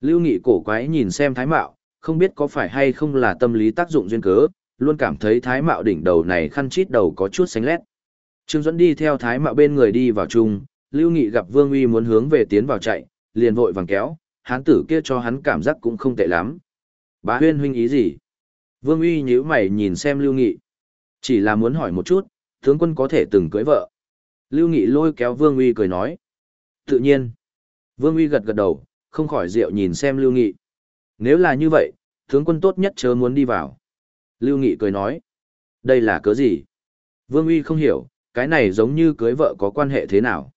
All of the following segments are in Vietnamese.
Lưu Nghị cổ quái nhìn xem Thái Mạo, không biết có phải hay không là tâm lý tác dụng duyên cớ, luôn cảm thấy Thái Mạo đỉnh đầu này khăn chít đầu có chút xanh lét. Trương Duẫn đi theo Thái Mạo bên người đi vào chung, Lưu Nghị gặp Vương Uy muốn hướng về tiến vào chạy, liền vội vàng kéo, hán tử kia cho hắn cảm giác cũng không tệ lắm. Bá huyên huynh ý gì? Vương Uy nhíu mày nhìn xem Lưu Nghị. Chỉ là muốn hỏi một chút, tướng quân có thể từng cưới vợ. Lưu Nghị lôi kéo Vương Uy cười nói. Tự nhiên. Vương Uy gật gật đầu, không khỏi rượu nhìn xem Lưu Nghị. Nếu là như vậy, tướng quân tốt nhất chớ muốn đi vào. Lưu Nghị cười nói. Đây là cớ gì? Vương Uy không hiểu, cái này giống như cưới vợ có quan hệ thế nào.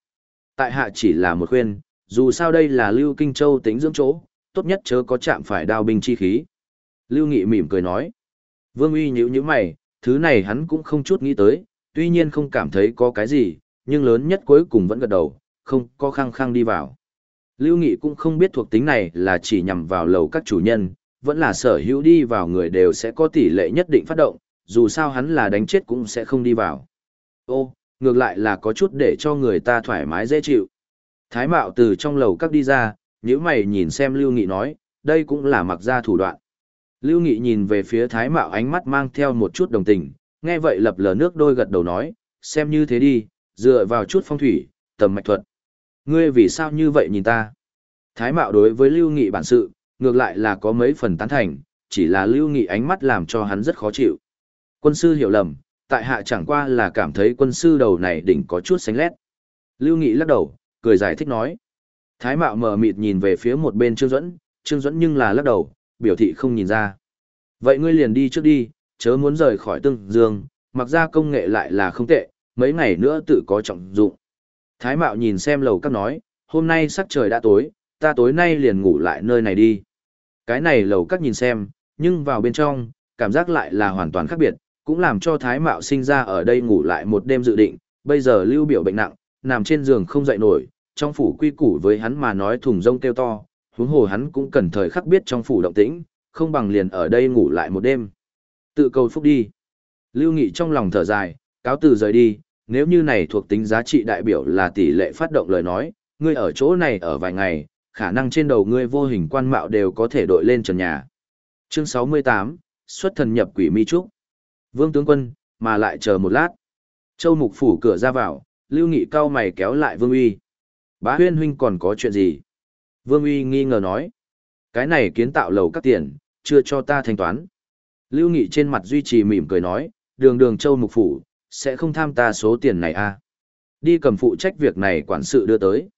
Tại hạ chỉ là một khuyên, dù sao đây là Lưu Kinh Châu tính dưỡng chỗ, tốt nhất chớ có chạm phải đao binh chi khí. Lưu Nghị mỉm cười nói. Vương Uy nhíu nhíu mày, thứ này hắn cũng không chút nghĩ tới, tuy nhiên không cảm thấy có cái gì, nhưng lớn nhất cuối cùng vẫn gật đầu, không có khăng khăng đi vào. Lưu Nghị cũng không biết thuộc tính này là chỉ nhằm vào lầu các chủ nhân, vẫn là sở hữu đi vào người đều sẽ có tỷ lệ nhất định phát động, dù sao hắn là đánh chết cũng sẽ không đi vào. Ô, ngược lại là có chút để cho người ta thoải mái dễ chịu. Thái Mạo từ trong lầu các đi ra, nếu mày nhìn xem Lưu Nghị nói, đây cũng là mặc ra thủ đoạn. Lưu Nghị nhìn về phía Thái Mạo ánh mắt mang theo một chút đồng tình, nghe vậy lập lờ nước đôi gật đầu nói, xem như thế đi, dựa vào chút phong thủy, tầm mạch thuật. Ngươi vì sao như vậy nhìn ta? Thái Mạo đối với Lưu Nghị bản sự, ngược lại là có mấy phần tán thành, chỉ là Lưu Nghị ánh mắt làm cho hắn rất khó chịu. Quân sư hiểu lầm, tại hạ chẳng qua là cảm thấy quân sư đầu này đỉnh có chút sánh lét. Lưu Nghị lắc đầu, cười giải thích nói. Thái Mạo mờ mịt nhìn về phía một bên Trương Duẫn, Trương Duẫn nhưng là lắc đầu, biểu thị không nhìn ra. Vậy ngươi liền đi trước đi, chớ muốn rời khỏi tương dương, mặc ra công nghệ lại là không tệ, mấy ngày nữa tự có trọng dụng. Thái Mạo nhìn xem lầu các nói, hôm nay sắc trời đã tối, ta tối nay liền ngủ lại nơi này đi. Cái này lầu các nhìn xem, nhưng vào bên trong, cảm giác lại là hoàn toàn khác biệt, cũng làm cho Thái Mạo sinh ra ở đây ngủ lại một đêm dự định, bây giờ lưu biểu bệnh nặng, nằm trên giường không dậy nổi, trong phủ quy củ với hắn mà nói thùng rông kêu to, huống hồ hắn cũng cần thời khắc biết trong phủ động tĩnh, không bằng liền ở đây ngủ lại một đêm. Tự cầu phúc đi. Lưu Nghị trong lòng thở dài, cáo từ rời đi, nếu như này thuộc tính giá trị đại biểu là tỷ lệ phát động lời nói, ngươi ở chỗ này ở vài ngày, khả năng trên đầu ngươi vô hình quan mạo đều có thể đội lên trần nhà. Chương 68, xuất thần nhập quỷ mi trúc. Vương tướng quân, mà lại chờ một lát. Châu Mục phủ cửa ra vào, Lưu Nghị cao mày kéo lại Vương Uy. Bá huyên huynh còn có chuyện gì? Vương Uy nghi ngờ nói. Cái này kiến tạo lầu các tiền, chưa cho ta thanh toán. Lưu Nghị trên mặt duy trì mỉm cười nói, đường đường Châu Mục phủ, sẽ không tham ta số tiền này à. Đi cầm phụ trách việc này quản sự đưa tới.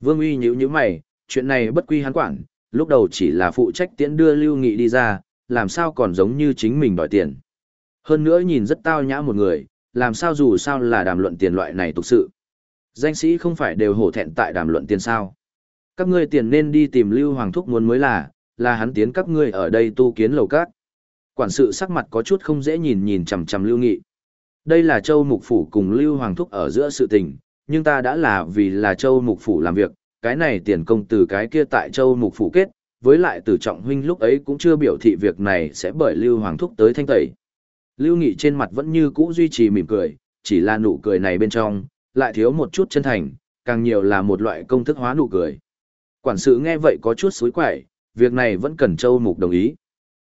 Vương Uy nhíu nhíu mày, chuyện này bất quy hắn quản, lúc đầu chỉ là phụ trách tiễn đưa Lưu Nghị đi ra, làm sao còn giống như chính mình đòi tiền. Hơn nữa nhìn rất tao nhã một người, làm sao dù sao là đàm luận tiền loại này tục sự. Danh sĩ không phải đều hổ thẹn tại đàm luận tiền sao. Các ngươi tiền nên đi tìm Lưu Hoàng Thúc muốn mới là, là hắn tiến các ngươi ở đây tu kiến lầu cát. Quản sự sắc mặt có chút không dễ nhìn nhìn chằm chằm Lưu Nghị. Đây là Châu Mục Phủ cùng Lưu Hoàng Thúc ở giữa sự tình, nhưng ta đã là vì là Châu Mục Phủ làm việc, cái này tiền công từ cái kia tại Châu Mục Phủ kết, với lại từ trọng huynh lúc ấy cũng chưa biểu thị việc này sẽ bởi Lưu Hoàng Thúc tới thanh tẩy. Lưu Nghị trên mặt vẫn như cũ duy trì mỉm cười, chỉ là nụ cười này bên trong, lại thiếu một chút chân thành, càng nhiều là một loại công thức hóa nụ cười. Quản sự nghe vậy có chút xối quậy, việc này vẫn cần Châu Mục đồng ý.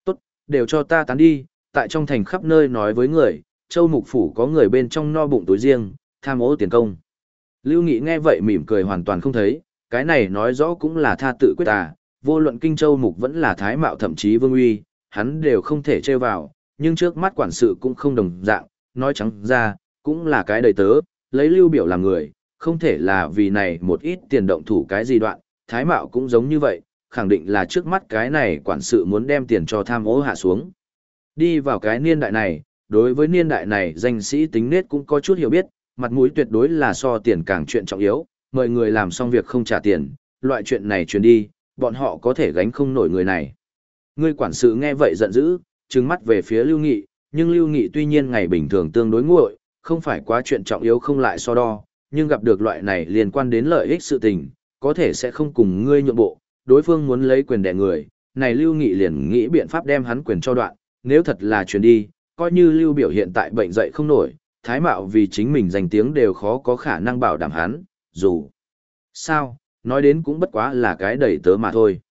Tốt, đều cho ta tán đi, tại trong thành khắp nơi nói với người, Châu Mục Phủ có người bên trong no bụng túi riêng, tham ô tiền công. Lưu Nghị nghe vậy mỉm cười hoàn toàn không thấy, cái này nói rõ cũng là tha tự quyết à, vô luận Kinh Châu Mục vẫn là Thái Mạo thậm chí Vương Uy, hắn đều không thể trêu vào, nhưng trước mắt quản sự cũng không đồng dạng, nói trắng ra, cũng là cái đầy tớ, lấy lưu biểu làm người, không thể là vì này một ít tiền động thủ cái gì đoạn, thái mạo cũng giống như vậy, khẳng định là trước mắt cái này quản sự muốn đem tiền cho tham ô hạ xuống. Đi vào cái niên đại này, đối với niên đại này danh sĩ tính nết cũng có chút hiểu biết, mặt mũi tuyệt đối là so tiền càng chuyện trọng yếu, mời người làm xong việc không trả tiền, loại chuyện này truyền đi, bọn họ có thể gánh không nổi người này. Người quản sự nghe vậy giận dữ, trừng mắt về phía Lưu Nghị, nhưng Lưu Nghị tuy nhiên ngày bình thường tương đối nguội, không phải quá chuyện trọng yếu không lại so đo, nhưng gặp được loại này liên quan đến lợi ích sự tình, có thể sẽ không cùng ngươi nhượng bộ, đối phương muốn lấy quyền đẻ người, này Lưu Nghị liền nghĩ biện pháp đem hắn quyền cho đoạn, nếu thật là chuyển đi, coi như Lưu biểu hiện tại bệnh dậy không nổi, thái mạo vì chính mình danh tiếng đều khó có khả năng bảo đảm hắn, dù sao, nói đến cũng bất quá là cái đẩy tớ mà thôi.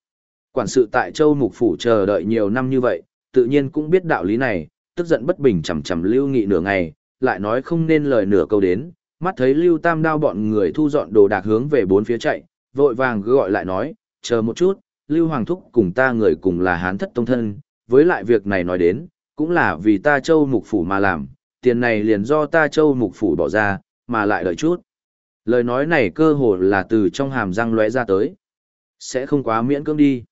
Quản sự tại Châu Mục Phủ chờ đợi nhiều năm như vậy, tự nhiên cũng biết đạo lý này, tức giận bất bình chầm chầm Lưu Nghị nửa ngày, lại nói không nên lời nửa câu đến, mắt thấy Lưu Tam đao bọn người thu dọn đồ đạc hướng về bốn phía chạy, vội vàng gọi lại nói, chờ một chút, Lưu Hoàng Thúc cùng ta người cùng là hán thất tông thân, với lại việc này nói đến, cũng là vì ta Châu Mục Phủ mà làm, tiền này liền do ta Châu Mục Phủ bỏ ra, mà lại đợi chút. Lời nói này cơ hồ là từ trong hàm răng lóe ra tới. Sẽ không quá miễn cưỡng đi.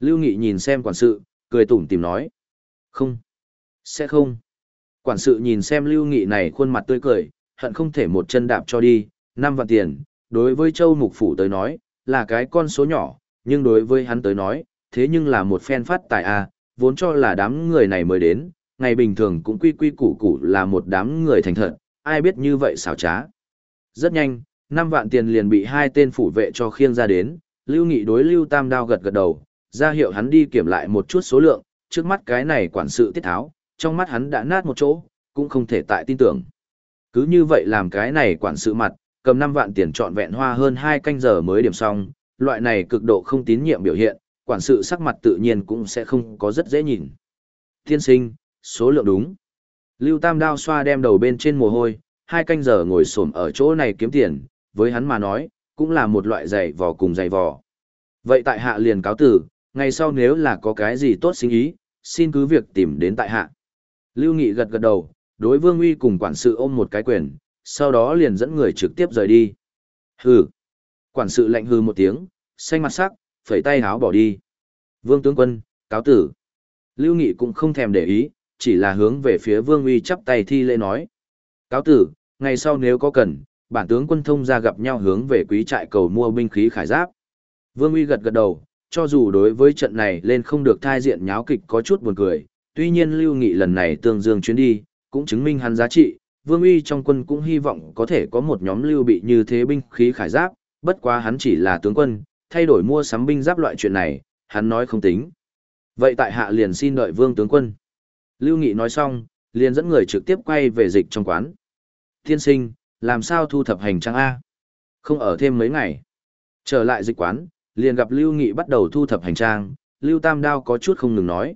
Lưu Nghị nhìn xem quản sự, cười tủm tìm nói. Không. Sẽ không. Quản sự nhìn xem Lưu Nghị này khuôn mặt tươi cười, hận không thể một chân đạp cho đi, năm vạn tiền, đối với Châu Mục Phủ tới nói, là cái con số nhỏ, nhưng đối với hắn tới nói, thế nhưng là một phen phát tài a, vốn cho là đám người này mới đến, ngày bình thường cũng quy quy củ củ là một đám người thành thật, ai biết như vậy xảo trá. Rất nhanh, năm vạn tiền liền bị hai tên phủ vệ cho khiêng ra đến, Lưu Nghị đối Lưu Tam Đao gật gật đầu, ra hiệu hắn đi kiểm lại một chút số lượng, trước mắt cái này quản sự tiết tháo, trong mắt hắn đã nát một chỗ, cũng không thể tại tin tưởng. Cứ như vậy làm cái này quản sự mặt, cầm 5 vạn tiền trọn vẹn hoa hơn 2 canh giờ mới điểm xong, loại này cực độ không tín nhiệm biểu hiện, quản sự sắc mặt tự nhiên cũng sẽ không có rất dễ nhìn. Tiên sinh, số lượng đúng. Lưu Tam Đao xoa đem đầu bên trên mồ hôi, hai canh giờ ngồi xổm ở chỗ này kiếm tiền, với hắn mà nói, cũng là một loại giày vò cùng giày vò. Vậy tại hạ liền cáo tử, ngày sau nếu là có cái gì tốt sinh ý, xin cứ việc tìm đến tại hạ. Lưu Nghị gật gật đầu, đối Vương Uy cùng quản sự ôm một cái quyền, sau đó liền dẫn người trực tiếp rời đi. Hừ. Quản sự lạnh hừ một tiếng, xanh mặt sắc, phẩy tay háo bỏ đi. Vương tướng quân, cáo tử. Lưu Nghị cũng không thèm để ý, chỉ là hướng về phía Vương Uy chắp tay thi lễ nói. Cáo tử, ngày sau nếu có cần, bản tướng quân thông ra gặp nhau hướng về quý trại cầu mua binh khí khải giáp. Vương Uy gật gật đầu, cho dù đối với trận này lên không được thai diện nháo kịch có chút buồn cười, tuy nhiên Lưu Nghị lần này tương dương chuyến đi, cũng chứng minh hắn giá trị, Vương Uy trong quân cũng hy vọng có thể có một nhóm lưu bị như thế binh khí khải giáp, bất quá hắn chỉ là tướng quân, thay đổi mua sắm binh giáp loại chuyện này, hắn nói không tính. Vậy tại hạ liền xin đợi Vương tướng quân. Lưu Nghị nói xong, liền dẫn người trực tiếp quay về dịch trong quán. Tiên sinh, làm sao thu thập hành trang A? Không ở thêm mấy ngày. Trở lại dịch quán, liền gặp Lưu Nghị bắt đầu thu thập hành trang, Lưu Tam Đao có chút không ngừng nói.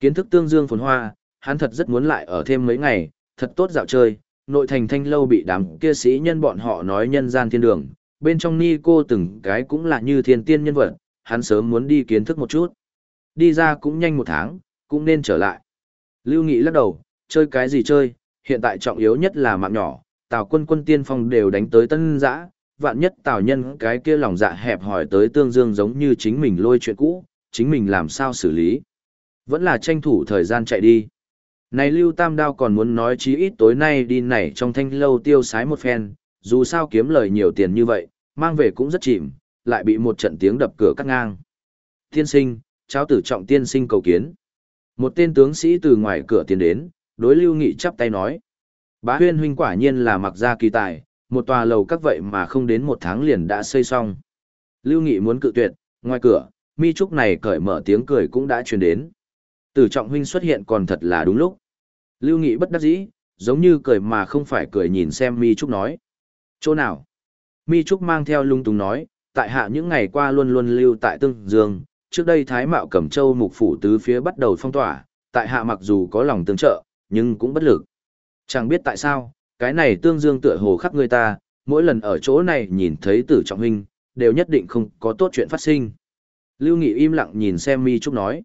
Kiến thức tương dương phồn hoa, hắn thật rất muốn lại ở thêm mấy ngày, thật tốt dạo chơi, nội thành thanh lâu bị đám kia sĩ nhân bọn họ nói nhân gian thiên đường, bên trong ni cô từng cái cũng là như thiên tiên nhân vật, hắn sớm muốn đi kiến thức một chút. Đi ra cũng nhanh một tháng, cũng nên trở lại. Lưu Nghị lắc đầu, chơi cái gì chơi, hiện tại trọng yếu nhất là mạng nhỏ, Tào quân quân tiên phong đều đánh tới tân giã, vạn nhất Tào nhân cái kia lòng dạ hẹp hỏi tới tương dương giống như chính mình lôi chuyện cũ, chính mình làm sao xử lý. Vẫn là tranh thủ thời gian chạy đi. Này Lưu Tam Đao còn muốn nói chí ít tối nay đi này trong thanh lâu tiêu sái một phen, dù sao kiếm lời nhiều tiền như vậy, mang về cũng rất chìm, lại bị một trận tiếng đập cửa cắt ngang. Tiên sinh, cháu tử trọng tiên sinh cầu kiến. Một tên tướng sĩ từ ngoài cửa tiến đến, đối Lưu Nghị chắp tay nói. Bá huyên huynh quả nhiên là mặc gia kỳ tài, một tòa lầu các vậy mà không đến một tháng liền đã xây xong. Lưu Nghị muốn cự tuyệt, ngoài cửa, mi trúc này cởi mở tiếng cười cũng đã truyền đến. Tử trọng huynh xuất hiện còn thật là đúng lúc. Lưu Nghị bất đắc dĩ, giống như cười mà không phải cười nhìn xem mi trúc nói. Chỗ nào? Mi trúc mang theo lung tung nói, tại hạ những ngày qua luôn luôn lưu tại Tương Dương, trước đây Thái Mạo Cẩm Châu mục phủ tứ phía bắt đầu phong tỏa, tại hạ mặc dù có lòng tương trợ, nhưng cũng bất lực. Chẳng biết tại sao, cái này tương dương tựa hồ khắp người ta, mỗi lần ở chỗ này nhìn thấy tử trọng huynh, đều nhất định không có tốt chuyện phát sinh. Lưu Nghị im lặng nhìn xem Mi Trúc nói.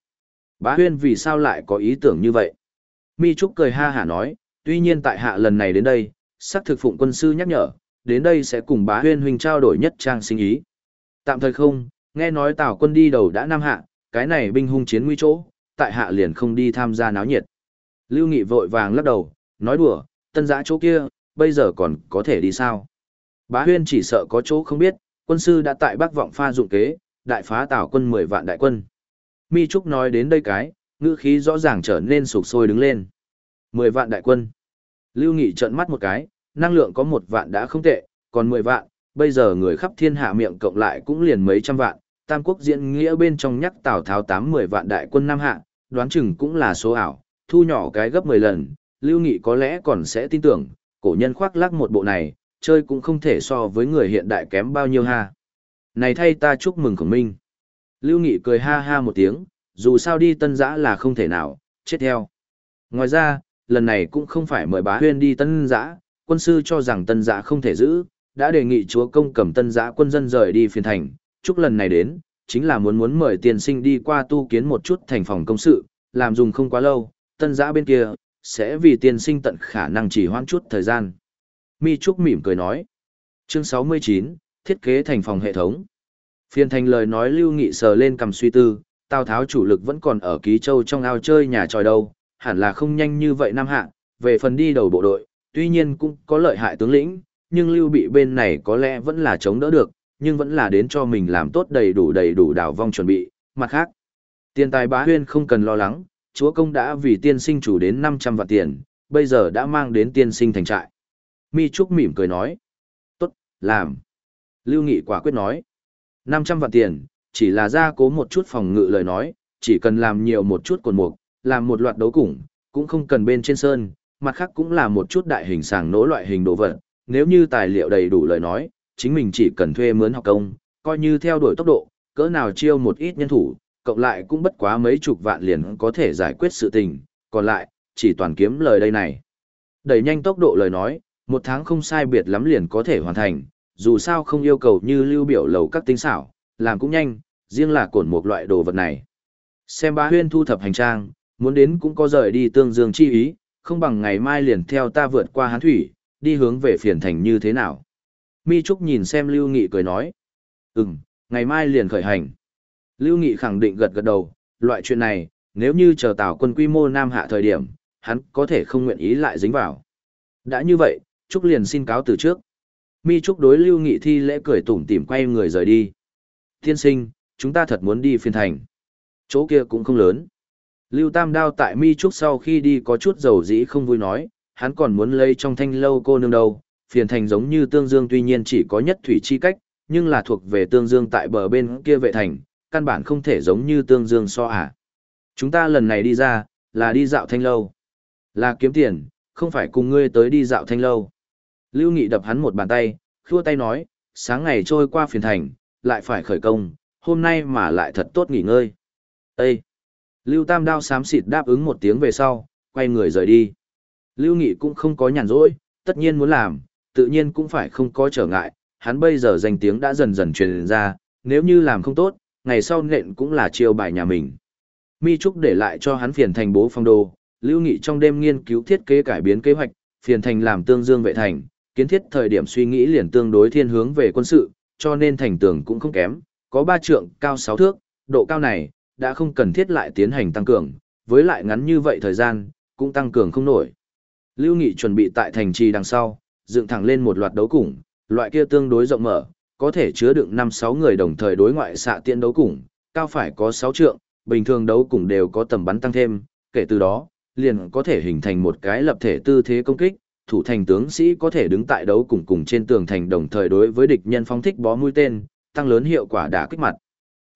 Bá huyên vì sao lại có ý tưởng như vậy? Mi Trúc cười ha hả nói, tuy nhiên tại hạ lần này đến đây, sắc thực phụng quân sư nhắc nhở, đến đây sẽ cùng bá huyên huynh trao đổi nhất trang sinh ý. Tạm thời không, nghe nói tào quân đi đầu đã năm hạ, cái này binh hung chiến nguy chỗ, tại hạ liền không đi tham gia náo nhiệt. Lưu Nghị vội vàng lắc đầu, nói đùa, tân giã chỗ kia, bây giờ còn có thể đi sao? Bá huyên chỉ sợ có chỗ không biết, quân sư đã tại Bắc Vọng pha dụng kế, đại phá Tào quân 10 vạn đại quân. Mi Trúc nói đến đây cái, ngữ khí rõ ràng trở nên sụp sôi đứng lên. 10 vạn đại quân. Lưu Nghị trợn mắt một cái, năng lượng có một vạn đã không tệ, còn 10 vạn, bây giờ người khắp thiên hạ miệng cộng lại cũng liền mấy trăm vạn. Tam quốc diễn nghĩa bên trong nhắc Tào Tháo 8-10 vạn đại quân Nam Hạ, đoán chừng cũng là số ảo, thu nhỏ cái gấp 10 lần, Lưu Nghị có lẽ còn sẽ tin tưởng, cổ nhân khoác lác một bộ này, chơi cũng không thể so với người hiện đại kém bao nhiêu ha. Này thay ta chúc mừng khổng minh. Lưu Nghị cười ha ha một tiếng, dù sao đi tân giã là không thể nào, chết theo. Ngoài ra, lần này cũng không phải mời bá huyên đi tân giã, quân sư cho rằng tân giã không thể giữ, đã đề nghị chúa công cầm tân giã quân dân rời đi phiền thành, chúc lần này đến, chính là muốn muốn mời tiền sinh đi qua tu kiến một chút thành phòng công sự, làm dùng không quá lâu, tân giã bên kia, sẽ vì tiền sinh tận khả năng chỉ hoãn chút thời gian. Mi Trúc mỉm cười nói. Chương 69, thiết kế thành phòng hệ thống. Phiên thành lời nói lưu nghị sờ lên cầm suy tư, Tào Tháo chủ lực vẫn còn ở ký châu trong ao chơi nhà tròi đâu, hẳn là không nhanh như vậy năm hạ, về phần đi đầu bộ đội, tuy nhiên cũng có lợi hại tướng lĩnh, nhưng lưu bị bên này có lẽ vẫn là chống đỡ được, nhưng vẫn là đến cho mình làm tốt đầy đủ đầy đủ đảo vong chuẩn bị, mặt khác. Tiền tài bá huyên không cần lo lắng, chúa công đã vì tiên sinh chủ đến 500 vạn tiền, bây giờ đã mang đến tiên sinh thành trại. Mi Trúc mỉm cười nói. Tốt, làm. Lưu Nghị quả quyết nói. 500 vạn tiền, chỉ là gia cố một chút phòng ngự lời nói, chỉ cần làm nhiều một chút cồn mục, làm một loạt đấu củng, cũng không cần bên trên sơn, mặt khác cũng là một chút đại hình sàng nỗ loại hình đồ vật. Nếu như tài liệu đầy đủ lời nói, chính mình chỉ cần thuê mướn học công, coi như theo đuổi tốc độ, cỡ nào chiêu một ít nhân thủ, cộng lại cũng bất quá mấy chục vạn liền có thể giải quyết sự tình, còn lại, chỉ toàn kiếm lời đây này. Đẩy nhanh tốc độ lời nói, một tháng không sai biệt lắm liền có thể hoàn thành, dù sao không yêu cầu như lưu biểu lầu các tinh xảo, làm cũng nhanh, riêng là cổn một loại đồ vật này. Xem ba huyên thu thập hành trang, muốn đến cũng có rời đi tương dương chi ý, không bằng ngày mai liền theo ta vượt qua hán thủy, đi hướng về phiền thành như thế nào. Mi Trúc nhìn xem Lưu Nghị cười nói. Ừm, ngày mai liền khởi hành. Lưu Nghị khẳng định gật gật đầu, loại chuyện này, nếu như chờ tào quân quy mô Nam Hạ thời điểm, hắn có thể không nguyện ý lại dính vào. Đã như vậy, Trúc liền xin cáo từ trước. Mi Trúc đối Lưu Nghị thi lễ cười tủm tỉm quay người rời đi. Tiên sinh, chúng ta thật muốn đi phiên thành. Chỗ kia cũng không lớn. Lưu Tam Đao tại Mi Trúc sau khi đi có chút dầu dĩ không vui nói, hắn còn muốn lấy trong thanh lâu cô nương đâu. Phiền thành giống như Tương Dương tuy nhiên chỉ có nhất thủy chi cách, nhưng là thuộc về Tương Dương tại bờ bên kia vệ thành, căn bản không thể giống như Tương Dương so à. Chúng ta lần này đi ra, là đi dạo thanh lâu. Là kiếm tiền, không phải cùng ngươi tới đi dạo thanh lâu. Lưu Nghị đập hắn một bàn tay, khua tay nói, sáng ngày trôi qua phiền thành, lại phải khởi công, hôm nay mà lại thật tốt nghỉ ngơi. Ê! Lưu Tam Đao xám xịt đáp ứng một tiếng về sau, quay người rời đi. Lưu Nghị cũng không có nhàn rỗi, tất nhiên muốn làm, tự nhiên cũng phải không có trở ngại, hắn bây giờ danh tiếng đã dần dần truyền ra, nếu như làm không tốt, ngày sau nện cũng là chiêu bài nhà mình. Mi Trúc để lại cho hắn phiền thành bố phong đồ. Lưu Nghị trong đêm nghiên cứu thiết kế cải biến kế hoạch, phiền thành làm tương dương vệ thành, kiến thiết thời điểm suy nghĩ liền tương đối thiên hướng về quân sự, cho nên thành tường cũng không kém, có ba trượng cao sáu thước, độ cao này, đã không cần thiết lại tiến hành tăng cường, với lại ngắn như vậy thời gian, cũng tăng cường không nổi. Lưu Nghị chuẩn bị tại thành trì đằng sau, dựng thẳng lên một loạt đấu củng, loại kia tương đối rộng mở, có thể chứa đựng 5-6 người đồng thời đối ngoại xạ tiện đấu củng, cao phải có 6 trượng, bình thường đấu củng đều có tầm bắn tăng thêm, kể từ đó, liền có thể hình thành một cái lập thể tư thế công kích, thủ thành tướng sĩ có thể đứng tại đấu cùng cùng trên tường thành đồng thời đối với địch nhân phóng thích bó mũi tên, tăng lớn hiệu quả đả kích mặt.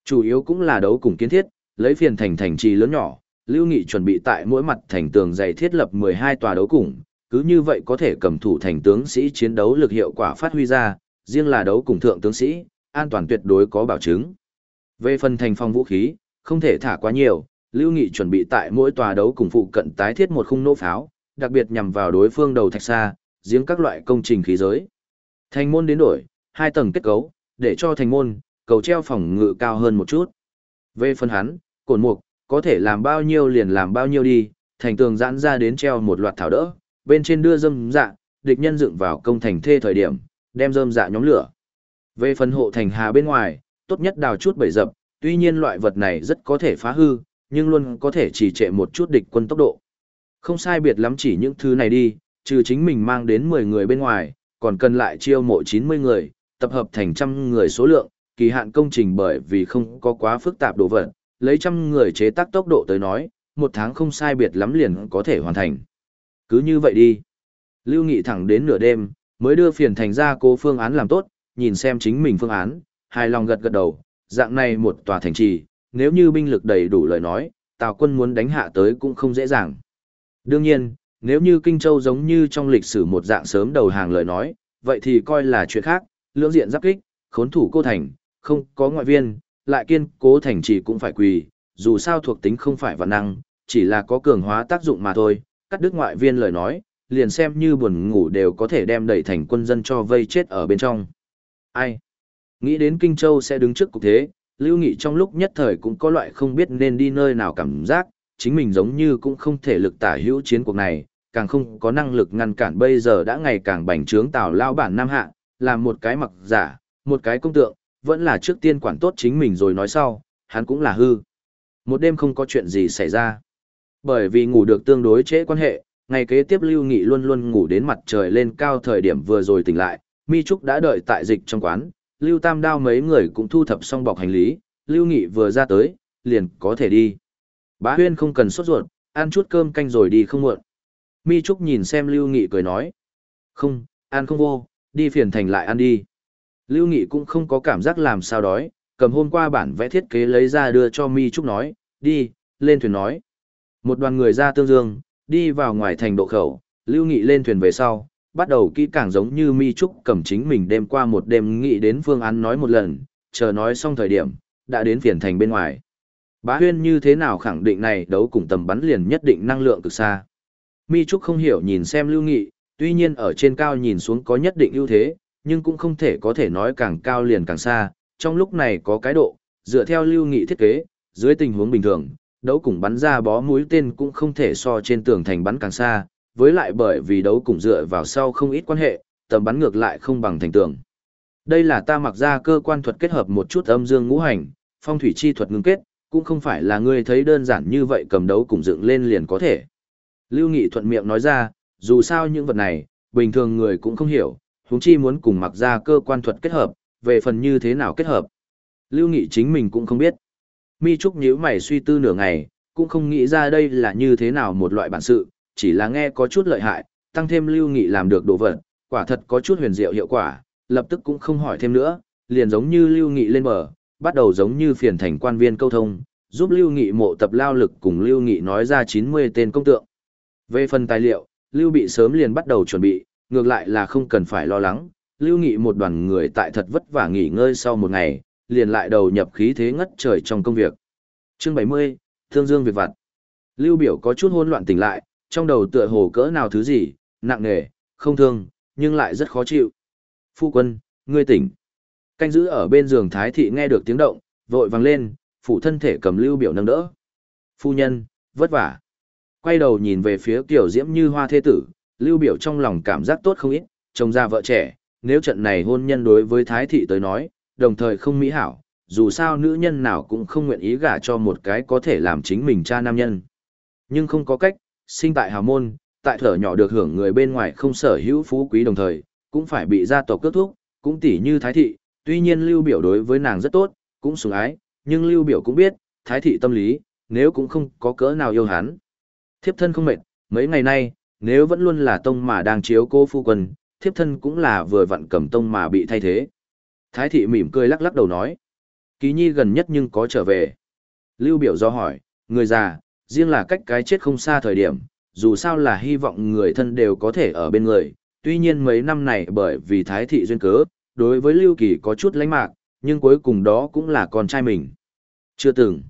Chủ yếu cũng là đấu cùng kiến thiết, lấy phiền thành thành trì lớn nhỏ, Lưu Nghị chuẩn bị tại mỗi mặt thành tường dày thiết lập 12 tòa đấu cùng, cứ như vậy có thể cầm thủ thành tướng sĩ chiến đấu lực hiệu quả phát huy ra, riêng là đấu cùng thượng tướng sĩ, an toàn tuyệt đối có bảo chứng. Về phần thành phong vũ khí, không thể thả quá nhiều, Lưu Nghị chuẩn bị tại mỗi tòa đấu cùng phụ cận tái thiết một khung nỗ pháo, đặc biệt nhằm vào đối phương đầu thạch xa, giếng các loại công trình khí giới. Thành môn đến đổi, hai tầng kết cấu, để cho thành môn, cầu treo phòng ngự cao hơn một chút. Về phần hắn, cổn mục, có thể làm bao nhiêu liền làm bao nhiêu đi, thành tường giãn ra đến treo một loạt thảo đỡ, bên trên đưa dâm dạ, địch nhân dựng vào công thành thê thời điểm, đem dơm dạ nhóm lửa. Về phần hộ thành hà bên ngoài, tốt nhất đào chút bầy dập, tuy nhiên loại vật này rất có thể phá hư, nhưng luôn có thể trì trệ một chút địch quân tốc độ. Không sai biệt lắm chỉ những thứ này đi, trừ chính mình mang đến 10 người bên ngoài, còn cần lại chiêu mộ 90 người, tập hợp thành trăm người số lượng, kỳ hạn công trình bởi vì không có quá phức tạp đồ vật, lấy trăm người chế tác tốc độ tới nói, một tháng không sai biệt lắm liền có thể hoàn thành. Cứ như vậy đi. Lưu Nghị thẳng đến nửa đêm, mới đưa phiền thành ra cố phương án làm tốt, nhìn xem chính mình phương án, hài lòng gật gật đầu, dạng này một tòa thành trì, nếu như binh lực đầy đủ lời nói, Tào quân muốn đánh hạ tới cũng không dễ dàng. Đương nhiên, nếu như Kinh Châu giống như trong lịch sử một dạng sớm đầu hàng lời nói, vậy thì coi là chuyện khác, lưỡng diện giáp kích, khốn thủ cô thành, không có ngoại viên, lại kiên cố thành trì cũng phải quỳ, dù sao thuộc tính không phải vạn năng, chỉ là có cường hóa tác dụng mà thôi, cắt đứt ngoại viên lời nói, liền xem như buồn ngủ đều có thể đem đẩy thành quân dân cho vây chết ở bên trong. Ai? Nghĩ đến Kinh Châu sẽ đứng trước cục thế, Lưu Nghị trong lúc nhất thời cũng có loại không biết nên đi nơi nào cảm giác, chính mình giống như cũng không thể lực tả hữu chiến cuộc này, càng không có năng lực ngăn cản bây giờ đã ngày càng bành trướng tào lao bản Nam Hạ, làm một cái mặc giả, một cái công tượng, vẫn là trước tiên quản tốt chính mình rồi nói sau, hắn cũng là hư. Một đêm không có chuyện gì xảy ra. Bởi vì ngủ được tương đối trễ quan hệ, ngày kế tiếp Lưu Nghị luôn luôn ngủ đến mặt trời lên cao thời điểm vừa rồi tỉnh lại, Mi Trúc đã đợi tại dịch trong quán, Lưu Tam Đao mấy người cũng thu thập xong bọc hành lý, Lưu Nghị vừa ra tới, liền có thể đi. Bá Huyên không cần sốt ruột, ăn chút cơm canh rồi đi không muộn. Mi Trúc nhìn xem Lưu Nghị cười nói. Không, ăn không vô, đi phiền thành lại ăn đi. Lưu Nghị cũng không có cảm giác làm sao đói, cầm hôm qua bản vẽ thiết kế lấy ra đưa cho Mi Trúc nói, đi, lên thuyền nói. Một đoàn người ra tương dương, đi vào ngoài thành độ khẩu, Lưu Nghị lên thuyền về sau, bắt đầu kỹ càng giống như Mi Trúc cầm chính mình đêm qua một đêm nghĩ đến phương án nói một lần, chờ nói xong thời điểm, đã đến phiền thành bên ngoài. Bá huyên như thế nào khẳng định này đấu cùng tầm bắn liền nhất định năng lượng cực xa. Mi Trúc không hiểu nhìn xem Lưu Nghị, tuy nhiên ở trên cao nhìn xuống có nhất định ưu thế, nhưng cũng không thể có thể nói càng cao liền càng xa, trong lúc này có cái độ, dựa theo Lưu Nghị thiết kế, dưới tình huống bình thường, đấu cùng bắn ra bó mũi tên cũng không thể so trên tường thành bắn càng xa, với lại bởi vì đấu cùng dựa vào sau không ít quan hệ, tầm bắn ngược lại không bằng thành tường. Đây là ta mặc ra cơ quan thuật kết hợp một chút âm dương ngũ hành, phong thủy chi thuật ngưng kết, cũng không phải là ngươi thấy đơn giản như vậy cầm đấu cùng dựng lên liền có thể. Lưu Nghị thuận miệng nói ra, dù sao những vật này, bình thường người cũng không hiểu, huống chi muốn cùng mặc ra cơ quan thuật kết hợp, về phần như thế nào kết hợp. Lưu Nghị chính mình cũng không biết. Mi Trúc nhíu mày suy tư nửa ngày, cũng không nghĩ ra đây là như thế nào một loại bản sự, chỉ là nghe có chút lợi hại, tăng thêm Lưu Nghị làm được đồ vật, quả thật có chút huyền diệu hiệu quả, lập tức cũng không hỏi thêm nữa, liền giống như Lưu Nghị lên bờ, bắt đầu giống như phiền thành quan viên câu thông, giúp Lưu Nghị mộ tập lao lực cùng Lưu Nghị nói ra 90 tên công tượng. Về phần tài liệu, Lưu Bị sớm liền bắt đầu chuẩn bị, ngược lại là không cần phải lo lắng, Lưu Nghị một đoàn người tại thật vất vả nghỉ ngơi sau một ngày, liền lại đầu nhập khí thế ngất trời trong công việc. Chương 70, Thương Dương việc vặt. Lưu Biểu có chút hỗn loạn tỉnh lại, trong đầu tựa hồ cỡ nào thứ gì, nặng nề, không thương, nhưng lại rất khó chịu. Phu quân, ngươi tỉnh. Canh giữ ở bên giường Thái Thị nghe được tiếng động, vội vàng lên, phụ thân thể cầm Lưu Biểu nâng đỡ. Phu nhân, vất vả. Quay đầu nhìn về phía Tiểu Diễm như hoa thế tử, Lưu Biểu trong lòng cảm giác tốt không ít, chồng ra vợ trẻ, nếu trận này hôn nhân đối với Thái Thị tới nói, đồng thời không mỹ hảo, dù sao nữ nhân nào cũng không nguyện ý gả cho một cái có thể làm chính mình cha nam nhân. Nhưng không có cách, sinh tại hào môn, tại thở nhỏ được hưởng người bên ngoài không sở hữu phú quý đồng thời, cũng phải bị gia tộc cướp thúc, cũng tỉ như Thái Thị, tuy nhiên Lưu Biểu đối với nàng rất tốt, cũng sủng ái, nhưng Lưu Biểu cũng biết, Thái Thị tâm lý, nếu cũng không có cỡ nào yêu hắn. Thiếp thân không mệt, mấy ngày nay, nếu vẫn luôn là tông mà đang chiếu cô phu quân, thiếp thân cũng là vừa vặn cầm tông mà bị thay thế. Thái thị mỉm cười lắc lắc đầu nói. Ký nhi gần nhất nhưng có trở về. Lưu biểu do hỏi, người già, riêng là cách cái chết không xa thời điểm, dù sao là hy vọng người thân đều có thể ở bên người. Tuy nhiên mấy năm này bởi vì thái thị duyên cớ, đối với Lưu Kỳ có chút lánh mạc, nhưng cuối cùng đó cũng là con trai mình. Chưa từng.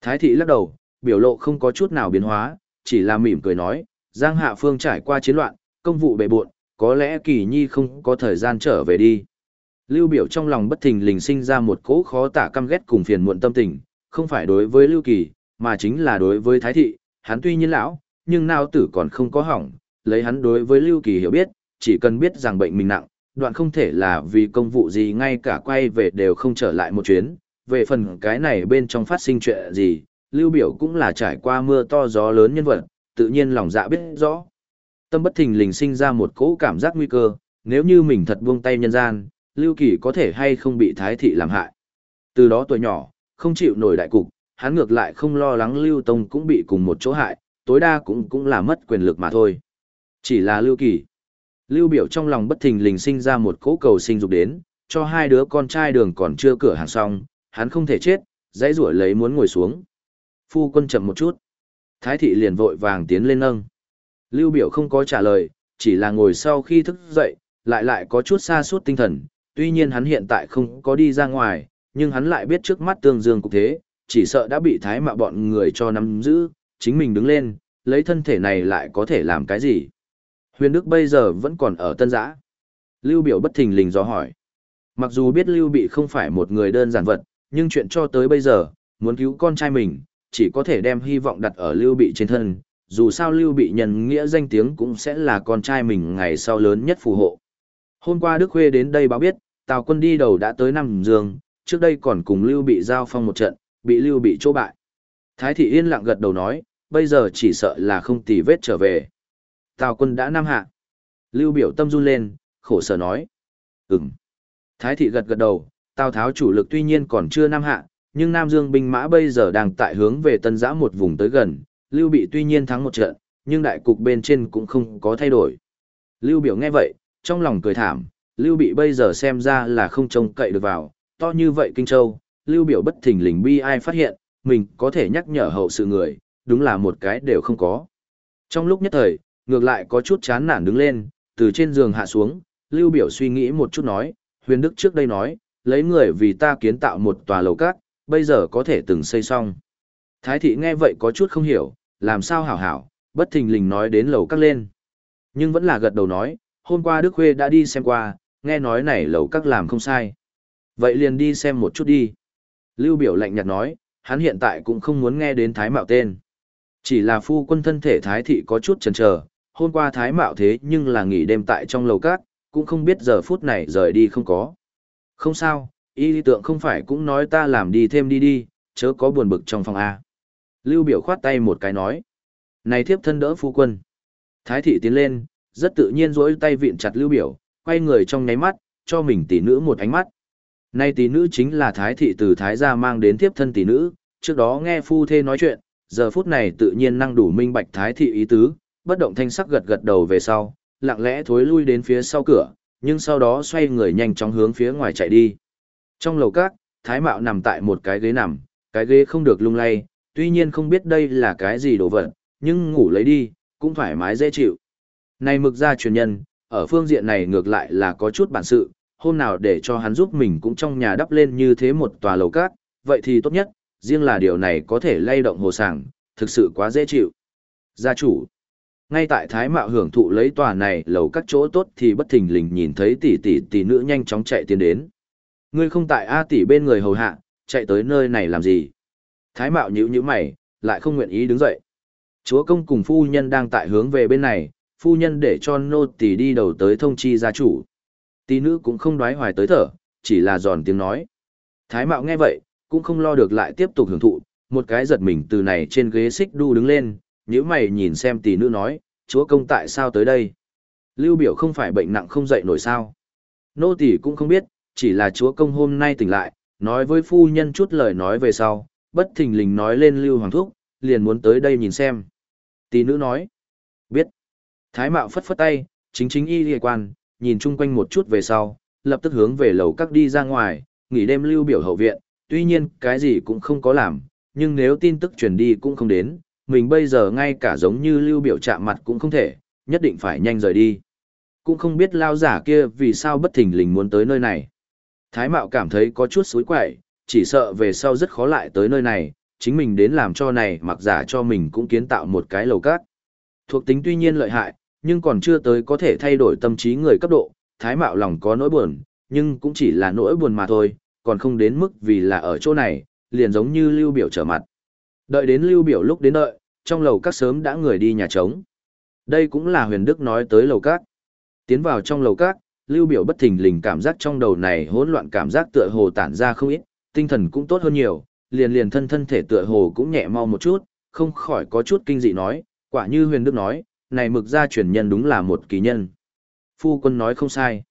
Thái thị lắc đầu, biểu lộ không có chút nào biến hóa, chỉ là mỉm cười nói, Giang Hạ Phương trải qua chiến loạn, công vụ bề bộn, có lẽ Kỳ Nhi không có thời gian trở về đi. Lưu Biểu trong lòng bất thình lình sinh ra một cỗ khó tả căm ghét cùng phiền muộn tâm tình, không phải đối với Lưu Kỳ, mà chính là đối với Thái Thị, hắn tuy nhiên lão, nhưng nào tử còn không có hỏng, lấy hắn đối với Lưu Kỳ hiểu biết, chỉ cần biết rằng bệnh mình nặng, đoạn không thể là vì công vụ gì ngay cả quay về đều không trở lại một chuyến, về phần cái này bên trong phát sinh chuyện gì, Lưu Biểu cũng là trải qua mưa to gió lớn nhân vật, tự nhiên lòng dạ biết rõ. Tâm bất thình lình sinh ra một cỗ cảm giác nguy cơ, nếu như mình thật buông tay nhân gian, Lưu Kỳ có thể hay không bị Thái Thị làm hại. Từ đó tuổi nhỏ, không chịu nổi đại cục, hắn ngược lại không lo lắng Lưu Tông cũng bị cùng một chỗ hại, tối đa cũng cũng là mất quyền lực mà thôi. Chỉ là Lưu Kỳ. Lưu Biểu trong lòng bất thình lình sinh ra một cỗ cầu sinh dục đến, cho hai đứa con trai đường còn chưa cửa hàng xong, hắn không thể chết, dãy rủa lấy muốn ngồi xuống. Phu quân chậm một chút. Thái thị liền vội vàng tiến lên nâng. Lưu Biểu không có trả lời, chỉ là ngồi sau khi thức dậy, lại lại có chút xa suốt tinh thần, tuy nhiên hắn hiện tại không có đi ra ngoài, nhưng hắn lại biết trước mắt tương dương cục thế, chỉ sợ đã bị thái Mạ bọn người cho nắm giữ, chính mình đứng lên, lấy thân thể này lại có thể làm cái gì. Huyền Đức bây giờ vẫn còn ở tân giã. Lưu biểu bất thình lình do hỏi. Mặc dù biết Lưu Bị không phải một người đơn giản vật, nhưng chuyện cho tới bây giờ, muốn cứu con trai mình, chỉ có thể đem hy vọng đặt ở Lưu Bị trên thân, dù sao Lưu Bị nhân nghĩa danh tiếng cũng sẽ là con trai mình ngày sau lớn nhất phù hộ. Hôm qua Đức Khuê đến đây báo biết, Tào quân đi đầu đã tới Nam Dương, trước đây còn cùng Lưu Bị giao phong một trận, bị Lưu Bị chỗ bại. Thái thị yên lặng gật đầu nói, bây giờ chỉ sợ là không tì vết trở về. Tào quân đã năm hạ. Lưu biểu tâm run lên, khổ sở nói. Ừm. Thái thị gật gật đầu, Tào Tháo chủ lực tuy nhiên còn chưa năm hạ, nhưng Nam Dương binh mã bây giờ đang tại hướng về tân giã một vùng tới gần, Lưu Bị tuy nhiên thắng một trận, nhưng đại cục bên trên cũng không có thay đổi. Lưu Biểu nghe vậy, trong lòng cười thảm, Lưu Bị bây giờ xem ra là không trông cậy được vào, to như vậy Kinh Châu, Lưu Biểu bất thình lình bi ai phát hiện, mình có thể nhắc nhở hậu sự người, đúng là một cái đều không có. Trong lúc nhất thời, ngược lại có chút chán nản đứng lên, từ trên giường hạ xuống, Lưu Biểu suy nghĩ một chút nói, huyền đức trước đây nói, lấy người vì ta kiến tạo một tòa lầu cát, bây giờ có thể từng xây xong. Thái thị nghe vậy có chút không hiểu, làm sao hảo hảo, bất thình lình nói đến lầu các lên. Nhưng vẫn là gật đầu nói, hôm qua Đức Khuê đã đi xem qua, nghe nói này lầu các làm không sai. Vậy liền đi xem một chút đi. Lưu biểu lạnh nhạt nói, hắn hiện tại cũng không muốn nghe đến Thái Mạo tên. Chỉ là phu quân thân thể Thái thị có chút chần chờ, hôm qua Thái Mạo thế nhưng là nghỉ đêm tại trong lầu các cũng không biết giờ phút này rời đi không có. Không sao, y lý tượng không phải cũng nói ta làm đi thêm đi đi, chớ có buồn bực trong phòng A. Lưu biểu khoát tay một cái nói. Này thiếp thân đỡ phu quân. Thái thị tiến lên, rất tự nhiên duỗi tay vịn chặt lưu biểu, quay người trong nháy mắt, cho mình tỷ nữ một ánh mắt. Nay tỷ nữ chính là thái thị từ thái gia mang đến thiếp thân tỷ nữ, trước đó nghe phu thê nói chuyện, giờ phút này tự nhiên năng đủ minh bạch thái thị ý tứ, bất động thanh sắc gật gật đầu về sau, lặng lẽ thối lui đến phía sau cửa, nhưng sau đó xoay người nhanh chóng hướng phía ngoài chạy đi. Trong lầu các, Thái Mạo nằm tại một cái ghế nằm, cái ghế không được lung lay, tuy nhiên không biết đây là cái gì đồ vật, nhưng ngủ lấy đi, cũng thoải mái dễ chịu. Này mực ra truyền nhân, ở phương diện này ngược lại là có chút bản sự, hôm nào để cho hắn giúp mình cũng trong nhà đắp lên như thế một tòa lầu cát, vậy thì tốt nhất, riêng là điều này có thể lay động hồ sảng, thực sự quá dễ chịu. Gia chủ ngay tại Thái Mạo hưởng thụ lấy tòa này lầu các chỗ tốt thì bất thình lình nhìn thấy tỷ tỷ tỷ nữ nhanh chóng chạy tiến đến. Ngươi không tại A tỷ bên người hầu hạ, chạy tới nơi này làm gì? Thái Mạo nhíu nhíu mày, lại không nguyện ý đứng dậy. Chúa công cùng phu nhân đang tại hướng về bên này, phu nhân để cho nô tỷ đi đầu tới thông chi gia chủ. Tỷ nữ cũng không đoái hoài tới thở, chỉ là giòn tiếng nói. Thái Mạo nghe vậy, cũng không lo được lại tiếp tục hưởng thụ, một cái giật mình từ này trên ghế xích đu đứng lên, nếu mày nhìn xem tỷ nữ nói, chúa công tại sao tới đây? Lưu biểu không phải bệnh nặng không dậy nổi sao? Nô tỷ cũng không biết, chỉ là chúa công hôm nay tỉnh lại, nói với phu nhân chút lời nói về sau, bất thình lình nói lên Lưu Hoàng Thúc, liền muốn tới đây nhìn xem. Tỷ nữ nói, biết. Thái mạo phất phất tay, chính chính y liên quan, nhìn chung quanh một chút về sau, lập tức hướng về lầu các đi ra ngoài, nghỉ đêm lưu biểu hậu viện, tuy nhiên cái gì cũng không có làm, nhưng nếu tin tức truyền đi cũng không đến, mình bây giờ ngay cả giống như lưu biểu chạm mặt cũng không thể, nhất định phải nhanh rời đi. Cũng không biết lao giả kia vì sao bất thình lình muốn tới nơi này. Thái Mạo cảm thấy có chút xối quậy, chỉ sợ về sau rất khó lại tới nơi này, chính mình đến làm cho này mặc giả cho mình cũng kiến tạo một cái lầu cát. Thuộc tính tuy nhiên lợi hại, nhưng còn chưa tới có thể thay đổi tâm trí người cấp độ, Thái Mạo lòng có nỗi buồn, nhưng cũng chỉ là nỗi buồn mà thôi, còn không đến mức vì là ở chỗ này, liền giống như lưu biểu trở mặt. Đợi đến lưu biểu lúc đến đợi, trong lầu các sớm đã người đi nhà trống. Đây cũng là huyền đức nói tới lầu các. Tiến vào trong lầu các, lưu biểu bất thình lình cảm giác trong đầu này hỗn loạn cảm giác tựa hồ tản ra không ít, tinh thần cũng tốt hơn nhiều, liền liền thân thân thể tựa hồ cũng nhẹ mau một chút, không khỏi có chút kinh dị nói, quả như huyền đức nói, này mực gia truyền nhân đúng là một kỳ nhân. Phu quân nói không sai.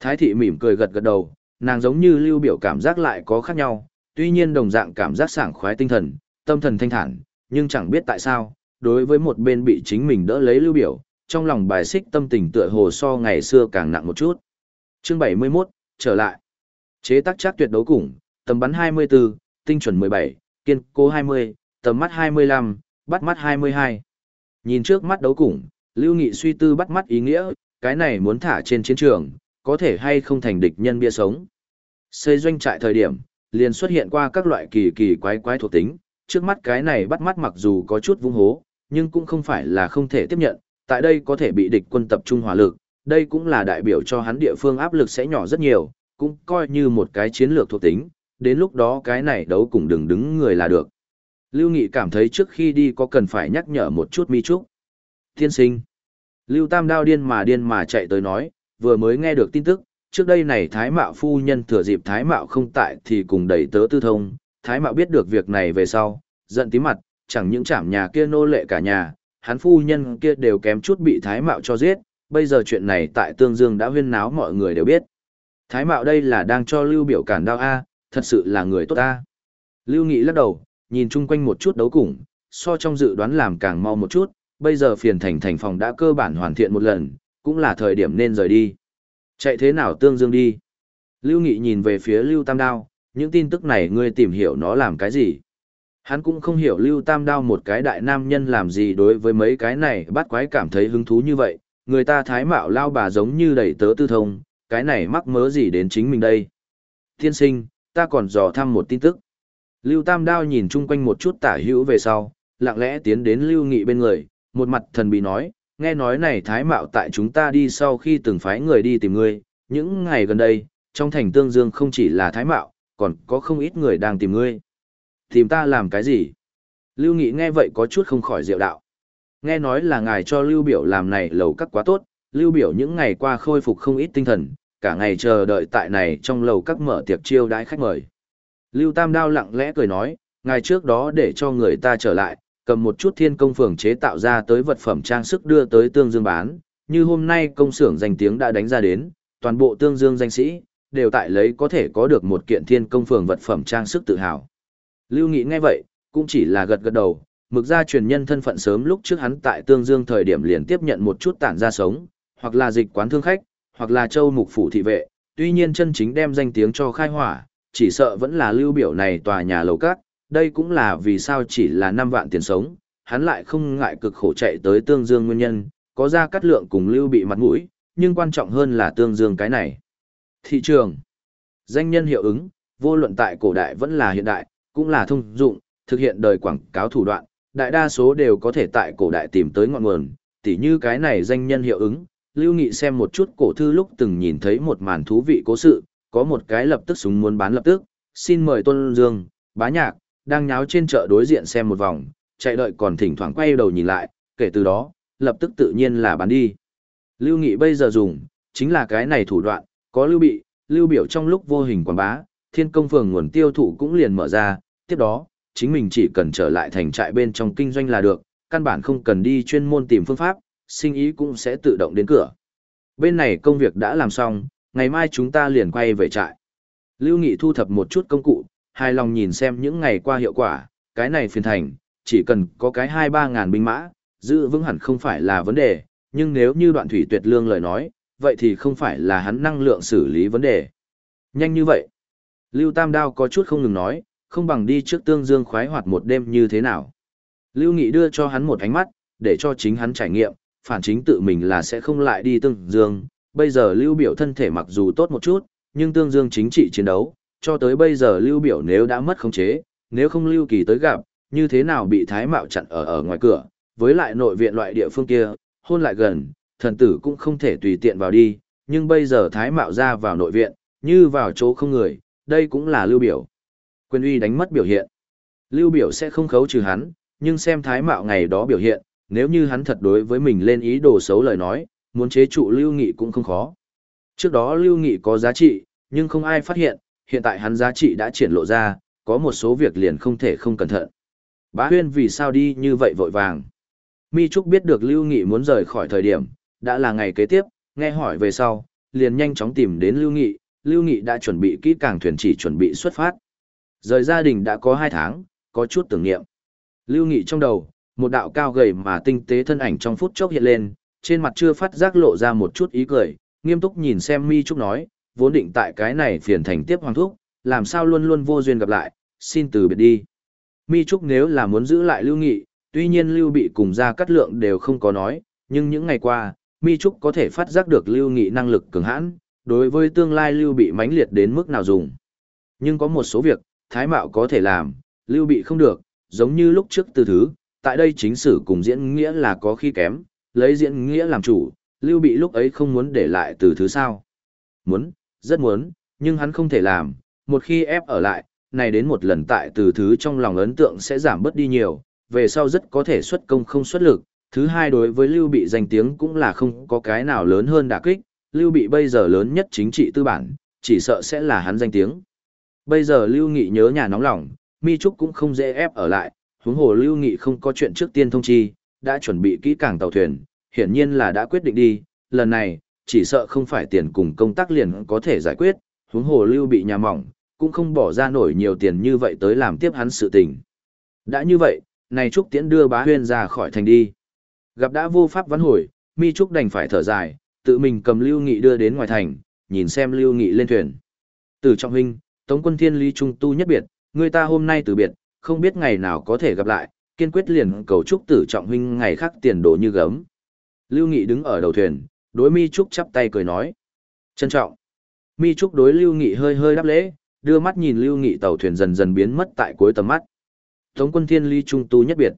Thái thị mỉm cười gật gật đầu, nàng giống như lưu biểu cảm giác lại có khác nhau, tuy nhiên đồng dạng cảm giác sảng khoái tinh thần, tâm thần thanh thản, nhưng chẳng biết tại sao, đối với một bên bị chính mình đỡ lấy lưu biểu, trong lòng bài xích tâm tình tựa hồ so ngày xưa càng nặng một chút. Chương 71, trở lại. Chế tác chắc tuyệt đấu cùng, tầm bắn 24, tinh chuẩn 17, kiên cố 20, tầm mắt 25, bắt mắt 22. Nhìn trước mắt đấu cùng, Lưu Nghị suy tư bắt mắt ý nghĩa, cái này muốn thả trên chiến trường, có thể hay không thành địch nhân bia sống. Xây doanh trại thời điểm, liền xuất hiện qua các loại kỳ kỳ quái quái thuộc tính, trước mắt cái này bắt mắt mặc dù có chút vung hố, nhưng cũng không phải là không thể tiếp nhận, tại đây có thể bị địch quân tập trung hỏa lực, đây cũng là đại biểu cho hắn địa phương áp lực sẽ nhỏ rất nhiều, cũng coi như một cái chiến lược thuộc tính, đến lúc đó cái này đấu cùng đừng đứng người là được. Lưu Nghị cảm thấy trước khi đi có cần phải nhắc nhở một chút mi trúc. Thiên sinh. Lưu Tam đao điên mà điên mà chạy tới nói, vừa mới nghe được tin tức, trước đây này Thái Mạo phu nhân thừa dịp Thái Mạo không tại thì cùng đẩy tớ tư thông, Thái Mạo biết được việc này về sau, giận tí mặt, chẳng những chảm nhà kia nô lệ cả nhà, hắn phu nhân kia đều kém chút bị Thái Mạo cho giết, bây giờ chuyện này tại Tương Dương đã huyên náo mọi người đều biết. Thái Mạo đây là đang cho Lưu biểu cản đao A, thật sự là người tốt A. Lưu Nghị lắc đầu, nhìn chung quanh một chút đấu cùng, so trong dự đoán làm càng mau một chút, bây giờ phiền thành thành phòng đã cơ bản hoàn thiện một lần, cũng là thời điểm nên rời đi. Chạy thế nào tương dương đi? Lưu Nghị nhìn về phía Lưu Tam Đao, những tin tức này ngươi tìm hiểu nó làm cái gì? Hắn cũng không hiểu Lưu Tam Đao một cái đại nam nhân làm gì đối với mấy cái này bắt quái cảm thấy hứng thú như vậy, người ta thái mạo lao bà giống như đầy tớ tư thông, cái này mắc mớ gì đến chính mình đây. Thiên sinh, ta còn dò thăm một tin tức. Lưu Tam Đao nhìn chung quanh một chút tả hữu về sau, lặng lẽ tiến đến Lưu Nghị bên người, một mặt thần bí nói, nghe nói này thái mạo tại chúng ta đi sau khi từng phái người đi tìm ngươi, những ngày gần đây, trong thành tương dương không chỉ là thái mạo, còn có không ít người đang tìm ngươi. Tìm ta làm cái gì? Lưu Nghị nghe vậy có chút không khỏi diệu đạo. Nghe nói là ngài cho Lưu Biểu làm này lầu các quá tốt, Lưu Biểu những ngày qua khôi phục không ít tinh thần, cả ngày chờ đợi tại này trong lầu các mở tiệc chiêu đãi khách mời. Lưu Tam Đao lặng lẽ cười nói, ngài trước đó để cho người ta trở lại, cầm một chút thiên công phường chế tạo ra tới vật phẩm trang sức đưa tới tương dương bán, như hôm nay công xưởng danh tiếng đã đánh ra đến, toàn bộ tương dương danh sĩ, đều tại lấy có thể có được một kiện thiên công phường vật phẩm trang sức tự hào. Lưu Nghị nghe vậy, cũng chỉ là gật gật đầu, mực ra truyền nhân thân phận sớm lúc trước hắn tại tương dương thời điểm liền tiếp nhận một chút tản ra sống, hoặc là dịch quán thương khách, hoặc là châu mục phủ thị vệ, tuy nhiên chân chính đem danh tiếng cho khai hỏa, chỉ sợ vẫn là lưu biểu này tòa nhà lầu cát. đây cũng là vì sao chỉ là 5 vạn tiền sống, hắn lại không ngại cực khổ chạy tới tương dương nguyên nhân, có ra cắt lượng cùng lưu bị mặt mũi, nhưng quan trọng hơn là tương dương cái này. Thị trường, danh nhân hiệu ứng, vô luận tại cổ đại vẫn là hiện đại, cũng là thông dụng, thực hiện đời quảng cáo thủ đoạn, đại đa số đều có thể tại cổ đại tìm tới ngọn nguồn, tỉ như cái này danh nhân hiệu ứng. Lưu Nghị xem một chút cổ thư lúc từng nhìn thấy một màn thú vị cố sự, có một cái lập tức súng muốn bán lập tức, xin mời Tôn Dương, bá nhạc, đang nháo trên chợ đối diện xem một vòng, chạy đợi còn thỉnh thoảng quay đầu nhìn lại, kể từ đó, lập tức tự nhiên là bán đi. Lưu Nghị bây giờ dùng, chính là cái này thủ đoạn, có lưu bị, lưu biểu trong lúc vô hình quảng bá, thiên công phường nguồn tiêu thụ cũng liền mở ra, tiếp đó, chính mình chỉ cần trở lại thành trại bên trong kinh doanh là được, căn bản không cần đi chuyên môn tìm phương pháp, sinh ý cũng sẽ tự động đến cửa. Bên này công việc đã làm xong, ngày mai chúng ta liền quay về trại. Lưu Nghị thu thập một chút công cụ, hài lòng nhìn xem những ngày qua hiệu quả, cái này phiền thành, chỉ cần có cái 2-3 ngàn binh mã, giữ vững hẳn không phải là vấn đề, nhưng nếu như đoạn thủy tuyệt lương lời nói, vậy thì không phải là hắn năng lượng xử lý vấn đề. Nhanh như vậy. Lưu Tam Đao có chút không ngừng nói, không bằng đi trước tương dương khoái hoạt một đêm như thế nào. Lưu Nghị đưa cho hắn một ánh mắt, để cho chính hắn trải nghiệm, phản chính tự mình là sẽ không lại đi tương dương. Bây giờ Lưu biểu thân thể mặc dù tốt một chút, nhưng tương dương chính trị chiến đấu, cho tới bây giờ lưu biểu nếu đã mất khống chế, nếu không lưu kỳ tới gặp, như thế nào bị thái mạo chặn ở ở ngoài cửa, với lại nội viện loại địa phương kia, hôn lại gần, thần tử cũng không thể tùy tiện vào đi, nhưng bây giờ thái mạo ra vào nội viện, như vào chỗ không người, đây cũng là lưu biểu. Quyền uy đánh mất biểu hiện. Lưu biểu sẽ không khấu trừ hắn, nhưng xem thái mạo ngày đó biểu hiện, nếu như hắn thật đối với mình lên ý đồ xấu lời nói, muốn chế trụ lưu nghị cũng không khó. Trước đó lưu nghị có giá trị, nhưng không ai phát hiện, hiện tại hắn giá trị đã triển lộ ra, có một số việc liền không thể không cẩn thận. Bá huyên vì sao đi như vậy vội vàng. Mi Trúc biết được Lưu Nghị muốn rời khỏi thời điểm, đã là ngày kế tiếp, nghe hỏi về sau, liền nhanh chóng tìm đến Lưu Nghị, Lưu Nghị đã chuẩn bị kỹ càng thuyền chỉ chuẩn bị xuất phát. Rời gia đình đã có 2 tháng, có chút tưởng niệm. Lưu Nghị trong đầu, một đạo cao gầy mà tinh tế thân ảnh trong phút chốc hiện lên, trên mặt chưa phát giác lộ ra một chút ý cười, nghiêm túc nhìn xem Mi Trúc nói, vốn định tại cái này phiền thành tiếp hoàng thúc, làm sao luôn luôn vô duyên gặp lại, xin từ biệt đi. Mi Trúc nếu là muốn giữ lại Lưu Nghị, tuy nhiên Lưu Bị cùng ra cắt lượng đều không có nói, nhưng những ngày qua, Mi Trúc có thể phát giác được Lưu Nghị năng lực cường hãn, đối với tương lai Lưu Bị mãnh liệt đến mức nào dùng. Nhưng có một số việc, Thái Mạo có thể làm, Lưu Bị không được, giống như lúc trước từ thứ, tại đây chính sử cùng diễn nghĩa là có khi kém, lấy diễn nghĩa làm chủ, Lưu Bị lúc ấy không muốn để lại từ thứ sao. Muốn, rất muốn, nhưng hắn không thể làm, một khi ép ở lại, này đến một lần tại từ thứ trong lòng ấn tượng sẽ giảm bớt đi nhiều, về sau rất có thể xuất công không xuất lực. Thứ hai đối với Lưu Bị danh tiếng cũng là không có cái nào lớn hơn đả kích, Lưu Bị bây giờ lớn nhất chính trị tư bản, chỉ sợ sẽ là hắn danh tiếng. Bây giờ Lưu Nghị nhớ nhà nóng lòng, Mi Trúc cũng không dễ ép ở lại, huống hồ Lưu Nghị không có chuyện trước tiên thông chi, đã chuẩn bị kỹ càng tàu thuyền, hiển nhiên là đã quyết định đi, lần này, chỉ sợ không phải tiền cùng công tác liền có thể giải quyết, huống hồ Lưu bị nhà mỏng, cũng không bỏ ra nổi nhiều tiền như vậy tới làm tiếp hắn sự tình. Đã như vậy, này Trúc Tiễn đưa bá huyên ra khỏi thành đi. Gặp đã vô pháp vãn hồi, Mi Trúc đành phải thở dài, tự mình cầm Lưu Nghị đưa đến ngoài thành, nhìn xem Lưu Nghị lên thuyền. Từ trọng huynh, Tống quân thiên lý trung tu nhất biệt, người ta hôm nay từ biệt, không biết ngày nào có thể gặp lại, kiên quyết liền cầu chúc tử trọng huynh ngày khác tiền đồ như gấm. Lưu Nghị đứng ở đầu thuyền, đối Mi Trúc chắp tay cười nói. Trân trọng. Mi Trúc đối Lưu Nghị hơi hơi đáp lễ, đưa mắt nhìn Lưu Nghị tàu thuyền dần dần biến mất tại cuối tầm mắt. Tống quân thiên ly trung tu nhất biệt.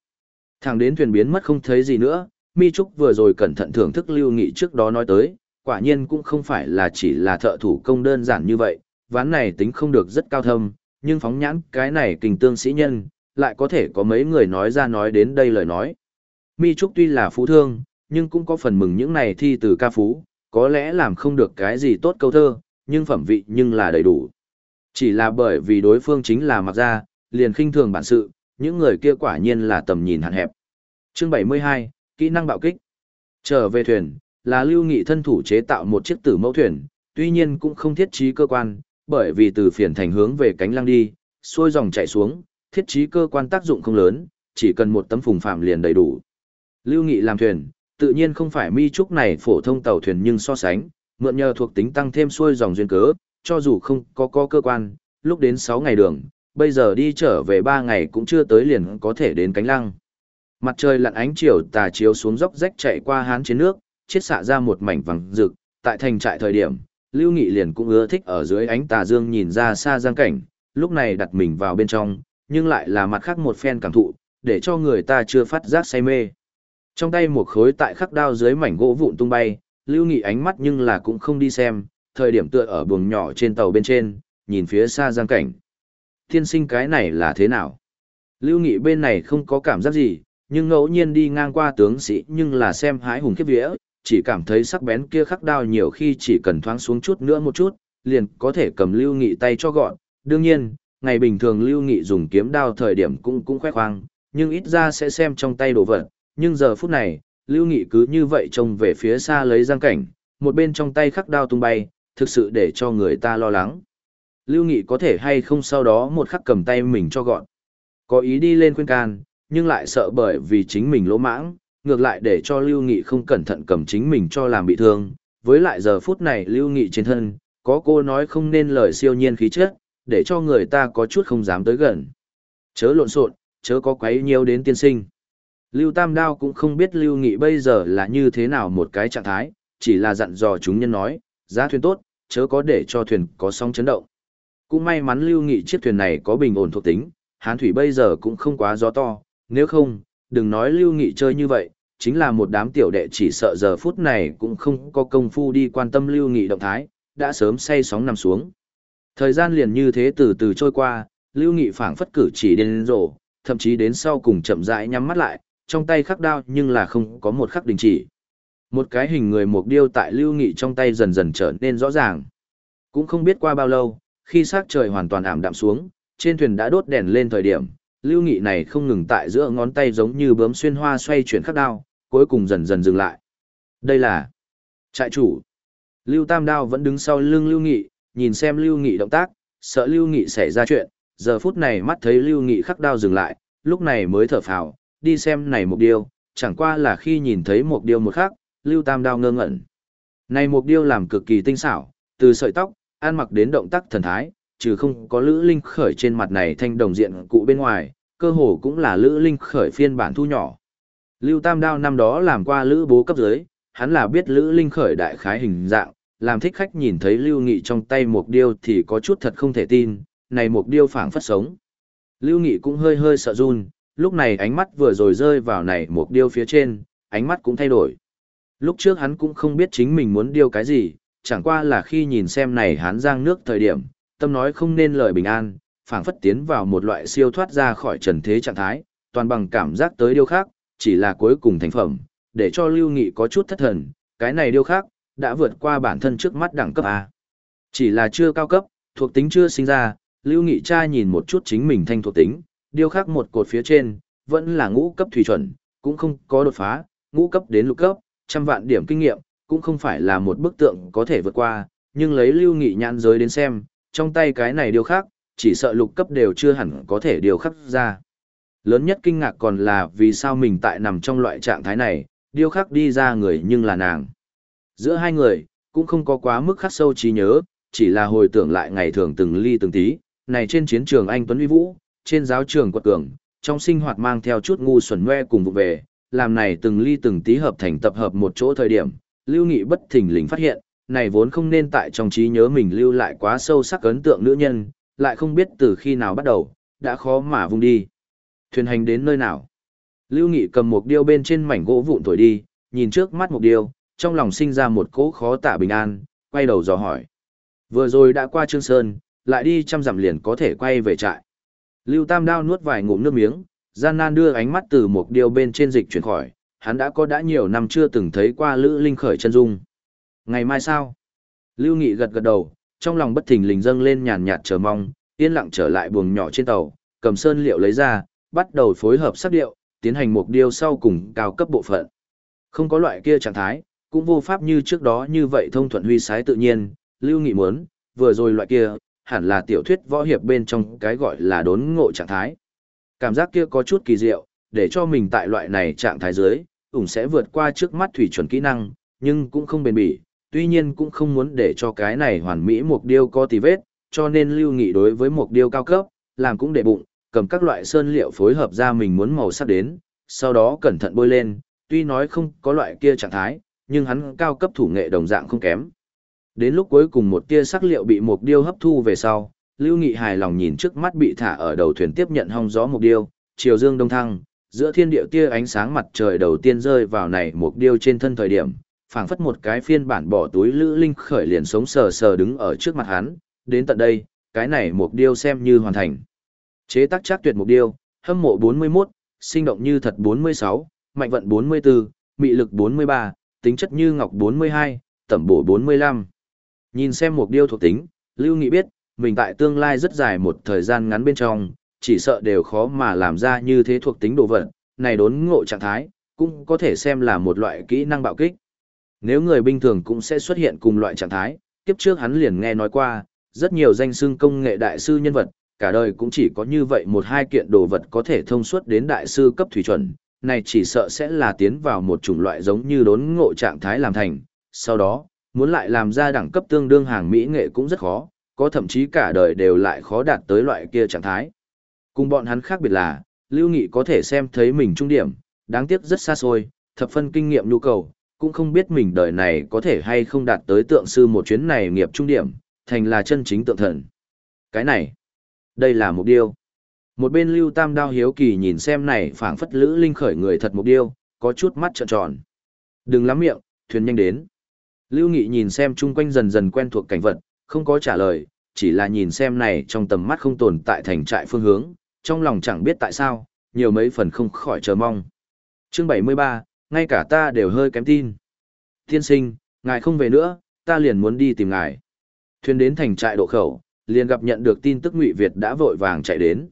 Thẳng đến thuyền biến mất không thấy gì nữa, Mi Trúc vừa rồi cẩn thận thưởng thức Lưu Nghị trước đó nói tới, quả nhiên cũng không phải là chỉ là thợ thủ công đơn giản như vậy, ván này tính không được rất cao thâm, nhưng phóng nhãn cái này kình tương sĩ nhân, lại có thể có mấy người nói ra nói đến đây lời nói. Mi Trúc tuy là phú thương, nhưng cũng có phần mừng những này thi từ ca phú, có lẽ làm không được cái gì tốt câu thơ, nhưng phẩm vị nhưng là đầy đủ. Chỉ là bởi vì đối phương chính là mặc ra, liền khinh thường bản sự, những người kia quả nhiên là tầm nhìn hạn hẹp. Chương 72, kỹ năng bạo kích. Trở về thuyền, là lưu nghị thân thủ chế tạo một chiếc tử mẫu thuyền, tuy nhiên cũng không thiết trí cơ quan, bởi vì từ phiền thành hướng về cánh lăng đi, xuôi dòng chạy xuống, thiết trí cơ quan tác dụng không lớn, chỉ cần một tấm phùng phạm liền đầy đủ. Lưu Nghị làm thuyền, tự nhiên không phải mi trúc này phổ thông tàu thuyền nhưng so sánh, mượn nhờ thuộc tính tăng thêm xuôi dòng duyên cớ, cho dù không có có cơ quan, lúc đến 6 ngày đường, bây giờ đi trở về 3 ngày cũng chưa tới liền có thể đến cánh lăng. Mặt trời lặn ánh chiều tà chiếu xuống dốc rách chạy qua hán trên nước, chiết xạ ra một mảnh vàng rực, tại thành trại thời điểm, Lưu Nghị liền cũng ưa thích ở dưới ánh tà dương nhìn ra xa giang cảnh, lúc này đặt mình vào bên trong, nhưng lại là mặt khác một phen cảm thụ, để cho người ta chưa phát giác say mê. Trong tay một khối tại khắc đao dưới mảnh gỗ vụn tung bay, Lưu Nghị ánh mắt nhưng là cũng không đi xem, thời điểm tựa ở buồng nhỏ trên tàu bên trên, nhìn phía xa giang cảnh. Thiên sinh cái này là thế nào? Lưu Nghị bên này không có cảm giác gì, nhưng ngẫu nhiên đi ngang qua tướng sĩ nhưng là xem hái hùng khiếp vía, chỉ cảm thấy sắc bén kia khắc đao nhiều khi chỉ cần thoáng xuống chút nữa một chút, liền có thể cầm Lưu Nghị tay cho gọn. Đương nhiên, ngày bình thường Lưu Nghị dùng kiếm đao thời điểm cũng cũng khoe khoang, nhưng ít ra sẽ xem trong tay đồ vật. Nhưng giờ phút này, Lưu Nghị cứ như vậy trông về phía xa lấy giang cảnh, một bên trong tay khắc đao tung bay, thực sự để cho người ta lo lắng. Lưu Nghị có thể hay không sau đó một khắc cầm tay mình cho gọn. Có ý đi lên khuyên can, nhưng lại sợ bởi vì chính mình lỗ mãng, ngược lại để cho Lưu Nghị không cẩn thận cầm chính mình cho làm bị thương. Với lại giờ phút này Lưu Nghị trên thân, có cô nói không nên lời siêu nhiên khí chất, để cho người ta có chút không dám tới gần. Chớ lộn xộn, chớ có quấy nhiều đến tiên sinh. Lưu Tam Đao cũng không biết Lưu Nghị bây giờ là như thế nào một cái trạng thái, chỉ là dặn dò chúng nhân nói, giá thuyền tốt, chớ có để cho thuyền có sóng chấn động. Cũng may mắn Lưu Nghị chiếc thuyền này có bình ổn thuộc tính, hán thủy bây giờ cũng không quá gió to, nếu không, đừng nói Lưu Nghị chơi như vậy, chính là một đám tiểu đệ chỉ sợ giờ phút này cũng không có công phu đi quan tâm Lưu Nghị động thái, đã sớm say sóng nằm xuống. Thời gian liền như thế từ từ trôi qua, Lưu Nghị phảng phất cử chỉ đến rổ, thậm chí đến sau cùng chậm rãi nhắm mắt lại, trong tay khắc đao nhưng là không có một khắc đình chỉ. Một cái hình người mục điêu tại Lưu Nghị trong tay dần dần trở nên rõ ràng. Cũng không biết qua bao lâu, khi sắc trời hoàn toàn ảm đạm xuống, trên thuyền đã đốt đèn lên thời điểm, Lưu Nghị này không ngừng tại giữa ngón tay giống như bướm xuyên hoa xoay chuyển khắc đao, cuối cùng dần dần dừng lại. Đây là trại chủ. Lưu Tam Đao vẫn đứng sau lưng Lưu Nghị, nhìn xem Lưu Nghị động tác, sợ Lưu Nghị xảy ra chuyện, giờ phút này mắt thấy Lưu Nghị khắc đao dừng lại, lúc này mới thở phào, đi xem này một điều. chẳng qua là khi nhìn thấy một điều một khác, Lưu Tam Đao ngơ ngẩn. Này một điều làm cực kỳ tinh xảo, từ sợi tóc, ăn mặc đến động tác thần thái, trừ không có Lữ Linh khởi trên mặt này thanh đồng diện cụ bên ngoài, cơ hồ cũng là Lữ Linh khởi phiên bản thu nhỏ. Lưu Tam Đao năm đó làm qua Lữ bố cấp dưới, hắn là biết Lữ Linh khởi đại khái hình dạng, làm thích khách nhìn thấy Lưu Nghị trong tay một điêu thì có chút thật không thể tin, này mục điêu phảng phất sống. Lưu Nghị cũng hơi hơi sợ run, lúc này ánh mắt vừa rồi rơi vào này mục điêu phía trên, ánh mắt cũng thay đổi. Lúc trước hắn cũng không biết chính mình muốn điêu cái gì, chẳng qua là khi nhìn xem này hắn giang nước thời điểm, tâm nói không nên lời bình an, phảng phất tiến vào một loại siêu thoát ra khỏi trần thế trạng thái, toàn bằng cảm giác tới điêu khác, chỉ là cuối cùng thành phẩm, để cho Lưu Nghị có chút thất thần, cái này điêu khác, đã vượt qua bản thân trước mắt đẳng cấp A. Chỉ là chưa cao cấp, thuộc tính chưa sinh ra, Lưu Nghị cha nhìn một chút chính mình thanh thuộc tính, điêu khác một cột phía trên, vẫn là ngũ cấp thủy chuẩn, cũng không có đột phá, ngũ cấp đến lục cấp, trăm vạn điểm kinh nghiệm, cũng không phải là một bức tượng có thể vượt qua, nhưng lấy Lưu Nghị nhãn giới đến xem, trong tay cái này điều khác, chỉ sợ lục cấp đều chưa hẳn có thể điều khắc ra. Lớn nhất kinh ngạc còn là vì sao mình tại nằm trong loại trạng thái này, điêu khắc đi ra người nhưng là nàng. Giữa hai người, cũng không có quá mức khắc sâu trí nhớ, chỉ là hồi tưởng lại ngày thường từng ly từng tí, này trên chiến trường anh Tuấn Uy Vũ, trên giáo trường quật cường, trong sinh hoạt mang theo chút ngu xuẩn ngoe cùng vụ về, làm này từng ly từng tí hợp thành tập hợp một chỗ thời điểm, Lưu Nghị bất thình lình phát hiện, này vốn không nên tại trong trí nhớ mình lưu lại quá sâu sắc ấn tượng nữ nhân, lại không biết từ khi nào bắt đầu, đã khó mà vung đi. Thuyền hành đến nơi nào? Lưu Nghị cầm một điêu bên trên mảnh gỗ vụn thổi đi, nhìn trước mắt một điêu, trong lòng sinh ra một cỗ khó tả bình an, quay đầu dò hỏi. Vừa rồi đã qua Trương Sơn, lại đi trăm dặm liền có thể quay về trại. Lưu Tam Đao nuốt vài ngụm nước miếng, gian nan đưa ánh mắt từ một điêu bên trên dịch chuyển khỏi, hắn đã có đã nhiều năm chưa từng thấy qua Lữ Linh khởi chân dung. Ngày mai sao? Lưu Nghị gật gật đầu, trong lòng bất thình lình dâng lên nhàn nhạt chờ mong, yên lặng trở lại buồng nhỏ trên tàu, cầm sơn liệu lấy ra, bắt đầu phối hợp sắc điệu, tiến hành một điêu sau cùng cao cấp bộ phận. Không có loại kia trạng thái, cũng vô pháp như trước đó như vậy thông thuận huy sái tự nhiên, Lưu Nghị muốn, vừa rồi loại kia, hẳn là tiểu thuyết võ hiệp bên trong cái gọi là đốn ngộ trạng thái. Cảm giác kia có chút kỳ diệu, để cho mình tại loại này trạng thái dưới, ủng sẽ vượt qua trước mắt thủy chuẩn kỹ năng, nhưng cũng không bền bỉ, tuy nhiên cũng không muốn để cho cái này hoàn mỹ mục điêu có tì vết, cho nên lưu nghị đối với mục điêu cao cấp, làm cũng để bụng, cầm các loại sơn liệu phối hợp ra mình muốn màu sắc đến, sau đó cẩn thận bôi lên, tuy nói không có loại kia trạng thái, nhưng hắn cao cấp thủ nghệ đồng dạng không kém. Đến lúc cuối cùng một tia sắc liệu bị mục điêu hấp thu về sau, Lưu Nghị hài lòng nhìn trước mắt bị thả ở đầu thuyền tiếp nhận hong gió mục điêu, chiều dương đông thăng, giữa thiên địa tia ánh sáng mặt trời đầu tiên rơi vào này mục điêu trên thân thời điểm, phảng phất một cái phiên bản bỏ túi lữ linh khởi liền sống sờ sờ đứng ở trước mặt hắn, đến tận đây, cái này mục điêu xem như hoàn thành. Chế tác chắc tuyệt mục điêu, hâm mộ 41, sinh động như thật 46, mạnh vận 44, mị lực 43, tính chất như ngọc 42, tẩm bổ 45. Nhìn xem mục điêu thuộc tính, Lưu Nghị biết, mình tại tương lai rất dài một thời gian ngắn bên trong, chỉ sợ đều khó mà làm ra như thế thuộc tính đồ vật, này đốn ngộ trạng thái, cũng có thể xem là một loại kỹ năng bạo kích. Nếu người bình thường cũng sẽ xuất hiện cùng loại trạng thái, kiếp trước hắn liền nghe nói qua, rất nhiều danh xưng công nghệ đại sư nhân vật, cả đời cũng chỉ có như vậy một hai kiện đồ vật có thể thông suốt đến đại sư cấp thủy chuẩn, này chỉ sợ sẽ là tiến vào một chủng loại giống như đốn ngộ trạng thái làm thành, sau đó, muốn lại làm ra đẳng cấp tương đương hàng mỹ nghệ cũng rất khó, có thậm chí cả đời đều lại khó đạt tới loại kia trạng thái. Cùng bọn hắn khác biệt là, Lưu Nghị có thể xem thấy mình trung điểm, đáng tiếc rất xa xôi, thập phân kinh nghiệm nhu cầu, cũng không biết mình đời này có thể hay không đạt tới tượng sư một chuyến này nghiệp trung điểm, thành là chân chính tượng thần. Cái này, đây là mục điêu. Một bên Lưu Tam Đao hiếu kỳ nhìn xem này phảng phất lữ linh khởi người thật mục điêu, có chút mắt trợn tròn. Đừng lắm miệng, thuyền nhanh đến. Lưu Nghị nhìn xem chung quanh dần dần quen thuộc cảnh vật, không có trả lời, chỉ là nhìn xem này trong tầm mắt không tồn tại thành trại phương hướng, trong lòng chẳng biết tại sao, nhiều mấy phần không khỏi chờ mong. Chương 73, ngay cả ta đều hơi kém tin. Tiên sinh, ngài không về nữa, ta liền muốn đi tìm ngài. Thuyền đến thành trại độ khẩu, liền gặp nhận được tin tức Ngụy Việt đã vội vàng chạy đến.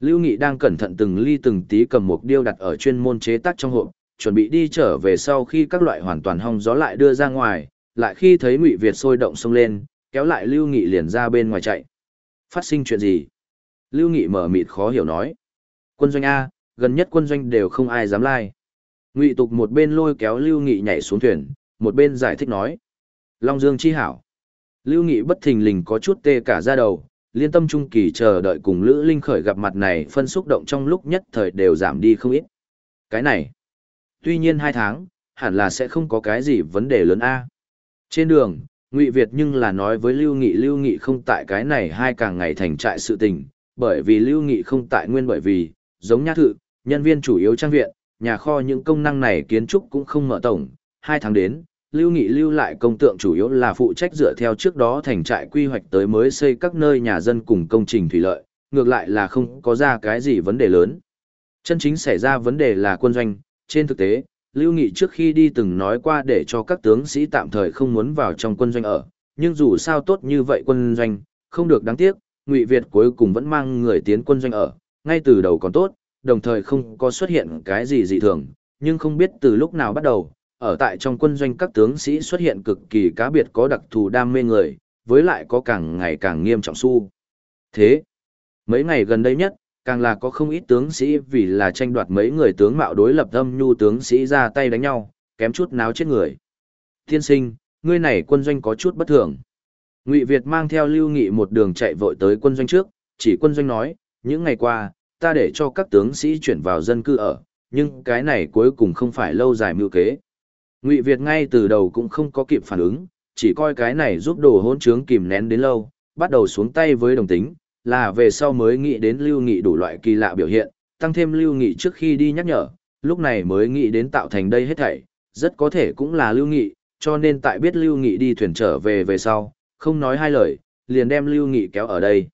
Lưu Nghị đang cẩn thận từng ly từng tí cầm một điêu đặt ở chuyên môn chế tác trong hộp, chuẩn bị đi trở về sau khi các loại hoàn toàn hong gió lại đưa ra ngoài, lại khi thấy Ngụy Việt sôi động xông lên, kéo lại Lưu Nghị liền ra bên ngoài chạy. Phát sinh chuyện gì? Lưu Nghị mở mịt khó hiểu nói. Quân doanh A, gần nhất quân doanh đều không ai dám lai. Ngụy Tục một bên lôi kéo Lưu Nghị nhảy xuống thuyền, một bên giải thích nói. Long Dương chi hảo. Lưu Nghị bất thình lình có chút tê cả da đầu, liên tâm trung kỳ chờ đợi cùng Lữ Linh khởi gặp mặt này phân xúc động trong lúc nhất thời đều giảm đi không ít. Cái này, tuy nhiên hai tháng, hẳn là sẽ không có cái gì vấn đề lớn A. Trên đường, Ngụy Việt nhưng là nói với Lưu Nghị Lưu Nghị không tại cái này hai càng ngày thành trại sự tình, bởi vì Lưu Nghị không tại nguyên bởi vì, giống nhã thự, nhân viên chủ yếu trang viện, nhà kho những công năng này kiến trúc cũng không mở tổng, hai tháng đến, Lưu Nghị lưu lại công tượng chủ yếu là phụ trách dựa theo trước đó thành trại quy hoạch tới mới xây các nơi nhà dân cùng công trình thủy lợi, ngược lại là không có ra cái gì vấn đề lớn. Chân chính xảy ra vấn đề là quân doanh, trên thực tế, Lưu Nghị trước khi đi từng nói qua để cho các tướng sĩ tạm thời không muốn vào trong quân doanh ở, nhưng dù sao tốt như vậy quân doanh, không được đáng tiếc, Ngụy Việt cuối cùng vẫn mang người tiến quân doanh ở, ngay từ đầu còn tốt, đồng thời không có xuất hiện cái gì dị thường, nhưng không biết từ lúc nào bắt đầu, ở tại trong quân doanh các tướng sĩ xuất hiện cực kỳ cá biệt có đặc thù đam mê người, với lại có càng ngày càng nghiêm trọng su. Thế, mấy ngày gần đây nhất, càng là có không ít tướng sĩ vì là tranh đoạt mấy người tướng mạo đối lập âm nhu tướng sĩ ra tay đánh nhau, kém chút náo chết người. Thiên sinh, ngươi này quân doanh có chút bất thường. Ngụy Việt mang theo Lưu Nghị một đường chạy vội tới quân doanh trước, chỉ quân doanh nói, những ngày qua, ta để cho các tướng sĩ chuyển vào dân cư ở, nhưng cái này cuối cùng không phải lâu dài mưu kế. Ngụy Việt ngay từ đầu cũng không có kịp phản ứng, chỉ coi cái này giúp đồ hỗn trướng kìm nén đến lâu, bắt đầu xuống tay với đồng tính, là về sau mới nghĩ đến Lưu Nghị đủ loại kỳ lạ biểu hiện, tăng thêm Lưu Nghị trước khi đi nhắc nhở, lúc này mới nghĩ đến tạo thành đây hết thảy, rất có thể cũng là Lưu Nghị, cho nên tại biết Lưu Nghị đi thuyền trở về về sau, không nói hai lời, liền đem Lưu Nghị kéo ở đây.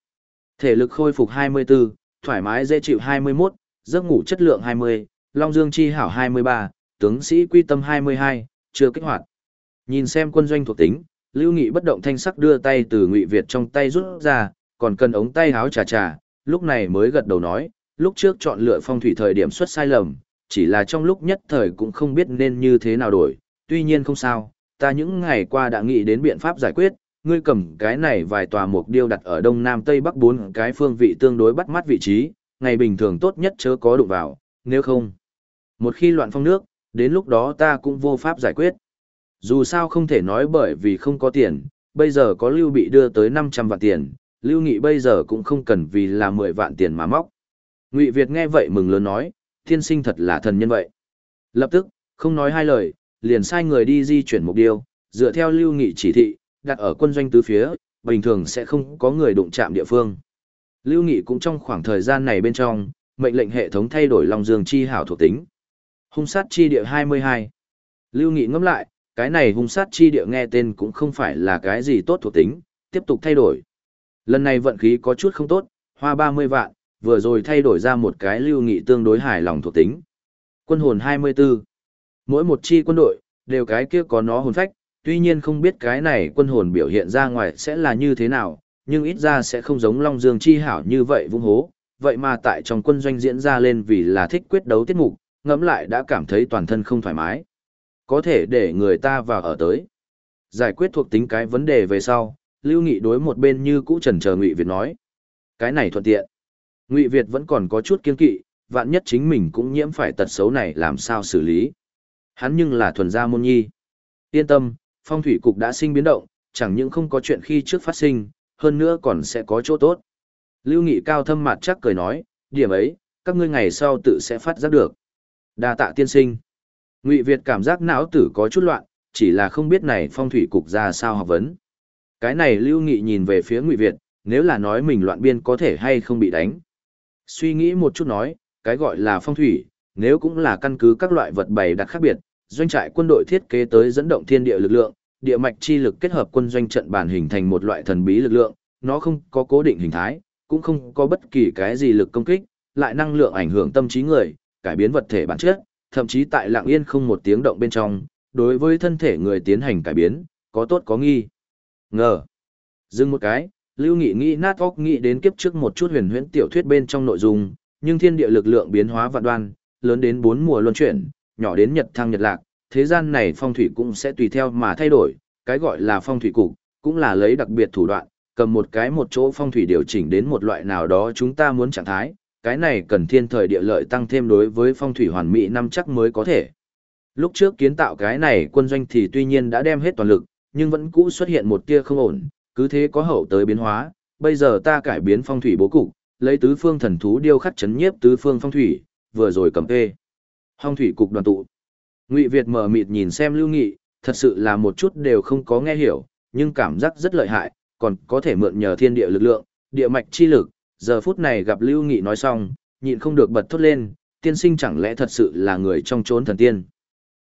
Thể lực khôi phục 24, thoải mái dễ chịu 21, giấc ngủ chất lượng 20, Long Dương chi hảo 23, tướng sĩ quy tâm 22, chưa kích hoạt. Nhìn xem quân doanh thuộc tính, Lưu Nghị bất động thanh sắc đưa tay từ Ngụy Việt trong tay rút ra, còn cần ống tay háo trà trà, lúc này mới gật đầu nói, lúc trước chọn lựa phong thủy thời điểm xuất sai lầm, chỉ là trong lúc nhất thời cũng không biết nên như thế nào đổi, tuy nhiên không sao, ta những ngày qua đã nghĩ đến biện pháp giải quyết, ngươi cầm cái này vài tòa mục điêu đặt ở đông nam tây bắc bốn cái phương vị tương đối bắt mắt vị trí, ngày bình thường tốt nhất chớ có đụng vào, nếu không. Một khi loạn phong nước, đến lúc đó ta cũng vô pháp giải quyết. Dù sao không thể nói bởi vì không có tiền, bây giờ có lưu bị đưa tới 500 vạn tiền, lưu nghị bây giờ cũng không cần vì là 10 vạn tiền mà móc. Ngụy Việt nghe vậy mừng lớn nói, thiên sinh thật là thần nhân vậy. Lập tức, không nói hai lời, liền sai người đi di chuyển mục tiêu, dựa theo lưu nghị chỉ thị, đặt ở quân doanh tứ phía, bình thường sẽ không có người đụng chạm địa phương. Lưu Nghị cũng trong khoảng thời gian này bên trong, mệnh lệnh hệ thống thay đổi Long Dương chi hảo thuộc tính. Hung sát chi địa 22. Lưu Nghị ngẫm lại, cái này hung sát chi địa nghe tên cũng không phải là cái gì tốt thuộc tính, tiếp tục thay đổi. Lần này vận khí có chút không tốt, hoa 30 vạn, vừa rồi thay đổi ra một cái Lưu Nghị tương đối hài lòng thuộc tính. Quân hồn 24. Mỗi một chi quân đội, đều cái kia có nó hồn phách, tuy nhiên không biết cái này quân hồn biểu hiện ra ngoài sẽ là như thế nào, nhưng ít ra sẽ không giống Long Dương chi hảo như vậy vung hố, vậy mà tại trong quân doanh diễn ra lên vì là thích quyết đấu tiết mục, ngẫm lại đã cảm thấy toàn thân không thoải mái. Có thể để người ta vào ở tới. Giải quyết thuộc tính cái vấn đề về sau, Lưu Nghị đối một bên như cũ trần chờ Ngụy Việt nói. Cái này thuận tiện. Ngụy Việt vẫn còn có chút kiên kỵ, vạn nhất chính mình cũng nhiễm phải tật xấu này làm sao xử lý. Hắn nhưng là thuần gia môn nhi. Yên tâm, phong thủy cục đã sinh biến động, chẳng những không có chuyện khi trước phát sinh, hơn nữa còn sẽ có chỗ tốt. Lưu Nghị cao thâm mặt chắc cười nói, điểm ấy, các ngươi ngày sau tự sẽ phát giác được. Đa tạ tiên sinh. Ngụy Việt cảm giác não tử có chút loạn, chỉ là không biết này phong thủy cục ra sao học vấn. Cái này Lưu Nghị nhìn về phía Ngụy Việt, nếu là nói mình loạn biên có thể hay không bị đánh. Suy nghĩ một chút nói, cái gọi là phong thủy, nếu cũng là căn cứ các loại vật bày đặt khác biệt, doanh trại quân đội thiết kế tới dẫn động thiên địa lực lượng, địa mạch chi lực kết hợp quân doanh trận bản hình thành một loại thần bí lực lượng, nó không có cố định hình thái, cũng không có bất kỳ cái gì lực công kích, lại năng lượng ảnh hưởng tâm trí người, cải biến vật thể bản chất, thậm chí tại lặng yên không một tiếng động bên trong, đối với thân thể người tiến hành cải biến, có tốt có nghi. Ngờ. Dừng một cái, Lưu Nghị nghĩ nát óc nghĩ đến kiếp trước một chút huyền huyễn tiểu thuyết bên trong nội dung, nhưng thiên địa lực lượng biến hóa vạn đoan, lớn đến bốn mùa luân chuyển, nhỏ đến nhật thăng nhật lạc, thế gian này phong thủy cũng sẽ tùy theo mà thay đổi, cái gọi là phong thủy cục, cũng là lấy đặc biệt thủ đoạn, cầm một cái một chỗ phong thủy điều chỉnh đến một loại nào đó chúng ta muốn trạng thái, cái này cần thiên thời địa lợi tăng thêm đối với phong thủy hoàn mỹ năm chắc mới có thể. Lúc trước kiến tạo cái này quân doanh thì tuy nhiên đã đem hết toàn lực, nhưng vẫn cũ xuất hiện một tia không ổn, cứ thế có hậu tới biến hóa, bây giờ ta cải biến phong thủy bố cục, lấy tứ phương thần thú điêu khắc chấn nhiếp tứ phương phong thủy, vừa rồi cầm tê, Phong thủy cục đoàn tụ. Ngụy Việt mở mịt nhìn xem Lưu Nghị, thật sự là một chút đều không có nghe hiểu, nhưng cảm giác rất lợi hại, còn có thể mượn nhờ thiên địa lực lượng, địa mạch chi lực. Giờ phút này gặp Lưu Nghị nói xong, nhịn không được bật thốt lên, tiên sinh chẳng lẽ thật sự là người trong chốn thần tiên.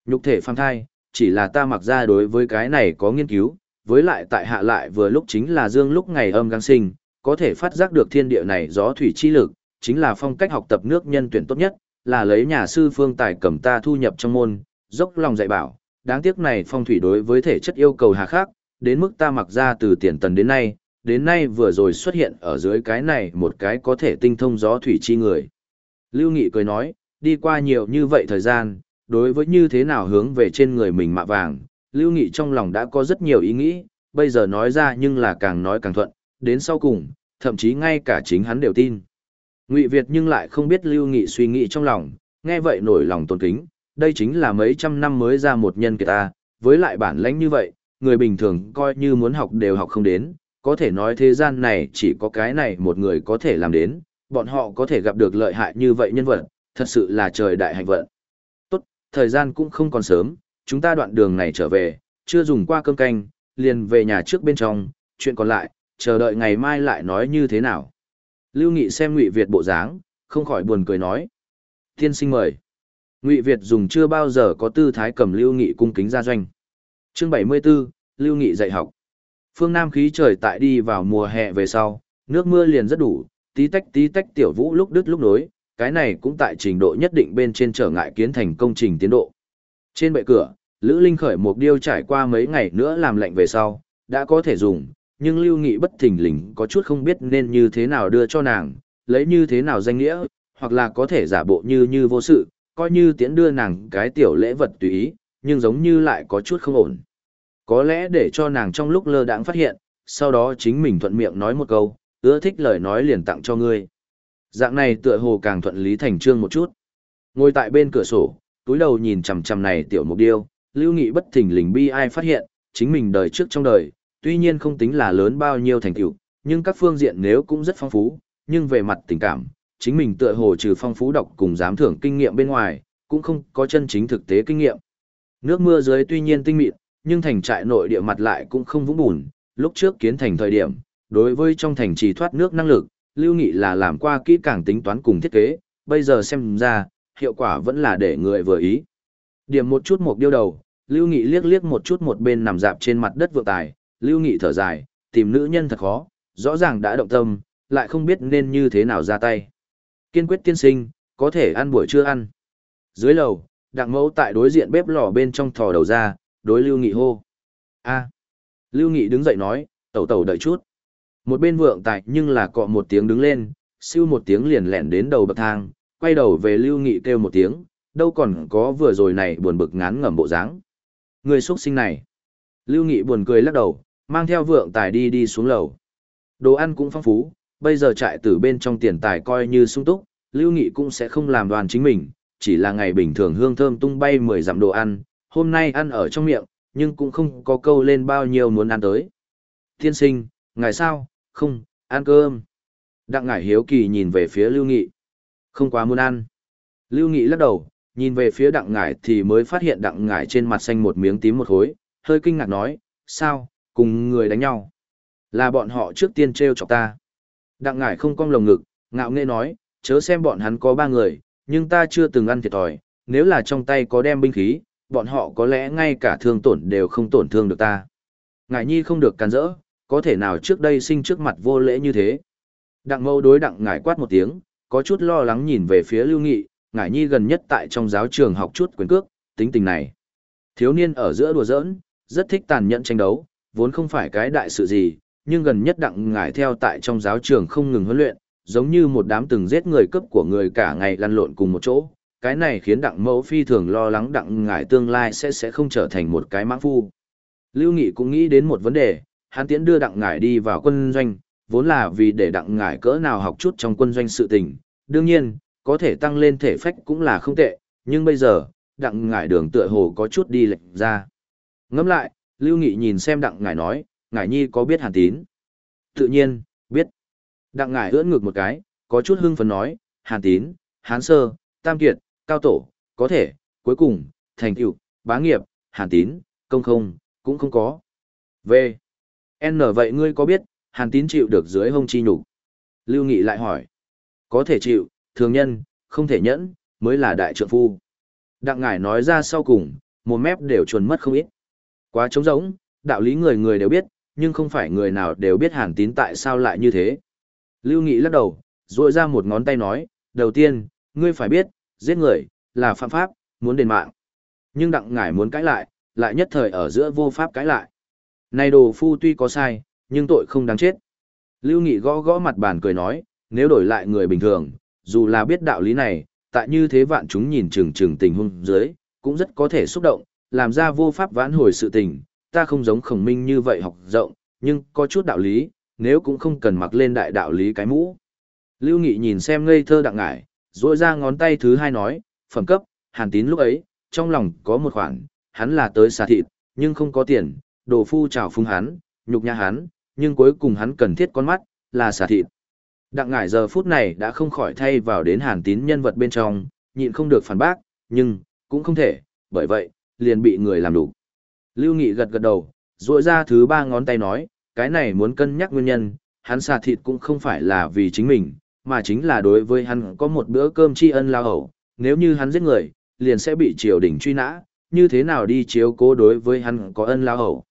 Nhục thể phang thai, chỉ là ta mặc ra đối với cái này có nghiên cứu, với lại tại hạ lại vừa lúc chính là dương lúc ngày âm găng sinh, có thể phát giác được thiên địa này gió thủy chi lực, chính là phong cách học tập nước nhân tuyển tốt nhất, là lấy nhà sư phương tài cầm ta thu nhập trong môn, dốc lòng dạy bảo, đáng tiếc này phong thủy đối với thể chất yêu cầu hà khắc, đến mức ta mặc ra từ tiền tần đến nay, đến nay vừa rồi xuất hiện ở dưới cái này một cái có thể tinh thông gió thủy chi người. Lưu Nghị cười nói, đi qua nhiều như vậy thời gian, đối với như thế nào hướng về trên người mình mạ vàng, Lưu Nghị trong lòng đã có rất nhiều ý nghĩ, bây giờ nói ra nhưng là càng nói càng thuận, đến sau cùng, thậm chí ngay cả chính hắn đều tin. Ngụy Việt nhưng lại không biết Lưu Nghị suy nghĩ trong lòng, nghe vậy nổi lòng tôn kính, đây chính là mấy trăm năm mới ra một nhân kiệt ta, với lại bản lãnh như vậy, người bình thường coi như muốn học đều học không đến, có thể nói thế gian này chỉ có cái này một người có thể làm đến, bọn họ có thể gặp được lợi hại như vậy nhân vật, thật sự là trời đại hạnh vận. Tốt, thời gian cũng không còn sớm, chúng ta đoạn đường này trở về, chưa dùng qua cơm canh, liền về nhà trước bên trong, chuyện còn lại, chờ đợi ngày mai lại nói như thế nào. Lưu Nghị xem Ngụy Việt bộ dáng, không khỏi buồn cười nói. Tiên sinh mời. Ngụy Việt dùng chưa bao giờ có tư thái cầm Lưu Nghị cung kính ra doanh. Chương 74, Lưu Nghị dạy học. Phương Nam khí trời tại đi vào mùa hè về sau, nước mưa liền rất đủ, tí tách tí tách tiểu vũ lúc đứt lúc nối, cái này cũng tại trình độ nhất định bên trên trở ngại kiến thành công trình tiến độ. Trên bệ cửa, Lữ Linh khởi một điêu trải qua mấy ngày nữa làm lạnh về sau, đã có thể dùng, nhưng Lưu Nghị bất thình lình có chút không biết nên như thế nào đưa cho nàng, lấy như thế nào danh nghĩa, hoặc là có thể giả bộ như như vô sự, coi như tiễn đưa nàng cái tiểu lễ vật tùy ý, nhưng giống như lại có chút không ổn. Có lẽ để cho nàng trong lúc lơ đãng phát hiện, sau đó chính mình thuận miệng nói một câu, ưa thích lời nói liền tặng cho ngươi. Dạng này tựa hồ càng thuận lý thành trương một chút. Ngồi tại bên cửa sổ, túi đầu nhìn chằm chằm này tiểu mục điêu, Lưu Nghị bất thình lình bi ai phát hiện, chính mình đời trước trong đời, tuy nhiên không tính là lớn bao nhiêu thành tựu, nhưng các phương diện nếu cũng rất phong phú, nhưng về mặt tình cảm, chính mình tựa hồ trừ phong phú đọc cùng giám thưởng kinh nghiệm bên ngoài, cũng không có chân chính thực tế kinh nghiệm. Nước mưa dưới tuy nhiên tinh mịn, nhưng thành trại nội địa mặt lại cũng không vũng bùn, lúc trước kiến thành thời điểm, đối với trong thành trì thoát nước năng lực, Lưu Nghị là làm qua kỹ càng tính toán cùng thiết kế, bây giờ xem ra, hiệu quả vẫn là để người vừa ý. Điểm một chút một điêu đầu, Lưu Nghị liếc liếc một chút một bên nằm dạp trên mặt đất vượng tài, Lưu Nghị thở dài, tìm nữ nhân thật khó, rõ ràng đã động tâm, lại không biết nên như thế nào ra tay. Kiên quyết tiên sinh, có thể ăn buổi trưa ăn. Dưới lầu, đặng mẫu tại đối diện bếp lò bên trong thò đầu ra, đối Lưu Nghị hô. a Lưu Nghị đứng dậy nói, tẩu tẩu đợi chút. Một bên vượng tại nhưng là cọ một tiếng đứng lên, siêu một tiếng liền lẹn đến đầu bậc thang, quay đầu về Lưu Nghị kêu một tiếng, đâu còn có vừa rồi này buồn bực ngán ngẩm bộ dáng. Người xuất sinh này. Lưu Nghị buồn cười lắc đầu, mang theo vượng tài đi đi xuống lầu. Đồ ăn cũng phong phú, bây giờ trại tử bên trong tiền tài coi như sung túc, Lưu Nghị cũng sẽ không làm đoàn chính mình, chỉ là ngày bình thường hương thơm tung bay mười dặm đồ ăn, hôm nay ăn ở trong miệng, nhưng cũng không có câu lên bao nhiêu muốn ăn tới. Tiên sinh, ngài sao, không, ăn cơm. Đặng ngải hiếu kỳ nhìn về phía Lưu Nghị. Không quá muốn ăn. Lưu Nghị lắc đầu, nhìn về phía đặng ngải thì mới phát hiện đặng ngải trên mặt xanh một miếng tím một khối, hơi kinh ngạc nói, sao, cùng người đánh nhau. Là bọn họ trước tiên treo chọc ta. Đặng ngải không cong lồng ngực, ngạo nghễ nói, chớ xem bọn hắn có ba người, nhưng ta chưa từng ăn thiệt thòi, nếu là trong tay có đem binh khí, bọn họ có lẽ ngay cả thương tổn đều không tổn thương được ta. Ngải nhi không được can rỡ, có thể nào trước đây sinh trước mặt vô lễ như thế. Đặng mâu đối đặng ngải quát một tiếng, có chút lo lắng nhìn về phía lưu nghị, ngải nhi gần nhất tại trong giáo trường học chút quyền cước, tính tình này. Thiếu niên ở giữa đùa giỡn, rất thích tàn nhẫn tranh đấu, vốn không phải cái đại sự gì, nhưng gần nhất đặng ngải theo tại trong giáo trường không ngừng huấn luyện, giống như một đám từng giết người cấp của người cả ngày lăn lộn cùng một chỗ. Cái này khiến đặng mẫu phi thường lo lắng đặng ngải tương lai sẽ sẽ không trở thành một cái mãng phu. Lưu Nghị cũng nghĩ đến một vấn đề, hắn tiễn đưa đặng ngải đi vào quân doanh, vốn là vì để đặng ngải cỡ nào học chút trong quân doanh sự tình. Đương nhiên, có thể tăng lên thể phách cũng là không tệ, nhưng bây giờ, đặng ngải đường tựa hồ có chút đi lệch ra. Ngẫm lại, Lưu Nghị nhìn xem đặng ngải nói, ngải nhi có biết hàn tín? Tự nhiên, biết. Đặng ngải ưỡn ngực một cái, có chút hưng phấn nói, hàn tín, hán sơ, tam kiệt, cao tổ, có thể, cuối cùng, thành tựu, bá nghiệp, hàn tín, công không, cũng không có. V. N vậy ngươi có biết, hàn tín chịu được dưới hông chi nhục Lưu Nghị lại hỏi. Có thể chịu, thường nhân, không thể nhẫn, mới là đại trượng phu. Đặng ngải nói ra sau cùng, một mép đều chuồn mất không ít. Quá trống rỗng, đạo lý người người đều biết, nhưng không phải người nào đều biết hàn tín tại sao lại như thế. Lưu Nghị lắc đầu, rội ra một ngón tay nói, đầu tiên, ngươi phải biết, giết người, là phạm pháp, muốn đền mạng. Nhưng đặng ngải muốn cãi lại, lại nhất thời ở giữa vô pháp cãi lại. Này đồ phu tuy có sai, nhưng tội không đáng chết. Lưu Nghị gõ gõ mặt bàn cười nói, nếu đổi lại người bình thường, dù là biết đạo lý này, tại như thế vạn chúng nhìn chừng chừng tình huống dưới, cũng rất có thể xúc động, làm ra vô pháp vãn hồi sự tình, ta không giống khổng minh như vậy học rộng, nhưng có chút đạo lý, nếu cũng không cần mặc lên đại đạo lý cái mũ. Lưu Nghị nhìn xem ngây thơ đặng ngải, rỗi ra ngón tay thứ hai nói, phẩm cấp, hàn tín lúc ấy, trong lòng có một khoản, hắn là tới xà thịt, nhưng không có tiền, đồ phu trào phung hắn, nhục nhã hắn, nhưng cuối cùng hắn cần thiết con mắt, là xà thịt. Đặng ngải giờ phút này đã không khỏi thay vào đến hàn tín nhân vật bên trong, nhịn không được phản bác, nhưng, cũng không thể, bởi vậy, liền bị người làm đủ. Lưu Nghị gật gật đầu, rỗi ra thứ ba ngón tay nói, cái này muốn cân nhắc nguyên nhân, hắn xà thịt cũng không phải là vì chính mình, mà chính là đối với hắn có một bữa cơm tri ân lao hậu, nếu như hắn giết người, liền sẽ bị triều đình truy nã, như thế nào đi chiếu cố đối với hắn có ân lao hậu.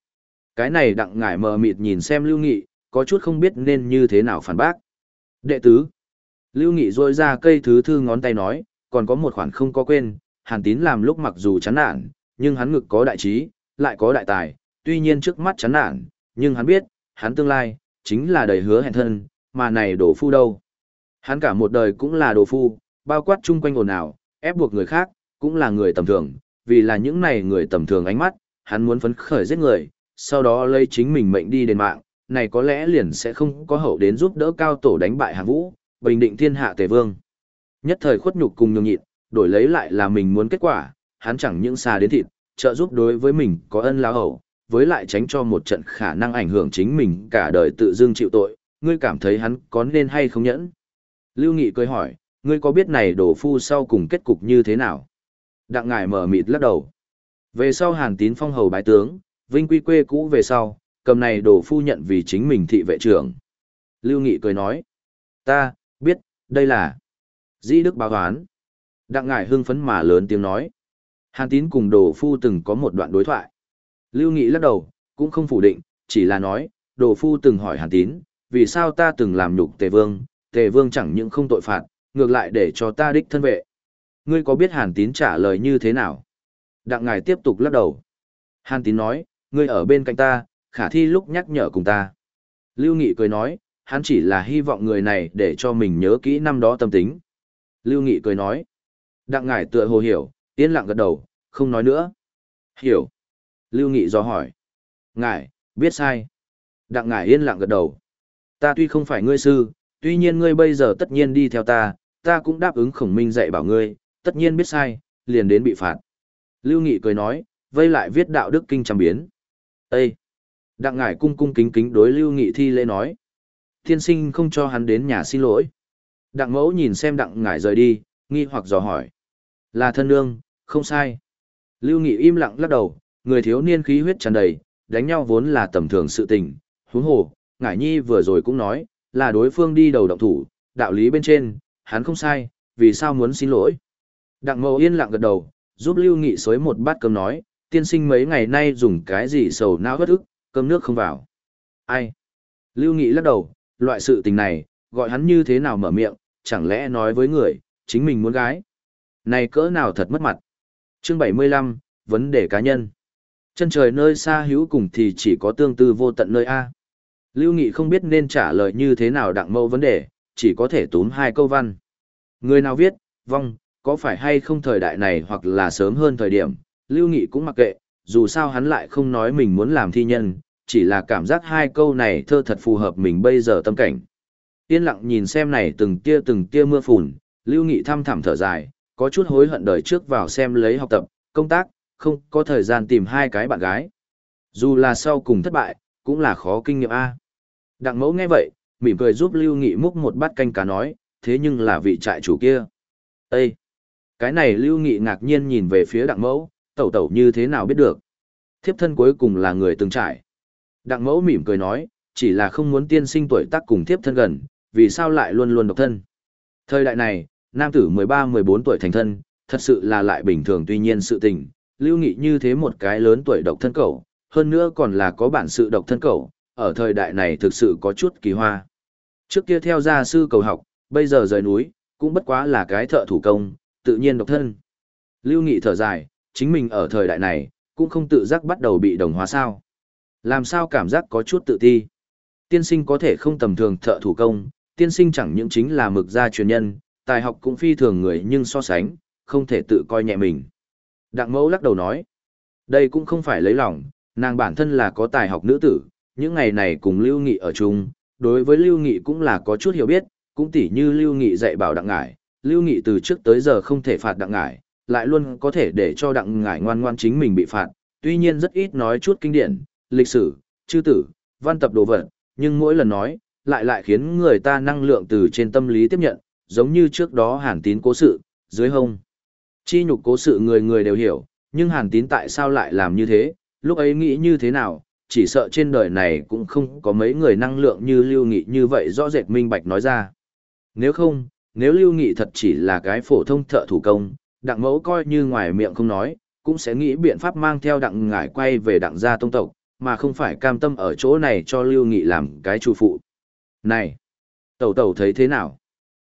Cái này đặng ngải mờ mịt nhìn xem Lưu Nghị, có chút không biết nên như thế nào phản bác. Đệ tứ, Lưu Nghị rôi ra cây thứ thư ngón tay nói, còn có một khoản không có quên, Hàn Tín làm lúc mặc dù chán nản, nhưng hắn ngực có đại trí, lại có đại tài, tuy nhiên trước mắt chán nản, nhưng hắn biết, hắn tương lai, chính là đầy hứa hẹn thân, mà này đồ phu đâu. Hắn cả một đời cũng là đồ phu, bao quát chung quanh ồn ào, ép buộc người khác, cũng là người tầm thường, vì là những này người tầm thường ánh mắt, hắn muốn phấn khởi giết người, sau đó lấy chính mình mệnh đi đền mạng, này có lẽ liền sẽ không có hậu đến giúp đỡ cao tổ đánh bại hạng vũ, bình định thiên hạ tề vương. Nhất thời khuất nhục cùng nhường nhịn, đổi lấy lại là mình muốn kết quả, hắn chẳng những xa đến thịt, trợ giúp đối với mình có ân lao hậu, với lại tránh cho một trận khả năng ảnh hưởng chính mình cả đời tự dưng chịu tội, ngươi cảm thấy hắn có nên hay không nhẫn? Lưu Nghị cười hỏi, ngươi có biết này đổ phu sau cùng kết cục như thế nào? Đặng ngải mở mịt lắc đầu. Về sau hàn tín phong hầu bái tướng, vinh quy quê cũ về sau, cầm này đổ phu nhận vì chính mình thị vệ trưởng. Lưu Nghị cười nói, ta, biết, đây là Di Đức báo toán. Đặng ngải hưng phấn mà lớn tiếng nói. Hàn tín cùng đồ phu từng có một đoạn đối thoại. Lưu Nghị lắc đầu, cũng không phủ định, chỉ là nói, đồ phu từng hỏi hàn tín, vì sao ta từng làm nhục tề vương, tề vương chẳng những không tội phạt, ngược lại để cho ta đích thân vệ. Ngươi có biết hàn tín trả lời như thế nào? Đặng ngài tiếp tục lắc đầu. Hàn tín nói, ngươi ở bên cạnh ta, khả thi lúc nhắc nhở cùng ta. Lưu Nghị cười nói, hắn chỉ là hy vọng người này để cho mình nhớ kỹ năm đó tâm tính. Lưu Nghị cười nói, đặng ngài tựa hồ hiểu, yên lặng gật đầu, không nói nữa. Hiểu. Lưu Nghị do hỏi. Ngài, biết sai. Đặng ngài yên lặng gật đầu. Ta tuy không phải ngươi sư, tuy nhiên ngươi bây giờ tất nhiên đi theo ta, ta cũng đáp ứng khổng minh dạy bảo ngươi, tất nhiên biết sai, liền đến bị phạt. Lưu Nghị cười nói, vây lại viết đạo đức kinh trăm biến. Ê! Đặng ngải cung cung kính kính đối Lưu Nghị thi lễ nói. Thiên sinh không cho hắn đến nhà xin lỗi. Đặng mẫu nhìn xem đặng ngải rời đi, nghi hoặc dò hỏi. Là thân nương, không sai. Lưu Nghị im lặng lắc đầu, người thiếu niên khí huyết tràn đầy, đánh nhau vốn là tầm thường sự tình. Huống hồ, ngải nhi vừa rồi cũng nói, là đối phương đi đầu động thủ, đạo lý bên trên, hắn không sai, vì sao muốn xin lỗi. Đặng Mậu yên lặng gật đầu, giúp Lưu Nghị xối một bát cơm nói, tiên sinh mấy ngày nay dùng cái gì sầu não bất ức, cơm nước không vào. Ai? Lưu Nghị lắc đầu, loại sự tình này, gọi hắn như thế nào mở miệng, chẳng lẽ nói với người, chính mình muốn gái. Này cỡ nào thật mất mặt. Chương 75, vấn đề cá nhân. Chân trời nơi xa hữu cùng thì chỉ có tương tư vô tận nơi A. Lưu Nghị không biết nên trả lời như thế nào đặng mẫu vấn đề, chỉ có thể túm hai câu văn. Người nào viết, vong, có phải hay không thời đại này hoặc là sớm hơn thời điểm, Lưu Nghị cũng mặc kệ, dù sao hắn lại không nói mình muốn làm thi nhân, chỉ là cảm giác hai câu này thơ thật phù hợp mình bây giờ tâm cảnh. Yên lặng nhìn xem này từng tia từng tia mưa phùn, Lưu Nghị thăm thẳm thở dài, có chút hối hận đời trước vào xem lấy học tập, công tác, không có thời gian tìm hai cái bạn gái. Dù là sau cùng thất bại, cũng là khó kinh nghiệm A. Đặng mẫu nghe vậy, mỉm cười giúp Lưu Nghị múc một bát canh cá nói, thế nhưng là vị trại chủ kia. Ê! Cái này Lưu Nghị ngạc nhiên nhìn về phía đặng mẫu, tẩu tẩu như thế nào biết được. Thiếp thân cuối cùng là người từng trải. Đặng mẫu mỉm cười nói, chỉ là không muốn tiên sinh tuổi tác cùng thiếp thân gần, vì sao lại luôn luôn độc thân. Thời đại này, nam tử 13-14 tuổi thành thân, thật sự là lại bình thường tuy nhiên sự tình, lưu nghị như thế một cái lớn tuổi độc thân cầu, hơn nữa còn là có bản sự độc thân cầu, ở thời đại này thực sự có chút kỳ hoa. Trước kia theo gia sư cầu học, bây giờ rời núi, cũng bất quá là cái thợ thủ công, tự nhiên độc thân. Lưu Nghị thở dài, chính mình ở thời đại này, cũng không tự giác bắt đầu bị đồng hóa sao. Làm sao cảm giác có chút tự ti. Tiên sinh có thể không tầm thường thợ thủ công, tiên sinh chẳng những chính là mực gia truyền nhân, tài học cũng phi thường người nhưng so sánh, không thể tự coi nhẹ mình. Đặng mẫu lắc đầu nói, đây cũng không phải lấy lòng, nàng bản thân là có tài học nữ tử, những ngày này cùng Lưu Nghị ở chung, đối với Lưu Nghị cũng là có chút hiểu biết, cũng tỉ như Lưu Nghị dạy bảo đặng ngải, Lưu Nghị từ trước tới giờ không thể phạt đặng ngải, lại luôn có thể để cho đặng ngải ngoan ngoan chính mình bị phạt, tuy nhiên rất ít nói chút kinh điển, lịch sử, chư tử, văn tập đồ vật, nhưng mỗi lần nói, lại lại khiến người ta năng lượng từ trên tâm lý tiếp nhận, giống như trước đó hàn tín cố sự, dưới hông. Chi nhục cố sự người người đều hiểu, nhưng hàn tín tại sao lại làm như thế, lúc ấy nghĩ như thế nào, chỉ sợ trên đời này cũng không có mấy người năng lượng như Lưu Nghị như vậy rõ rệt minh bạch nói ra. Nếu không, nếu Lưu Nghị thật chỉ là cái phổ thông thợ thủ công, đặng mẫu coi như ngoài miệng không nói, cũng sẽ nghĩ biện pháp mang theo đặng ngải quay về đặng gia tông tộc, mà không phải cam tâm ở chỗ này cho Lưu Nghị làm cái chủ phụ. Này! Tẩu tẩu thấy thế nào?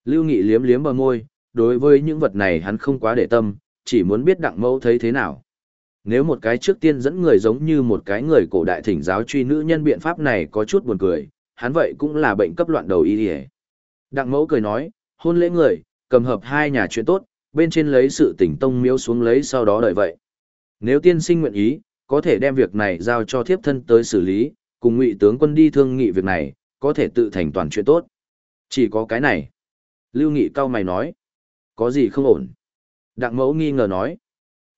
Lưu Nghị liếm liếm bờ môi, đối với những vật này hắn không quá để tâm, chỉ muốn biết đặng mẫu thấy thế nào. Nếu một cái trước tiên dẫn người giống như một cái người cổ đại thỉnh giáo truy nữ nhân biện pháp này có chút buồn cười, hắn vậy cũng là bệnh cấp loạn đầu y hề. Đặng mẫu cười nói, hôn lễ người, cầm hợp hai nhà chuyện tốt, bên trên lấy sự tỉnh tông miếu xuống lấy sau đó đợi vậy. Nếu tiên sinh nguyện ý, có thể đem việc này giao cho thiếp thân tới xử lý, cùng ngụy tướng quân đi thương nghị việc này, có thể tự thành toàn chuyện tốt. Chỉ có cái này. Lưu Nghị cao mày nói. Có gì không ổn? Đặng mẫu nghi ngờ nói.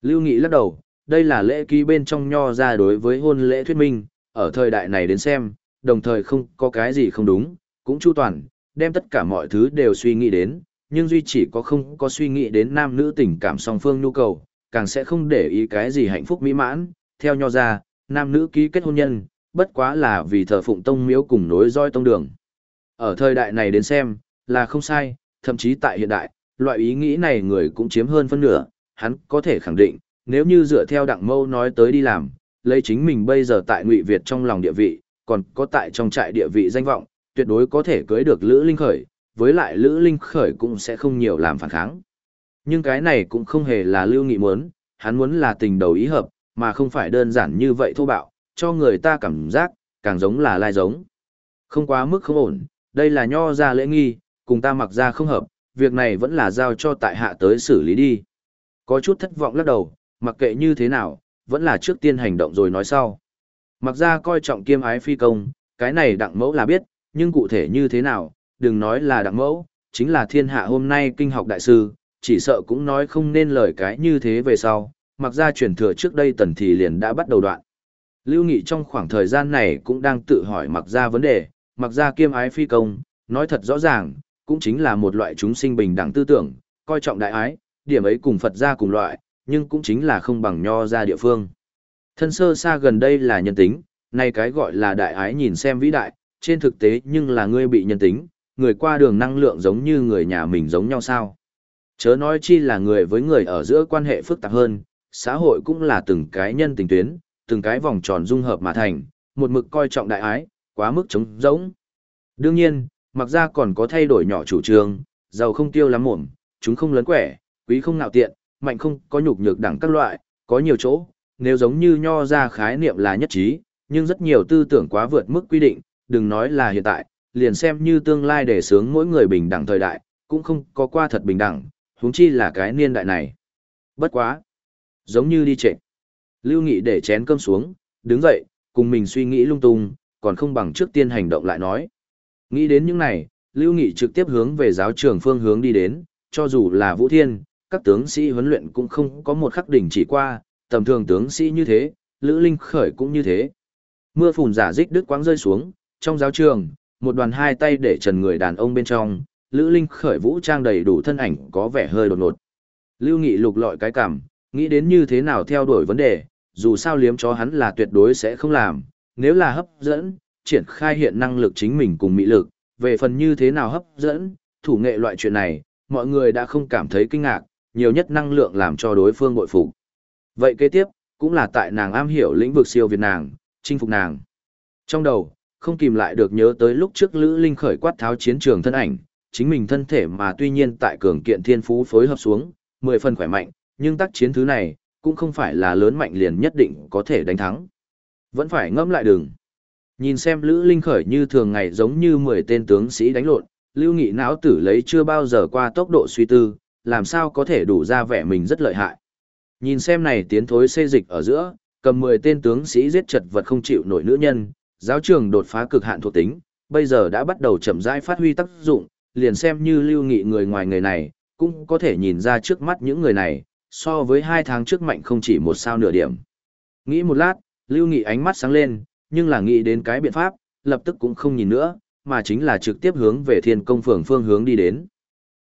Lưu Nghị lắc đầu, đây là lễ ký bên trong nho ra đối với hôn lễ thuyết minh, ở thời đại này đến xem, đồng thời không có cái gì không đúng, cũng chu toàn, đem tất cả mọi thứ đều suy nghĩ đến, nhưng duy chỉ có không có suy nghĩ đến nam nữ tình cảm song phương nhu cầu, càng sẽ không để ý cái gì hạnh phúc mỹ mãn, theo nho ra, nam nữ ký kết hôn nhân, bất quá là vì thờ phụng tông miếu cùng nối roi tông đường. Ở thời đại này đến xem, là không sai, thậm chí tại hiện đại, loại ý nghĩ này người cũng chiếm hơn phân nửa, hắn có thể khẳng định, nếu như dựa theo đặng mâu nói tới đi làm, lấy chính mình bây giờ tại ngụy Việt trong lòng địa vị, còn có tại trong trại địa vị danh vọng, tuyệt đối có thể cưới được Lữ Linh Khởi, với lại Lữ Linh Khởi cũng sẽ không nhiều làm phản kháng. Nhưng cái này cũng không hề là Lưu Nghị muốn, hắn muốn là tình đầu ý hợp, mà không phải đơn giản như vậy thô bạo, cho người ta cảm giác, càng giống là lai giống. Không quá mức không ổn, đây là nho ra lễ nghi, cùng ta mặc ra không hợp, việc này vẫn là giao cho tại hạ tới xử lý đi. Có chút thất vọng lắc đầu, mặc kệ như thế nào, vẫn là trước tiên hành động rồi nói sau. Mặc ra coi trọng kiêm ái phi công, cái này đặng mẫu là biết, nhưng cụ thể như thế nào, đừng nói là đặng mẫu, chính là thiên hạ hôm nay kinh học đại sư, chỉ sợ cũng nói không nên lời cái như thế về sau, mặc ra truyền thừa trước đây tần thì liền đã bắt đầu đoạn. Lưu Nghị trong khoảng thời gian này cũng đang tự hỏi mặc ra vấn đề, mặc ra kiêm ái phi công, nói thật rõ ràng, cũng chính là một loại chúng sinh bình đẳng tư tưởng, coi trọng đại ái, điểm ấy cùng Phật gia cùng loại, nhưng cũng chính là không bằng nho ra địa phương. Thân sơ xa gần đây là nhân tính, nay cái gọi là đại ái nhìn xem vĩ đại, trên thực tế nhưng là ngươi bị nhân tính, người qua đường năng lượng giống như người nhà mình giống nhau sao. Chớ nói chi là người với người ở giữa quan hệ phức tạp hơn, xã hội cũng là từng cái nhân tình tuyến, từng cái vòng tròn dung hợp mà thành, một mực coi trọng đại ái, quá mức trống rỗng. Đương nhiên, mặc ra còn có thay đổi nhỏ chủ trương, giàu không tiêu lắm mồm, chúng không lấn quẻ, quý không nạo tiện, mạnh không có nhục nhược đẳng các loại, có nhiều chỗ, nếu giống như nho ra khái niệm là nhất trí, nhưng rất nhiều tư tưởng quá vượt mức quy định, đừng nói là hiện tại, liền xem như tương lai để sướng mỗi người bình đẳng thời đại, cũng không có qua thật bình đẳng, huống chi là cái niên đại này. Bất quá. Giống như đi trệ. Lưu Nghị để chén cơm xuống, đứng dậy, cùng mình suy nghĩ lung tung, còn không bằng trước tiên hành động lại nói. Nghĩ đến những này, Lưu Nghị trực tiếp hướng về giáo trường phương hướng đi đến, cho dù là Vũ Thiên, các tướng sĩ huấn luyện cũng không có một khắc đỉnh chỉ qua, tầm thường tướng sĩ như thế, Lữ Linh khởi cũng như thế. Mưa phùn giả dích đứt quãng rơi xuống, trong giáo trường, một đoàn hai tay để trần người đàn ông bên trong, Lữ Linh khởi vũ trang đầy đủ thân ảnh có vẻ hơi đột ngột. Lưu Nghị lục lọi cái cảm, nghĩ đến như thế nào theo đuổi vấn đề, dù sao liếm chó hắn là tuyệt đối sẽ không làm, nếu là hấp dẫn, triển khai hiện năng lực chính mình cùng mỹ lực, về phần như thế nào hấp dẫn, thủ nghệ loại chuyện này, mọi người đã không cảm thấy kinh ngạc, nhiều nhất năng lượng làm cho đối phương bội phục. Vậy kế tiếp, cũng là tại nàng am hiểu lĩnh vực siêu việt nàng, chinh phục nàng. Trong đầu, không kìm lại được nhớ tới lúc trước Lữ Linh khởi quát tháo chiến trường thân ảnh, chính mình thân thể mà tuy nhiên tại cường kiện thiên phú phối hợp xuống, mười phần khỏe mạnh, nhưng tác chiến thứ này, cũng không phải là lớn mạnh liền nhất định có thể đánh thắng. Vẫn phải ngẫm lại đường. Nhìn xem Lữ Linh khởi như thường ngày giống như 10 tên tướng sĩ đánh lộn, Lưu Nghị não tử lấy chưa bao giờ qua tốc độ suy tư, làm sao có thể đủ ra vẻ mình rất lợi hại. Nhìn xem này tiến thối xê dịch ở giữa, cầm 10 tên tướng sĩ giết chật vật không chịu nổi nữ nhân, giáo trường đột phá cực hạn thuộc tính, bây giờ đã bắt đầu chậm rãi phát huy tác dụng, liền xem như lưu nghị người ngoài người này, cũng có thể nhìn ra trước mắt những người này, so với hai tháng trước mạnh không chỉ một sao nửa điểm. Nghĩ một lát, lưu nghị ánh mắt sáng lên, nhưng là nghĩ đến cái biện pháp, lập tức cũng không nhìn nữa, mà chính là trực tiếp hướng về thiên công phường phương hướng đi đến.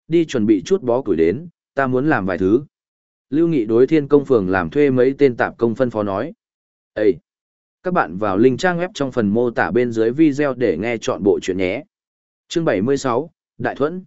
Đi chuẩn bị chút bó củi đến, ta muốn làm vài thứ. Lưu Nghị đối thiên công phường làm thuê mấy tên tạp công phân phó nói. Ê! Các bạn vào link trang web trong phần mô tả bên dưới video để nghe chọn bộ chuyện nhé. Chương 76, Đại Thuẫn.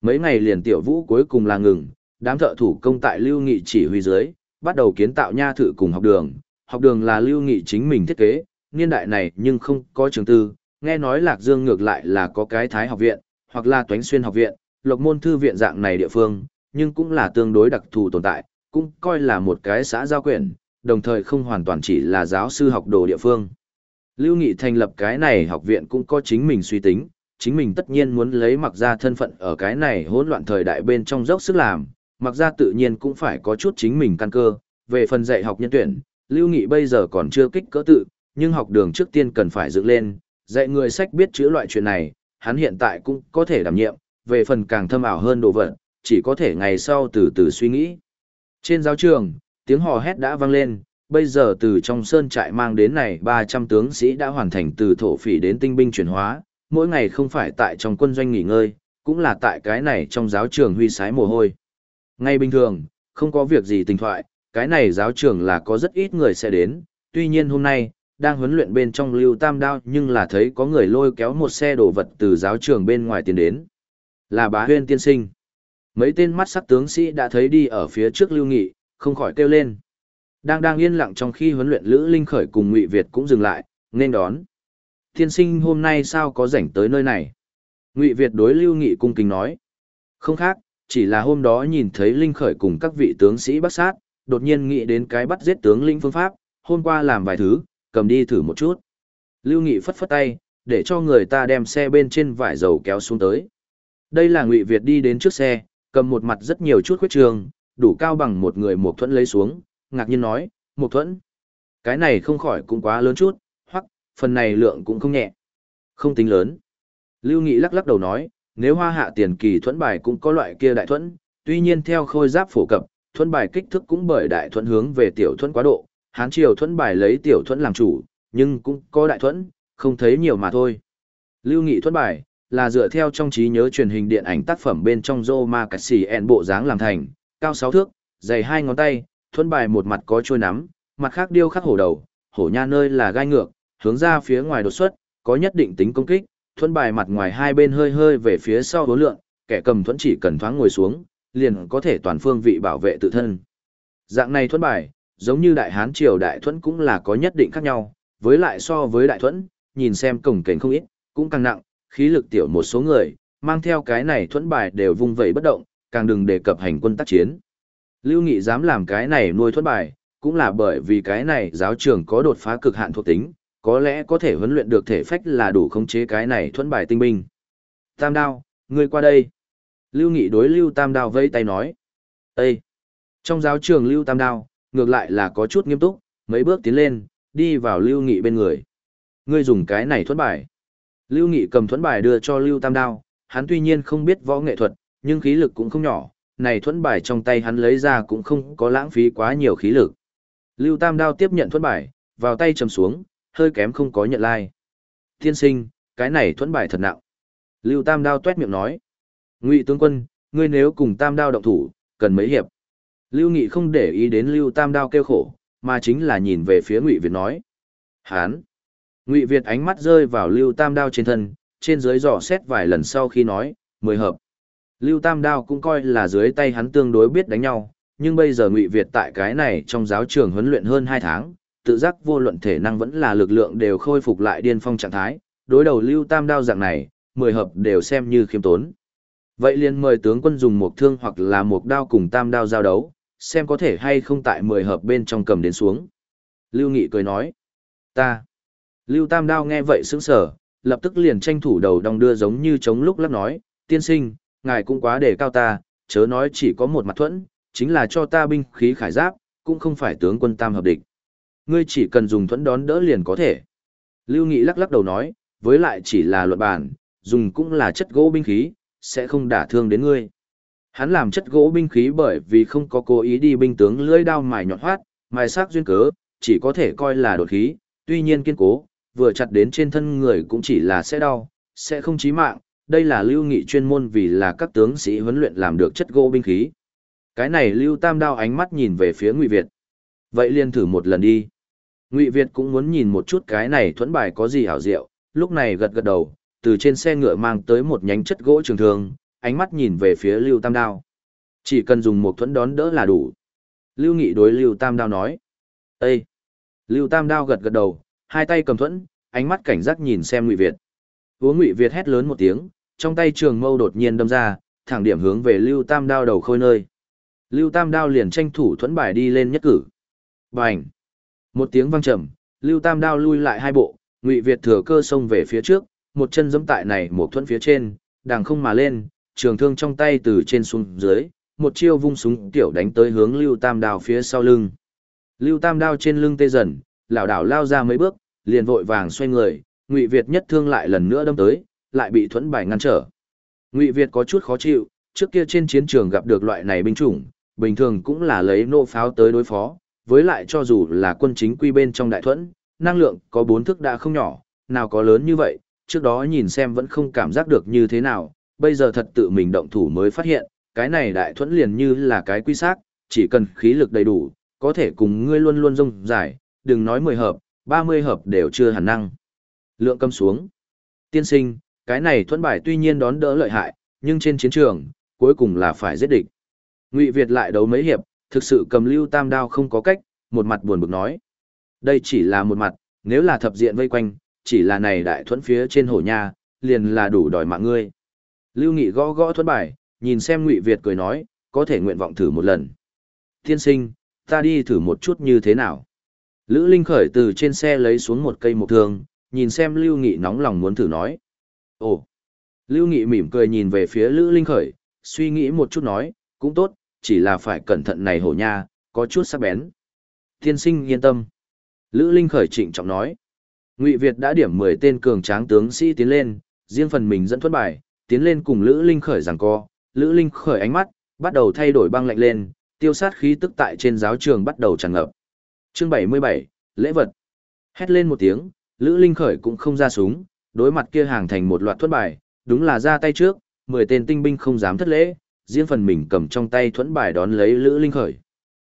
Mấy ngày liền tiểu vũ cuối cùng là ngừng, đám thợ thủ công tại Lưu Nghị chỉ huy dưới, bắt đầu kiến tạo nha thự cùng học đường. Học đường là Lưu Nghị chính mình thiết kế, niên đại này nhưng không có trường tư, nghe nói Lạc Dương ngược lại là có cái Thái học viện, hoặc là Toánh Xuyên học viện, Lộc Môn thư viện dạng này địa phương, nhưng cũng là tương đối đặc thù tồn tại, cũng coi là một cái xã giao quyển, đồng thời không hoàn toàn chỉ là giáo sư học đồ địa phương. Lưu Nghị thành lập cái này học viện cũng có chính mình suy tính, chính mình tất nhiên muốn lấy mặc ra thân phận ở cái này hỗn loạn thời đại bên trong dốc sức làm, mặc ra tự nhiên cũng phải có chút chính mình căn cơ, về phần dạy học nhân tuyển, Lưu Nghị bây giờ còn chưa kích cỡ tự, nhưng học đường trước tiên cần phải dựng lên, dạy người sách biết chữ loại chuyện này, hắn hiện tại cũng có thể đảm nhiệm, về phần càng thâm ảo hơn đồ vật, chỉ có thể ngày sau từ từ suy nghĩ. Trên giáo trường, tiếng hò hét đã vang lên, bây giờ từ trong sơn trại mang đến này 300 tướng sĩ đã hoàn thành từ thổ phỉ đến tinh binh chuyển hóa, mỗi ngày không phải tại trong quân doanh nghỉ ngơi, cũng là tại cái này trong giáo trường huy sái mồ hôi. Ngay bình thường, không có việc gì tình thoại, cái này giáo trường là có rất ít người sẽ đến, tuy nhiên hôm nay, đang huấn luyện bên trong lưu tam đao nhưng là thấy có người lôi kéo một xe đồ vật từ giáo trường bên ngoài tiến đến. Là bá huyên tiên sinh. Mấy tên mắt sắc tướng sĩ đã thấy đi ở phía trước lưu nghị, không khỏi kêu lên. Đang đang yên lặng trong khi huấn luyện Lữ Linh Khởi cùng Ngụy Việt cũng dừng lại, nên đón. Tiên sinh hôm nay sao có rảnh tới nơi này? Ngụy Việt đối Lưu Nghị cung kính nói. Không khác, chỉ là hôm đó nhìn thấy Linh Khởi cùng các vị tướng sĩ bắt sát, đột nhiên nghĩ đến cái bắt giết tướng Linh phương pháp, hôm qua làm vài thứ, cầm đi thử một chút. Lưu Nghị phất phất tay, để cho người ta đem xe bên trên vải dầu kéo xuống tới. Đây là Ngụy Việt đi đến trước xe, cầm một mặt rất nhiều chút khuyết trường, đủ cao bằng một người một thuẫn lấy xuống, ngạc nhiên nói, một thuẫn. Cái này không khỏi cũng quá lớn chút, hoặc, phần này lượng cũng không nhẹ. Không tính lớn. Lưu Nghị lắc lắc đầu nói, nếu hoa hạ tiền kỳ thuẫn bài cũng có loại kia đại thuẫn, tuy nhiên theo khôi giáp phổ cập, thuẫn bài kích thước cũng bởi đại thuẫn hướng về tiểu thuẫn quá độ, hán triều thuẫn bài lấy tiểu thuẫn làm chủ, nhưng cũng có đại thuẫn, không thấy nhiều mà thôi. Lưu Nghị thuẫn bài, là dựa theo trong trí nhớ truyền hình điện ảnh tác phẩm bên trong Roma Cassien bộ dáng làm thành, cao 6 thước, dày hai ngón tay, thuẫn bài một mặt có trôi nắm, mặt khác điêu khắc hổ đầu, hổ nha nơi là gai ngược, hướng ra phía ngoài đột xuất, có nhất định tính công kích, thuẫn bài mặt ngoài hai bên hơi hơi về phía sau hố lượng, kẻ cầm thuẫn chỉ cần thoáng ngồi xuống, liền có thể toàn phương vị bảo vệ tự thân. Dạng này thuẫn bài, giống như đại hán triều đại thuẫn cũng là có nhất định khác nhau, với lại so với đại thuẫn, nhìn xem cổng kềnh không ít, cũng càng nặng, khí lực tiểu một số người, mang theo cái này thuẫn bài đều vung vẩy bất động, càng đừng đề cập hành quân tác chiến. Lưu Nghị dám làm cái này nuôi thuẫn bài, cũng là bởi vì cái này giáo trường có đột phá cực hạn thuộc tính, có lẽ có thể huấn luyện được thể phách là đủ khống chế cái này thuẫn bài tinh binh. Tam đao, ngươi qua đây. Lưu Nghị đối Lưu Tam đao vây tay nói. Ê! Trong giáo trường Lưu Tam đao, ngược lại là có chút nghiêm túc, mấy bước tiến lên, đi vào Lưu Nghị bên người. Ngươi dùng cái này thuẫn bài. Lưu Nghị cầm thuẫn bài đưa cho Lưu Tam đao, hắn tuy nhiên không biết võ nghệ thuật, nhưng khí lực cũng không nhỏ, này thuẫn bài trong tay hắn lấy ra cũng không có lãng phí quá nhiều khí lực. Lưu Tam đao tiếp nhận thuẫn bài, vào tay trầm xuống, hơi kém không có nhận lai. Tiên sinh, cái này thuẫn bài thật nặng. Lưu Tam đao tuét miệng nói. Ngụy tướng quân, ngươi nếu cùng Tam đao động thủ, cần mấy hiệp. Lưu Nghị không để ý đến Lưu Tam đao kêu khổ, mà chính là nhìn về phía Ngụy Việt nói. Hán. Ngụy Việt ánh mắt rơi vào Lưu Tam đao trên thân, trên dưới dò xét vài lần sau khi nói, mười hợp. Lưu Tam đao cũng coi là dưới tay hắn tương đối biết đánh nhau, nhưng bây giờ Ngụy Việt tại cái này trong giáo trường huấn luyện hơn 2 tháng, tự giác vô luận thể năng vẫn là lực lượng đều khôi phục lại điên phong trạng thái, đối đầu Lưu Tam đao dạng này, mười hợp đều xem như khiêm tốn. Vậy liền mời tướng quân dùng một thương hoặc là một đao cùng tam đao giao đấu, xem có thể hay không tại mười hợp bên trong cầm đến xuống. Lưu Nghị cười nói, ta. Lưu Tam đao nghe vậy sững sờ, lập tức liền tranh thủ đầu đong đưa giống như chống lúc lắc nói, tiên sinh, ngài cũng quá để cao ta, chớ nói chỉ có một mặt thuẫn, chính là cho ta binh khí khải giáp, cũng không phải tướng quân tam hợp địch. Ngươi chỉ cần dùng thuẫn đón đỡ liền có thể. Lưu Nghị lắc lắc đầu nói, với lại chỉ là luận bản, dùng cũng là chất gỗ binh khí, sẽ không đả thương đến ngươi. Hắn làm chất gỗ binh khí bởi vì không có cố ý đi binh tướng lưỡi đao mài nhọn hoát, mài sắc duyên cớ, chỉ có thể coi là đột khí, tuy nhiên kiên cố, vừa chặt đến trên thân người cũng chỉ là sẽ đau, sẽ không chí mạng. Đây là lưu nghị chuyên môn vì là các tướng sĩ huấn luyện làm được chất gỗ binh khí. Cái này lưu tam đao ánh mắt nhìn về phía Ngụy Việt. Vậy liền thử một lần đi. Ngụy Việt cũng muốn nhìn một chút cái này thuẫn bài có gì hảo diệu, lúc này gật gật đầu, từ trên xe ngựa mang tới một nhánh chất gỗ trường thương, ánh mắt nhìn về phía Lưu Tam Đao. Chỉ cần dùng một thuẫn đón đỡ là đủ. Lưu Nghị đối Lưu Tam Đao nói. Ê! Lưu Tam Đao gật gật đầu, hai tay cầm thuẫn, ánh mắt cảnh giác nhìn xem Ngụy Việt. Uống Ngụy Việt hét lớn một tiếng, trong tay trường mâu đột nhiên đâm ra, thẳng điểm hướng về Lưu Tam Đao đầu khôi nơi. Lưu Tam Đao liền tranh thủ thuẫn bài đi lên nhất cử. Bành! Một tiếng vang trầm, Lưu Tam Đao lui lại hai bộ, Ngụy Việt thừa cơ xông về phía trước, một chân giẫm tại này một thuẫn phía trên, đàng không mà lên, trường thương trong tay từ trên xuống dưới, một chiêu vung súng tiểu đánh tới hướng Lưu Tam Đao phía sau lưng. Lưu Tam Đao trên lưng tê dần, lảo đảo lao ra mấy bước, liền vội vàng xoay người, Ngụy Việt nhất thương lại lần nữa đâm tới, lại bị thuẫn bài ngăn trở. Ngụy Việt có chút khó chịu, trước kia trên chiến trường gặp được loại này binh chủng, bình thường cũng là lấy nô pháo tới đối phó, với lại cho dù là quân chính quy bên trong đại thuẫn, năng lượng có bốn thước đã không nhỏ, nào có lớn như vậy, trước đó nhìn xem vẫn không cảm giác được như thế nào, bây giờ thật tự mình động thủ mới phát hiện, cái này đại thuẫn liền như là cái quy xác, chỉ cần khí lực đầy đủ, có thể cùng ngươi luôn luôn rông dài, đừng nói 10 hợp, 30 hợp đều chưa hẳn năng. Lượng cầm xuống. Tiên sinh, cái này thuẫn bài tuy nhiên đón đỡ lợi hại, nhưng trên chiến trường, cuối cùng là phải giết địch. Ngụy Việt lại đấu mấy hiệp, thực sự cầm lưu tam đao không có cách, một mặt buồn bực nói. Đây chỉ là một mặt, nếu là thập diện vây quanh, chỉ là này đại thuẫn phía trên hổ nha, liền là đủ đòi mạng ngươi. Lưu Nghị gõ gõ thuẫn bài, nhìn xem Ngụy Việt cười nói, có thể nguyện vọng thử một lần. Thiên sinh, ta đi thử một chút như thế nào. Lữ Linh khởi từ trên xe lấy xuống một cây mộc thương, nhìn xem Lưu Nghị nóng lòng muốn thử nói. Ồ! Lưu Nghị mỉm cười nhìn về phía Lữ Linh khởi, suy nghĩ một chút nói, cũng tốt, chỉ là phải cẩn thận này hổ nha, có chút sắc bén. Thiên sinh yên tâm. Lữ Linh khởi trịnh trọng nói. Ngụy Việt đã điểm 10 tên cường tráng tướng sĩ tiến lên, riêng phần mình dẫn thuẫn bài, tiến lên cùng Lữ Linh khởi giằng co, Lữ Linh khởi ánh mắt, bắt đầu thay đổi băng lạnh lên, tiêu sát khí tức tại trên giáo trường bắt đầu tràn ngập. Chương 77, lễ vật. Hét lên một tiếng, Lữ Linh khởi cũng không ra súng, đối mặt kia hàng thành một loạt thuẫn bài, đúng là ra tay trước, 10 tên tinh binh không dám thất lễ, riêng phần mình cầm trong tay thuẫn bài đón lấy Lữ Linh khởi.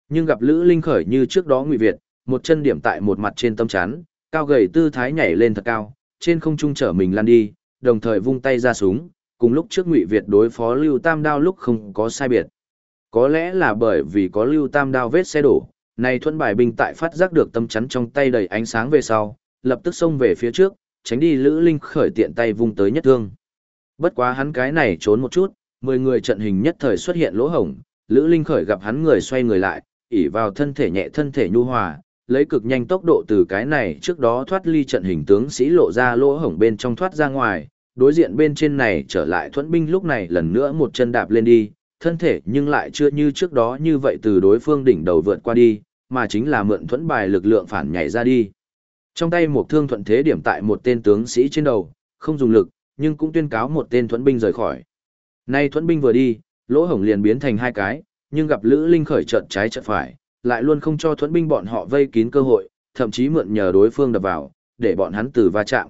Nhưng gặp Lữ Linh khởi như trước đó Ngụy Việt, một chân điểm tại một mặt trên tâm chán, cao gầy tư thái nhảy lên thật cao, trên không trung trở mình lăn đi, đồng thời vung tay ra súng, cùng lúc trước Ngụy Việt đối phó Lưu Tam Đao lúc không có sai biệt. Có lẽ là bởi vì có Lưu Tam Đao vết xe đổ, này thuẫn bài binh tại phát giác được tâm chắn trong tay đầy ánh sáng về sau, lập tức xông về phía trước, tránh đi Lữ Linh khởi tiện tay vung tới nhất thương. Bất quá hắn cái này trốn một chút, mười người trận hình nhất thời xuất hiện lỗ hổng, Lữ Linh khởi gặp hắn người xoay người lại, ỉ vào thân thể nhẹ thân thể nhu hòa, lấy cực nhanh tốc độ từ cái này trước đó thoát ly trận hình tướng sĩ lộ ra lỗ hổng bên trong thoát ra ngoài, đối diện bên trên này trở lại thuẫn binh lúc này lần nữa một chân đạp lên đi, thân thể nhưng lại chưa như trước đó như vậy từ đối phương đỉnh đầu vượt qua đi, mà chính là mượn thuẫn bài lực lượng phản nhảy ra đi. Trong tay một thương thuận thế điểm tại một tên tướng sĩ trên đầu, không dùng lực, nhưng cũng tuyên cáo một tên thuẫn binh rời khỏi. Nay thuẫn binh vừa đi, lỗ hổng liền biến thành hai cái, nhưng gặp Lữ Linh khởi trận trái trận phải, lại luôn không cho thuẫn binh bọn họ vây kín cơ hội, thậm chí mượn nhờ đối phương đập vào, để bọn hắn từ va chạm.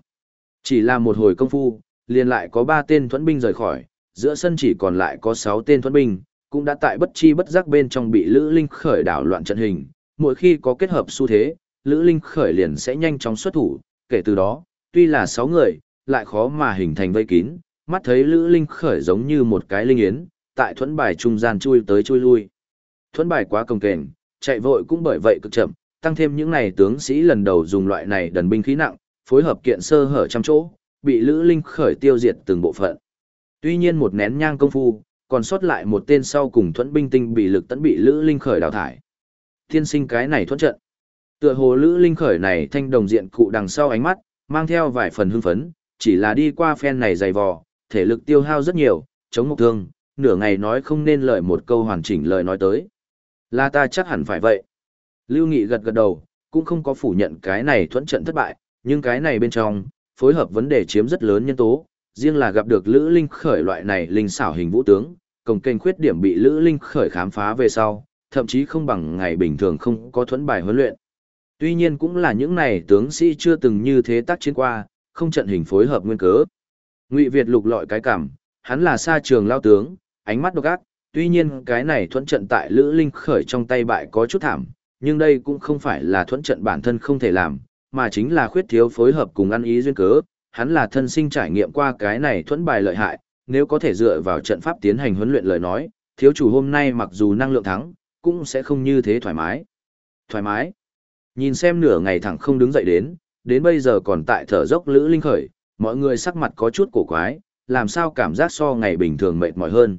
Chỉ là một hồi công phu, liền lại có ba tên thuẫn binh rời khỏi, giữa sân chỉ còn lại có sáu tên thuẫn binh, cũng đã tại bất chi bất giác bên trong bị Lữ Linh khởi đảo loạn trận hình, mỗi khi có kết hợp xu thế, Lữ Linh khởi liền sẽ nhanh chóng xuất thủ, kể từ đó, tuy là sáu người, lại khó mà hình thành vây kín, mắt thấy Lữ Linh khởi giống như một cái linh yến, tại thuẫn bài trung gian chui tới chui lui. Thuẫn bài quá công kềnh, chạy vội cũng bởi vậy cực chậm, tăng thêm những này tướng sĩ lần đầu dùng loại này đần binh khí nặng, phối hợp kiện sơ hở trăm chỗ, bị Lữ Linh khởi tiêu diệt từng bộ phận. Tuy nhiên một nén nhang công phu, còn sót lại một tên sau cùng thuẫn binh tinh bị lực tấn bị Lữ Linh khởi đào thải. Thiên sinh cái này thuẫn trận. Tựa hồ Lữ Linh khởi này thanh đồng diện cụ đằng sau ánh mắt, mang theo vài phần hưng phấn, chỉ là đi qua phen này dày vò, thể lực tiêu hao rất nhiều, chống một thương, nửa ngày nói không nên lời một câu hoàn chỉnh lời nói tới. Là ta chắc hẳn phải vậy. Lưu Nghị gật gật đầu, cũng không có phủ nhận cái này thuẫn trận thất bại, nhưng cái này bên trong, phối hợp vấn đề chiếm rất lớn nhân tố, riêng là gặp được Lữ Linh khởi loại này linh xảo hình vũ tướng, công kênh khuyết điểm bị Lữ Linh khởi khám phá về sau, thậm chí không bằng ngày bình thường không có thuẫn bài huấn luyện. Tuy nhiên cũng là những này tướng sĩ chưa từng như thế tác chiến qua, không trận hình phối hợp nguyên cớ. Ngụy Việt lục lọi cái cảm, hắn là xa trường lao tướng, ánh mắt độc ác, tuy nhiên cái này thuẫn trận tại Lữ Linh khởi trong tay bại có chút thảm, nhưng đây cũng không phải là thuẫn trận bản thân không thể làm, mà chính là khuyết thiếu phối hợp cùng ăn ý duyên cớ, hắn là thân sinh trải nghiệm qua cái này thuẫn bài lợi hại, nếu có thể dựa vào trận pháp tiến hành huấn luyện lời nói, thiếu chủ hôm nay mặc dù năng lượng thắng, cũng sẽ không như thế thoải mái. Thoải mái. Nhìn xem nửa ngày thẳng không đứng dậy đến, đến bây giờ còn tại thở dốc Lữ Linh khởi, mọi người sắc mặt có chút cổ quái, làm sao cảm giác so ngày bình thường mệt mỏi hơn.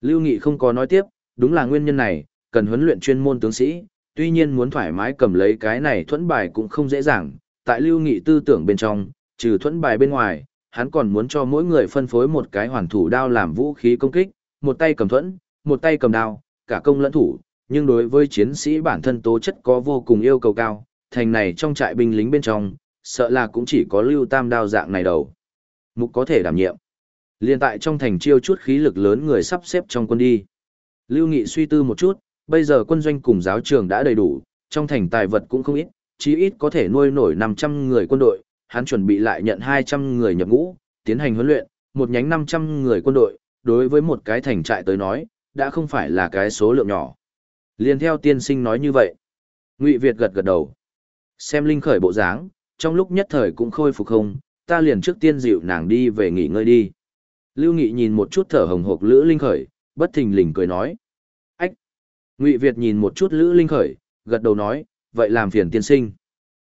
Lưu Nghị không có nói tiếp, đúng là nguyên nhân này, cần huấn luyện chuyên môn tướng sĩ, tuy nhiên muốn thoải mái cầm lấy cái này thuẫn bài cũng không dễ dàng, tại Lưu Nghị tư tưởng bên trong, trừ thuẫn bài bên ngoài, hắn còn muốn cho mỗi người phân phối một cái hoàn thủ đao làm vũ khí công kích, một tay cầm thuẫn, một tay cầm đao, cả công lẫn thủ, nhưng đối với chiến sĩ bản thân tố chất có vô cùng yêu cầu cao, thành này trong trại binh lính bên trong, sợ là cũng chỉ có lưu tam đao dạng này đầu. Mục có thể đảm nhiệm. Liên tại trong thành chiêu chút khí lực lớn người sắp xếp trong quân đi. Lưu Nghị suy tư một chút, bây giờ quân doanh cùng giáo trường đã đầy đủ, trong thành tài vật cũng không ít, chí ít có thể nuôi nổi 500 người quân đội, hắn chuẩn bị lại nhận 200 người nhập ngũ, tiến hành huấn luyện, một nhánh 500 người quân đội, đối với một cái thành trại tới nói, đã không phải là cái số lượng nhỏ. Liên theo tiên sinh nói như vậy. Ngụy Việt gật gật đầu. Xem Linh khởi bộ dáng, trong lúc nhất thời cũng khôi phục không, ta liền trước tiên dịu nàng đi về nghỉ ngơi đi. Lưu Nghị nhìn một chút thở hồng hộc Lữ Linh khởi, bất thình lình cười nói. Ngụy Việt nhìn một chút Lữ Linh khởi, gật đầu nói, vậy làm phiền tiên sinh.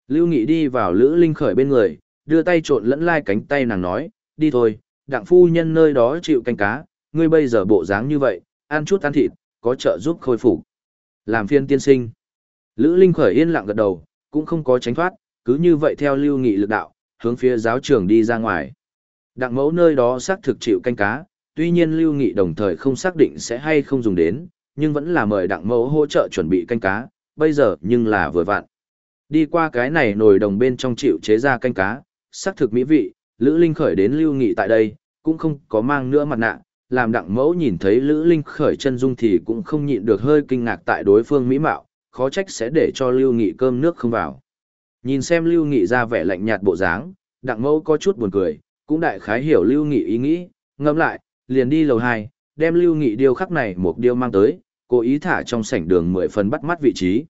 Lưu Nghị đi vào Lữ Linh khởi bên người, đưa tay trộn lẫn lai cánh tay nàng nói, đi thôi, đặng phu nhân nơi đó chịu canh cá, ngươi bây giờ bộ dáng như vậy, ăn chút ăn thịt, có trợ giúp khôi phục. Làm phiên tiên sinh. Lữ Linh khởi yên lặng gật đầu, cũng không có tránh thoát, cứ như vậy theo lưu nghị lực đạo, hướng phía giáo trường đi ra ngoài. Đặng mẫu nơi đó xác thực chịu canh cá, tuy nhiên lưu nghị đồng thời không xác định sẽ hay không dùng đến, nhưng vẫn là mời đặng mẫu hỗ trợ chuẩn bị canh cá, bây giờ nhưng là vừa vặn. Đi qua cái này nồi đồng bên trong chịu chế ra canh cá, xác thực mỹ vị, Lữ Linh khởi đến lưu nghị tại đây, cũng không có mang nữa mặt nạ, làm đặng mẫu nhìn thấy Lữ Linh khởi chân dung thì cũng không nhịn được hơi kinh ngạc tại đối phương mỹ mạo, khó trách sẽ để cho Lưu Nghị cơm nước không vào. Nhìn xem Lưu Nghị ra vẻ lạnh nhạt bộ dáng, đặng mẫu có chút buồn cười, cũng đại khái hiểu Lưu Nghị ý nghĩ, ngẫm lại, liền đi lầu hai đem Lưu Nghị điêu khắc này một điêu mang tới, cố ý thả trong sảnh đường 10 phần bắt mắt vị trí.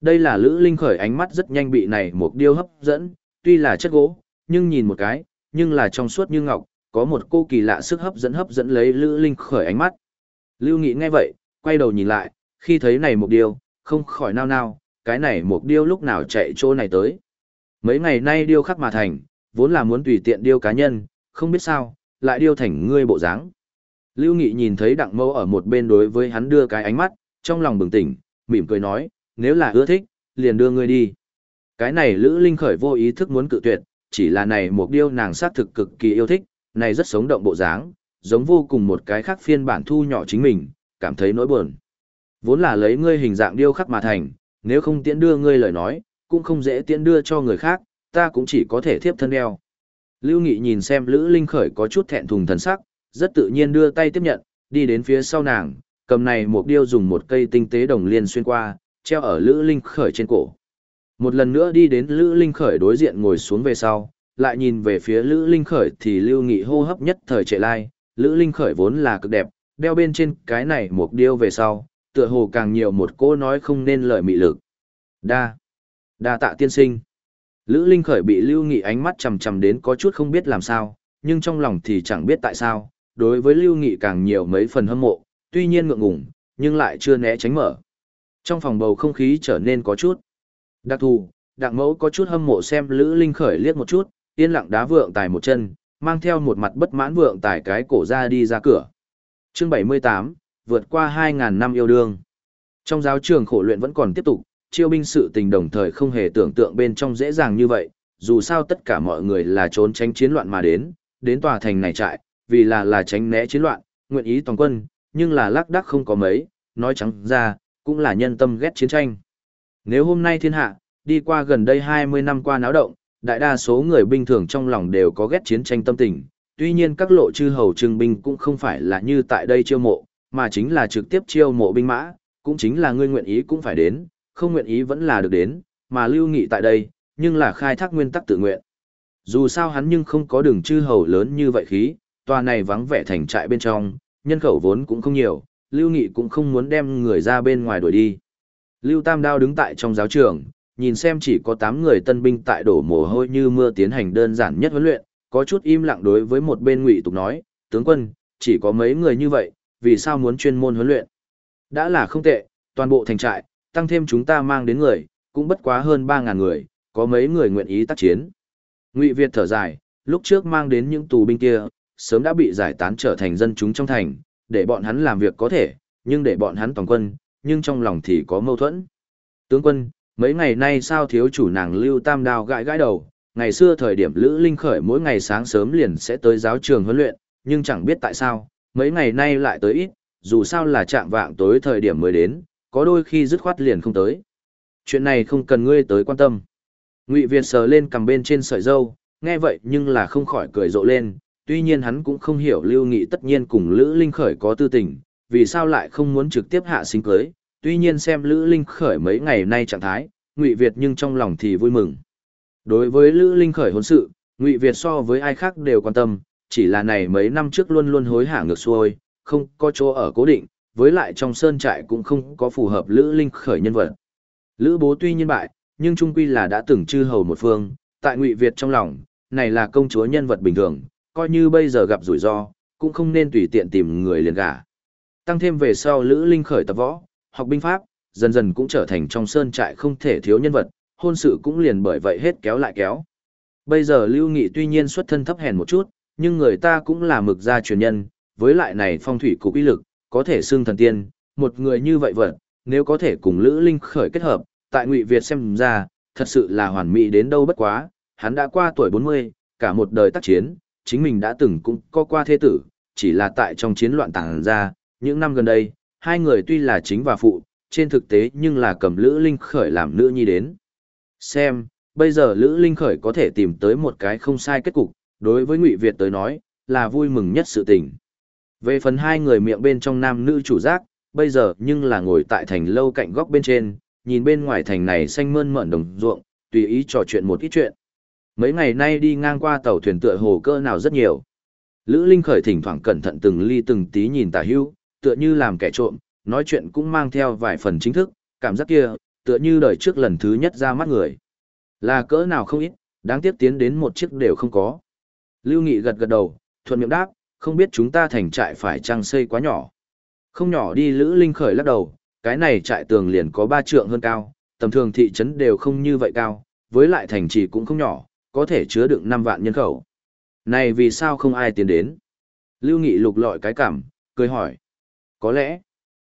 Đây là Lữ Linh khởi ánh mắt rất nhanh bị này một điêu hấp dẫn, tuy là chất gỗ, nhưng nhìn một cái, nhưng là trong suốt như ngọc, có một cô kỳ lạ sức hấp dẫn hấp dẫn lấy Lữ Linh khởi ánh mắt. Lưu Nghị nghe vậy, quay đầu nhìn lại, khi thấy này một điêu, không khỏi nao nao, cái này một điêu lúc nào chạy chỗ này tới. Mấy ngày nay điêu khắc mà thành, vốn là muốn tùy tiện điêu cá nhân, không biết sao, lại điêu thành ngươi bộ dáng. Lưu Nghị nhìn thấy đặng mâu ở một bên đối với hắn đưa cái ánh mắt, trong lòng bừng tỉnh, mỉm cười nói, nếu là ưa thích, liền đưa ngươi đi. Cái này Lữ Linh khởi vô ý thức muốn cự tuyệt, chỉ là này một điêu nàng sát thực cực kỳ yêu thích, này rất sống động bộ dáng, giống vô cùng một cái khác phiên bản thu nhỏ chính mình, cảm thấy nỗi buồn. Vốn là lấy ngươi hình dạng điêu khắc mà thành, nếu không tiễn đưa ngươi lời nói, cũng không dễ tiễn đưa cho người khác, ta cũng chỉ có thể thiếp thân đeo. Lưu Nghị nhìn xem Lữ Linh Khởi có chút thẹn thùng thần sắc, rất tự nhiên đưa tay tiếp nhận, đi đến phía sau nàng, cầm này một điêu dùng một cây tinh tế đồng liên xuyên qua, treo ở Lữ Linh Khởi trên cổ. Một lần nữa đi đến Lữ Linh Khởi đối diện ngồi xuống về sau, lại nhìn về phía Lữ Linh Khởi thì Lưu Nghị hô hấp nhất thời trệ lai, Lữ Linh Khởi vốn là cực đẹp, đeo bên trên cái này một điêu về sau, tựa hồ càng nhiều một cô nói không nên lời mị lực. Đa, đa tạ tiên sinh. Lữ Linh Khởi bị Lưu Nghị ánh mắt chầm chầm đến có chút không biết làm sao, nhưng trong lòng thì chẳng biết tại sao, đối với Lưu Nghị càng nhiều mấy phần hâm mộ, tuy nhiên ngượng ngùng, nhưng lại chưa né tránh mở. Trong phòng bầu không khí trở nên có chút đặc thù, đặng mẫu có chút hâm mộ xem Lữ Linh Khởi liếc một chút, yên lặng đá vượng tài một chân, mang theo một mặt bất mãn vượng tài cái cổ ra đi ra cửa. Chương 78, vượt qua 2.000 năm yêu đương. Trong giáo trường khổ luyện vẫn còn tiếp tục, chiêu binh sự tình đồng thời không hề tưởng tượng bên trong dễ dàng như vậy, dù sao tất cả mọi người là trốn tránh chiến loạn mà đến, đến tòa thành này trại, vì là là tránh né chiến loạn, nguyện ý toàn quân, nhưng là lác đắc không có mấy, nói trắng ra, cũng là nhân tâm ghét chiến tranh. Nếu hôm nay thiên hạ, đi qua gần đây 20 năm qua náo động, đại đa số người bình thường trong lòng đều có ghét chiến tranh tâm tình, tuy nhiên các lộ chư hầu trưng binh cũng không phải là như tại đây chiêu mộ, mà chính là trực tiếp chiêu mộ binh mã, cũng chính là ngươi nguyện ý cũng phải đến, không nguyện ý vẫn là được đến, mà lưu nghị tại đây, nhưng là khai thác nguyên tắc tự nguyện. Dù sao hắn nhưng không có đường chư hầu lớn như vậy khí, tòa này vắng vẻ thành trại bên trong, nhân khẩu vốn cũng không nhiều, lưu nghị cũng không muốn đem người ra bên ngoài đuổi đi. Lưu Tam Đao đứng tại trong giáo trường, nhìn xem chỉ có 8 người tân binh tại đổ mồ hôi như mưa tiến hành đơn giản nhất huấn luyện, có chút im lặng đối với một bên ngụy tục nói, tướng quân, chỉ có mấy người như vậy, vì sao muốn chuyên môn huấn luyện? Đã là không tệ, toàn bộ thành trại, tăng thêm chúng ta mang đến người, cũng bất quá hơn 3.000 người, có mấy người nguyện ý tác chiến. Ngụy Việt thở dài, lúc trước mang đến những tù binh kia, sớm đã bị giải tán trở thành dân chúng trong thành, để bọn hắn làm việc có thể, nhưng để bọn hắn toàn quân, nhưng trong lòng thì có mâu thuẫn. Tướng quân, mấy ngày nay sao thiếu chủ nàng lưu tam đao gãi gãi đầu, ngày xưa thời điểm Lữ Linh Khởi mỗi ngày sáng sớm liền sẽ tới giáo trường huấn luyện, nhưng chẳng biết tại sao, mấy ngày nay lại tới ít, dù sao là chạm vạng tối thời điểm mới đến, có đôi khi dứt khoát liền không tới. Chuyện này không cần ngươi tới quan tâm. Ngụy Việt sờ lên cầm bên trên sợi dâu, nghe vậy nhưng là không khỏi cười rộ lên, tuy nhiên hắn cũng không hiểu Lưu Nghị tất nhiên cùng Lữ Linh Khởi có tư tình, vì sao lại không muốn trực tiếp hạ sinh cưới, tuy nhiên xem Lữ Linh Khởi mấy ngày nay trạng thái, Ngụy Việt nhưng trong lòng thì vui mừng. Đối với Lữ Linh Khởi hôn sự, Ngụy Việt so với ai khác đều quan tâm, chỉ là này mấy năm trước luôn luôn hối hả ngược xuôi, không có chỗ ở cố định, với lại trong sơn trại cũng không có phù hợp Lữ Linh Khởi nhân vật. Lữ bố tuy nhiên bại, nhưng trung quy là đã từng chư hầu một phương, tại Ngụy Việt trong lòng, này là công chúa nhân vật bình thường, coi như bây giờ gặp rủi ro, cũng không nên tùy tiện tìm người liền gả. Tăng thêm về sau Lữ Linh khởi tập võ, học binh pháp, dần dần cũng trở thành trong sơn trại không thể thiếu nhân vật, hôn sự cũng liền bởi vậy hết kéo lại kéo. Bây giờ Lưu Nghị tuy nhiên xuất thân thấp hèn một chút, nhưng người ta cũng là mực gia truyền nhân, với lại này phong thủy cục uy lực, có thể xưng thần tiên, một người như vậy vật, nếu có thể cùng Lữ Linh khởi kết hợp, tại Ngụy Việt xem ra, thật sự là hoàn mỹ đến đâu bất quá, hắn đã qua tuổi 40, cả một đời tác chiến, chính mình đã từng cũng có qua thế tử, chỉ là tại trong chiến loạn tàng ra, những năm gần đây, hai người tuy là chính và phụ, trên thực tế nhưng là cầm Lữ Linh Khởi làm nữ nhi đến. Xem, bây giờ Lữ Linh Khởi có thể tìm tới một cái không sai kết cục, đối với Ngụy Việt tới nói, là vui mừng nhất sự tình. Về phần hai người miệng bên trong nam nữ chủ giác, bây giờ nhưng là ngồi tại thành lâu cạnh góc bên trên, nhìn bên ngoài thành này xanh mơn mởn đồng ruộng, tùy ý trò chuyện một ít chuyện. Mấy ngày nay đi ngang qua tàu thuyền tựa hồ cơ nào rất nhiều. Lữ Linh khởi thỉnh thoảng cẩn thận từng ly từng tí nhìn tả hưu, tựa như làm kẻ trộm, nói chuyện cũng mang theo vài phần chính thức, cảm giác kia, tựa như đời trước lần thứ nhất ra mắt người. Là cỡ nào không ít, đáng tiếc tiến đến một chiếc đều không có. Lưu Nghị gật gật đầu, thuận miệng đáp, không biết chúng ta thành trại phải trăng xây quá nhỏ. Không nhỏ đi Lữ Linh khởi lắc đầu, cái này trại tường liền có ba trượng hơn cao, tầm thường thị trấn đều không như vậy cao, với lại thành trì cũng không nhỏ, có thể chứa đựng 5 vạn nhân khẩu. Này vì sao không ai tiến đến? Lưu Nghị lục lọi cái cảm, cười hỏi. Có lẽ,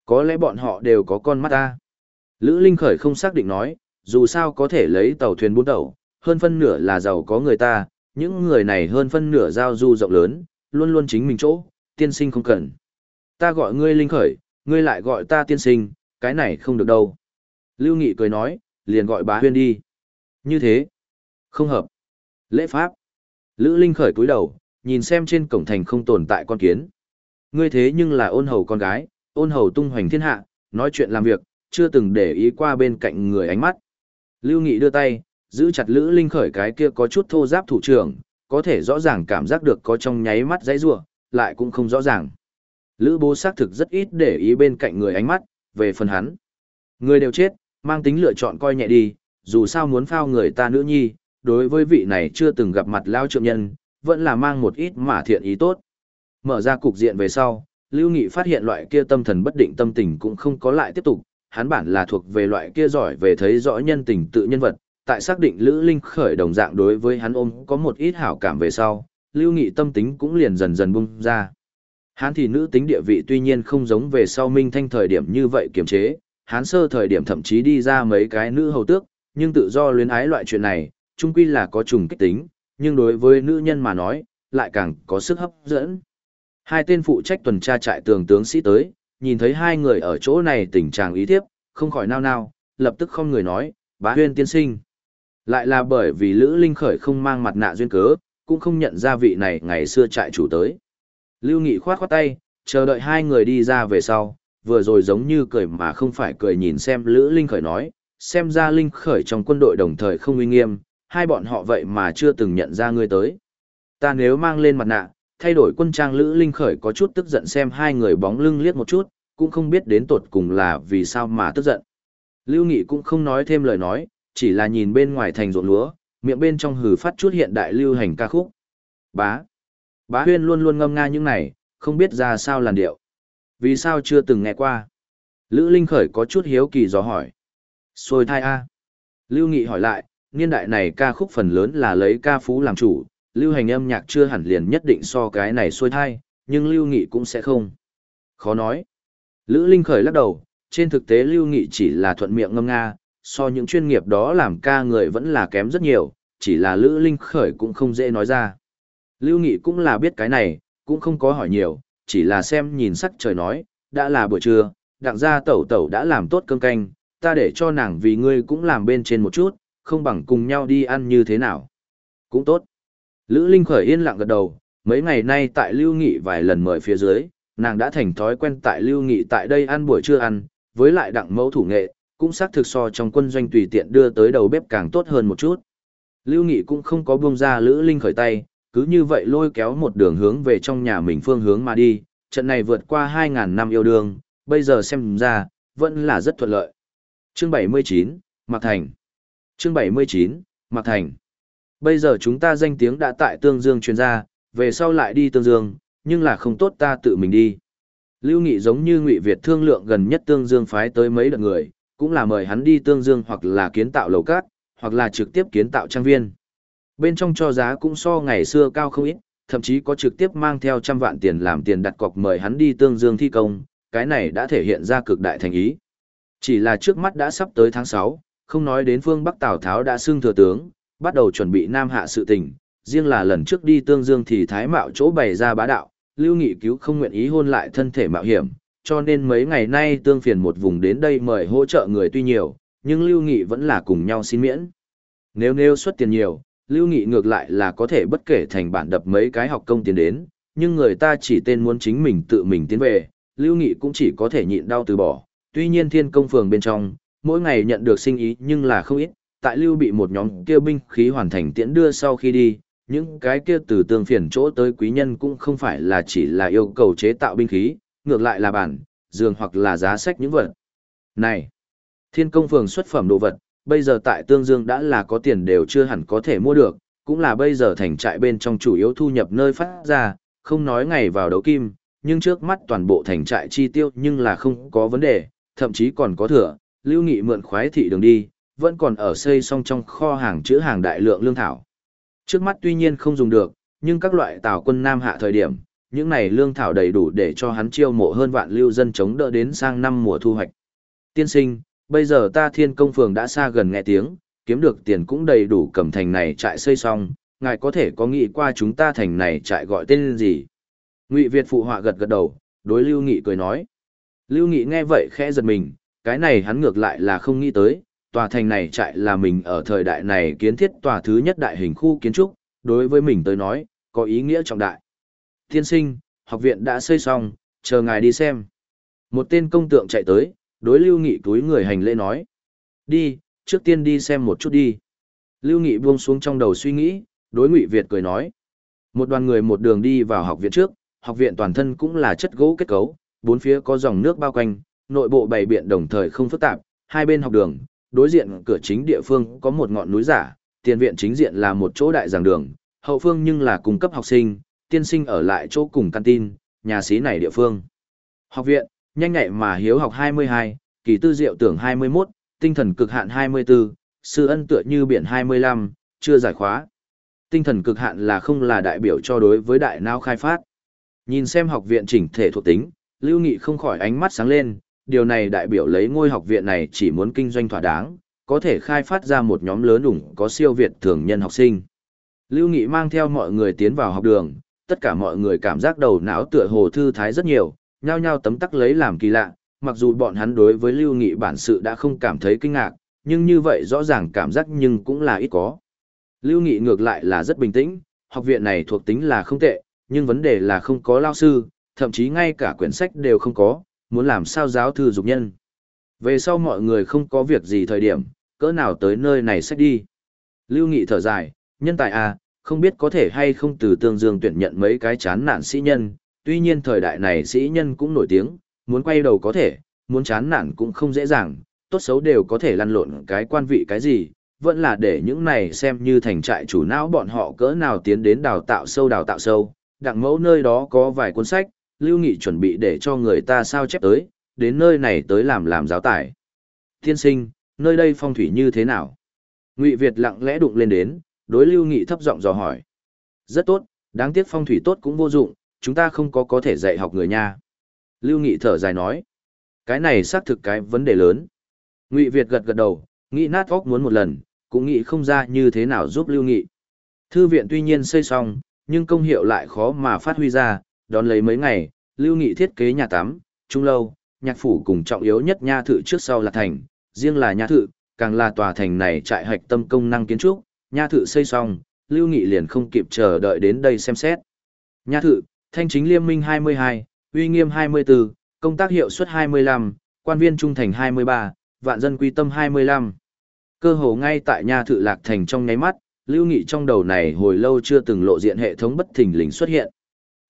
có lẽ bọn họ đều có con mắt ta. Lữ Linh Khởi không xác định nói, dù sao có thể lấy tàu thuyền bốn tàu, hơn phân nửa là giàu có người ta, những người này hơn phân nửa giao du rộng lớn, luôn luôn chính mình chỗ, tiên sinh không cần. Ta gọi ngươi Linh Khởi, ngươi lại gọi ta tiên sinh, cái này không được đâu. Lưu Nghị cười nói, liền gọi bá huyên đi. Như thế, không hợp. Lễ pháp. Lữ Linh khởi cúi đầu, nhìn xem trên cổng thành không tồn tại con kiến. Ngươi thế nhưng là ôn hầu con gái, ôn hầu tung hoành thiên hạ, nói chuyện làm việc, chưa từng để ý qua bên cạnh người ánh mắt. Lưu Nghị đưa tay, giữ chặt Lữ Linh khởi cái kia có chút thô giáp thủ trưởng, có thể rõ ràng cảm giác được có trong nháy mắt dãy rủa, lại cũng không rõ ràng. Lữ bố xác thực rất ít để ý bên cạnh người ánh mắt, về phần hắn. Người đều chết, mang tính lựa chọn coi nhẹ đi, dù sao muốn phao người ta nữ nhi, đối với vị này chưa từng gặp mặt lao trượng nhân, vẫn là mang một ít mà thiện ý tốt. Mở ra cục diện về sau, Lưu Nghị phát hiện loại kia tâm thần bất định tâm tình cũng không có lại tiếp tục, hắn bản là thuộc về loại kia giỏi về thấy rõ nhân tình tự nhân vật, tại xác định Lữ Linh khởi đồng dạng đối với hắn ôm có một ít hảo cảm về sau, Lưu Nghị tâm tính cũng liền dần dần bung ra. Hắn thì nữ tính địa vị tuy nhiên không giống về sau Minh Thanh thời điểm như vậy kiềm chế, hắn sơ thời điểm thậm chí đi ra mấy cái nữ hầu tước, nhưng tự do luyến ái loại chuyện này, trung quy là có trùng kích tính, nhưng đối với nữ nhân mà nói, lại càng có sức hấp dẫn. Hai tên phụ trách tuần tra trại tường tướng sĩ tới, nhìn thấy hai người ở chỗ này tình trạng ý thiếp, không khỏi nao nao, lập tức không người nói, bá huyên tiên sinh. Lại là bởi vì Lữ Linh Khởi không mang mặt nạ duyên cớ, cũng không nhận ra vị này ngày xưa trại chủ tới. Lưu Nghị khoát khoát tay, chờ đợi hai người đi ra về sau, vừa rồi giống như cười mà không phải cười nhìn xem Lữ Linh Khởi nói, xem ra Linh Khởi trong quân đội đồng thời không uy nghiêm, hai bọn họ vậy mà chưa từng nhận ra ngươi tới. Ta nếu mang lên mặt nạ, thay đổi quân trang Lữ Linh Khởi có chút tức giận xem hai người bóng lưng liếc một chút, cũng không biết đến tột cùng là vì sao mà tức giận. Lưu Nghị cũng không nói thêm lời nói, chỉ là nhìn bên ngoài thành ruộng lúa, miệng bên trong hừ phát chút hiện đại lưu hành ca khúc. Bá. Bá huyên luôn luôn ngâm nga những này, không biết ra sao làn điệu. Vì sao chưa từng nghe qua? Lữ Linh Khởi có chút hiếu kỳ dò hỏi. Xôi thai A. Lưu Nghị hỏi lại, niên đại này ca khúc phần lớn là lấy ca phú làm chủ, lưu hành âm nhạc chưa hẳn liền nhất định so cái này xuôi thai, nhưng Lưu Nghị cũng sẽ không. Khó nói. Lữ Linh khởi lắc đầu, trên thực tế Lưu Nghị chỉ là thuận miệng ngâm nga, so những chuyên nghiệp đó làm ca người vẫn là kém rất nhiều, chỉ là Lữ Linh khởi cũng không dễ nói ra. Lưu Nghị cũng là biết cái này, cũng không có hỏi nhiều, chỉ là xem nhìn sắc trời nói, đã là buổi trưa, đặng gia tẩu tẩu đã làm tốt cơm canh, ta để cho nàng vì ngươi cũng làm bên trên một chút, không bằng cùng nhau đi ăn như thế nào. Cũng tốt. Lữ Linh khởi yên lặng gật đầu, mấy ngày nay tại Lưu Nghị vài lần mời phía dưới, nàng đã thành thói quen tại Lưu Nghị tại đây ăn buổi trưa ăn, với lại đặng mẫu thủ nghệ, cũng xác thực so trong quân doanh tùy tiện đưa tới đầu bếp càng tốt hơn một chút. Lưu Nghị cũng không có buông ra Lữ Linh khởi tay, cứ như vậy lôi kéo một đường hướng về trong nhà mình phương hướng mà đi, trận này vượt qua 2.000 năm yêu đương, bây giờ xem ra, vẫn là rất thuận lợi. Chương 79, Mạc Thành Chương 79, Mạc Thành Bây giờ chúng ta danh tiếng đã tại Tương Dương truyền ra, về sau lại đi Tương Dương, nhưng là không tốt ta tự mình đi. Lưu Nghị giống như Ngụy Việt thương lượng gần nhất Tương Dương phái tới mấy đợt người, cũng là mời hắn đi Tương Dương hoặc là kiến tạo lầu cát, hoặc là trực tiếp kiến tạo trang viên. Bên trong cho giá cũng so ngày xưa cao không ít, thậm chí có trực tiếp mang theo trăm vạn tiền làm tiền đặt cọc mời hắn đi Tương Dương thi công, cái này đã thể hiện ra cực đại thành ý. Chỉ là trước mắt đã sắp tới tháng 6, không nói đến phương Bắc Tào Tháo đã xưng thừa tướng, bắt đầu chuẩn bị Nam Hạ sự tình, riêng là lần trước đi Tương Dương thì Thái Mạo chỗ bày ra bá đạo, Lưu Nghị cứu không nguyện ý hôn lại thân thể mạo hiểm, cho nên mấy ngày nay Tương Phiền một vùng đến đây mời hỗ trợ người tuy nhiều, nhưng Lưu Nghị vẫn là cùng nhau xin miễn. Nếu nêu xuất tiền nhiều, Lưu Nghị ngược lại là có thể bất kể thành bản đập mấy cái học công tiền đến, nhưng người ta chỉ tên muốn chính mình tự mình tiến về, Lưu Nghị cũng chỉ có thể nhịn đau từ bỏ. Tuy nhiên thiên công phường bên trong, mỗi ngày nhận được sinh ý nhưng là không ít, tại lưu bị một nhóm kia binh khí hoàn thành tiễn đưa sau khi đi, những cái kia từ tương phiền chỗ tới quý nhân cũng không phải là chỉ là yêu cầu chế tạo binh khí, ngược lại là bản, giường hoặc là giá sách những vật. Này, thiên công phường xuất phẩm đồ vật, bây giờ tại Tương Dương đã là có tiền đều chưa hẳn có thể mua được, cũng là bây giờ thành trại bên trong chủ yếu thu nhập nơi phát ra, không nói ngày vào đấu kim, nhưng trước mắt toàn bộ thành trại chi tiêu nhưng là không có vấn đề, thậm chí còn có thừa, lưu nghị mượn khoái thị đường đi, vẫn còn ở xây xong trong kho hàng chữ hàng đại lượng lương thảo. Trước mắt tuy nhiên không dùng được, nhưng các loại tàu quân Nam hạ thời điểm, những này lương thảo đầy đủ để cho hắn chiêu mộ hơn vạn lưu dân chống đỡ đến sang năm mùa thu hoạch. Tiên sinh, bây giờ ta thiên công phường đã xa gần nghe tiếng, kiếm được tiền cũng đầy đủ cầm thành này trại xây xong, ngài có thể có nghĩ qua chúng ta thành này trại gọi tên gì? Ngụy Việt phụ họa gật gật đầu, đối Lưu Nghị cười nói. Lưu Nghị nghe vậy khẽ giật mình, cái này hắn ngược lại là không nghĩ tới, tòa thành này trại là mình ở thời đại này kiến thiết tòa thứ nhất đại hình khu kiến trúc, đối với mình tới nói, có ý nghĩa trọng đại. Tiên sinh, học viện đã xây xong, chờ ngài đi xem. Một tên công tượng chạy tới, đối Lưu Nghị túi người hành lễ nói. Đi, trước tiên đi xem một chút đi. Lưu Nghị buông xuống trong đầu suy nghĩ, đối Ngụy Việt cười nói. Một đoàn người một đường đi vào học viện trước, học viện toàn thân cũng là chất gỗ kết cấu, bốn phía có dòng nước bao quanh, nội bộ bày biện đồng thời không phức tạp, hai bên học đường, đối diện cửa chính địa phương có một ngọn núi giả, tiền viện chính diện là một chỗ đại giảng đường, hậu phương nhưng là cung cấp học sinh, tiên sinh ở lại chỗ cùng canteen, nhà xí này địa phương. Học viện, nhanh nhạy mà hiếu học 22, kỳ tư diệu tưởng 21, tinh thần cực hạn 24, sư ân tựa như biển 25, chưa giải khóa. Tinh thần cực hạn là không là đại biểu cho đối với đại não khai phát. Nhìn xem học viện chỉnh thể thuộc tính, Lưu Nghị không khỏi ánh mắt sáng lên, điều này đại biểu lấy ngôi học viện này chỉ muốn kinh doanh thỏa đáng, có thể khai phát ra một nhóm lớn ủng có siêu việt thường nhân học sinh. Lưu Nghị mang theo mọi người tiến vào học đường, tất cả mọi người cảm giác đầu não tựa hồ thư thái rất nhiều, nhao nhao tấm tắc lấy làm kỳ lạ, mặc dù bọn hắn đối với Lưu Nghị bản sự đã không cảm thấy kinh ngạc, nhưng như vậy rõ ràng cảm giác nhưng cũng là ít có. Lưu Nghị ngược lại là rất bình tĩnh, học viện này thuộc tính là không tệ, nhưng vấn đề là không có lao sư, thậm chí ngay cả quyển sách đều không có, muốn làm sao giáo thư dục nhân. Về sau mọi người không có việc gì thời điểm, cỡ nào tới nơi này sách đi. Lưu Nghị thở dài, nhân tài à, không biết có thể hay không từ tương dương tuyển nhận mấy cái chán nản sĩ nhân, tuy nhiên thời đại này sĩ nhân cũng nổi tiếng, muốn quay đầu có thể, muốn chán nản cũng không dễ dàng, tốt xấu đều có thể lăn lộn cái quan vị cái gì, vẫn là để những này xem như thành trại chủ não bọn họ cỡ nào tiến đến đào tạo sâu đào tạo sâu, đặng mẫu nơi đó có vài cuốn sách, Lưu Nghị chuẩn bị để cho người ta sao chép tới, đến nơi này tới làm làm giáo tải. Thiên sinh, nơi đây phong thủy như thế nào? Ngụy Việt lặng lẽ đụng lên đến, đối Lưu Nghị thấp giọng dò hỏi. Rất tốt, đáng tiếc phong thủy tốt cũng vô dụng, chúng ta không có có thể dạy học người nha. Lưu Nghị thở dài nói. Cái này xác thực cái vấn đề lớn. Ngụy Việt gật gật đầu, nghĩ nát óc muốn một lần, cũng nghĩ không ra như thế nào giúp Lưu Nghị. Thư viện tuy nhiên xây xong, nhưng công hiệu lại khó mà phát huy ra, đón lấy mấy ngày, Lưu Nghị thiết kế nhà tắm, trung lâu, nhạc phủ cùng trọng yếu nhất nha thự trước sau là thành, riêng là nha thự, càng là tòa thành này trại hạch tâm công năng kiến trúc, nha thự xây xong, Lưu Nghị liền không kịp chờ đợi đến đây xem xét. Nha thự, thanh chính liêm minh 22, uy nghiêm 24, công tác hiệu suất 25, quan viên trung thành 23, vạn dân quy tâm 25. Cơ hồ ngay tại nha thự lạc thành trong nháy mắt, Lưu Nghị trong đầu này hồi lâu chưa từng lộ diện hệ thống bất thình lình xuất hiện.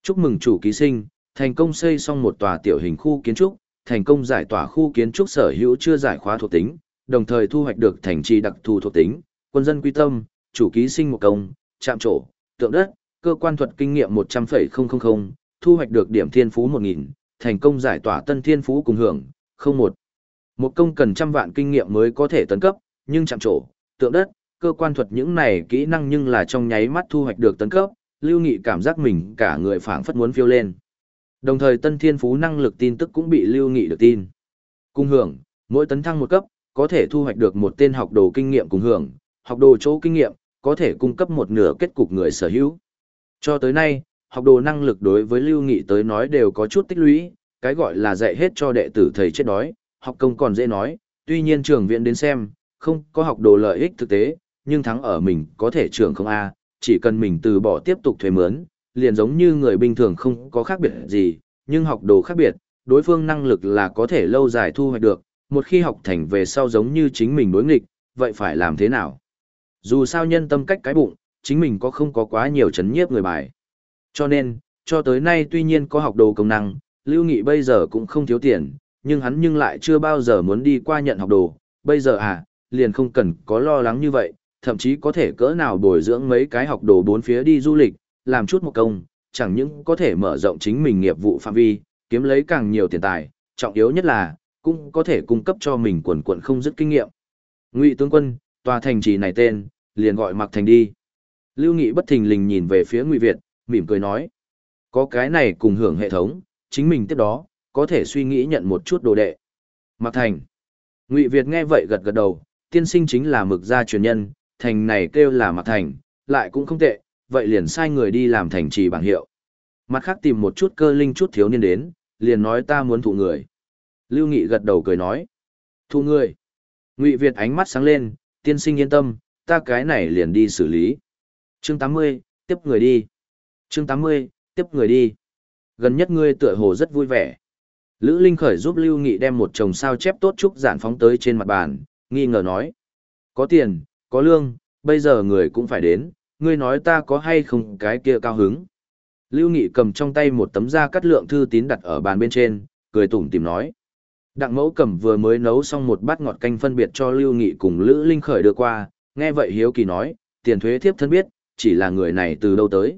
Chúc mừng chủ ký sinh, thành công xây xong một tòa tiểu hình khu kiến trúc, thành công giải tỏa khu kiến trúc sở hữu chưa giải khóa thuộc tính, đồng thời thu hoạch được thành trì đặc thù thuộc tính, quân dân quy tâm, chủ ký sinh một công, chạm trổ, tượng đất, cơ quan thuật kinh nghiệm 100,000, thu hoạch được điểm thiên phú 1.000, thành công giải tỏa tân thiên phú cùng hưởng, 01. Một công cần trăm vạn kinh nghiệm mới có thể tấn cấp, nhưng chạm trổ, tượng đất, cơ quan thuật những này kỹ năng nhưng là trong nháy mắt thu hoạch được tấn cấp, Lưu Nghị cảm giác mình cả người phảng phất muốn phiêu lên. Đồng thời tân thiên phú năng lực tin tức cũng bị Lưu Nghị được tin. Cung hưởng, mỗi tấn thăng một cấp, có thể thu hoạch được một tên học đồ kinh nghiệm cùng hưởng, học đồ chỗ kinh nghiệm, có thể cung cấp một nửa kết cục người sở hữu. Cho tới nay, học đồ năng lực đối với Lưu Nghị tới nói đều có chút tích lũy, cái gọi là dạy hết cho đệ tử thầy chết đói, học công còn dễ nói, tuy nhiên trường viện đến xem, không có học đồ lợi ích thực tế, nhưng thắng ở mình có thể trường không A, chỉ cần mình từ bỏ tiếp tục thuê mướn, liền giống như người bình thường không có khác biệt gì, nhưng học đồ khác biệt, đối phương năng lực là có thể lâu dài thu hoạch được, một khi học thành về sau giống như chính mình đối nghịch, vậy phải làm thế nào? Dù sao nhân tâm cách cái bụng, chính mình có không có quá nhiều chấn nhiếp người bài. Cho nên, cho tới nay tuy nhiên có học đồ công năng, Lưu Nghị bây giờ cũng không thiếu tiền, nhưng hắn nhưng lại chưa bao giờ muốn đi qua nhận học đồ, bây giờ à, liền không cần có lo lắng như vậy, thậm chí có thể cỡ nào bồi dưỡng mấy cái học đồ bốn phía đi du lịch, làm chút một công, chẳng những có thể mở rộng chính mình nghiệp vụ phạm vi, kiếm lấy càng nhiều tiền tài, trọng yếu nhất là, cũng có thể cung cấp cho mình quần quần không dứt kinh nghiệm. Ngụy tướng quân, tòa thành trì này tên, liền gọi Mặc Thành đi. Lưu Nghị bất thình lình nhìn về phía Ngụy Việt, mỉm cười nói. Có cái này cùng hưởng hệ thống, chính mình tiếp đó, có thể suy nghĩ nhận một chút đồ đệ. Mặc Thành. Ngụy Việt nghe vậy gật gật đầu, tiên sinh chính là mực gia truyền nhân, thành này kêu là mặt Thành, lại cũng không tệ, vậy liền sai người đi làm thành trì bảng hiệu. Mặt khác tìm một chút cơ linh chút thiếu niên đến, liền nói ta muốn thụ người. Lưu Nghị gật đầu cười nói. Thụ người. Ngụy Việt ánh mắt sáng lên, tiên sinh yên tâm, ta cái này liền đi xử lý. Chương 80, tiếp người đi. Chương 80, tiếp người đi. Gần nhất ngươi tựa hồ rất vui vẻ. Lữ Linh Khởi giúp Lưu Nghị đem một chồng sao chép tốt trúc giản phóng tới trên mặt bàn, nghi ngờ nói. Có tiền, có lương, bây giờ người cũng phải đến, ngươi nói ta có hay không cái kia cao hứng. Lưu Nghị cầm trong tay một tấm da cắt lượng thư tín đặt ở bàn bên trên, cười tủm tìm nói. Đặng mẫu cầm vừa mới nấu xong một bát ngọt canh phân biệt cho Lưu Nghị cùng Lữ Linh Khởi đưa qua, nghe vậy hiếu kỳ nói, tiền thuế thiếp thân biết, chỉ là người này từ đâu tới.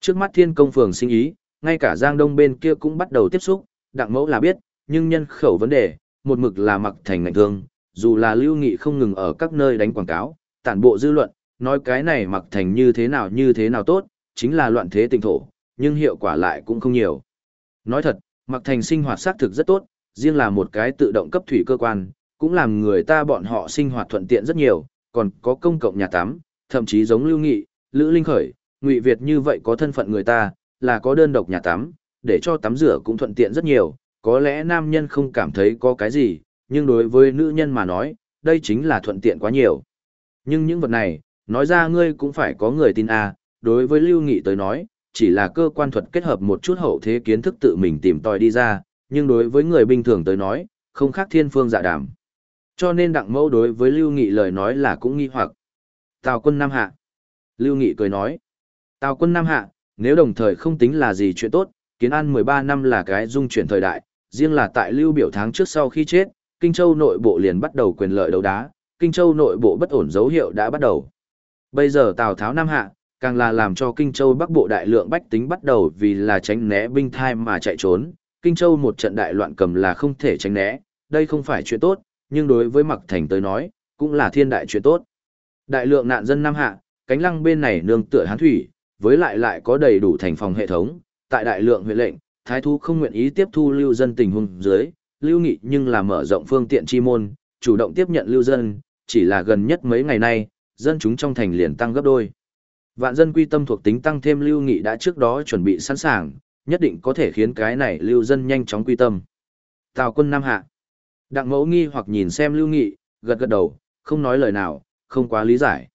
Trước mắt thiên công phường sinh ý, ngay cả Giang Đông bên kia cũng bắt đầu tiếp xúc, đặng mẫu là biết, nhưng nhân khẩu vấn đề, một mực là mặc thành ngành thương, dù là lưu nghị không ngừng ở các nơi đánh quảng cáo, tản bộ dư luận, nói cái này mặc thành như thế nào như thế nào tốt, chính là loạn thế tình thổ, nhưng hiệu quả lại cũng không nhiều. Nói thật, mặc thành sinh hoạt xác thực rất tốt, riêng là một cái tự động cấp thủy cơ quan, cũng làm người ta bọn họ sinh hoạt thuận tiện rất nhiều, còn có công cộng nhà tắm, thậm chí giống lưu nghị, lữ linh khởi, ngụy Việt như vậy có thân phận người ta, là có đơn độc nhà tắm, để cho tắm rửa cũng thuận tiện rất nhiều, có lẽ nam nhân không cảm thấy có cái gì, nhưng đối với nữ nhân mà nói, đây chính là thuận tiện quá nhiều. Nhưng những vật này, nói ra ngươi cũng phải có người tin. À, đối với Lưu Nghị tới nói, chỉ là cơ quan thuật kết hợp một chút hậu thế kiến thức tự mình tìm tòi đi ra, nhưng đối với người bình thường tới nói, không khác thiên phương dạ đảm Cho nên đặng mẫu đối với Lưu Nghị lời nói là cũng nghi hoặc. Tào quân Nam Hạ. Lưu Nghị cười nói. Tào quân Nam Hạ, nếu đồng thời không tính là gì chuyện tốt, kiến an 13 năm là cái dung chuyển thời đại, riêng là tại Lưu biểu tháng trước sau khi chết, Kinh Châu nội bộ liền bắt đầu quyền lợi đấu đá, Kinh Châu nội bộ bất ổn dấu hiệu đã bắt đầu. Bây giờ Tào Tháo Nam Hạ, càng là làm cho Kinh Châu Bắc Bộ đại lượng bách tính bắt đầu vì là tránh né binh thai mà chạy trốn. Kinh Châu một trận đại loạn cầm là không thể tránh né, đây không phải chuyện tốt, nhưng đối với Mặc Thành tới nói, cũng là thiên đại chuyện tốt. Đại lượng nạn dân Nam Hạ, cánh lăng bên này nương tựa hán thủy, với lại lại có đầy đủ thành phòng hệ thống, tại đại lượng huyện lệnh, thái thú không nguyện ý tiếp thu lưu dân tình huống dưới, lưu nghị nhưng là mở rộng phương tiện chi môn, chủ động tiếp nhận lưu dân, chỉ là gần nhất mấy ngày nay, dân chúng trong thành liền tăng gấp đôi. Vạn dân quy tâm thuộc tính tăng thêm lưu nghị đã trước đó chuẩn bị sẵn sàng, nhất định có thể khiến cái này lưu dân nhanh chóng quy tâm. Tào quân Nam Hạ. Đặng mẫu nghi hoặc nhìn xem lưu nghị, gật gật đầu, không nói lời nào, không quá lý giải.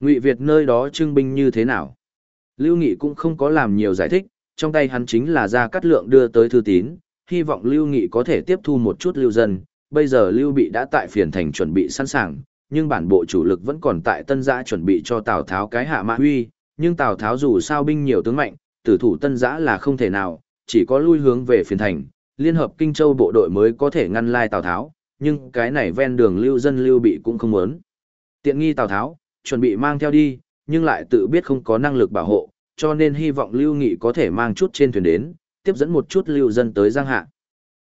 Ngụy Việt nơi đó trưng binh như thế nào? Lưu Nghị cũng không có làm nhiều giải thích, trong tay hắn chính là ra cắt lượng đưa tới thư tín, hy vọng Lưu Nghị có thể tiếp thu một chút lưu dân. Bây giờ Lưu Bị đã tại phiền thành chuẩn bị sẵn sàng, nhưng bản bộ chủ lực vẫn còn tại tân giã chuẩn bị cho Tào Tháo cái hạ mã huy, nhưng Tào Tháo dù sao binh nhiều tướng mạnh, tử thủ tân giã là không thể nào, chỉ có lui hướng về phiền thành, liên hợp Kinh Châu bộ đội mới có thể ngăn lai Tào Tháo, nhưng cái này ven đường lưu dân Lưu Bị cũng không muốn. Tiện nghi Tào Tháo, chuẩn bị mang theo đi, nhưng lại tự biết không có năng lực bảo hộ, cho nên hy vọng Lưu Nghị có thể mang chút trên thuyền đến, tiếp dẫn một chút lưu dân tới Giang Hạ.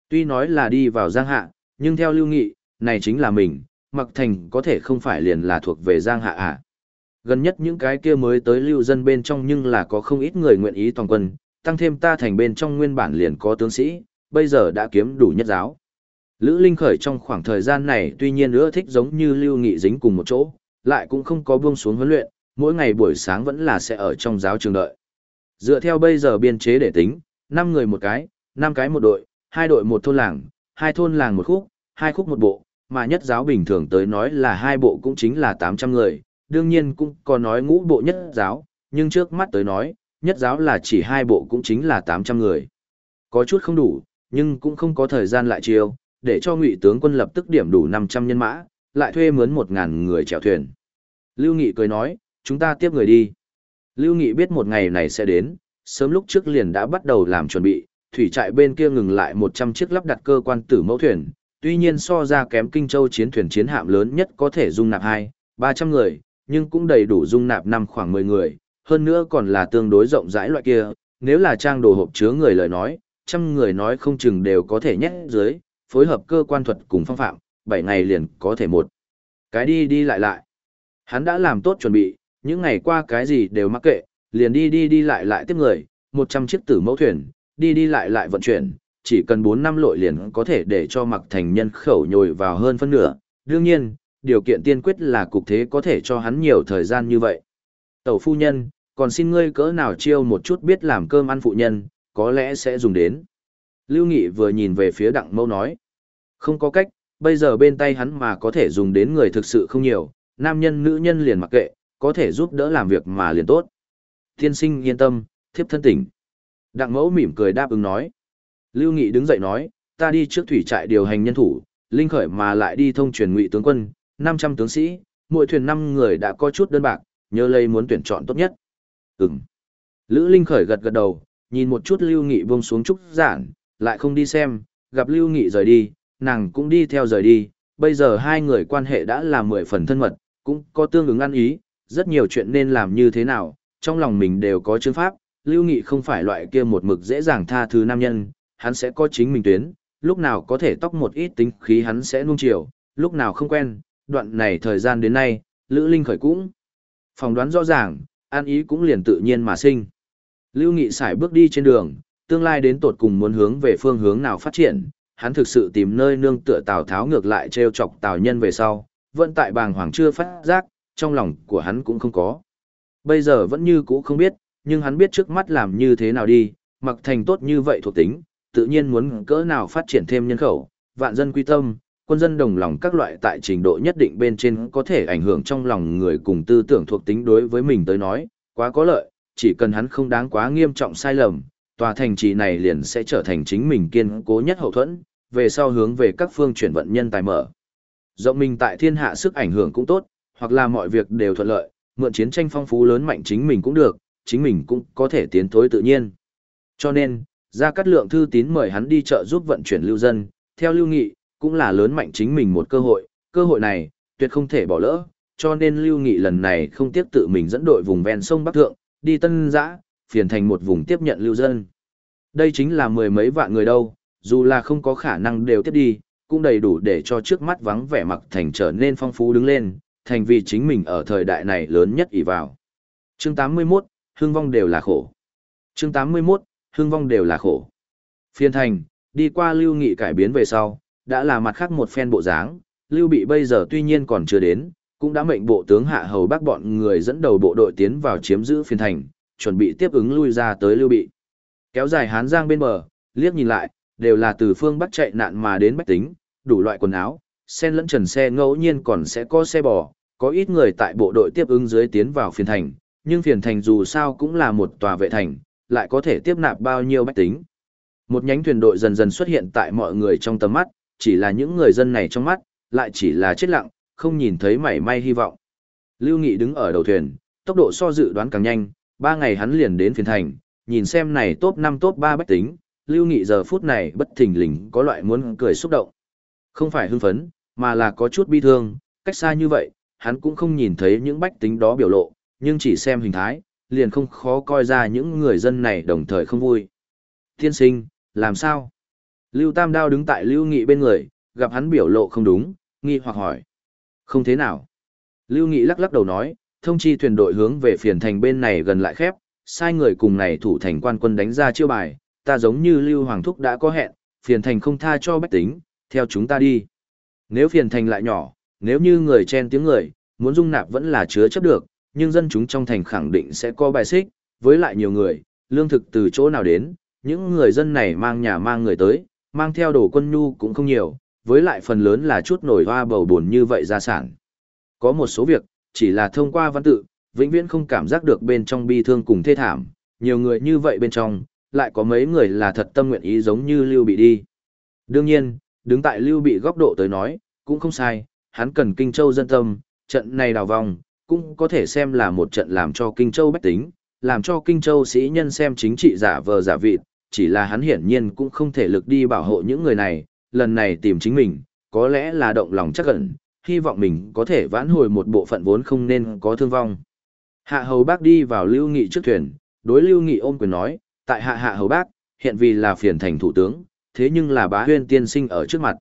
Tuy nói là đi vào Giang Hạ, nhưng theo Lưu Nghị, này chính là mình, Mặc Thành có thể không phải liền là thuộc về Giang Hạ à. Gần nhất những cái kia mới tới lưu dân bên trong nhưng là có không ít người nguyện ý toàn quân, tăng thêm ta thành bên trong nguyên bản liền có tướng sĩ, bây giờ đã kiếm đủ nhất giáo. Lữ Linh Khởi trong khoảng thời gian này tuy nhiên ưa thích giống như Lưu Nghị dính cùng một chỗ, lại cũng không có buông xuống huấn luyện, mỗi ngày buổi sáng vẫn là sẽ ở trong giáo trường đợi. Dựa theo bây giờ biên chế để tính, năm người một cái, năm cái một đội, hai đội một thôn làng, hai thôn làng một khúc, hai khúc một bộ, mà nhất giáo bình thường tới nói là hai bộ cũng chính là 800 người, đương nhiên cũng có nói ngũ bộ nhất giáo, nhưng trước mắt tới nói, nhất giáo là chỉ hai bộ cũng chính là 800 người. Có chút không đủ, nhưng cũng không có thời gian lại chiêu, để cho ngụy tướng quân lập tức điểm đủ 500 nhân mã, lại thuê mướn 1.000 người chèo thuyền. Lưu Nghị cười nói, chúng ta tiếp người đi. Lưu Nghị biết một ngày này sẽ đến, sớm lúc trước liền đã bắt đầu làm chuẩn bị, thủy trại bên kia ngừng lại 100 chiếc lắp đặt cơ quan tử mẫu thuyền, tuy nhiên so ra kém Kinh Châu chiến thuyền chiến hạm lớn nhất có thể dung nạp 2, 300 người, nhưng cũng đầy đủ dung nạp năm khoảng 10 người, hơn nữa còn là tương đối rộng rãi loại kia, nếu là trang đồ hộp chứa người lời nói, trăm người nói không chừng đều có thể nhét dưới, phối hợp cơ quan thuật cùng phong phạm, 7 ngày liền có thể một. Cái đi đi lại lại. Hắn đã làm tốt chuẩn bị, những ngày qua cái gì đều mắc kệ, liền đi đi đi lại lại tiếp người, 100 chiếc tử mẫu thuyền, đi đi lại lại vận chuyển, chỉ cần 4 năm lội liền có thể để cho mặc thành nhân khẩu nhồi vào hơn phân nửa. Đương nhiên, điều kiện tiên quyết là cục thế có thể cho hắn nhiều thời gian như vậy. Tẩu phu nhân, còn xin ngươi cỡ nào chiêu một chút biết làm cơm ăn phụ nhân, có lẽ sẽ dùng đến. Lưu Nghị vừa nhìn về phía đặng mâu nói. Không có cách, bây giờ bên tay hắn mà có thể dùng đến người thực sự không nhiều, nam nhân nữ nhân liền mặc kệ, có thể giúp đỡ làm việc mà liền tốt. Tiên sinh yên tâm, thiếp thân tỉnh. Đặng mẫu mỉm cười đáp ứng nói. Lưu Nghị đứng dậy nói, ta đi trước thủy trại điều hành nhân thủ, linh khởi mà lại đi thông truyền ngụy tướng quân, 500 tướng sĩ, mỗi thuyền 5 người đã có chút đơn bạc, nhớ lấy muốn tuyển chọn tốt nhất. Ừm. Lữ Linh khởi gật gật đầu, nhìn một chút Lưu Nghị buông xuống trúc giản, lại không đi xem, gặp Lưu Nghị rời đi, nàng cũng đi theo rời đi, bây giờ hai người quan hệ đã là mười phần thân mật, cũng có tương ứng ăn ý, rất nhiều chuyện nên làm như thế nào, trong lòng mình đều có chương pháp, Lưu Nghị không phải loại kia một mực dễ dàng tha thứ nam nhân, hắn sẽ có chính mình tuyến, lúc nào có thể tóc một ít tính khí hắn sẽ nuông chiều, lúc nào không quen, đoạn này thời gian đến nay, Lữ Linh khởi cũng. Phòng đoán rõ ràng, an ý cũng liền tự nhiên mà sinh. Lưu Nghị xài bước đi trên đường, tương lai đến tột cùng muốn hướng về phương hướng nào phát triển, hắn thực sự tìm nơi nương tựa Tào Tháo ngược lại treo chọc Tào Nhân về sau, vẫn tại bàng hoàng chưa phát giác, trong lòng của hắn cũng không có. Bây giờ vẫn như cũ không biết, nhưng hắn biết trước mắt làm như thế nào đi, mặc thành tốt như vậy thuộc tính, tự nhiên muốn cỡ nào phát triển thêm nhân khẩu, vạn dân quy tâm, quân dân đồng lòng các loại tại trình độ nhất định bên trên có thể ảnh hưởng trong lòng người cùng tư tưởng thuộc tính đối với mình tới nói, quá có lợi, chỉ cần hắn không đáng quá nghiêm trọng sai lầm, tòa thành trì này liền sẽ trở thành chính mình kiên cố nhất hậu thuẫn, về sau hướng về các phương chuyển vận nhân tài mở. Rộng mình tại thiên hạ sức ảnh hưởng cũng tốt, hoặc là mọi việc đều thuận lợi, mượn chiến tranh phong phú lớn mạnh chính mình cũng được, chính mình cũng có thể tiến thối tự nhiên. Cho nên, ra cắt lượng thư tín mời hắn đi chợ giúp vận chuyển lưu dân, theo lưu nghị, cũng là lớn mạnh chính mình một cơ hội, cơ hội này, tuyệt không thể bỏ lỡ, cho nên lưu nghị lần này không tiếp tự mình dẫn đội vùng ven sông Bắc Thượng, đi tân giã, phiền thành một vùng tiếp nhận lưu dân. Đây chính là mười mấy vạn người đâu, dù là không có khả năng đều tiếp đi, cũng đầy đủ để cho trước mắt vắng vẻ mặc thành trở nên phong phú đứng lên, thành vì chính mình ở thời đại này lớn nhất ỷ vào. Chương 81, hương vong đều là khổ. Chương 81, hương vong đều là khổ. Phiên thành, đi qua lưu nghị cải biến về sau, đã là mặt khác một phen bộ dáng, lưu bị bây giờ tuy nhiên còn chưa đến, cũng đã mệnh bộ tướng hạ hầu bác bọn người dẫn đầu bộ đội tiến vào chiếm giữ phiên thành, chuẩn bị tiếp ứng lui ra tới lưu bị. Kéo dài hán giang bên bờ, liếc nhìn lại, đều là từ phương bắc chạy nạn mà đến bách tính, đủ loại quần áo, sen lẫn trần xe ngẫu nhiên còn sẽ có xe bò, có ít người tại bộ đội tiếp ứng dưới tiến vào phiền thành, nhưng phiền thành dù sao cũng là một tòa vệ thành, lại có thể tiếp nạp bao nhiêu bách tính. Một nhánh thuyền đội dần dần xuất hiện tại mọi người trong tầm mắt, chỉ là những người dân này trong mắt, lại chỉ là chết lặng, không nhìn thấy mảy may hy vọng. Lưu Nghị đứng ở đầu thuyền, tốc độ so dự đoán càng nhanh, ba ngày hắn liền đến phiền thành, nhìn xem này top 5 top 3 bách tính, Lưu Nghị giờ phút này bất thình lình có loại muốn cười xúc động. Không phải hưng phấn, mà là có chút bi thương, cách xa như vậy, hắn cũng không nhìn thấy những bách tính đó biểu lộ, nhưng chỉ xem hình thái, liền không khó coi ra những người dân này đồng thời không vui. Tiên sinh, làm sao? Lưu Tam Đao đứng tại Lưu Nghị bên người, gặp hắn biểu lộ không đúng, nghi hoặc hỏi. Không thế nào. Lưu Nghị lắc lắc đầu nói, thông chi thuyền đội hướng về phiền thành bên này gần lại khép, sai người cùng này thủ thành quan quân đánh ra chiêu bài, ta giống như Lưu Hoàng Thúc đã có hẹn, phiền thành không tha cho bách tính, theo chúng ta đi. Nếu phiền thành lại nhỏ, nếu như người chen tiếng người, muốn dung nạp vẫn là chứa chấp được, nhưng dân chúng trong thành khẳng định sẽ có bài xích, với lại nhiều người, lương thực từ chỗ nào đến, những người dân này mang nhà mang người tới, mang theo đồ quân nhu cũng không nhiều, với lại phần lớn là chút nổi hoa bầu buồn như vậy gia sản. Có một số việc, chỉ là thông qua văn tự, vĩnh viễn không cảm giác được bên trong bi thương cùng thê thảm, nhiều người như vậy bên trong, lại có mấy người là thật tâm nguyện ý giống như Lưu Bị đi. Đương nhiên, đứng tại Lưu Bị góc độ tới nói, cũng không sai, hắn cần Kinh Châu dân tâm, trận này đào vòng, cũng có thể xem là một trận làm cho Kinh Châu bách tính, làm cho Kinh Châu sĩ nhân xem chính trị giả vờ giả vịt, chỉ là hắn hiển nhiên cũng không thể lực đi bảo hộ những người này, lần này tìm chính mình, có lẽ là động lòng chắc ẩn, hy vọng mình có thể vãn hồi một bộ phận vốn không nên có thương vong. Hạ hầu bác đi vào lưu nghị trước thuyền, đối lưu nghị ôm quyền nói, tại hạ hạ hầu bác, hiện vì là phiền thành thủ tướng, thế nhưng là bá huyên tiên sinh ở trước mặt.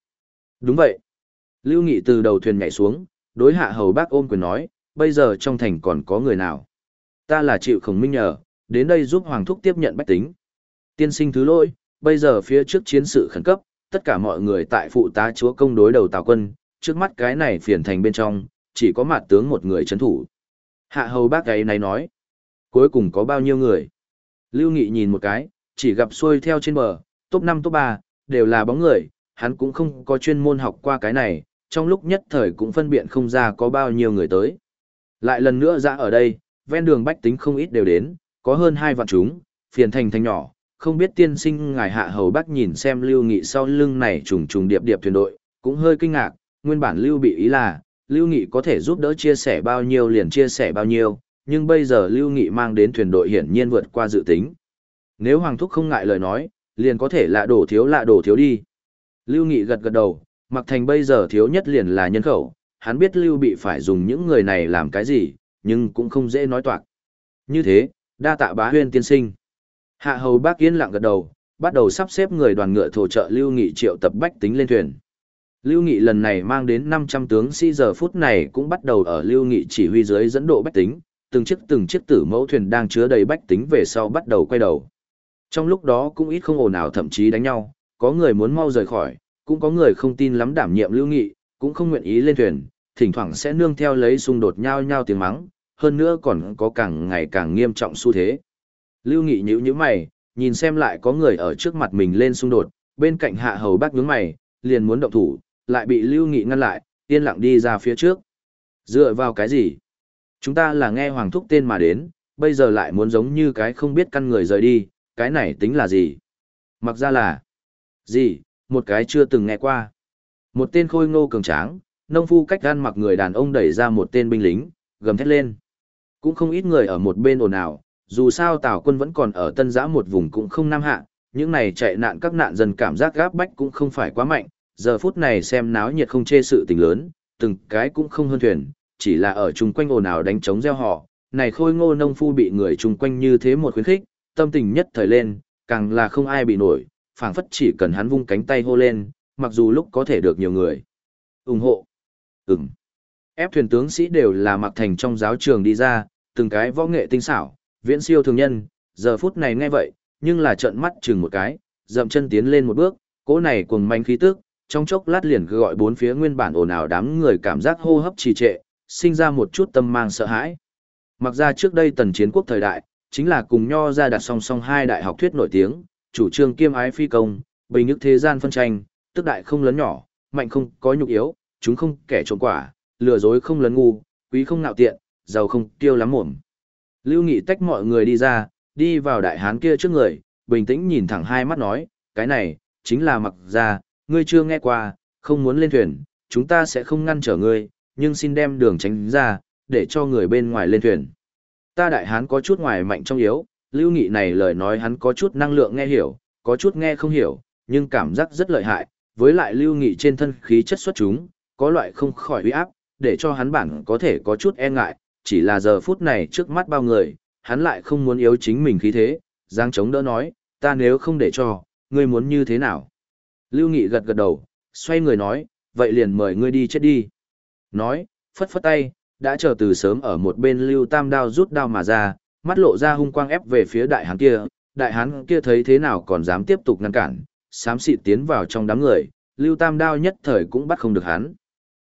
Đúng vậy. Lưu nghị từ đầu thuyền nhảy xuống, đối hạ hầu bác ôm quyền nói, bây giờ trong thành còn có người nào? Ta là chịu khổng minh nhờ, đến đây giúp Hoàng Thúc tiếp nhận bách tính. Tiên sinh thứ lỗi, bây giờ phía trước chiến sự khẩn cấp, tất cả mọi người tại phụ tá chúa công đối đầu tào quân, trước mắt cái này phiền thành bên trong, chỉ có mặt tướng một người chấn thủ. Hạ hầu bác ấy này nói, cuối cùng có bao nhiêu người? Lưu Nghị nhìn một cái, chỉ gặp xuôi theo trên bờ, top 5 top 3, đều là bóng người, hắn cũng không có chuyên môn học qua cái này, trong lúc nhất thời cũng phân biện không ra có bao nhiêu người tới. Lại lần nữa ra ở đây, ven đường bách tính không ít đều đến, có hơn hai vạn chúng, phiền thành thành nhỏ, không biết tiên sinh ngài hạ hầu bác nhìn xem lưu nghị sau lưng này trùng trùng điệp điệp thuyền đội, cũng hơi kinh ngạc, nguyên bản lưu bị ý là, lưu nghị có thể giúp đỡ chia sẻ bao nhiêu liền chia sẻ bao nhiêu, nhưng bây giờ lưu nghị mang đến thuyền đội hiển nhiên vượt qua dự tính. Nếu Hoàng Thúc không ngại lời nói, liền có thể lạ đổ thiếu lạ đổ thiếu đi. Lưu Nghị gật gật đầu, mặc thành bây giờ thiếu nhất liền là nhân khẩu, hắn biết Lưu bị phải dùng những người này làm cái gì, nhưng cũng không dễ nói toạc. Như thế, đa tạ bá huyên tiên sinh. Hạ hầu bác yên lặng gật đầu, bắt đầu sắp xếp người đoàn ngựa thổ trợ Lưu Nghị triệu tập bách tính lên thuyền. Lưu Nghị lần này mang đến 500 tướng sĩ giờ phút này cũng bắt đầu ở Lưu Nghị chỉ huy dưới dẫn độ bách tính, từng chiếc từng chiếc tử mẫu thuyền đang chứa đầy bách tính về sau bắt đầu quay đầu. Trong lúc đó cũng ít không ồn ào thậm chí đánh nhau, có người muốn mau rời khỏi, cũng có người không tin lắm đảm nhiệm Lưu Nghị, cũng không nguyện ý lên thuyền, thỉnh thoảng sẽ nương theo lấy xung đột nhau nhau tiếng mắng, hơn nữa còn có càng ngày càng nghiêm trọng xu thế. Lưu Nghị nhíu nhíu mày, nhìn xem lại có người ở trước mặt mình lên xung đột, bên cạnh hạ hầu bác nhướng mày, liền muốn động thủ, lại bị Lưu Nghị ngăn lại, yên lặng đi ra phía trước. Dựa vào cái gì? Chúng ta là nghe Hoàng Thúc tên mà đến, bây giờ lại muốn giống như cái không biết căn người rời đi, cái này tính là gì? Mặc ra là... Gì? Một cái chưa từng nghe qua. Một tên khôi ngô cường tráng, nông phu cách gan mặc người đàn ông đẩy ra một tên binh lính, gầm thét lên. Cũng không ít người ở một bên ồn ào, dù sao Tào quân vẫn còn ở tân giã một vùng cũng không nam hạ, những này chạy nạn các nạn dân cảm giác gáp bách cũng không phải quá mạnh, giờ phút này xem náo nhiệt không chê sự tình lớn, từng cái cũng không hơn thuyền, chỉ là ở chung quanh ồn ào đánh trống gieo họ, này khôi ngô nông phu bị người chung quanh như thế một khuyến khích, tâm tình nhất thời lên, càng là không ai bị nổi, phảng phất chỉ cần hắn vung cánh tay hô lên, mặc dù lúc có thể được nhiều người ủng hộ. Ừm. Ép thuyền tướng sĩ đều là mặc thành trong giáo trường đi ra, từng cái võ nghệ tinh xảo, viễn siêu thường nhân, giờ phút này nghe vậy, nhưng là trợn mắt chừng một cái, dậm chân tiến lên một bước, cỗ này cuồng manh khí tức, trong chốc lát liền gọi bốn phía nguyên bản ồn ào đám người cảm giác hô hấp trì trệ, sinh ra một chút tâm mang sợ hãi. Mặc ra trước đây tần chiến quốc thời đại, chính là cùng nho ra đặt song song hai đại học thuyết nổi tiếng, chủ trương kiêm ái phi công, bình nhức thế gian phân tranh, tức đại không lớn nhỏ, mạnh không có nhục yếu, chúng không kẻ trộm quả, lừa dối không lấn ngu, quý không nạo tiện, giàu không tiêu lắm mồm. Lưu Nghị tách mọi người đi ra, đi vào đại hán kia trước người, bình tĩnh nhìn thẳng hai mắt nói, cái này, chính là mặc ra, ngươi chưa nghe qua, không muốn lên thuyền, chúng ta sẽ không ngăn trở ngươi, nhưng xin đem đường tránh ra, để cho người bên ngoài lên thuyền. Ta đại hán có chút ngoài mạnh trong yếu, lưu nghị này lời nói hắn có chút năng lượng nghe hiểu, có chút nghe không hiểu, nhưng cảm giác rất lợi hại, với lại lưu nghị trên thân khí chất xuất chúng, có loại không khỏi uy áp, để cho hắn bản có thể có chút e ngại, chỉ là giờ phút này trước mắt bao người, hắn lại không muốn yếu chính mình khí thế, giang chống đỡ nói, ta nếu không để cho, ngươi muốn như thế nào? Lưu Nghị gật gật đầu, xoay người nói, vậy liền mời ngươi đi chết đi. Nói, phất phất tay, đã chờ từ sớm ở một bên Lưu Tam đao rút đao mà ra, mắt lộ ra hung quang ép về phía đại hán kia, đại hán kia thấy thế nào còn dám tiếp tục ngăn cản, xám xịt tiến vào trong đám người, Lưu Tam đao nhất thời cũng bắt không được hắn.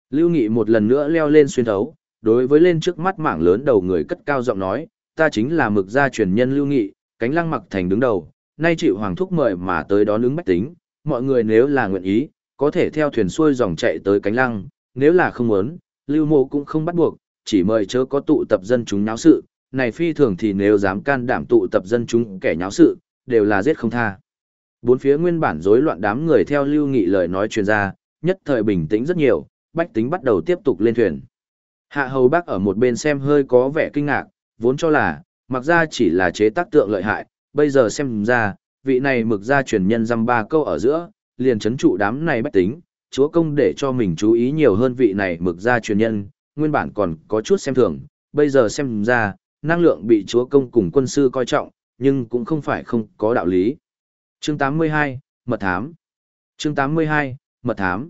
Lưu Nghị một lần nữa leo lên xuyên thấu, đối với lên trước mắt mảng lớn đầu người cất cao giọng nói, ta chính là mực gia truyền nhân Lưu Nghị, cánh lăng mặc thành đứng đầu, nay chịu hoàng thúc mời mà tới đón ứng bách tính, mọi người nếu là nguyện ý, có thể theo thuyền xuôi dòng chạy tới cánh lăng, nếu là không muốn, Lưu Mộ cũng không bắt buộc, chỉ mời chớ có tụ tập dân chúng náo sự, này phi thường thì nếu dám can đảm tụ tập dân chúng kẻ nháo sự, đều là giết không tha. Bốn phía nguyên bản rối loạn đám người theo Lưu Nghị lời nói truyền ra, nhất thời bình tĩnh rất nhiều, bách tính bắt đầu tiếp tục lên thuyền. Hạ hầu bác ở một bên xem hơi có vẻ kinh ngạc, vốn cho là, mặc ra chỉ là chế tác tượng lợi hại, bây giờ xem ra, vị này mực ra truyền nhân dăm ba câu ở giữa, liền chấn trụ đám này bách tính, chúa công để cho mình chú ý nhiều hơn vị này mực ra truyền nhân, nguyên bản còn có chút xem thường, bây giờ xem ra, năng lượng bị chúa công cùng quân sư coi trọng, nhưng cũng không phải không có đạo lý. Chương 82, Mật Thám. Chương 82, Mật Thám.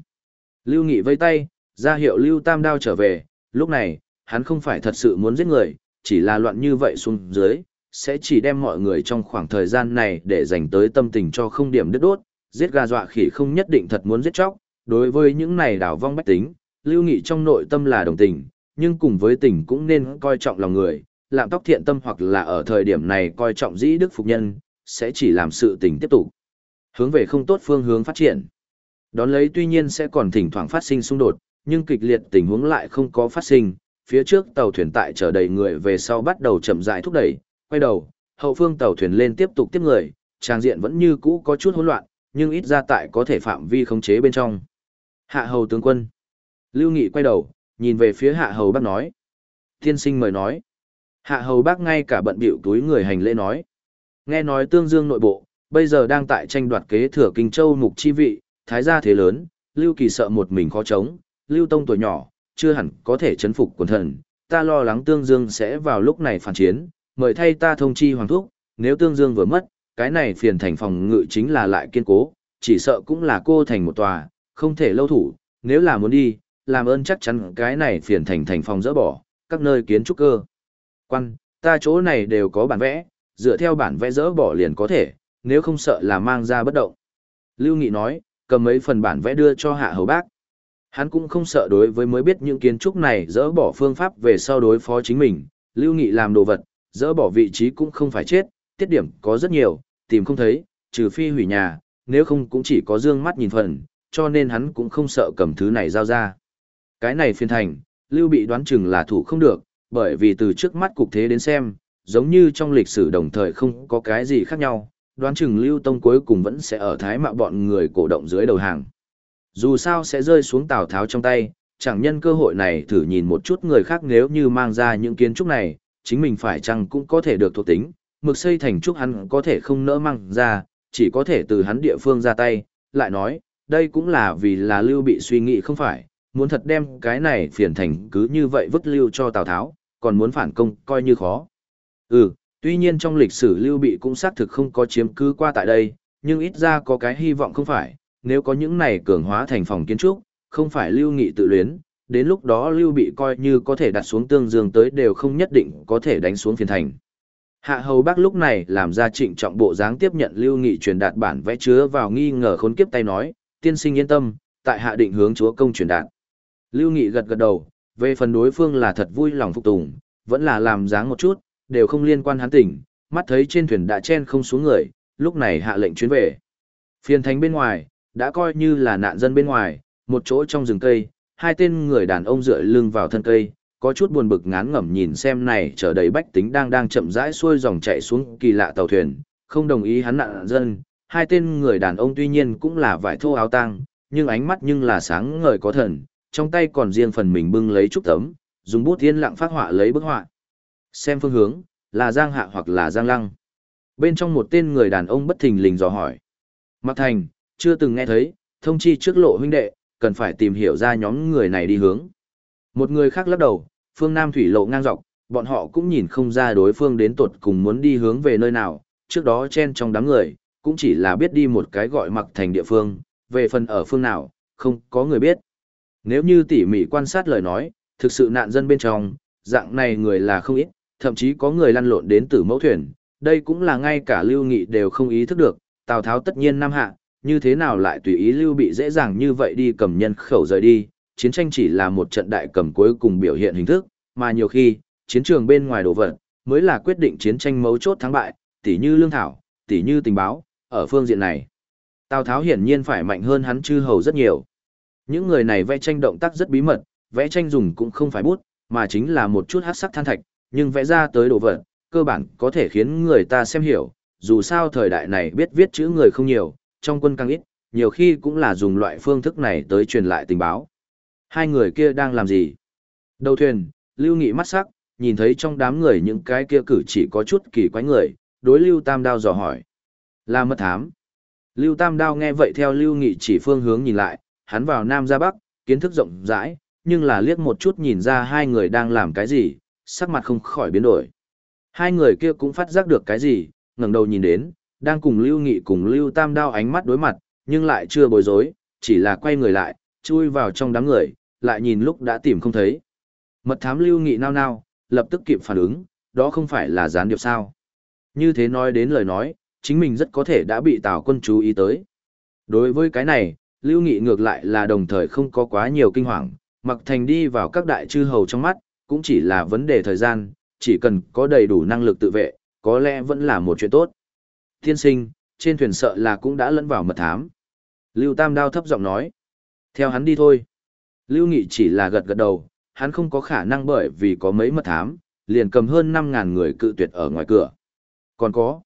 Lưu Nghị vây tay, ra hiệu Lưu Tam Đao trở về, lúc này, hắn không phải thật sự muốn giết người, chỉ là loạn như vậy xuống dưới, sẽ chỉ đem mọi người trong khoảng thời gian này để dành tới tâm tình cho không điểm đứt đốt, giết gà dọa khỉ không nhất định thật muốn giết chóc, đối với những này đảo vong bách tính, Lưu Nghị trong nội tâm là đồng tình, nhưng cùng với tình cũng nên coi trọng lòng người, làm tóc thiện tâm hoặc là ở thời điểm này coi trọng dĩ đức phục nhân, sẽ chỉ làm sự tình tiếp tục hướng về không tốt phương hướng phát triển. Đón lấy tuy nhiên sẽ còn thỉnh thoảng phát sinh xung đột, nhưng kịch liệt tình huống lại không có phát sinh, phía trước tàu thuyền tại chở đầy người về sau bắt đầu chậm rãi thúc đẩy, quay đầu, hậu phương tàu thuyền lên tiếp tục tiếp người, trang diện vẫn như cũ có chút hỗn loạn, nhưng ít ra tại có thể phạm vi khống chế bên trong. Hạ hầu tướng quân. Lưu Nghị quay đầu, nhìn về phía hạ hầu bác nói. Tiên sinh mời nói. Hạ hầu bác ngay cả bận biểu túi người hành lễ nói. Nghe nói tương dương nội bộ, bây giờ đang tại tranh đoạt kế thừa Kinh Châu mục chi vị, thái gia thế lớn, Lưu Kỳ sợ một mình khó chống, Lưu Tông tuổi nhỏ, chưa hẳn có thể chấn phục quần thần, ta lo lắng Tương Dương sẽ vào lúc này phản chiến, mời thay ta thông chi hoàng thúc, nếu Tương Dương vừa mất, cái này phiền thành phòng ngự chính là lại kiên cố, chỉ sợ cũng là cô thành một tòa, không thể lâu thủ, nếu là muốn đi, làm ơn chắc chắn cái này phiền thành thành phòng dỡ bỏ, các nơi kiến trúc cơ. Quan, ta chỗ này đều có bản vẽ, dựa theo bản vẽ dỡ bỏ liền có thể, nếu không sợ là mang ra bất động. Lưu Nghị nói, cầm mấy phần bản vẽ đưa cho hạ hầu bác. Hắn cũng không sợ đối với mới biết những kiến trúc này dỡ bỏ phương pháp về sau đối phó chính mình, Lưu Nghị làm đồ vật, dỡ bỏ vị trí cũng không phải chết, tiết điểm có rất nhiều, tìm không thấy, trừ phi hủy nhà, nếu không cũng chỉ có dương mắt nhìn phần, cho nên hắn cũng không sợ cầm thứ này giao ra. Cái này phiên thành, Lưu bị đoán chừng là thủ không được, bởi vì từ trước mắt cục thế đến xem, giống như trong lịch sử đồng thời không có cái gì khác nhau, đoán chừng Lưu Tông cuối cùng vẫn sẽ ở thái mạo bọn người cổ động dưới đầu hàng. Dù sao sẽ rơi xuống Tào Tháo trong tay, chẳng nhân cơ hội này thử nhìn một chút người khác nếu như mang ra những kiến trúc này, chính mình phải chăng cũng có thể được thuộc tính, mực xây thành trúc hắn có thể không nỡ mang ra, chỉ có thể từ hắn địa phương ra tay, lại nói, đây cũng là vì là Lưu bị suy nghĩ không phải, muốn thật đem cái này phiền thành cứ như vậy vứt Lưu cho Tào Tháo, còn muốn phản công coi như khó. Ừ, tuy nhiên trong lịch sử Lưu Bị cũng xác thực không có chiếm cứ qua tại đây, nhưng ít ra có cái hy vọng không phải, nếu có những này cường hóa thành phòng kiến trúc, không phải Lưu Nghị tự luyến, đến lúc đó Lưu Bị coi như có thể đặt xuống tương dương tới đều không nhất định có thể đánh xuống phiền thành. Hạ hầu bác lúc này làm ra trịnh trọng bộ dáng tiếp nhận Lưu Nghị truyền đạt bản vẽ chứa vào nghi ngờ khốn kiếp tay nói, tiên sinh yên tâm, tại hạ định hướng chúa công truyền đạt. Lưu Nghị gật gật đầu, về phần đối phương là thật vui lòng phục tùng, vẫn là làm dáng một chút, đều không liên quan hắn tỉnh, mắt thấy trên thuyền đã chen không xuống người, lúc này hạ lệnh chuyến về. Phiên thánh bên ngoài, đã coi như là nạn dân bên ngoài, một chỗ trong rừng cây, hai tên người đàn ông dựa lưng vào thân cây, có chút buồn bực ngán ngẩm nhìn xem này trở đầy bách tính đang đang chậm rãi xuôi dòng chạy xuống kỳ lạ tàu thuyền, không đồng ý hắn nạn dân. Hai tên người đàn ông tuy nhiên cũng là vải thô áo tang, nhưng ánh mắt nhưng là sáng ngời có thần, trong tay còn riêng phần mình bưng lấy trúc tấm, dùng bút thiên lặng phát họa lấy bức họa. Xem phương hướng, là Giang Hạ hoặc là Giang Lăng. Bên trong một tên người đàn ông bất thình lình dò hỏi. mặt thành, chưa từng nghe thấy, thông chi trước lộ huynh đệ, cần phải tìm hiểu ra nhóm người này đi hướng. Một người khác lắc đầu, phương Nam thủy lộ ngang dọc, bọn họ cũng nhìn không ra đối phương đến tuột cùng muốn đi hướng về nơi nào, trước đó chen trong đám người, cũng chỉ là biết đi một cái gọi mặc thành địa phương, về phần ở phương nào, không có người biết. Nếu như tỉ mỉ quan sát lời nói, thực sự nạn dân bên trong, dạng này người là không ít, thậm chí có người lăn lộn đến từ mẫu thuyền, đây cũng là ngay cả Lưu Nghị đều không ý thức được, Tào Tháo tất nhiên nam hạ, như thế nào lại tùy ý Lưu bị dễ dàng như vậy đi cầm nhân khẩu rời đi, chiến tranh chỉ là một trận đại cầm cuối cùng biểu hiện hình thức, mà nhiều khi, chiến trường bên ngoài đổ vật, mới là quyết định chiến tranh mấu chốt thắng bại, tỉ như lương thảo, tỉ như tình báo, ở phương diện này. Tào Tháo hiển nhiên phải mạnh hơn hắn chư hầu rất nhiều. Những người này vẽ tranh động tác rất bí mật, vẽ tranh dùng cũng không phải bút, mà chính là một chút hát sắc than thạch, nhưng vẽ ra tới đồ vật, cơ bản có thể khiến người ta xem hiểu, dù sao thời đại này biết viết chữ người không nhiều, trong quân càng ít, nhiều khi cũng là dùng loại phương thức này tới truyền lại tình báo. Hai người kia đang làm gì? Đầu thuyền, Lưu Nghị mắt sắc, nhìn thấy trong đám người những cái kia cử chỉ có chút kỳ quái người, đối Lưu Tam Đao dò hỏi. Là mật thám. Lưu Tam Đao nghe vậy theo Lưu Nghị chỉ phương hướng nhìn lại, hắn vào Nam ra Bắc, kiến thức rộng rãi, nhưng là liếc một chút nhìn ra hai người đang làm cái gì, sắc mặt không khỏi biến đổi. Hai người kia cũng phát giác được cái gì, ngẩng đầu nhìn đến, đang cùng Lưu Nghị cùng Lưu Tam Đao ánh mắt đối mặt, nhưng lại chưa bối rối, chỉ là quay người lại, chui vào trong đám người, lại nhìn lúc đã tìm không thấy. Mật thám Lưu Nghị nao nao, lập tức kịp phản ứng, đó không phải là gián điệp sao. Như thế nói đến lời nói, chính mình rất có thể đã bị Tào quân chú ý tới. Đối với cái này, Lưu Nghị ngược lại là đồng thời không có quá nhiều kinh hoàng, mặc thành đi vào các đại chư hầu trong mắt, cũng chỉ là vấn đề thời gian, chỉ cần có đầy đủ năng lực tự vệ, có lẽ vẫn là một chuyện tốt. Thiên sinh, trên thuyền sợ là cũng đã lẫn vào mật thám. Lưu Tam Đao thấp giọng nói. Theo hắn đi thôi. Lưu Nghị chỉ là gật gật đầu, hắn không có khả năng bởi vì có mấy mật thám, liền cầm hơn 5.000 người cự tuyệt ở ngoài cửa. Còn có.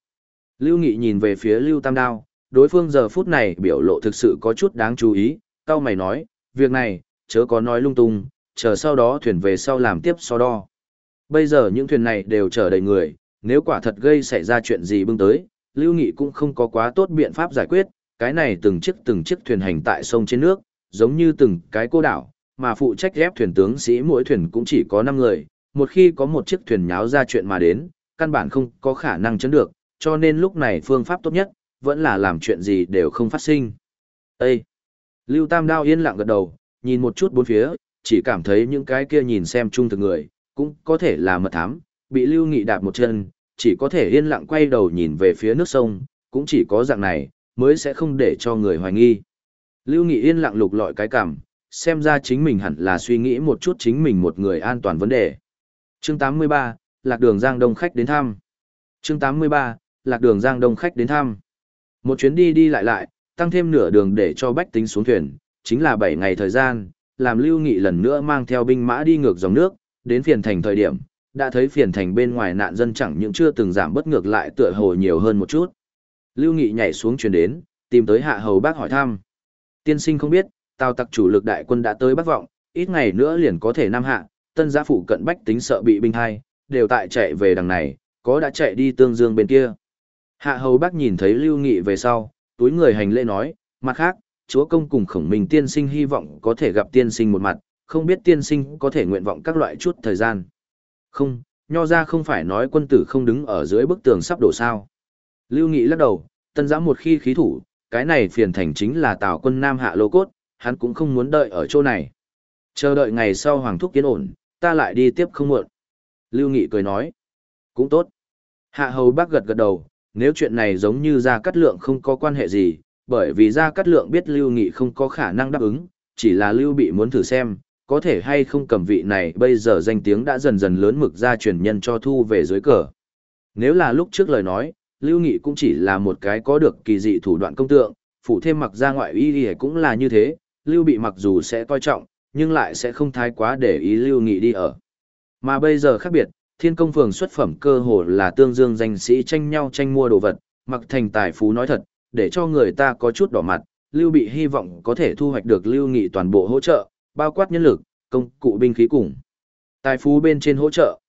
Lưu Nghị nhìn về phía Lưu Tam Đao, đối phương giờ phút này biểu lộ thực sự có chút đáng chú ý, cao mày nói, việc này, chớ có nói lung tung, chờ sau đó thuyền về sau làm tiếp so đo. Bây giờ những thuyền này đều chở đầy người, nếu quả thật gây xảy ra chuyện gì bưng tới, Lưu Nghị cũng không có quá tốt biện pháp giải quyết, cái này từng chiếc từng chiếc thuyền hành tại sông trên nước, giống như từng cái cô đảo, mà phụ trách ghép thuyền tướng sĩ mỗi thuyền cũng chỉ có 5 người, một khi có một chiếc thuyền nháo ra chuyện mà đến, căn bản không có khả năng chấn được, cho nên lúc này phương pháp tốt nhất, vẫn là làm chuyện gì đều không phát sinh. Ê! Lưu Tam Đao yên lặng gật đầu, nhìn một chút bốn phía, chỉ cảm thấy những cái kia nhìn xem trung thực người, cũng có thể là mật thám, bị Lưu Nghị đạp một chân, chỉ có thể yên lặng quay đầu nhìn về phía nước sông, cũng chỉ có dạng này, mới sẽ không để cho người hoài nghi. Lưu Nghị yên lặng lục lọi cái cảm, xem ra chính mình hẳn là suy nghĩ một chút chính mình một người an toàn vấn đề. Chương 83, Lạc đường Giang Đông khách đến thăm. Chương 83, Lạc đường Giang Đông khách đến thăm. Một chuyến đi đi lại lại, tăng thêm nửa đường để cho bách tính xuống thuyền, chính là 7 ngày thời gian, làm Lưu Nghị lần nữa mang theo binh mã đi ngược dòng nước, đến phiền thành thời điểm, đã thấy phiền thành bên ngoài nạn dân chẳng những chưa từng giảm bất ngược lại tựa hồ nhiều hơn một chút. Lưu Nghị nhảy xuống chuyển đến, tìm tới hạ hầu bác hỏi thăm. Tiên sinh không biết, tào tặc chủ lực đại quân đã tới Bắc Vọng, ít ngày nữa liền có thể nam hạ, tân gia phụ cận bách tính sợ bị binh hai, đều tại chạy về đằng này, có đã chạy đi tương dương bên kia. Hạ hầu bác nhìn thấy Lưu Nghị về sau, túi người hành lễ nói, mặt khác, chúa công cùng khổng minh tiên sinh hy vọng có thể gặp tiên sinh một mặt, không biết tiên sinh có thể nguyện vọng các loại chút thời gian. Không, nho ra không phải nói quân tử không đứng ở dưới bức tường sắp đổ sao. Lưu Nghị lắc đầu, tân giã một khi khí thủ, cái này phiền thành chính là tào quân Nam hạ lô cốt, hắn cũng không muốn đợi ở chỗ này. Chờ đợi ngày sau hoàng thúc kiến ổn, ta lại đi tiếp không muộn. Lưu Nghị cười nói, cũng tốt. Hạ hầu bác gật gật đầu, nếu chuyện này giống như Gia cắt Lượng không có quan hệ gì, bởi vì Gia Cát Lượng biết Lưu Nghị không có khả năng đáp ứng, chỉ là Lưu Bị muốn thử xem, có thể hay không cầm vị này bây giờ danh tiếng đã dần dần lớn mực ra truyền nhân cho thu về dưới cờ. Nếu là lúc trước lời nói, Lưu Nghị cũng chỉ là một cái có được kỳ dị thủ đoạn công tượng, phụ thêm mặc ra ngoại y thì cũng là như thế, Lưu Bị mặc dù sẽ coi trọng, nhưng lại sẽ không thái quá để ý Lưu Nghị đi ở. Mà bây giờ khác biệt, thiên công phường xuất phẩm cơ hồ là tương dương danh sĩ tranh nhau tranh mua đồ vật, mặc thành tài phú nói thật, để cho người ta có chút đỏ mặt, Lưu Bị hy vọng có thể thu hoạch được Lưu Nghị toàn bộ hỗ trợ, bao quát nhân lực, công cụ binh khí cùng. Tài phú bên trên hỗ trợ.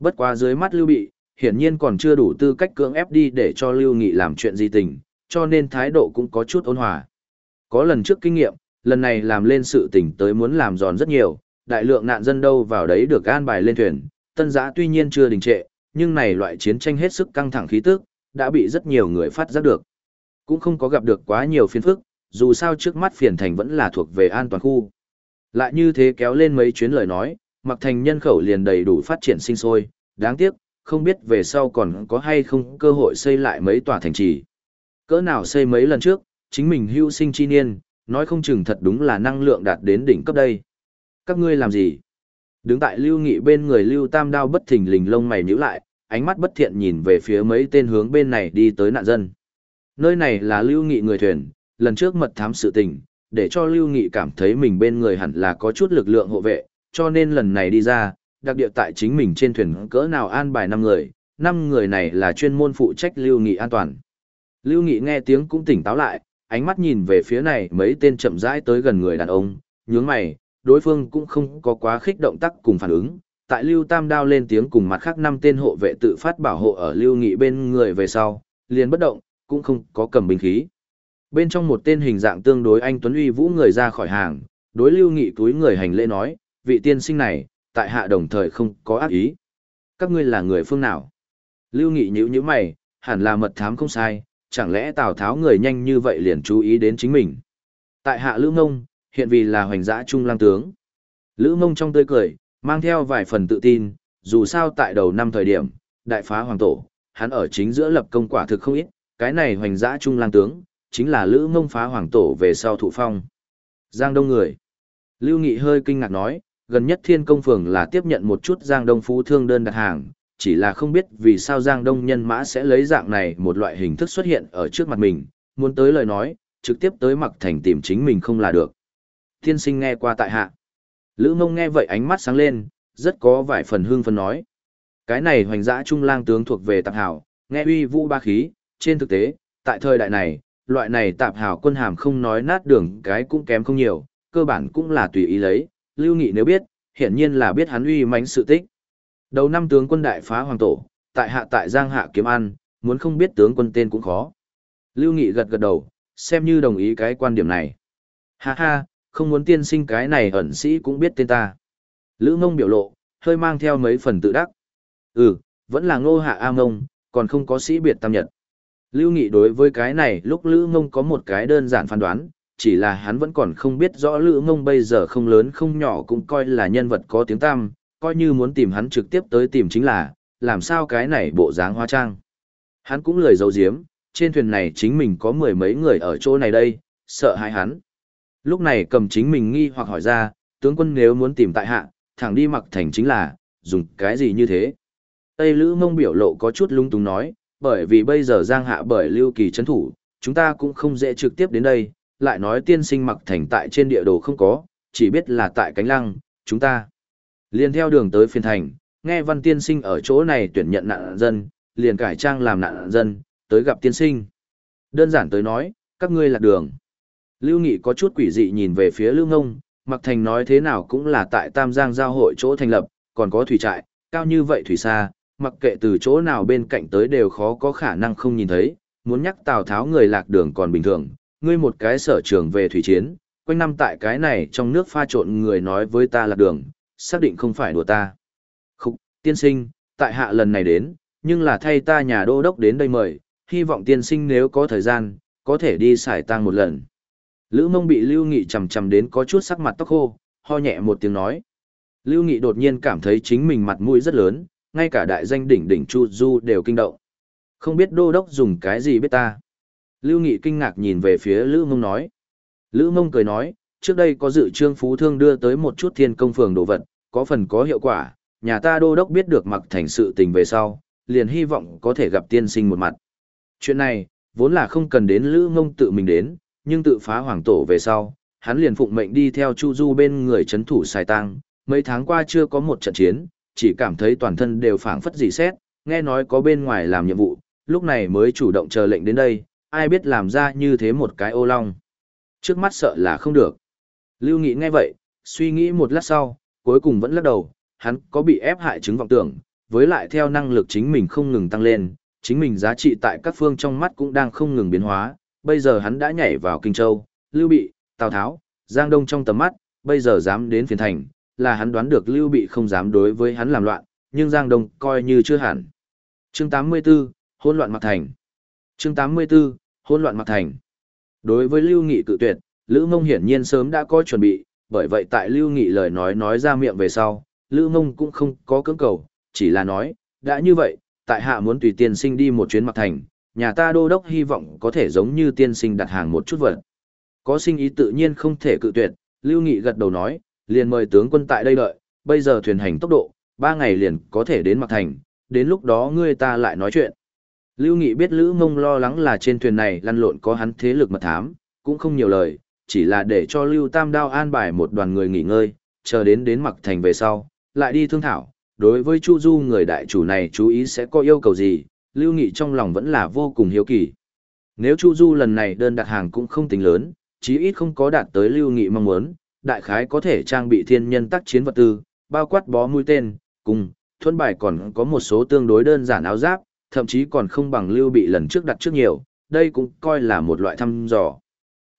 Bất quá dưới mắt Lưu Bị, hiển nhiên còn chưa đủ tư cách cưỡng ép đi để cho Lưu Nghị làm chuyện gì tình, cho nên thái độ cũng có chút ôn hòa. Có lần trước kinh nghiệm, lần này làm lên sự tình tới muốn làm giòn rất nhiều, đại lượng nạn dân đâu vào đấy được an bài lên thuyền, tân giã tuy nhiên chưa đình trệ, nhưng này loại chiến tranh hết sức căng thẳng khí tức, đã bị rất nhiều người phát giác được. Cũng không có gặp được quá nhiều phiền phức, dù sao trước mắt phiền thành vẫn là thuộc về an toàn khu. Lại như thế kéo lên mấy chuyến lời nói, mặc thành nhân khẩu liền đầy đủ phát triển sinh sôi, đáng tiếc, không biết về sau còn có hay không cơ hội xây lại mấy tòa thành trì. Cỡ nào xây mấy lần trước, chính mình hưu sinh chi niên, nói không chừng thật đúng là năng lượng đạt đến đỉnh cấp đây. Các ngươi làm gì? Đứng tại Lưu Nghị bên người Lưu Tam Đao bất thình lình lông mày nhíu lại, ánh mắt bất thiện nhìn về phía mấy tên hướng bên này đi tới nạn dân. Nơi này là Lưu Nghị người thuyền, lần trước mật thám sự tình, để cho Lưu Nghị cảm thấy mình bên người hẳn là có chút lực lượng hộ vệ, cho nên lần này đi ra, đặc địa tại chính mình trên thuyền cỡ nào an bài năm người, năm người này là chuyên môn phụ trách Lưu Nghị an toàn. Lưu Nghị nghe tiếng cũng tỉnh táo lại, ánh mắt nhìn về phía này mấy tên chậm rãi tới gần người đàn ông, nhướng mày, đối phương cũng không có quá khích động tác cùng phản ứng. Tại Lưu Tam đao lên tiếng cùng mặt khác năm tên hộ vệ tự phát bảo hộ ở Lưu Nghị bên người về sau, liền bất động, cũng không có cầm binh khí. Bên trong một tên hình dạng tương đối anh Tuấn Uy Vũ người ra khỏi hàng, đối Lưu Nghị túi người hành lễ nói, vị tiên sinh này, tại hạ đồng thời không có ác ý. Các ngươi là người phương nào? Lưu Nghị nhíu nhíu mày, hẳn là mật thám không sai, chẳng lẽ Tào Tháo người nhanh như vậy liền chú ý đến chính mình. Tại hạ Lữ Ngông, hiện vì là hoành giã trung lang tướng. Lữ Ngông trong tươi cười, mang theo vài phần tự tin, dù sao tại đầu năm thời điểm, đại phá hoàng tổ, hắn ở chính giữa lập công quả thực không ít, cái này hoành dã trung lang tướng, chính là Lữ Ngông phá hoàng tổ về sau thụ phong. Giang Đông người. Lưu Nghị hơi kinh ngạc nói, gần nhất thiên công phường là tiếp nhận một chút Giang Đông phú thương đơn đặt hàng, chỉ là không biết vì sao Giang Đông nhân mã sẽ lấy dạng này một loại hình thức xuất hiện ở trước mặt mình, muốn tới lời nói, trực tiếp tới mặc thành tìm chính mình không là được. Thiên sinh nghe qua tại hạ. Lữ mông nghe vậy ánh mắt sáng lên, rất có vài phần hương phân nói. Cái này hoành dã trung lang tướng thuộc về tạp hảo, nghe uy vũ ba khí, trên thực tế, tại thời đại này, loại này tạp hảo quân hàm không nói nát đường cái cũng kém không nhiều, cơ bản cũng là tùy ý lấy, lưu nghị nếu biết, hiển nhiên là biết hắn uy mãnh sự tích. Đầu năm tướng quân đại phá hoàng tổ, tại hạ tại Giang Hạ kiếm ăn, muốn không biết tướng quân tên cũng khó. Lưu Nghị gật gật đầu, xem như đồng ý cái quan điểm này. Ha ha, không muốn tiên sinh cái này ẩn sĩ cũng biết tên ta. Lữ ngông biểu lộ, hơi mang theo mấy phần tự đắc. Ừ, vẫn là ngô hạ A Mông, còn không có sĩ biệt tam nhật. Lưu Nghị đối với cái này lúc Lữ Ngông có một cái đơn giản phán đoán, chỉ là hắn vẫn còn không biết rõ Lữ Ngông bây giờ không lớn không nhỏ cũng coi là nhân vật có tiếng tăm, coi như muốn tìm hắn trực tiếp tới tìm chính là, làm sao cái này bộ dáng hóa trang. Hắn cũng lười giấu giếm, trên thuyền này chính mình có mười mấy người ở chỗ này đây, sợ hãi hắn. Lúc này cầm chính mình nghi hoặc hỏi ra, tướng quân nếu muốn tìm tại hạ, thẳng đi mặc thành chính là, dùng cái gì như thế. Tây Lữ mông biểu lộ có chút lung túng nói, bởi vì bây giờ giang hạ bởi lưu kỳ chấn thủ, chúng ta cũng không dễ trực tiếp đến đây, lại nói tiên sinh mặc thành tại trên địa đồ không có, chỉ biết là tại cánh lăng, chúng ta. liền theo đường tới phiên thành, nghe văn tiên sinh ở chỗ này tuyển nhận nạn dân, liền cải trang làm nạn dân, tới gặp tiên sinh. Đơn giản tới nói, các ngươi lạc đường. Lưu Nghị có chút quỷ dị nhìn về phía Lưu Ngông, Mặc Thành nói thế nào cũng là tại Tam Giang giao hội chỗ thành lập, còn có thủy trại, cao như vậy thủy xa, mặc kệ từ chỗ nào bên cạnh tới đều khó có khả năng không nhìn thấy, muốn nhắc Tào Tháo người lạc đường còn bình thường, ngươi một cái sở trường về thủy chiến, quanh năm tại cái này trong nước pha trộn người nói với ta lạc đường, xác định không phải đùa ta. Khúc, tiên sinh, tại hạ lần này đến, nhưng là thay ta nhà đô đốc đến đây mời, hy vọng tiên sinh nếu có thời gian, có thể đi xài tang một lần. Lữ mông bị Lưu Nghị chầm chầm đến có chút sắc mặt tóc khô, ho nhẹ một tiếng nói. Lưu Nghị đột nhiên cảm thấy chính mình mặt mũi rất lớn, ngay cả đại danh đỉnh đỉnh Chu Du đều kinh động. Không biết đô đốc dùng cái gì biết ta. Lưu Nghị kinh ngạc nhìn về phía Lữ Mông nói. Lữ Mông cười nói, trước đây có dự trương phú thương đưa tới một chút thiên công phường đồ vật, có phần có hiệu quả, nhà ta đô đốc biết được mặc thành sự tình về sau, liền hy vọng có thể gặp tiên sinh một mặt. Chuyện này, vốn là không cần đến Lữ Mông tự mình đến, nhưng tự phá hoàng tổ về sau, hắn liền phụng mệnh đi theo Chu Du bên người chấn thủ xài tăng, mấy tháng qua chưa có một trận chiến, chỉ cảm thấy toàn thân đều phảng phất dị xét, nghe nói có bên ngoài làm nhiệm vụ, lúc này mới chủ động chờ lệnh đến đây, ai biết làm ra như thế một cái ô long. Trước mắt sợ là không được. Lưu Nghị nghe vậy, suy nghĩ một lát sau, cuối cùng vẫn lắc đầu, hắn có bị ép hại chứng vọng tưởng, với lại theo năng lực chính mình không ngừng tăng lên, chính mình giá trị tại các phương trong mắt cũng đang không ngừng biến hóa, bây giờ hắn đã nhảy vào Kinh Châu, Lưu Bị, Tào Tháo, Giang Đông trong tầm mắt, bây giờ dám đến phiền thành, là hắn đoán được Lưu Bị không dám đối với hắn làm loạn, nhưng Giang Đông coi như chưa hẳn. Chương 84, hỗn loạn mặc thành. Chương 84, hỗn loạn mặc thành. Đối với Lưu Nghị cự tuyệt, Lữ Mông hiển nhiên sớm đã có chuẩn bị, bởi vậy tại Lưu Nghị lời nói nói ra miệng về sau, Lữ Mông cũng không có cưỡng cầu, chỉ là nói, đã như vậy, tại hạ muốn tùy tiên sinh đi một chuyến mặc thành, nhà ta đô đốc hy vọng có thể giống như tiên sinh đặt hàng một chút vật. Có sinh ý tự nhiên không thể cự tuyệt, Lưu Nghị gật đầu nói, liền mời tướng quân tại đây đợi, bây giờ thuyền hành tốc độ, ba ngày liền có thể đến Mạc Thành, đến lúc đó ngươi ta lại nói chuyện. Lưu Nghị biết Lữ Mông lo lắng là trên thuyền này lăn lộn có hắn thế lực mật thám, cũng không nhiều lời, chỉ là để cho Lưu Tam Đao an bài một đoàn người nghỉ ngơi, chờ đến đến Mạc Thành về sau, lại đi thương thảo. Đối với Chu Du người đại chủ này chú ý sẽ có yêu cầu gì, Lưu Nghị trong lòng vẫn là vô cùng hiếu kỳ. Nếu Chu Du lần này đơn đặt hàng cũng không tính lớn, chí ít không có đạt tới Lưu Nghị mong muốn, đại khái có thể trang bị thiên nhân tác chiến vật tư, bao quát bó mũi tên, cùng, thuẫn bài còn có một số tương đối đơn giản áo giáp, thậm chí còn không bằng lưu bị lần trước đặt trước nhiều, đây cũng coi là một loại thăm dò.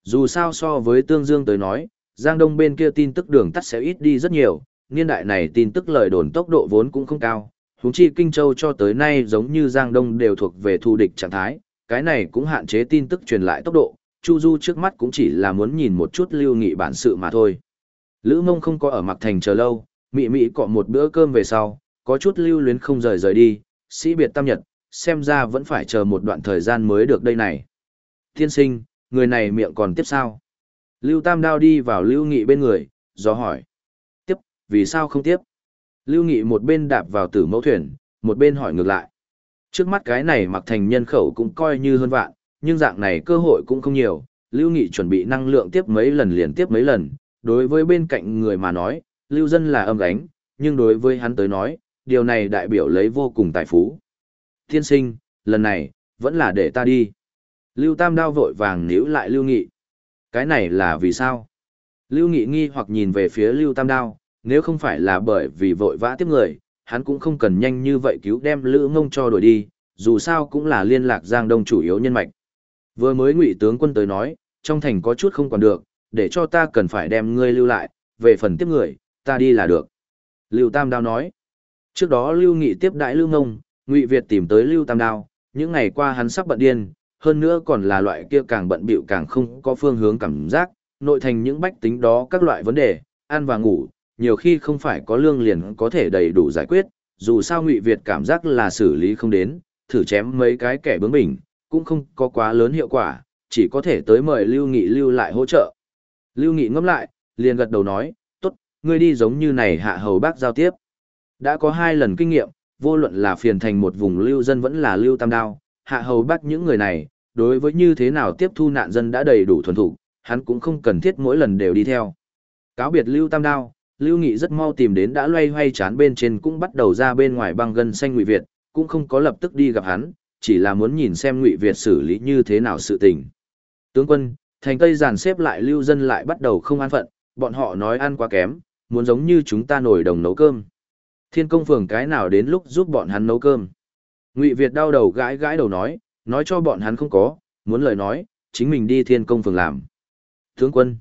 Dù sao so với tương dương tới nói, Giang Đông bên kia tin tức đường tắt sẽ ít đi rất nhiều, niên đại này tin tức lời đồn tốc độ vốn cũng không cao, huống chi Kinh Châu cho tới nay giống như Giang Đông đều thuộc về thù địch trạng thái, cái này cũng hạn chế tin tức truyền lại tốc độ, Chu Du trước mắt cũng chỉ là muốn nhìn một chút lưu nghị bản sự mà thôi. Lữ mông không có ở mặc thành chờ lâu, mị mị cọ một bữa cơm về sau, có chút lưu luyến không rời rời đi, sĩ biệt tam nhật, xem ra vẫn phải chờ một đoạn thời gian mới được đây này. Thiên sinh, người này miệng còn tiếp sao? Lưu Tam Đao đi vào Lưu Nghị bên người, do hỏi. Tiếp, vì sao không tiếp? Lưu Nghị một bên đạp vào tử mẫu thuyền, một bên hỏi ngược lại. Trước mắt cái này mặc thành nhân khẩu cũng coi như hơn vạn, nhưng dạng này cơ hội cũng không nhiều, Lưu Nghị chuẩn bị năng lượng tiếp mấy lần liền tiếp mấy lần, đối với bên cạnh người mà nói, Lưu Dân là âm gánh, nhưng đối với hắn tới nói, điều này đại biểu lấy vô cùng tài phú. Thiên sinh, lần này, vẫn là để ta đi. Lưu Tam Đao vội vàng níu lại Lưu Nghị. Cái này là vì sao? Lưu Nghị nghi hoặc nhìn về phía Lưu Tam Đao, nếu không phải là bởi vì vội vã tiếp người, hắn cũng không cần nhanh như vậy cứu đem Lữ Ngông cho đổi đi, dù sao cũng là liên lạc Giang Đông chủ yếu nhân mạch. Vừa mới ngụy tướng quân tới nói, trong thành có chút không còn được, để cho ta cần phải đem ngươi lưu lại, về phần tiếp người, ta đi là được. Lưu Tam Đao nói. Trước đó Lưu Nghị tiếp đại Lưu Ngông, Ngụy Việt tìm tới Lưu Tam Đao, những ngày qua hắn sắp bận điên, hơn nữa còn là loại kia càng bận bịu càng không có phương hướng cảm giác, nội thành những bách tính đó các loại vấn đề, ăn và ngủ, nhiều khi không phải có lương liền có thể đầy đủ giải quyết, dù sao Ngụy Việt cảm giác là xử lý không đến, thử chém mấy cái kẻ bướng bỉnh, cũng không có quá lớn hiệu quả, chỉ có thể tới mời Lưu Nghị lưu lại hỗ trợ. Lưu Nghị ngâm lại, liền gật đầu nói, tốt, ngươi đi giống như này hạ hầu bác giao tiếp. Đã có hai lần kinh nghiệm, vô luận là phiền thành một vùng lưu dân vẫn là lưu tam đao, hạ hầu bác những người này, đối với như thế nào tiếp thu nạn dân đã đầy đủ thuần thủ, hắn cũng không cần thiết mỗi lần đều đi theo. Cáo biệt lưu tam đao, lưu nghị rất mau tìm đến đã loay hoay chán bên trên cũng bắt đầu ra bên ngoài băng gân xanh ngụy Việt, cũng không có lập tức đi gặp hắn, chỉ là muốn nhìn xem ngụy Việt xử lý như thế nào sự tình. Tướng quân, thành Tây giàn xếp lại lưu dân lại bắt đầu không an phận, bọn họ nói ăn quá kém, muốn giống như chúng ta nổi đồng nấu cơm. Thiên công phường cái nào đến lúc giúp bọn hắn nấu cơm. Ngụy Việt đau đầu gãi gãi đầu nói, nói cho bọn hắn không có, muốn lời nói, chính mình đi thiên công phường làm. Tướng quân,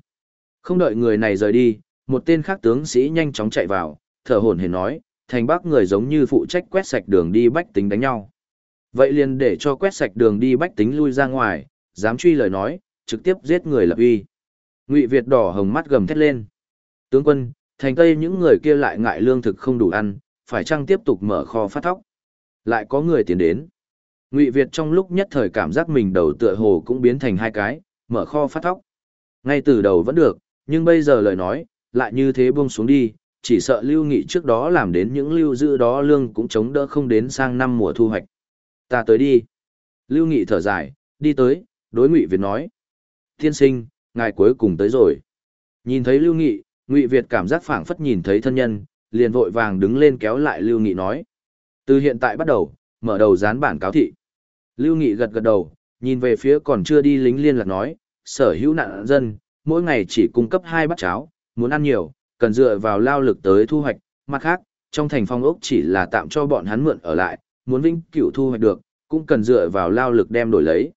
không đợi người này rời đi, một tên khác tướng sĩ nhanh chóng chạy vào, thở hổn hển nói, thành bắc người giống như phụ trách quét sạch đường đi bách tính đánh nhau. Vậy liền để cho quét sạch đường đi bách tính lui ra ngoài, dám truy lời nói, trực tiếp giết người lập uy. Ngụy Việt đỏ hồng mắt gầm thét lên. Tướng quân, thành Tây những người kia lại ngại lương thực không đủ ăn, phải chăng tiếp tục mở kho phát thóc? Lại có người tiến đến. Ngụy Việt trong lúc nhất thời cảm giác mình đầu tựa hồ cũng biến thành hai cái, mở kho phát thóc. Ngay từ đầu vẫn được, nhưng bây giờ lời nói, lại như thế buông xuống đi, chỉ sợ lưu nghị trước đó làm đến những lưu giữ đó lương cũng chống đỡ không đến sang năm mùa thu hoạch. Ta tới đi. Lưu nghị thở dài, đi tới, đối Ngụy Việt nói. Tiên sinh, ngài cuối cùng tới rồi. Nhìn thấy Lưu Nghị, Ngụy Việt cảm giác phảng phất nhìn thấy thân nhân, liền vội vàng đứng lên kéo lại Lưu Nghị nói. Từ hiện tại bắt đầu, mở đầu dán bản cáo thị. Lưu Nghị gật gật đầu, nhìn về phía còn chưa đi lính liên lạc nói, sở hữu nạn dân, mỗi ngày chỉ cung cấp hai bát cháo, muốn ăn nhiều, cần dựa vào lao lực tới thu hoạch, mặt khác, trong thành phong ốc chỉ là tạm cho bọn hắn mượn ở lại, muốn vinh cửu thu hoạch được, cũng cần dựa vào lao lực đem đổi lấy.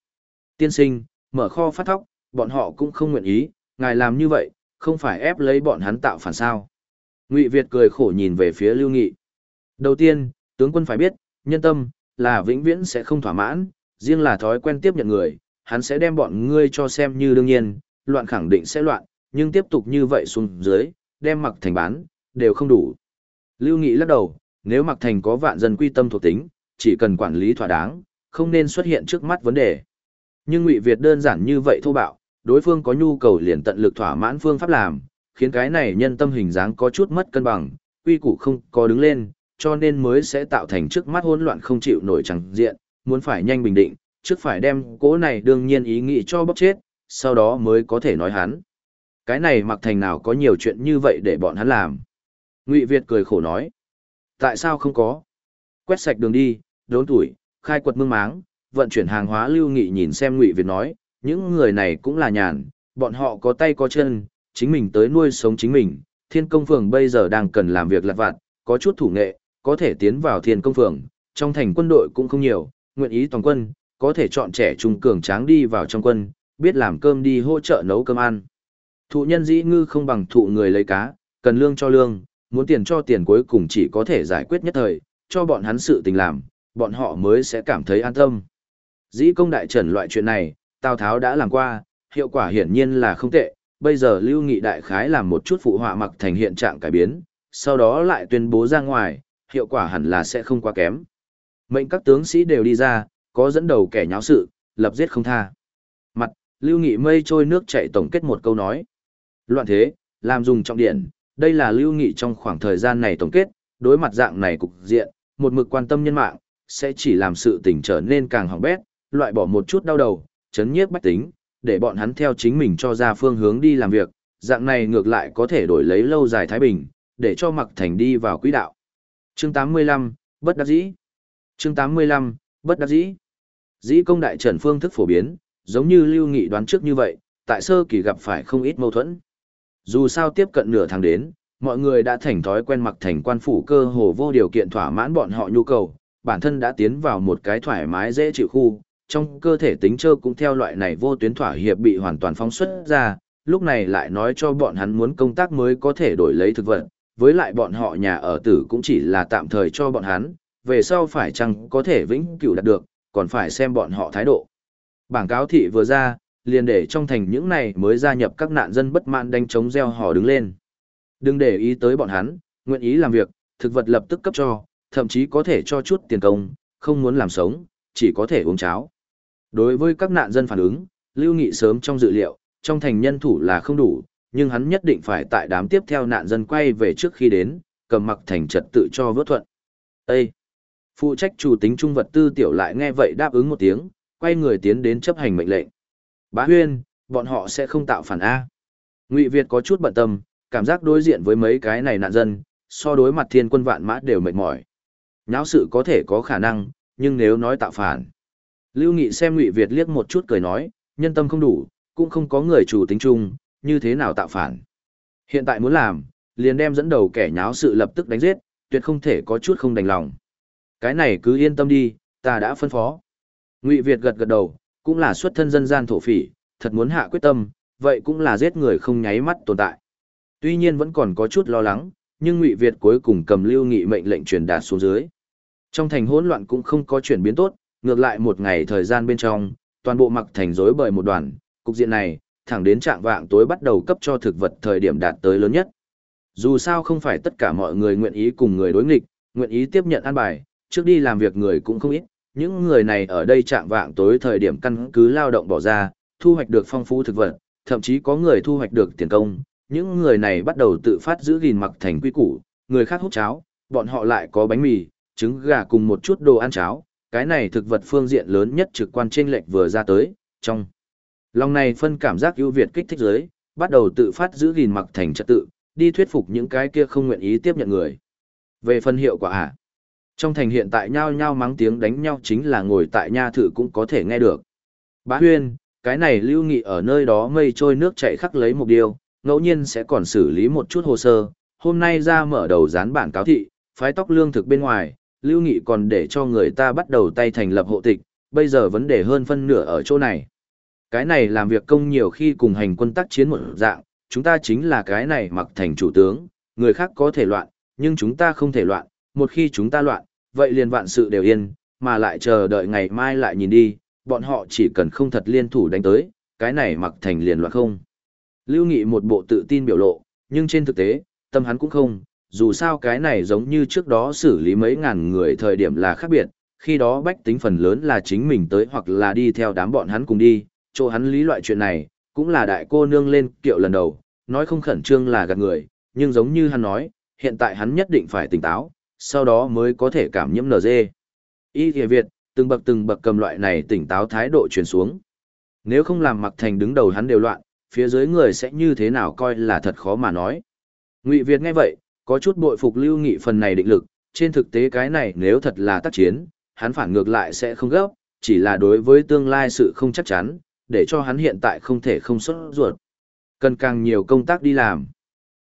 Tiên sinh, mở kho phát thóc, bọn họ cũng không nguyện ý, ngài làm như vậy, không phải ép lấy bọn hắn tạo phản sao. Ngụy Việt cười khổ nhìn về phía Lưu Nghị. Đầu tiên, tướng quân phải biết, nhân tâm, là vĩnh viễn sẽ không thỏa mãn, riêng là thói quen tiếp nhận người, hắn sẽ đem bọn ngươi cho xem như đương nhiên, loạn khẳng định sẽ loạn, nhưng tiếp tục như vậy xuống dưới, đem mặc thành bán, đều không đủ. Lưu Nghị lắc đầu, nếu mặc thành có vạn dân quy tâm thuộc tính, chỉ cần quản lý thỏa đáng, không nên xuất hiện trước mắt vấn đề. Nhưng Ngụy Việt đơn giản như vậy thô bạo, đối phương có nhu cầu liền tận lực thỏa mãn phương pháp làm, khiến cái này nhân tâm hình dáng có chút mất cân bằng, quy củ không có đứng lên, cho nên mới sẽ tạo thành trước mắt hỗn loạn không chịu nổi chẳng diện, muốn phải nhanh bình định, trước phải đem cố này đương nhiên ý nghĩ cho bóc chết, sau đó mới có thể nói hắn. Cái này mặc thành nào có nhiều chuyện như vậy để bọn hắn làm. Ngụy Việt cười khổ nói. Tại sao không có? Quét sạch đường đi, đốn tuổi, khai quật mương máng, vận chuyển hàng hóa lưu nghị nhìn xem Ngụy Việt nói, những người này cũng là nhàn, bọn họ có tay có chân, chính mình tới nuôi sống chính mình. Thiên công phường bây giờ đang cần làm việc lặt vặt, có chút thủ nghệ, có thể tiến vào thiên công phường, trong thành quân đội cũng không nhiều, nguyện ý toàn quân, có thể chọn trẻ trung cường tráng đi vào trong quân, biết làm cơm đi hỗ trợ nấu cơm ăn. Thụ nhân dĩ ngư không bằng thụ người lấy cá, cần lương cho lương, muốn tiền cho tiền cuối cùng chỉ có thể giải quyết nhất thời, cho bọn hắn sự tình làm, bọn họ mới sẽ cảm thấy an tâm. Dĩ công đại trần loại chuyện này, Tào Tháo đã làm qua, hiệu quả hiển nhiên là không tệ, bây giờ Lưu Nghị đại khái làm một chút phụ họa mặc thành hiện trạng cải biến, sau đó lại tuyên bố ra ngoài, hiệu quả hẳn là sẽ không quá kém. Mệnh các tướng sĩ đều đi ra, có dẫn đầu kẻ nháo sự, lập giết không tha. Mặt, Lưu Nghị mây trôi nước chảy tổng kết một câu nói. Loạn thế, làm dùng trọng điện, đây là Lưu Nghị trong khoảng thời gian này tổng kết, đối mặt dạng này cục diện, một mực quan tâm nhân mạng, sẽ chỉ làm sự tình trở nên càng hỏng bét, loại bỏ một chút đau đầu, chấn nhiếp bách tính, để bọn hắn theo chính mình cho ra phương hướng đi làm việc, dạng này ngược lại có thể đổi lấy lâu dài Thái Bình, để cho Mặc Thành đi vào quỹ đạo. Chương 85, bất đắc dĩ. Chương 85, bất đắc dĩ. Dĩ công đại trần phương thức phổ biến, giống như Lưu Nghị đoán trước như vậy, tại sơ kỳ gặp phải không ít mâu thuẫn. Dù sao tiếp cận nửa tháng đến, mọi người đã thành thói quen mặc thành quan phủ cơ hồ vô điều kiện thỏa mãn bọn họ nhu cầu, bản thân đã tiến vào một cái thoải mái dễ chịu khu, trong cơ thể tính trơ cũng theo loại này vô tuyến thỏa hiệp bị hoàn toàn phóng xuất ra, lúc này lại nói cho bọn hắn muốn công tác mới có thể đổi lấy thực vật, với lại bọn họ nhà ở tử cũng chỉ là tạm thời cho bọn hắn, về sau phải chăng có thể vĩnh cửu đạt được, còn phải xem bọn họ thái độ. Bảng cáo thị vừa ra, liền để trong thành những này mới gia nhập các nạn dân bất mãn đánh chống gieo hò đứng lên. Đừng để ý tới bọn hắn, nguyện ý làm việc, thực vật lập tức cấp cho, thậm chí có thể cho chút tiền công, không muốn làm sống, chỉ có thể uống cháo. Đối với các nạn dân phản ứng, Lưu Nghị sớm trong dự liệu, trong thành nhân thủ là không đủ, nhưng hắn nhất định phải tại đám tiếp theo nạn dân quay về trước khi đến, cầm mặc thành trật tự cho vớt thuận. Ê! Phụ trách chủ tính trung vật tư tiểu lại nghe vậy đáp ứng một tiếng, quay người tiến đến chấp hành mệnh lệnh. Bá huyên, bọn họ sẽ không tạo phản A. Ngụy Việt có chút bận tâm, cảm giác đối diện với mấy cái này nạn dân, so đối mặt thiên quân vạn mã đều mệt mỏi. Nháo sự có thể có khả năng, nhưng nếu nói tạo phản. Lưu Nghị xem Ngụy Việt liếc một chút cười nói, nhân tâm không đủ, cũng không có người chủ tính chung, như thế nào tạo phản. Hiện tại muốn làm, liền đem dẫn đầu kẻ nháo sự lập tức đánh giết, tuyệt không thể có chút không đành lòng. Cái này cứ yên tâm đi, ta đã phân phó. Ngụy Việt gật gật đầu, cũng là xuất thân dân gian thổ phỉ, thật muốn hạ quyết tâm, vậy cũng là giết người không nháy mắt tồn tại. Tuy nhiên vẫn còn có chút lo lắng, nhưng Ngụy Việt cuối cùng cầm Lưu Nghị mệnh lệnh truyền đạt xuống dưới. Trong thành hỗn loạn cũng không có chuyển biến tốt, ngược lại một ngày thời gian bên trong, toàn bộ mặc thành rối bời một đoàn, cục diện này, thẳng đến trạng vạng tối bắt đầu cấp cho thực vật thời điểm đạt tới lớn nhất. Dù sao không phải tất cả mọi người nguyện ý cùng người đối nghịch, nguyện ý tiếp nhận an bài, trước đi làm việc người cũng không ít, những người này ở đây trạng vạng tối thời điểm căn cứ lao động bỏ ra, thu hoạch được phong phú thực vật, thậm chí có người thu hoạch được tiền công, những người này bắt đầu tự phát giữ gìn mặc thành quy củ, người khác hút cháo, bọn họ lại có bánh mì, trứng gà cùng một chút đồ ăn cháo, cái này thực vật phương diện lớn nhất trực quan trên lệch vừa ra tới, trong lòng này phân cảm giác ưu việt kích thích giới, bắt đầu tự phát giữ gìn mặc thành trật tự, đi thuyết phục những cái kia không nguyện ý tiếp nhận người. Về phân hiệu quả à? Trong thành hiện tại nhao nhao mắng tiếng đánh nhau chính là ngồi tại nha thự cũng có thể nghe được. Bá huyên, cái này lưu nghị ở nơi đó mây trôi nước chảy khắc lấy một điều, ngẫu nhiên sẽ còn xử lý một chút hồ sơ, hôm nay ra mở đầu dán bản cáo thị, phái tóc lương thực bên ngoài, lưu nghị còn để cho người ta bắt đầu tay thành lập hộ tịch, bây giờ vấn đề hơn phân nửa ở chỗ này. Cái này làm việc công nhiều khi cùng hành quân tác chiến một dạng, chúng ta chính là cái này mặc thành chủ tướng, người khác có thể loạn, nhưng chúng ta không thể loạn, một khi chúng ta loạn, vậy liền vạn sự đều yên, mà lại chờ đợi ngày mai lại nhìn đi, bọn họ chỉ cần không thật liên thủ đánh tới, cái này mặc thành liền loạn không. Lưu Nghị một bộ tự tin biểu lộ, nhưng trên thực tế, tâm hắn cũng không, dù sao cái này giống như trước đó xử lý mấy ngàn người thời điểm là khác biệt, khi đó bách tính phần lớn là chính mình tới hoặc là đi theo đám bọn hắn cùng đi, chỗ hắn lý loại chuyện này, cũng là đại cô nương lên kiệu lần đầu, nói không khẩn trương là gạt người, nhưng giống như hắn nói, hiện tại hắn nhất định phải tỉnh táo, sau đó mới có thể cảm nhiễm NG. Y thìa Việt, từng bậc từng bậc cầm loại này tỉnh táo thái độ truyền xuống. Nếu không làm mặc thành đứng đầu hắn đều loạn, phía dưới người sẽ như thế nào coi là thật khó mà nói. Ngụy Việt nghe vậy, có chút bội phục lưu nghị phần này định lực, trên thực tế cái này nếu thật là tác chiến, hắn phản ngược lại sẽ không gấp, chỉ là đối với tương lai sự không chắc chắn, để cho hắn hiện tại không thể không xuất ruột. Cần càng nhiều công tác đi làm.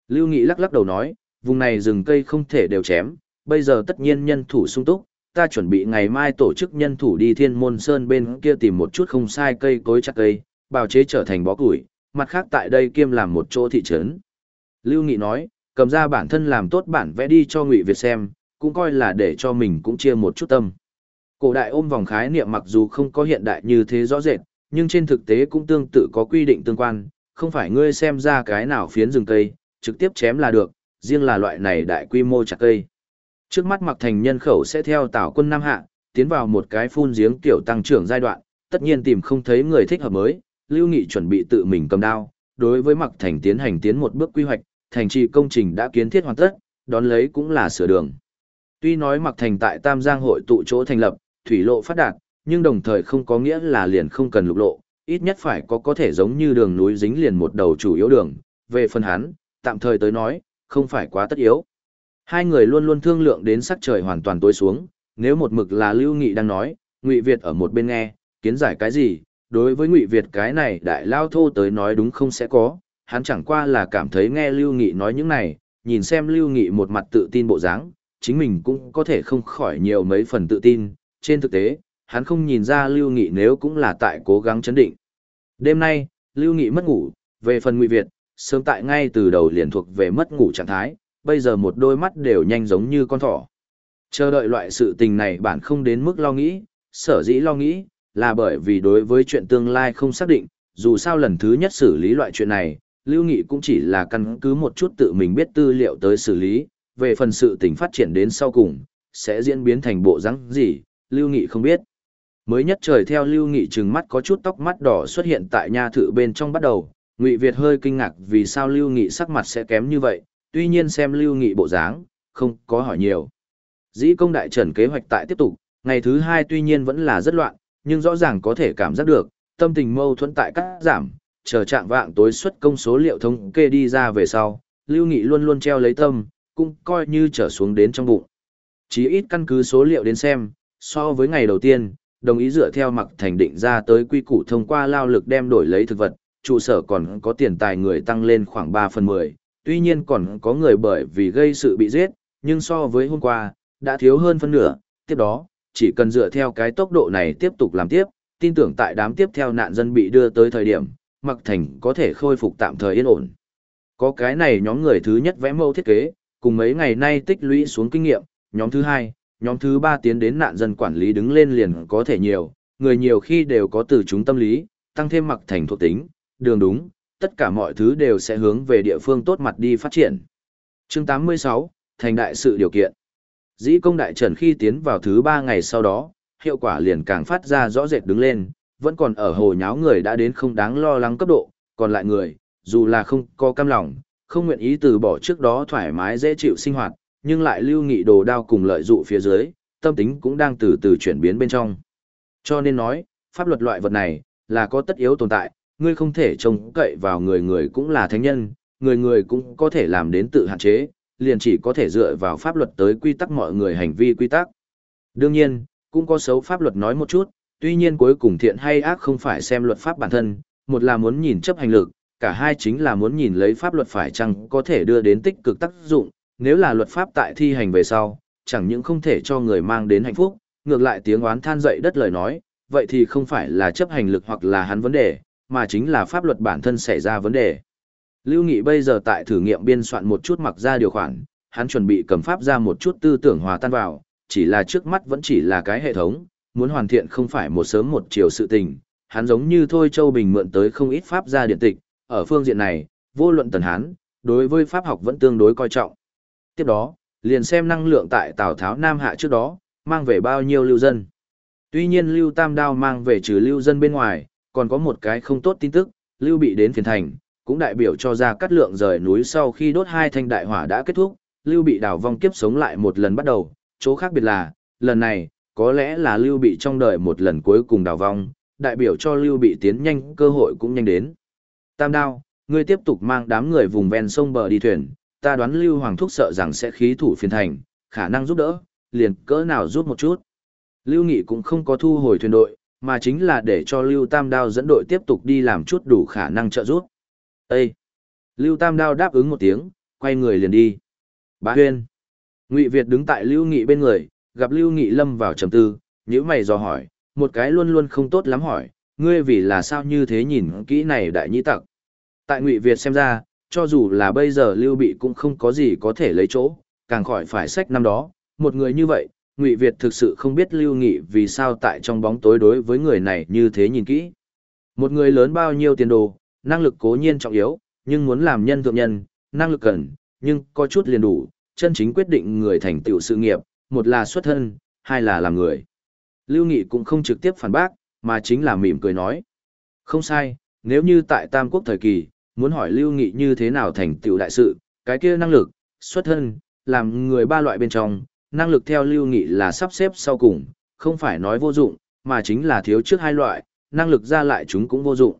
Lưu Nghị lắc lắc đầu nói, vùng này rừng cây không thể đều chém, bây giờ tất nhiên nhân thủ sung túc, ta chuẩn bị ngày mai tổ chức nhân thủ đi thiên môn sơn bên kia tìm một chút không sai cây cối chặt cây, bào chế trở thành bó củi, mặt khác tại đây kiêm làm một chỗ thị trấn. Lưu Nghị nói, cầm ra bản thân làm tốt bản vẽ đi cho Ngụy Việt xem, cũng coi là để cho mình cũng chia một chút tâm. Cổ đại ôm vòng khái niệm mặc dù không có hiện đại như thế rõ rệt, nhưng trên thực tế cũng tương tự có quy định tương quan, không phải ngươi xem ra cái nào phiến rừng cây, trực tiếp chém là được, riêng là loại này đại quy mô chặt cây. Trước mắt mặc thành nhân khẩu sẽ theo tảo quân Nam Hạ, tiến vào một cái phun giếng kiểu tăng trưởng giai đoạn, tất nhiên tìm không thấy người thích hợp mới, Lưu Nghị chuẩn bị tự mình cầm đao, đối với mặc thành tiến hành tiến một bước quy hoạch, thành trì công trình đã kiến thiết hoàn tất, đón lấy cũng là sửa đường. Tuy nói mặc thành tại Tam Giang hội tụ chỗ thành lập, thủy lộ phát đạt, nhưng đồng thời không có nghĩa là liền không cần lục lộ, ít nhất phải có có thể giống như đường núi dính liền một đầu chủ yếu đường, về phần hắn, tạm thời tới nói, không phải quá tất yếu. Hai người luôn luôn thương lượng đến sắc trời hoàn toàn tối xuống, nếu một mực là Lưu Nghị đang nói, Ngụy Việt ở một bên nghe, kiến giải cái gì, đối với Ngụy Việt cái này đại lao thô tới nói đúng không sẽ có, hắn chẳng qua là cảm thấy nghe Lưu Nghị nói những này, nhìn xem Lưu Nghị một mặt tự tin bộ dáng, chính mình cũng có thể không khỏi nhiều mấy phần tự tin, trên thực tế, hắn không nhìn ra Lưu Nghị nếu cũng là tại cố gắng chấn định. Đêm nay, Lưu Nghị mất ngủ, về phần Ngụy Việt, sớm tại ngay từ đầu liền thuộc về mất ngủ trạng thái, bây giờ một đôi mắt đều nhanh giống như con thỏ. Chờ đợi loại sự tình này bản không đến mức lo nghĩ, sở dĩ lo nghĩ, là bởi vì đối với chuyện tương lai không xác định, dù sao lần thứ nhất xử lý loại chuyện này, Lưu Nghị cũng chỉ là căn cứ một chút tự mình biết tư liệu tới xử lý, về phần sự tình phát triển đến sau cùng, sẽ diễn biến thành bộ rắn gì, Lưu Nghị không biết. Mới nhất trời theo Lưu Nghị trừng mắt có chút tóc mắt đỏ xuất hiện tại nha thự bên trong bắt đầu, Ngụy Việt hơi kinh ngạc vì sao Lưu Nghị sắc mặt sẽ kém như vậy, tuy nhiên xem Lưu Nghị bộ dáng, không có hỏi nhiều. Dĩ công đại trần kế hoạch tại tiếp tục, ngày thứ hai tuy nhiên vẫn là rất loạn, nhưng rõ ràng có thể cảm giác được, tâm tình mâu thuẫn tại các giảm, chờ trạng vạng tối xuất công số liệu thống kê đi ra về sau, Lưu Nghị luôn luôn treo lấy tâm, cũng coi như trở xuống đến trong bụng. Chỉ ít căn cứ số liệu đến xem, so với ngày đầu tiên, đồng ý dựa theo mặc thành định ra tới quy củ thông qua lao lực đem đổi lấy thực vật, trụ sở còn có tiền tài người tăng lên khoảng 3 phần 10, tuy nhiên còn có người bởi vì gây sự bị giết, nhưng so với hôm qua, đã thiếu hơn phân nửa, tiếp đó, chỉ cần dựa theo cái tốc độ này tiếp tục làm tiếp, tin tưởng tại đám tiếp theo nạn dân bị đưa tới thời điểm, mặc thành có thể khôi phục tạm thời yên ổn. Có cái này nhóm người thứ nhất vẽ mẫu thiết kế, cùng mấy ngày nay tích lũy xuống kinh nghiệm, nhóm thứ hai, nhóm thứ ba tiến đến nạn dân quản lý đứng lên liền có thể nhiều, người nhiều khi đều có từ chúng tâm lý, tăng thêm mặc thành thuộc tính, đường đúng, tất cả mọi thứ đều sẽ hướng về địa phương tốt mặt đi phát triển. Chương 86, thành đại sự điều kiện. Dĩ công đại trần khi tiến vào thứ ba ngày sau đó, hiệu quả liền càng phát ra rõ rệt đứng lên, vẫn còn ở hồ nháo người đã đến không đáng lo lắng cấp độ, còn lại người, dù là không có cam lòng, không nguyện ý từ bỏ trước đó thoải mái dễ chịu sinh hoạt, nhưng lại lưu nghị đồ đao cùng lợi dụ phía dưới, tâm tính cũng đang từ từ chuyển biến bên trong. Cho nên nói, pháp luật loại vật này, là có tất yếu tồn tại, ngươi không thể trông cậy vào người người cũng là thánh nhân, người người cũng có thể làm đến tự hạn chế, liền chỉ có thể dựa vào pháp luật tới quy tắc mọi người hành vi quy tắc. Đương nhiên, cũng có xấu pháp luật nói một chút, tuy nhiên cuối cùng thiện hay ác không phải xem luật pháp bản thân, một là muốn nhìn chấp hành lực, cả hai chính là muốn nhìn lấy pháp luật phải chăng có thể đưa đến tích cực tác dụng, nếu là luật pháp tại thi hành về sau, chẳng những không thể cho người mang đến hạnh phúc, ngược lại tiếng oán than dậy đất lời nói, vậy thì không phải là chấp hành lực hoặc là hắn vấn đề, mà chính là pháp luật bản thân xảy ra vấn đề. Lưu Nghị bây giờ tại thử nghiệm biên soạn một chút mặc ra điều khoản, hắn chuẩn bị cầm pháp ra một chút tư tưởng hòa tan vào, chỉ là trước mắt vẫn chỉ là cái hệ thống, muốn hoàn thiện không phải một sớm một chiều sự tình, hắn giống như thôi Châu Bình mượn tới không ít pháp gia điện tịch, ở phương diện này, vô luận tần hán, đối với pháp học vẫn tương đối coi trọng. Tiếp đó, liền xem năng lượng tại Tào Tháo Nam Hạ trước đó, mang về bao nhiêu lưu dân. Tuy nhiên Lưu Tam Đao mang về trừ lưu dân bên ngoài, còn có một cái không tốt tin tức, Lưu bị đến phiền thành, cũng đại biểu cho ra cắt lượng rời núi sau khi đốt hai thanh đại hỏa đã kết thúc, Lưu bị đào vong kiếp sống lại một lần bắt đầu, chỗ khác biệt là, lần này, có lẽ là Lưu bị trong đời một lần cuối cùng đào vong, đại biểu cho Lưu bị tiến nhanh cơ hội cũng nhanh đến. Tam đao, ngươi tiếp tục mang đám người vùng ven sông bờ đi thuyền, ta đoán Lưu Hoàng Thúc sợ rằng sẽ khí thủ phiền thành, khả năng giúp đỡ, liền cỡ nào giúp một chút. Lưu Nghị cũng không có thu hồi thuyền đội, mà chính là để cho Lưu Tam Đao dẫn đội tiếp tục đi làm chút đủ khả năng trợ giúp. Ê! Lưu Tam Đao đáp ứng một tiếng, quay người liền đi. Bá Huyên! Ngụy Việt đứng tại Lưu Nghị bên người, gặp Lưu Nghị lâm vào trầm tư, nhíu mày dò hỏi, một cái luôn luôn không tốt lắm hỏi, ngươi vì là sao như thế nhìn kỹ này đại nhĩ tặc. Tại Ngụy Việt xem ra, cho dù là bây giờ Lưu Bị cũng không có gì có thể lấy chỗ, càng khỏi phải sách năm đó, một người như vậy, Ngụy Việt thực sự không biết Lưu Nghị vì sao tại trong bóng tối đối với người này như thế nhìn kỹ. Một người lớn bao nhiêu tiền đồ, năng lực cố nhiên trọng yếu, nhưng muốn làm nhân thượng nhân, năng lực cần, nhưng có chút liền đủ, chân chính quyết định người thành tựu sự nghiệp, một là xuất thân, hai là làm người. Lưu Nghị cũng không trực tiếp phản bác, mà chính là mỉm cười nói. Không sai, nếu như tại Tam Quốc thời kỳ, muốn hỏi Lưu Nghị như thế nào thành tựu đại sự, cái kia năng lực, xuất thân, làm người ba loại bên trong, năng lực theo Lưu Nghị là sắp xếp sau cùng, không phải nói vô dụng, mà chính là thiếu trước hai loại, năng lực ra lại chúng cũng vô dụng.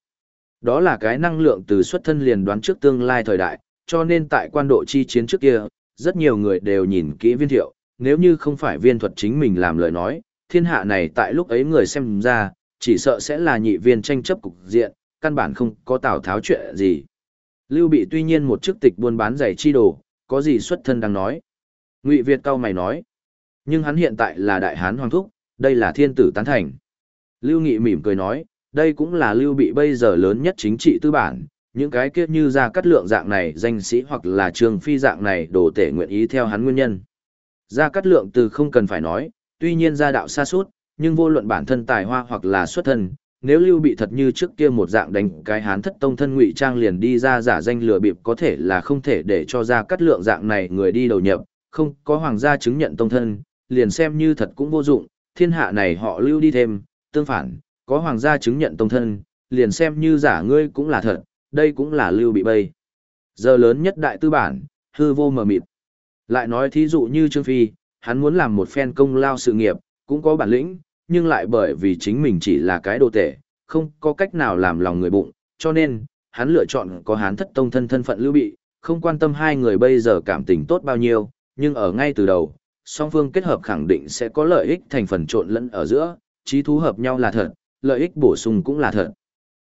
Đó là cái năng lượng từ xuất thân liền đoán trước tương lai thời đại, cho nên tại quan độ chi chiến trước kia, rất nhiều người đều nhìn kỹ viên thiệu, nếu như không phải viên thuật chính mình làm lời nói, thiên hạ này tại lúc ấy người xem ra, chỉ sợ sẽ là nhị viên tranh chấp cục diện, căn bản không có tào tháo chuyện gì. Lưu Bị tuy nhiên một chức tịch buôn bán giày chi đồ, có gì xuất thân đang nói. Ngụy Việt cao mày nói, nhưng hắn hiện tại là đại hán hoàng thúc, đây là thiên tử tán thành. Lưu Nghị mỉm cười nói, đây cũng là Lưu Bị bây giờ lớn nhất chính trị tư bản, những cái kia như ra cắt lượng dạng này danh sĩ hoặc là trương phi dạng này đồ tể nguyện ý theo hắn nguyên nhân gia cát lượng từ không cần phải nói, tuy nhiên gia đạo xa suốt, nhưng vô luận bản thân tài hoa hoặc là xuất thân, nếu lưu bị thật như trước kia một dạng đánh cái hán thất tông thân ngụy trang liền đi ra giả danh lừa bịp có thể là không thể để cho gia cát lượng dạng này người đi đầu nhập, không có hoàng gia chứng nhận tông thân, liền xem như thật cũng vô dụng, thiên hạ này họ lưu đi thêm, tương phản, có hoàng gia chứng nhận tông thân, liền xem như giả ngươi cũng là thật, đây cũng là lưu bị bây. Giờ lớn nhất đại tư bản, hư vô mờ mịt. Lại nói thí dụ như Trương Phi, hắn muốn làm một phen công lao sự nghiệp, cũng có bản lĩnh, nhưng lại bởi vì chính mình chỉ là cái đồ tể, không có cách nào làm lòng người bụng, cho nên, hắn lựa chọn có hán thất tông thân thân phận lưu bị, không quan tâm hai người bây giờ cảm tình tốt bao nhiêu, nhưng ở ngay từ đầu, song phương kết hợp khẳng định sẽ có lợi ích thành phần trộn lẫn ở giữa, trí thú hợp nhau là thật, lợi ích bổ sung cũng là thật.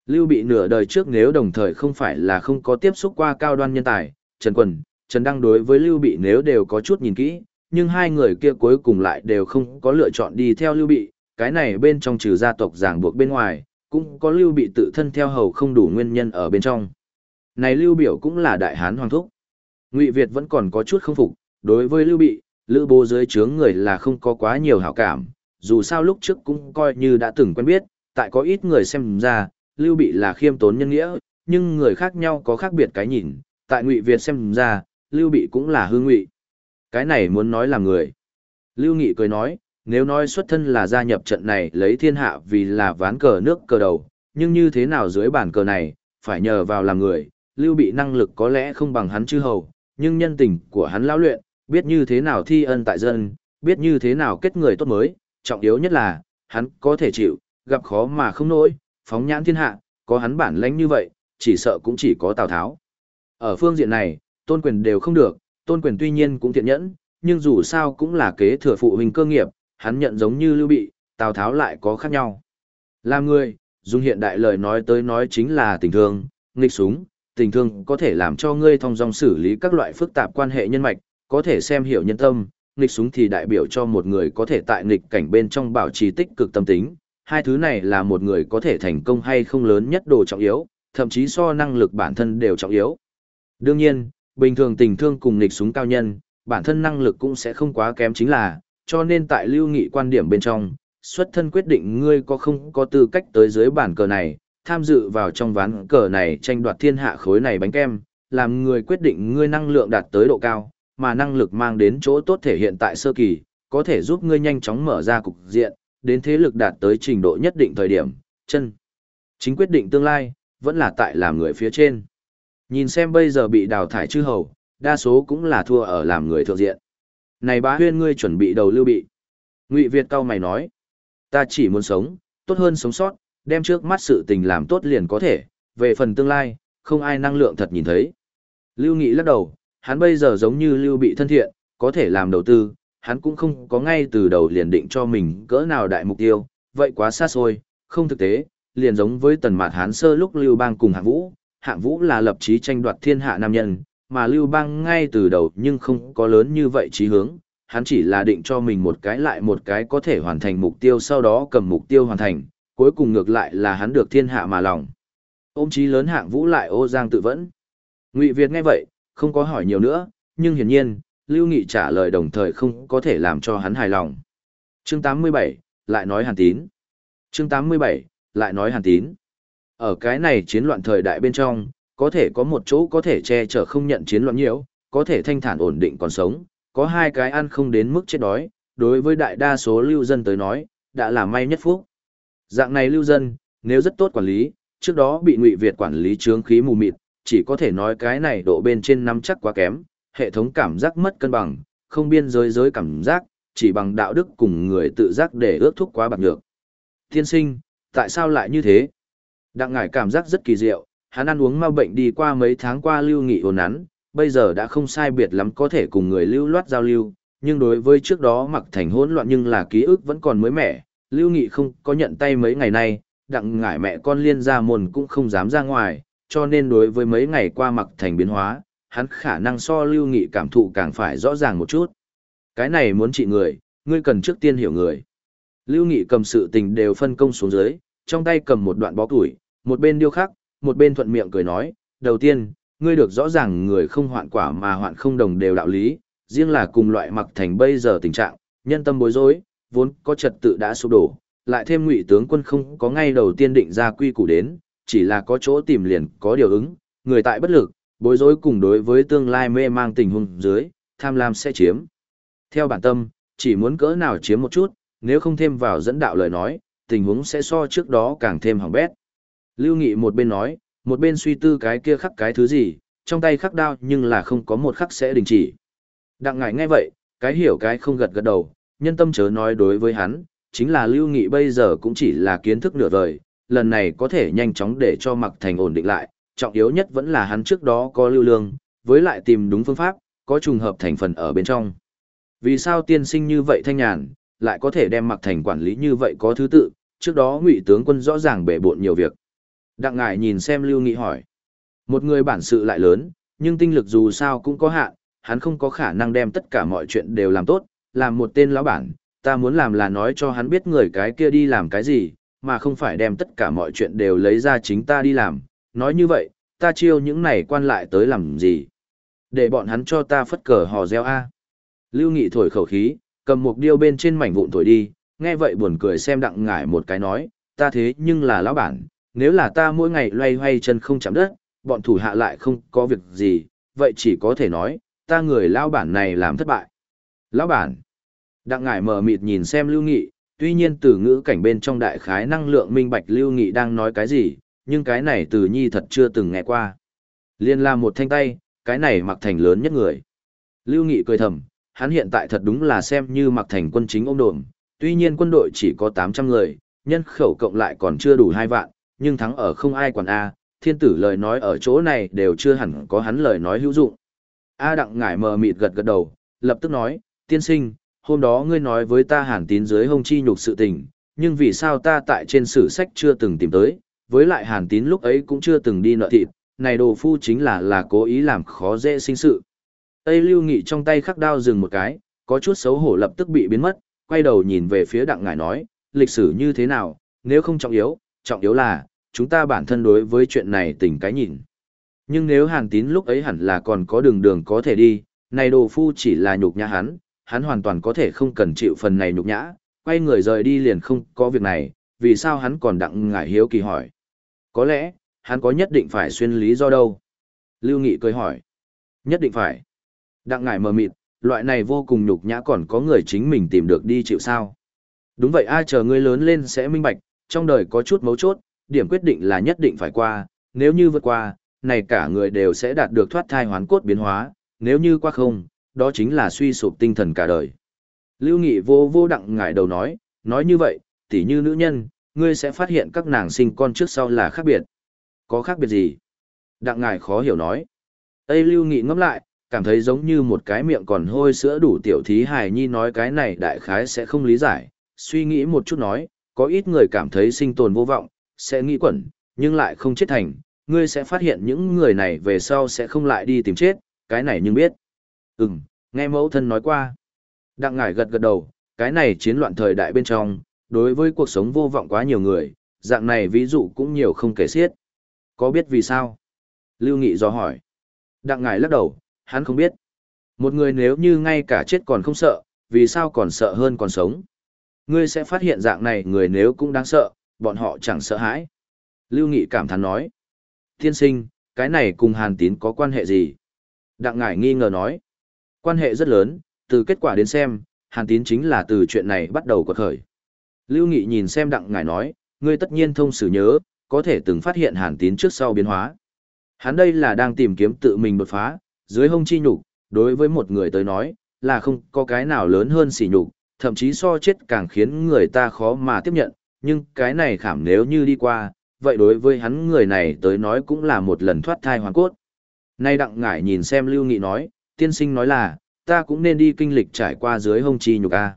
Lưu bị nửa đời trước nếu đồng thời không phải là không có tiếp xúc qua cao đoan nhân tài, Trần Quần, Trần Đăng đối với Lưu bị nếu đều có chút nhìn kỹ, nhưng hai người kia cuối cùng lại đều không có lựa chọn đi theo Lưu bị, cái này bên trong trừ gia tộc ràng buộc bên ngoài, cũng có Lưu bị tự thân theo hầu không đủ nguyên nhân ở bên trong. Này Lưu biểu cũng là đại hán hoàng thúc. Ngụy Việt vẫn còn có chút không phục, đối với Lưu bị, Lữ Bố dưới trướng người là không có quá nhiều hảo cảm, dù sao lúc trước cũng coi như đã từng quen biết, tại có ít người xem ra, Lưu Bị là khiêm tốn nhân nghĩa, nhưng người khác nhau có khác biệt cái nhìn, tại Ngụy Việt xem ra, Lưu Bị cũng là hư ngụy. Cái này muốn nói là người. Lưu Nghị cười nói, nếu nói xuất thân là gia nhập trận này lấy thiên hạ vì là ván cờ nước cờ đầu, nhưng như thế nào dưới bản cờ này, phải nhờ vào làm người, Lưu Bị năng lực có lẽ không bằng hắn chư hầu, nhưng nhân tình của hắn lão luyện, biết như thế nào thi ân tại dân, biết như thế nào kết người tốt mới, trọng yếu nhất là, hắn có thể chịu, gặp khó mà không nổi, phóng nhãn thiên hạ, có hắn bản lãnh như vậy, chỉ sợ cũng chỉ có Tào Tháo. Ở phương diện này, tôn quyền đều không được, tôn quyền tuy nhiên cũng thiện nhẫn, nhưng dù sao cũng là kế thừa phụ huynh cơ nghiệp, hắn nhận giống như Lưu Bị, Tào Tháo lại có khác nhau. Làm người, dùng hiện đại lời nói tới nói chính là tình thương, nghịch súng, tình thương có thể làm cho ngươi thông dong xử lý các loại phức tạp quan hệ nhân mạch, có thể xem hiểu nhân tâm, nghịch súng thì đại biểu cho một người có thể tại nghịch cảnh bên trong bảo trì tích cực tâm tính. Hai thứ này là một người có thể thành công hay không lớn nhất đồ trọng yếu, thậm chí so năng lực bản thân đều trọng yếu. Đương nhiên, bình thường tình thương cùng nghịch súng cao nhân, bản thân năng lực cũng sẽ không quá kém chính là, cho nên tại lưu nghị quan điểm bên trong, xuất thân quyết định ngươi có không có tư cách tới dưới bản cờ này, tham dự vào trong ván cờ này tranh đoạt thiên hạ khối này bánh kem, làm người quyết định ngươi năng lượng đạt tới độ cao, mà năng lực mang đến chỗ tốt thể hiện tại sơ kỳ, có thể giúp ngươi nhanh chóng mở ra cục diện, đến thế lực đạt tới trình độ nhất định thời điểm, chân. Chính quyết định tương lai, vẫn là tại làm người phía trên. Nhìn xem bây giờ bị đào thải chư hầu, đa số cũng là thua ở làm người thượng diện. Này bá huyên ngươi chuẩn bị đầu lưu bị. Ngụy Việt cao mày nói, ta chỉ muốn sống, tốt hơn sống sót, đem trước mắt sự tình làm tốt liền có thể, về phần tương lai, không ai năng lượng thật nhìn thấy. Lưu Nghị lắc đầu, hắn bây giờ giống như lưu bị thân thiện, có thể làm đầu tư, hắn cũng không có ngay từ đầu liền định cho mình cỡ nào đại mục tiêu, vậy quá xa xôi, không thực tế, liền giống với tần mạt hán sơ lúc lưu bang cùng hạng vũ, hạng vũ là lập chí tranh đoạt thiên hạ nam nhân, mà lưu bang ngay từ đầu nhưng không có lớn như vậy chí hướng, hắn chỉ là định cho mình một cái lại một cái có thể hoàn thành mục tiêu sau đó cầm mục tiêu hoàn thành, cuối cùng ngược lại là hắn được thiên hạ mà lòng. Ôm chí lớn hạng vũ lại ô giang tự vẫn. Ngụy Việt nghe vậy, không có hỏi nhiều nữa, nhưng hiển nhiên, Lưu Nghị trả lời đồng thời không có thể làm cho hắn hài lòng. Chương 87, lại nói hàn tín. Chương 87, lại nói hàn tín. Ở cái này chiến loạn thời đại bên trong, có thể có một chỗ có thể che chở không nhận chiến loạn nhiễu có thể thanh thản ổn định còn sống, có hai cái ăn không đến mức chết đói, đối với đại đa số lưu dân tới nói, đã là may nhất phúc. Dạng này lưu dân, nếu rất tốt quản lý, trước đó bị Ngụy Việt quản lý trướng khí mù mịt, chỉ có thể nói cái này độ bên trên năm chắc quá kém, hệ thống cảm giác mất cân bằng, không biên giới giới cảm giác, chỉ bằng đạo đức cùng người tự giác để ước thúc quá bạc nhược. Thiên sinh, tại sao lại như thế? Đặng ngải cảm giác rất kỳ diệu, hắn ăn uống ma bệnh đi qua mấy tháng qua lưu nghị hồn nắn, bây giờ đã không sai biệt lắm có thể cùng người lưu loát giao lưu, nhưng đối với trước đó mặc thành hỗn loạn nhưng là ký ức vẫn còn mới mẻ, lưu nghị không có nhận tay mấy ngày nay, đặng ngải mẹ con liên ra mồn cũng không dám ra ngoài, cho nên đối với mấy ngày qua mặc thành biến hóa, hắn khả năng so lưu nghị cảm thụ càng phải rõ ràng một chút. Cái này muốn trị người, ngươi cần trước tiên hiểu người. Lưu nghị cầm sự tình đều phân công xuống dưới, trong tay cầm một đoạn bó tuổi, một bên điêu khắc, một bên thuận miệng cười nói, đầu tiên, ngươi được rõ ràng người không hoạn quả mà hoạn không đồng đều đạo lý, riêng là cùng loại mặc thành bây giờ tình trạng, nhân tâm bối rối, vốn có trật tự đã sụp đổ, lại thêm ngụy tướng quân không có ngay đầu tiên định ra quy củ đến, chỉ là có chỗ tìm liền có điều ứng, người tại bất lực, bối rối cùng đối với tương lai mê mang tình huống dưới, tham lam sẽ chiếm. Theo bản tâm, chỉ muốn cỡ nào chiếm một chút, nếu không thêm vào dẫn đạo lời nói, tình huống sẽ so trước đó càng thêm hỏng bét. Lưu Nghị một bên nói, một bên suy tư cái kia khắc cái thứ gì, trong tay khắc đao nhưng là không có một khắc sẽ đình chỉ. Đặng ngải nghe vậy, cái hiểu cái không gật gật đầu, nhân tâm chớ nói đối với hắn, chính là Lưu Nghị bây giờ cũng chỉ là kiến thức nửa vời, lần này có thể nhanh chóng để cho mặc thành ổn định lại, trọng yếu nhất vẫn là hắn trước đó có lưu lương, với lại tìm đúng phương pháp, có trùng hợp thành phần ở bên trong. Vì sao tiên sinh như vậy thanh nhàn, lại có thể đem mặc thành quản lý như vậy có thứ tự, trước đó ngụy tướng quân rõ ràng bể bộn nhiều việc. Đặng ngải nhìn xem Lưu Nghị hỏi. Một người bản sự lại lớn, nhưng tinh lực dù sao cũng có hạn, hắn không có khả năng đem tất cả mọi chuyện đều làm tốt, làm một tên lão bản, ta muốn làm là nói cho hắn biết người cái kia đi làm cái gì, mà không phải đem tất cả mọi chuyện đều lấy ra chính ta đi làm, nói như vậy, ta chiêu những này quan lại tới làm gì? Để bọn hắn cho ta phất cờ hò reo a. Lưu Nghị thổi khẩu khí, cầm một điêu bên trên mảnh vụn thổi đi, nghe vậy buồn cười xem đặng ngải một cái nói, ta thế nhưng là lão bản, nếu là ta mỗi ngày loay hoay chân không chạm đất, bọn thủ hạ lại không có việc gì, vậy chỉ có thể nói, ta người lão bản này làm thất bại. Lão bản. Đặng ngải mờ mịt nhìn xem Lưu Nghị, tuy nhiên từ ngữ cảnh bên trong đại khái năng lượng minh bạch Lưu Nghị đang nói cái gì, nhưng cái này từ nhi thật chưa từng nghe qua. Liên la một thanh tay, cái này mặc thành lớn nhất người. Lưu Nghị cười thầm, hắn hiện tại thật đúng là xem như mặc thành quân chính ôm đồm, tuy nhiên quân đội chỉ có 800 người, nhân khẩu cộng lại còn chưa đủ 2 vạn, nhưng thắng ở không ai quản A, thiên tử lời nói ở chỗ này đều chưa hẳn có hắn lời nói hữu dụng. A đặng ngải mờ mịt gật gật đầu, lập tức nói, tiên sinh, hôm đó ngươi nói với ta hàn tín dưới hông chi nhục sự tình, nhưng vì sao ta tại trên sử sách chưa từng tìm tới, với lại hàn tín lúc ấy cũng chưa từng đi nợ thịt, này đồ phu chính là là cố ý làm khó dễ sinh sự. Tây lưu nghị trong tay khắc đao dừng một cái, có chút xấu hổ lập tức bị biến mất, quay đầu nhìn về phía đặng ngải nói, lịch sử như thế nào, nếu không trọng yếu, trọng yếu là, chúng ta bản thân đối với chuyện này tình cái nhìn. Nhưng nếu hàn tín lúc ấy hẳn là còn có đường đường có thể đi, này đồ phu chỉ là nhục nhã hắn, hắn hoàn toàn có thể không cần chịu phần này nhục nhã, quay người rời đi liền không có việc này, vì sao hắn còn đặng ngải hiếu kỳ hỏi. Có lẽ, hắn có nhất định phải xuyên lý do đâu? Lưu Nghị cười hỏi. Nhất định phải. Đặng ngải mờ mịt, loại này vô cùng nhục nhã còn có người chính mình tìm được đi chịu sao. Đúng vậy ai chờ ngươi lớn lên sẽ minh bạch, trong đời có chút mấu chốt, điểm quyết định là nhất định phải qua, nếu như vượt qua, này cả người đều sẽ đạt được thoát thai hoán cốt biến hóa, nếu như qua không, đó chính là suy sụp tinh thần cả đời. Lưu Nghị vô vô đặng ngải đầu nói, nói như vậy, tỉ như nữ nhân, ngươi sẽ phát hiện các nàng sinh con trước sau là khác biệt. Có khác biệt gì? Đặng ngải khó hiểu nói. Tây Lưu Nghị ngẫm lại, cảm thấy giống như một cái miệng còn hôi sữa đủ tiểu thí hài nhi nói cái này đại khái sẽ không lý giải, suy nghĩ một chút nói, có ít người cảm thấy sinh tồn vô vọng, sẽ nghĩ quẩn, nhưng lại không chết thành, ngươi sẽ phát hiện những người này về sau sẽ không lại đi tìm chết, cái này nhưng biết. Ừm, nghe mẫu thân nói qua. Đặng ngải gật gật đầu, cái này chiến loạn thời đại bên trong, đối với cuộc sống vô vọng quá nhiều người, dạng này ví dụ cũng nhiều không kể xiết. Có biết vì sao? Lưu Nghị do hỏi. Đặng ngải lắc đầu, hắn không biết. Một người nếu như ngay cả chết còn không sợ, vì sao còn sợ hơn còn sống? Ngươi sẽ phát hiện dạng này người nếu cũng đáng sợ, bọn họ chẳng sợ hãi. Lưu Nghị cảm thán nói. Tiên sinh, cái này cùng Hàn Tín có quan hệ gì? Đặng Ngải nghi ngờ nói. Quan hệ rất lớn, từ kết quả đến xem, Hàn Tín chính là từ chuyện này bắt đầu quật khởi. Lưu Nghị nhìn xem Đặng Ngải nói, ngươi tất nhiên thông sử nhớ, có thể từng phát hiện Hàn Tín trước sau biến hóa. Hắn đây là đang tìm kiếm tự mình đột phá, dưới hông chi nhục, đối với một người tới nói, là không có cái nào lớn hơn sỉ nhục, thậm chí so chết càng khiến người ta khó mà tiếp nhận, nhưng cái này khảm nếu như đi qua, vậy đối với hắn người này tới nói cũng là một lần thoát thai hoàn cốt. Nay đặng ngải nhìn xem Lưu Nghị nói, tiên sinh nói là, ta cũng nên đi kinh lịch trải qua dưới hông chi nhục a.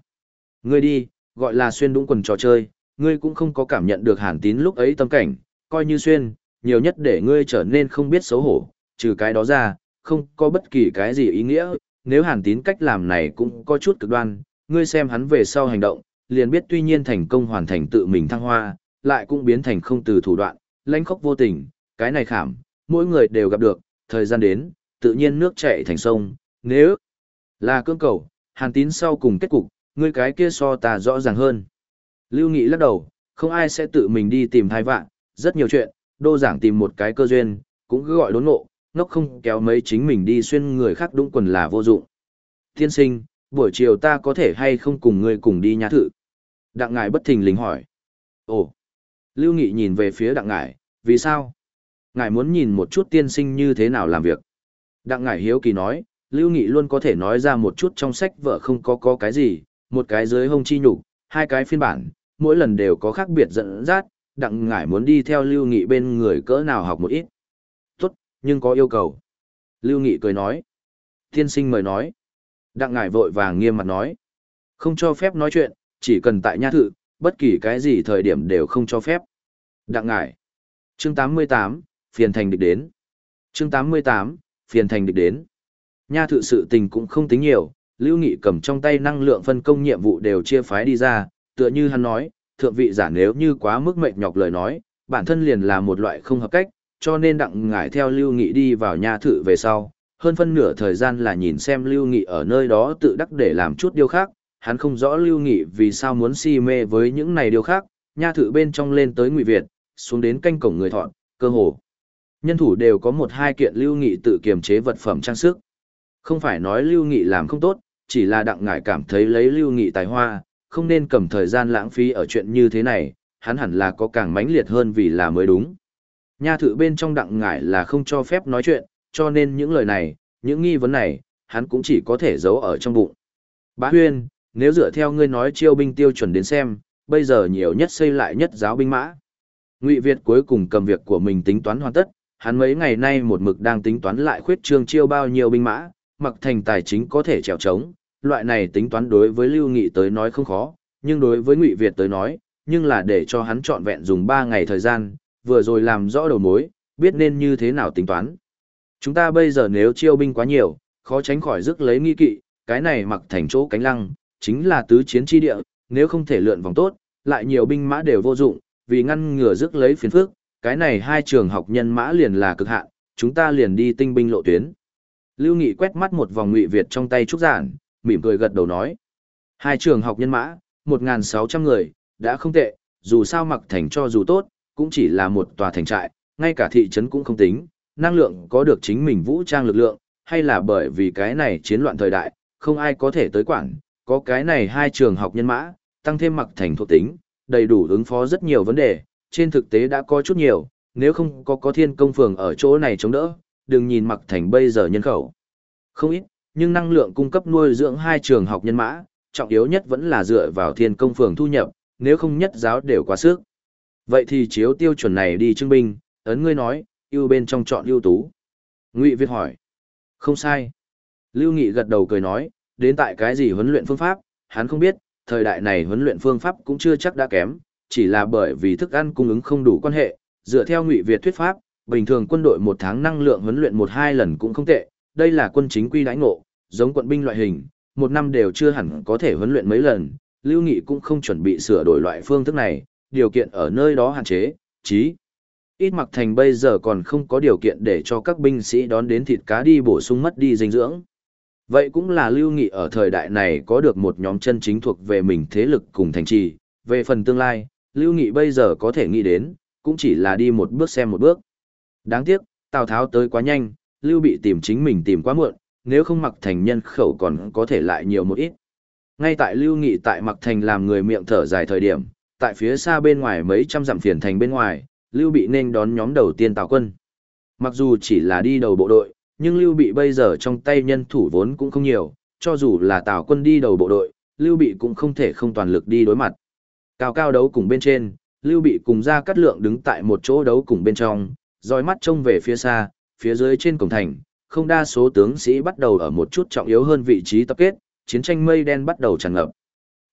Ngươi đi, gọi là xuyên đúng quần trò chơi, ngươi cũng không có cảm nhận được hàn tín lúc ấy tâm cảnh, coi như xuyên, nhiều nhất để ngươi trở nên không biết xấu hổ, trừ cái đó ra, không có bất kỳ cái gì ý nghĩa, nếu hàn tín cách làm này cũng có chút cực đoan, ngươi xem hắn về sau hành động, liền biết tuy nhiên thành công hoàn thành tự mình thăng hoa, lại cũng biến thành không từ thủ đoạn, lãnh khốc vô tình, cái này khảm, mỗi người đều gặp được, thời gian đến, tự nhiên nước chảy thành sông, nếu là cương cầu, hàn tín sau cùng kết cục, ngươi cái kia so ta rõ ràng hơn. Lưu Nghị lắc đầu, không ai sẽ tự mình đi tìm thai vạn, rất nhiều chuyện, đô giảng tìm một cái cơ duyên, cũng cứ gọi đốn ngộ, ngốc không kéo mấy chính mình đi xuyên người khác đúng quần là vô dụng. Tiên sinh, buổi chiều ta có thể hay không cùng ngươi cùng đi nhã thự? Đặng ngài bất thình lình hỏi. Ồ! Lưu Nghị nhìn về phía đặng ngài, vì sao? Ngài muốn nhìn một chút tiên sinh như thế nào làm việc. Đặng ngài hiếu kỳ nói, Lưu Nghị luôn có thể nói ra một chút trong sách vợ không có có cái gì, một cái dưới hông chi nhục, hai cái phiên bản, mỗi lần đều có khác biệt dẫn dắt, đặng ngải muốn đi theo Lưu Nghị bên người cỡ nào học một ít. Nhưng có yêu cầu. Lưu Nghị cười nói. Tiên sinh mời nói. Đặng ngải vội vàng nghiêm mặt nói. Không cho phép nói chuyện, chỉ cần tại nha thự, bất kỳ cái gì thời điểm đều không cho phép. Đặng ngải. Chương 88, phiền thành địch đến. Chương 88, phiền thành địch đến. Nha thự sự tình cũng không tính nhiều, Lưu Nghị cầm trong tay năng lượng phân công nhiệm vụ đều chia phái đi ra, tựa như hắn nói, thượng vị giả nếu như quá mức mệt nhọc lời nói, bản thân liền là một loại không hợp cách, cho nên đặng ngải theo Lưu Nghị đi vào nha thự về sau, hơn phân nửa thời gian là nhìn xem Lưu Nghị ở nơi đó tự đắc để làm chút điều khác, hắn không rõ Lưu Nghị vì sao muốn si mê với những này điều khác, nha thự bên trong lên tới Ngụy Việt, xuống đến canh cổng người thọn, cơ hồ. Nhân thủ đều có một hai kiện Lưu Nghị tự kiềm chế vật phẩm trang sức. Không phải nói Lưu Nghị làm không tốt, chỉ là đặng ngải cảm thấy lấy Lưu Nghị tài hoa, không nên cầm thời gian lãng phí ở chuyện như thế này, hắn hẳn là có càng mãnh liệt hơn vì là mới đúng. Nha thự bên trong đặng ngải là không cho phép nói chuyện, cho nên những lời này, những nghi vấn này, hắn cũng chỉ có thể giấu ở trong bụng. Bá Huyên, nếu dựa theo ngươi nói chiêu binh tiêu chuẩn đến xem, bây giờ nhiều nhất xây lại nhất giáo binh mã. Ngụy Việt cuối cùng cầm việc của mình tính toán hoàn tất, hắn mấy ngày nay một mực đang tính toán lại khuyết trương chiêu bao nhiêu binh mã, mặc thành tài chính có thể trèo trống, loại này tính toán đối với Lưu Nghị tới nói không khó, nhưng đối với Ngụy Việt tới nói, nhưng là để cho hắn trọn vẹn dùng 3 ngày thời gian, vừa rồi làm rõ đầu mối, biết nên như thế nào tính toán. Chúng ta bây giờ nếu chiêu binh quá nhiều, khó tránh khỏi rước lấy nghi kỵ, cái này mặc thành chỗ cánh lăng, chính là tứ chiến chi địa, nếu không thể lượn vòng tốt, lại nhiều binh mã đều vô dụng, vì ngăn ngừa rước lấy phiền phức, cái này hai trường học nhân mã liền là cực hạn, chúng ta liền đi tinh binh lộ tuyến. Lưu Nghị quét mắt một vòng ngụy Việt trong tay trúc giản, mỉm cười gật đầu nói. Hai trường học nhân mã, 1.600 người, đã không tệ, dù sao mặc thành cho dù tốt, cũng chỉ là một tòa thành trại, ngay cả thị trấn cũng không tính, năng lượng có được chính mình vũ trang lực lượng, hay là bởi vì cái này chiến loạn thời đại, không ai có thể tới quản, có cái này hai trường học nhân mã, tăng thêm mặc thành thuộc tính, đầy đủ ứng phó rất nhiều vấn đề, trên thực tế đã có chút nhiều, nếu không có có thiên công phường ở chỗ này chống đỡ, đừng nhìn mặc thành bây giờ nhân khẩu. Không ít, nhưng năng lượng cung cấp nuôi dưỡng hai trường học nhân mã, trọng yếu nhất vẫn là dựa vào thiên công phường thu nhập, nếu không nhất giáo đều quá sức. Vậy thì chiếu tiêu chuẩn này đi trưng binh, ấn ngươi nói, ưu bên trong chọn ưu tú. Ngụy Việt hỏi. Không sai. Lưu Nghị gật đầu cười nói, đến tại cái gì huấn luyện phương pháp, hắn không biết, thời đại này huấn luyện phương pháp cũng chưa chắc đã kém, chỉ là bởi vì thức ăn cung ứng không đủ quan hệ, dựa theo Ngụy Việt thuyết pháp, bình thường quân đội một tháng năng lượng huấn luyện một hai lần cũng không tệ, đây là quân chính quy đãi ngộ, giống quận binh loại hình, một năm đều chưa hẳn có thể huấn luyện mấy lần, Lưu Nghị cũng không chuẩn bị sửa đổi loại phương thức này, điều kiện ở nơi đó hạn chế, chí. Ít mặc thành bây giờ còn không có điều kiện để cho các binh sĩ đón đến thịt cá đi bổ sung mất đi dinh dưỡng. Vậy cũng là Lưu Nghị ở thời đại này có được một nhóm chân chính thuộc về mình thế lực cùng thành trì, về phần tương lai, Lưu Nghị bây giờ có thể nghĩ đến, cũng chỉ là đi một bước xem một bước. Đáng tiếc, Tào Tháo tới quá nhanh, Lưu bị tìm chính mình tìm quá muộn, nếu không mặc thành nhân khẩu còn có thể lại nhiều một ít. Ngay tại Lưu Nghị tại mặc thành làm người miệng thở dài thời điểm, tại phía xa bên ngoài mấy trăm dặm phiền thành bên ngoài, Lưu bị nên đón nhóm đầu tiên tào quân. Mặc dù chỉ là đi đầu bộ đội, nhưng Lưu bị bây giờ trong tay nhân thủ vốn cũng không nhiều, cho dù là tào quân đi đầu bộ đội, Lưu bị cũng không thể không toàn lực đi đối mặt. Cao cao đấu cùng bên trên, Lưu bị cùng ra cắt lượng đứng tại một chỗ đấu cùng bên trong, dõi mắt trông về phía xa, phía dưới trên cổng thành, không đa số tướng sĩ bắt đầu ở một chút trọng yếu hơn vị trí tập kết, chiến tranh mây đen bắt đầu tràn ngập.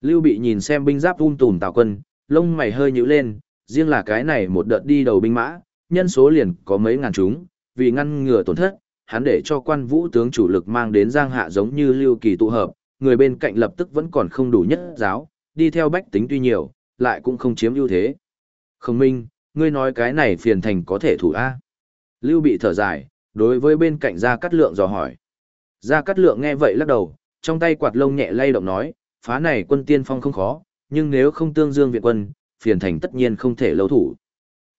Lưu Bị nhìn xem binh giáp um tùm tào quân, lông mày hơi nhíu lên, riêng là cái này một đợt đi đầu binh mã, nhân số liền có mấy ngàn chúng, vì ngăn ngừa tổn thất, hắn để cho quan vũ tướng chủ lực mang đến giang hạ giống như Lưu Kỳ tụ hợp, người bên cạnh lập tức vẫn còn không đủ nhất giáo, đi theo bách tính tuy nhiều, lại cũng không chiếm ưu thế. Không minh, ngươi nói cái này phiền thành có thể thủ A. Lưu bị thở dài, đối với bên cạnh Gia Cát Lượng dò hỏi. Gia Cát Lượng nghe vậy lắc đầu, trong tay quạt lông nhẹ lay động nói, phá này quân tiên phong không khó, nhưng nếu không tương dương viện quân, phiền thành tất nhiên không thể lâu thủ.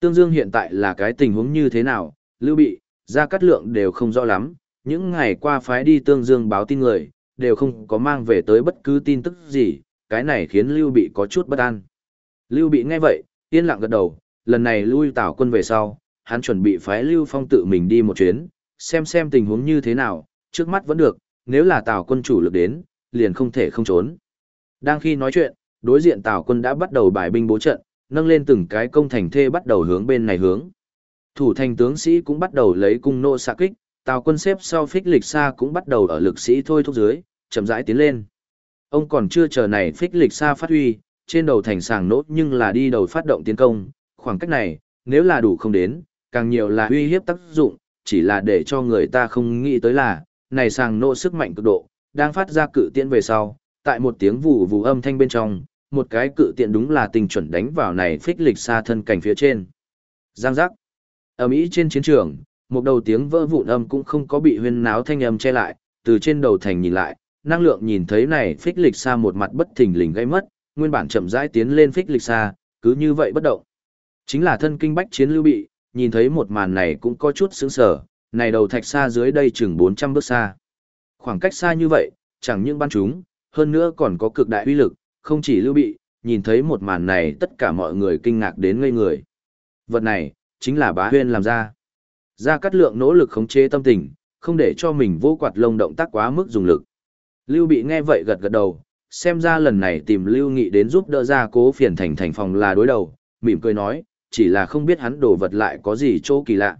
Tương dương hiện tại là cái tình huống như thế nào, Lưu bị, Gia Cát Lượng đều không rõ lắm, những ngày qua phái đi tương dương báo tin người, đều không có mang về tới bất cứ tin tức gì, cái này khiến Lưu Bị có chút bất an. Lưu Bị nghe vậy, yên lặng gật đầu, lần này lui tảo quân về sau, hắn chuẩn bị phái Lưu Phong tự mình đi một chuyến, xem xem tình huống như thế nào, trước mắt vẫn được, nếu là tào quân chủ lực đến, liền không thể không trốn. Đang khi nói chuyện, đối diện Tào quân đã bắt đầu bài binh bố trận, nâng lên từng cái công thành thê bắt đầu hướng bên này hướng. Thủ thành tướng sĩ cũng bắt đầu lấy cung nô xạ kích, tào quân xếp sau phích lịch xa cũng bắt đầu ở lực sĩ thôi thúc dưới, chậm rãi tiến lên. Ông còn chưa chờ này phích lịch xa phát huy, trên đầu thành sàng nốt nhưng là đi đầu phát động tiến công, khoảng cách này, nếu là đủ không đến, càng nhiều là uy hiếp tác dụng, chỉ là để cho người ta không nghĩ tới là, này sàng nô sức mạnh cực độ, đang phát ra cự tiễn về sau, tại một tiếng vù vù âm thanh bên trong, một cái cự tiện đúng là tình chuẩn đánh vào này phích lịch xa thân cảnh phía trên. Giang giác. Ở Mỹ trên chiến trường, một đầu tiếng vỡ vụn âm cũng không có bị huyên náo thanh âm che lại, từ trên đầu thành nhìn lại, năng lượng nhìn thấy này phích lịch xa một mặt bất thình lình gây mất, nguyên bản chậm rãi tiến lên phích lịch xa, cứ như vậy bất động. Chính là thân kinh bách chiến lưu bị, nhìn thấy một màn này cũng có chút sững sờ, này đầu thạch xa dưới đây chừng 400 bước xa. Khoảng cách xa như vậy, chẳng những ban chúng, hơn nữa còn có cực đại uy lực, không chỉ lưu bị, nhìn thấy một màn này tất cả mọi người kinh ngạc đến ngây người. Vật này, chính là bá huyên làm ra. Gia Cát Lượng nỗ lực khống chế tâm tình, không để cho mình vô quạt lông động tác quá mức dùng lực. Lưu Bị nghe vậy gật gật đầu, xem ra lần này tìm Lưu Nghị đến giúp đỡ ra cố phiền thành thành phòng là đối đầu, mỉm cười nói, chỉ là không biết hắn đổ vật lại có gì chỗ kỳ lạ.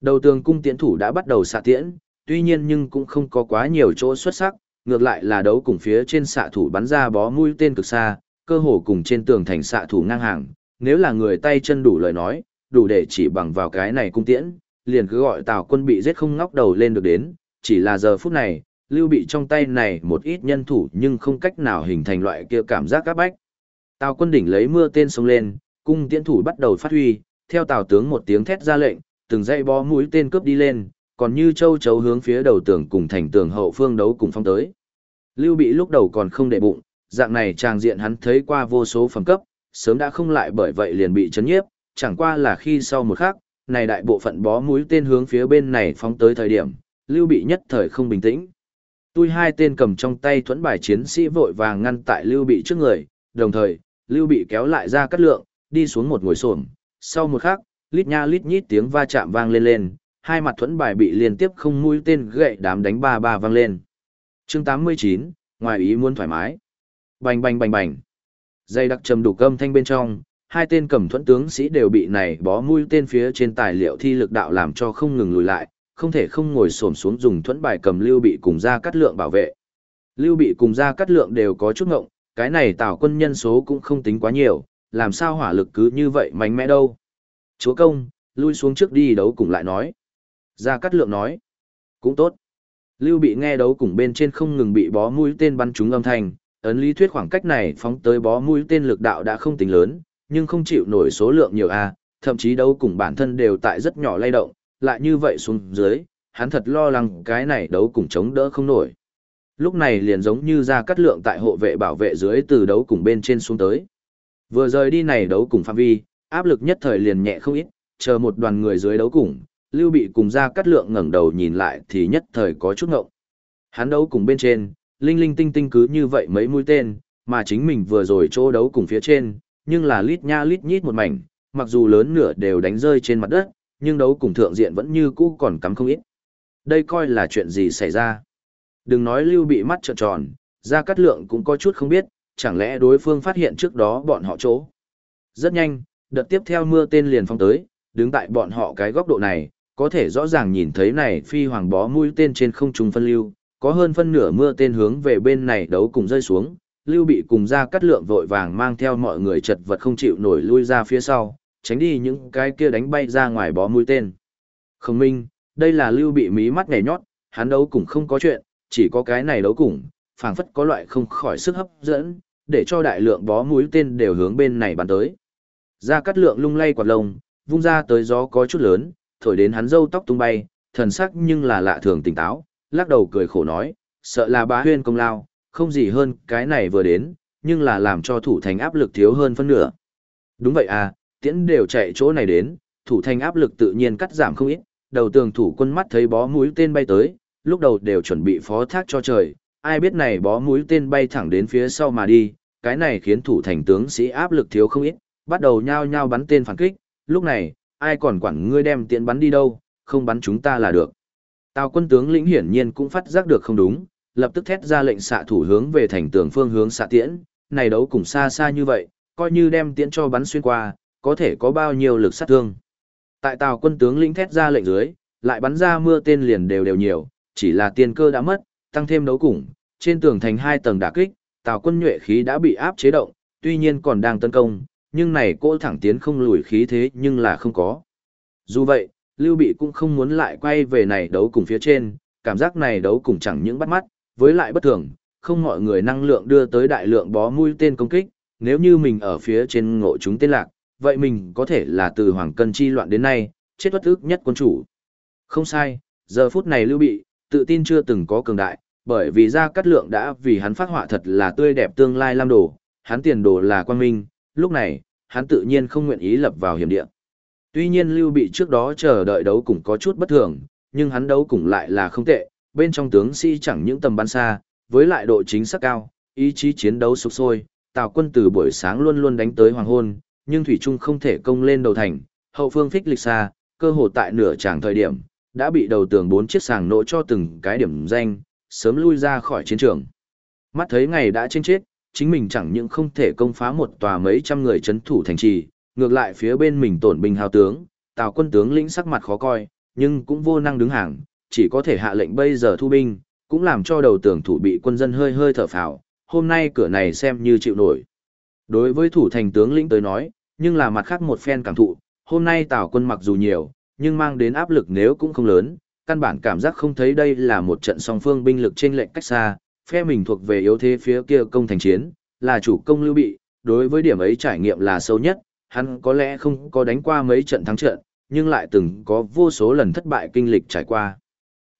Đầu tường cung tiễn thủ đã bắt đầu xạ tiễn, tuy nhiên nhưng cũng không có quá nhiều chỗ xuất sắc, ngược lại là đấu cùng phía trên xạ thủ bắn ra bó mũi tên cực xa, cơ hồ cùng trên tường thành xạ thủ ngang hàng, nếu là người tay chân đủ lời nói, đủ để chỉ bằng vào cái này cung tiễn, liền cứ gọi Tào quân bị giết không ngóc đầu lên được đến, chỉ là giờ phút này, lưu bị trong tay này một ít nhân thủ nhưng không cách nào hình thành loại kia cảm giác các bách. Tào quân đỉnh lấy mưa tên xông lên, cung tiễn thủ bắt đầu phát huy, theo Tào tướng một tiếng thét ra lệnh, từng dây bó mũi tên cướp đi lên, còn như châu chấu hướng phía đầu tường cùng thành tường hậu phương đấu cùng phong tới. Lưu bị lúc đầu còn không để bụng, dạng này tràng diện hắn thấy qua vô số phẩm cấp, sớm đã không lại bởi vậy liền bị chấn nhiếp, chẳng qua là khi sau một khắc, này đại bộ phận bó mũi tên hướng phía bên này phóng tới thời điểm, Lưu Bị nhất thời không bình tĩnh. Tui hai tên cầm trong tay thuẫn bài chiến sĩ vội vàng ngăn tại Lưu Bị trước người, đồng thời, Lưu Bị kéo lại ra cắt lượng, đi xuống một ngồi xổm. Sau một khắc, lít nha lít nhít tiếng va chạm vang lên lên, hai mặt thuẫn bài bị liên tiếp không mũi tên gậy đám đánh ba ba vang lên. Chương 89, ngoài ý muốn thoải mái. Bành bành bành bành. Dây đặc trầm đủ cơm thanh bên trong, hai tên cầm thuẫn tướng sĩ đều bị này bó mũi tên phía trên tài liệu thi lực đạo làm cho không ngừng lùi lại, không thể không ngồi xổm xuống dùng thuẫn bài cầm lưu bị cùng ra cắt lượng bảo vệ. Lưu bị cùng ra cắt lượng đều có chút ngộng, cái này tạo quân nhân số cũng không tính quá nhiều, làm sao hỏa lực cứ như vậy mạnh mẽ đâu. Chúa công, lui xuống trước đi đấu cùng lại nói gia cát lượng nói, cũng tốt. Lưu bị nghe đấu cùng bên trên không ngừng bị bó mũi tên bắn trúng âm thanh, ấn lý thuyết khoảng cách này phóng tới bó mũi tên lực đạo đã không tính lớn, nhưng không chịu nổi số lượng nhiều a, thậm chí đấu cùng bản thân đều tại rất nhỏ lay động, lại như vậy xuống dưới, hắn thật lo lắng cái này đấu cùng chống đỡ không nổi. Lúc này liền giống như ra cắt lượng tại hộ vệ bảo vệ dưới từ đấu cùng bên trên xuống tới. Vừa rời đi này đấu cùng phạm vi, áp lực nhất thời liền nhẹ không ít, chờ một đoàn người dưới đấu cùng, Lưu Bị cùng ra cắt lượng ngẩng đầu nhìn lại thì nhất thời có chút ngộng. Hắn đấu cùng bên trên, linh linh tinh tinh cứ như vậy mấy mũi tên, mà chính mình vừa rồi chỗ đấu cùng phía trên, nhưng là lít nha lít nhít một mảnh, mặc dù lớn nửa đều đánh rơi trên mặt đất, nhưng đấu cùng thượng diện vẫn như cũ còn cắm không ít. Đây coi là chuyện gì xảy ra. Đừng nói lưu bị mắt trợn tròn, ra cắt lượng cũng có chút không biết, chẳng lẽ đối phương phát hiện trước đó bọn họ chỗ. Rất nhanh, đợt tiếp theo mưa tên liền phong tới, đứng tại bọn họ cái góc độ này, có thể rõ ràng nhìn thấy này phi hoàng bó mũi tên trên không trung phân lưu, có hơn phân nửa mưa tên hướng về bên này đấu cùng rơi xuống, Lưu Bị cùng ra cắt lượng vội vàng mang theo mọi người chật vật không chịu nổi lui ra phía sau, tránh đi những cái kia đánh bay ra ngoài bó mũi tên. Không minh, đây là Lưu Bị mí mắt nhảy nhót, hắn đấu cùng không có chuyện, chỉ có cái này đấu cùng, phảng phất có loại không khỏi sức hấp dẫn, để cho đại lượng bó mũi tên đều hướng bên này bắn tới. Ra cắt lượng lung lay quạt lông, vung ra tới gió có chút lớn, thổi đến hắn râu tóc tung bay, thần sắc nhưng là lạ thường tỉnh táo, lắc đầu cười khổ nói, sợ là bá huyên công lao, không gì hơn cái này vừa đến, nhưng là làm cho thủ thành áp lực thiếu hơn phân nửa. Đúng vậy à, tiễn đều chạy chỗ này đến, thủ thành áp lực tự nhiên cắt giảm không ít, đầu tường thủ quân mắt thấy bó mũi tên bay tới, lúc đầu đều chuẩn bị phó thác cho trời, ai biết này bó mũi tên bay thẳng đến phía sau mà đi, cái này khiến thủ thành tướng sĩ áp lực thiếu không ít, bắt đầu nhao nhao bắn tên phản kích, lúc này, ai còn quản ngươi đem tiện bắn đi đâu, không bắn chúng ta là được. Tào quân tướng lĩnh hiển nhiên cũng phát giác được không đúng, lập tức thét ra lệnh xạ thủ hướng về thành tường phương hướng xạ tiễn, này đấu cùng xa xa như vậy, coi như đem tiễn cho bắn xuyên qua, có thể có bao nhiêu lực sát thương. Tại Tào quân tướng lĩnh thét ra lệnh dưới, lại bắn ra mưa tên liền đều đều nhiều, chỉ là tiên cơ đã mất, tăng thêm đấu cùng, trên tường thành hai tầng đả kích, Tào quân nhuệ khí đã bị áp chế động, tuy nhiên còn đang tấn công, nhưng này cô thẳng tiến không lùi khí thế nhưng là không có. Dù vậy, Lưu Bị cũng không muốn lại quay về này đấu cùng phía trên, cảm giác này đấu cùng chẳng những bắt mắt, với lại bất thường, không mọi người năng lượng đưa tới đại lượng bó mũi tên công kích, nếu như mình ở phía trên ngộ chúng tên lạc, vậy mình có thể là từ hoàng cân chi loạn đến nay, chết bất ức nhất quân chủ. Không sai, giờ phút này Lưu Bị, tự tin chưa từng có cường đại, bởi vì ra cắt lượng đã vì hắn phát họa thật là tươi đẹp tương lai lam đồ, hắn tiền đồ là quang minh, lúc này, hắn tự nhiên không nguyện ý lập vào hiểm địa. Tuy nhiên Lưu Bị trước đó chờ đợi đấu cũng có chút bất thường, nhưng hắn đấu cũng lại là không tệ, bên trong tướng sĩ chẳng những tầm bắn xa, với lại độ chính xác cao, ý chí chiến đấu sục sôi, Tào quân từ buổi sáng luôn luôn đánh tới hoàng hôn, nhưng Thủy Trung không thể công lên đầu thành, hậu phương phích lịch xa, cơ hồ tại nửa tràng thời điểm, đã bị đầu tường bốn chiếc sàng nỗ cho từng cái điểm danh, sớm lui ra khỏi chiến trường. Mắt thấy ngày đã trên chết, chính mình chẳng những không thể công phá một tòa mấy trăm người chấn thủ thành trì, ngược lại phía bên mình tổn binh hào tướng, Tào quân tướng lĩnh sắc mặt khó coi, nhưng cũng vô năng đứng hàng, chỉ có thể hạ lệnh bây giờ thu binh, cũng làm cho đầu tưởng thủ bị quân dân hơi hơi thở phào, hôm nay cửa này xem như chịu nổi. Đối với thủ thành tướng lĩnh tới nói, nhưng là mặt khác một phen cảm thụ, hôm nay Tào quân mặc dù nhiều, nhưng mang đến áp lực nếu cũng không lớn, căn bản cảm giác không thấy đây là một trận song phương binh lực trên lệnh cách xa, phe mình thuộc về yếu thế phía kia công thành chiến, là chủ công lưu bị, đối với điểm ấy trải nghiệm là sâu nhất, hắn có lẽ không có đánh qua mấy trận thắng trận, nhưng lại từng có vô số lần thất bại kinh lịch trải qua.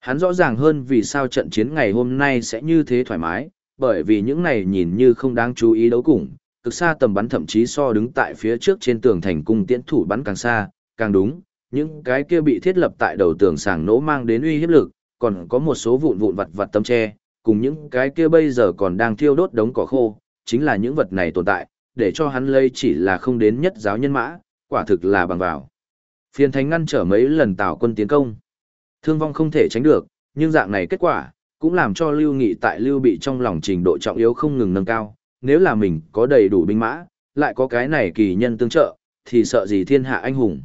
Hắn rõ ràng hơn vì sao trận chiến ngày hôm nay sẽ như thế thoải mái, bởi vì những này nhìn như không đáng chú ý đấu cùng, cực xa tầm bắn thậm chí so đứng tại phía trước trên tường thành cung tiễn thủ bắn càng xa, càng đúng, những cái kia bị thiết lập tại đầu tường sàng nỗ mang đến uy hiếp lực, còn có một số vụn vụn vặt vặt tâm tre, cùng những cái kia bây giờ còn đang thiêu đốt đống cỏ khô, chính là những vật này tồn tại, để cho hắn lây chỉ là không đến nhất giáo nhân mã, quả thực là bằng vào. Phiền thánh ngăn trở mấy lần tạo quân tiến công. Thương vong không thể tránh được, nhưng dạng này kết quả, cũng làm cho Lưu Nghị tại Lưu Bị trong lòng trình độ trọng yếu không ngừng nâng cao. Nếu là mình có đầy đủ binh mã, lại có cái này kỳ nhân tương trợ, thì sợ gì thiên hạ anh hùng.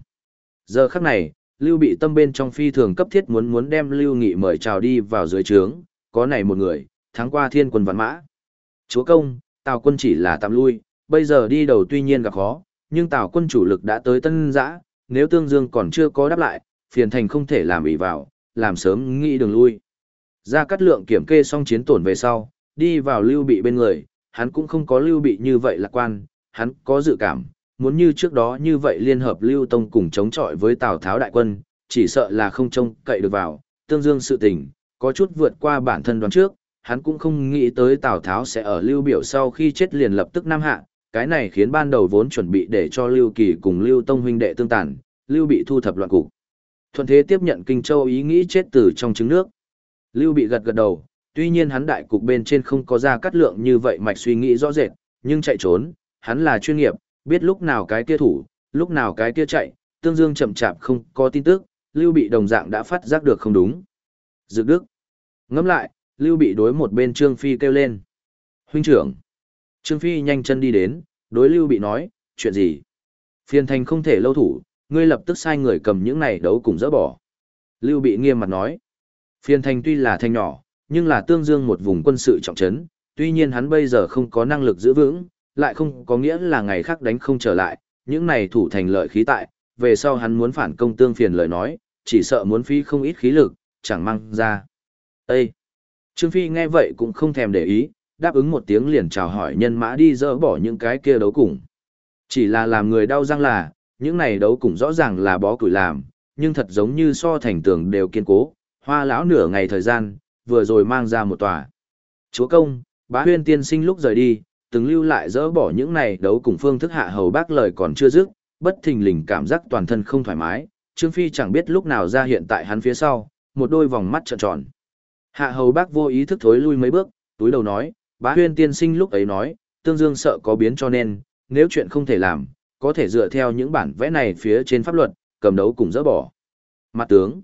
Giờ khắc này, Lưu Bị tâm bên trong phi thường cấp thiết muốn muốn đem Lưu Nghị mời chào đi vào dưới trướng, có này một người, thắng qua thiên quân vạn mã. Chúa công, Tào quân chỉ là tạm lui, bây giờ đi đầu tuy nhiên gặp khó, nhưng Tào quân chủ lực đã tới tân giã, nếu Tương Dương còn chưa có đáp lại, phiền thành không thể làm ỷ vào, làm sớm nghĩ đường lui. Ra cắt lượng kiểm kê xong chiến tổn về sau, đi vào lưu bị bên người, hắn cũng không có lưu bị như vậy lạc quan, hắn có dự cảm, muốn như trước đó như vậy liên hợp lưu tông cùng chống chọi với Tào Tháo đại quân, chỉ sợ là không trông cậy được vào, tương dương sự tình, có chút vượt qua bản thân đoán trước, hắn cũng không nghĩ tới Tào Tháo sẽ ở lưu biểu sau khi chết liền lập tức nam hạ, cái này khiến ban đầu vốn chuẩn bị để cho lưu kỳ cùng lưu tông huynh đệ tương tàn, lưu bị thu thập loạn cục. Thuận thế tiếp nhận Kinh Châu ý nghĩ chết từ trong trứng nước. Lưu bị gật gật đầu, tuy nhiên hắn đại cục bên trên không có ra cắt lượng như vậy mạch suy nghĩ rõ rệt, nhưng chạy trốn, hắn là chuyên nghiệp, biết lúc nào cái kia thủ, lúc nào cái kia chạy, tương dương chậm chạp không có tin tức, Lưu bị đồng dạng đã phát giác được không đúng. Dược đức. Ngẫm lại, Lưu bị đối một bên Trương Phi kêu lên. Huynh trưởng. Trương Phi nhanh chân đi đến, đối Lưu bị nói, chuyện gì? Phiền thành không thể lâu thủ, ngươi lập tức sai người cầm những này đấu cùng dỡ bỏ. Lưu bị nghiêm mặt nói. Phiền thành tuy là thành nhỏ, nhưng là tương dương một vùng quân sự trọng trấn, tuy nhiên hắn bây giờ không có năng lực giữ vững, lại không có nghĩa là ngày khác đánh không trở lại, những này thủ thành lợi khí tại, về sau hắn muốn phản công tương phiền lời nói, chỉ sợ muốn phí không ít khí lực, chẳng mang ra. Ê! Trương Phi nghe vậy cũng không thèm để ý, đáp ứng một tiếng liền chào hỏi nhân mã đi dỡ bỏ những cái kia đấu cùng. Chỉ là làm người đau răng là, những này đấu cùng rõ ràng là bó củi làm, nhưng thật giống như so thành tường đều kiên cố, hoa lão nửa ngày thời gian, vừa rồi mang ra một tòa. Chúa công, bá huyên tiên sinh lúc rời đi, từng lưu lại dỡ bỏ những này đấu cùng phương thức hạ hầu bác lời còn chưa dứt, bất thình lình cảm giác toàn thân không thoải mái, Trương Phi chẳng biết lúc nào ra hiện tại hắn phía sau, một đôi vòng mắt trợn tròn. Hạ hầu bác vô ý thức thối lui mấy bước, túi đầu nói, bá huyên tiên sinh lúc ấy nói, tương dương sợ có biến cho nên, nếu chuyện không thể làm, có thể dựa theo những bản vẽ này phía trên pháp luật, cầm đấu cùng dỡ bỏ. Mặt tướng,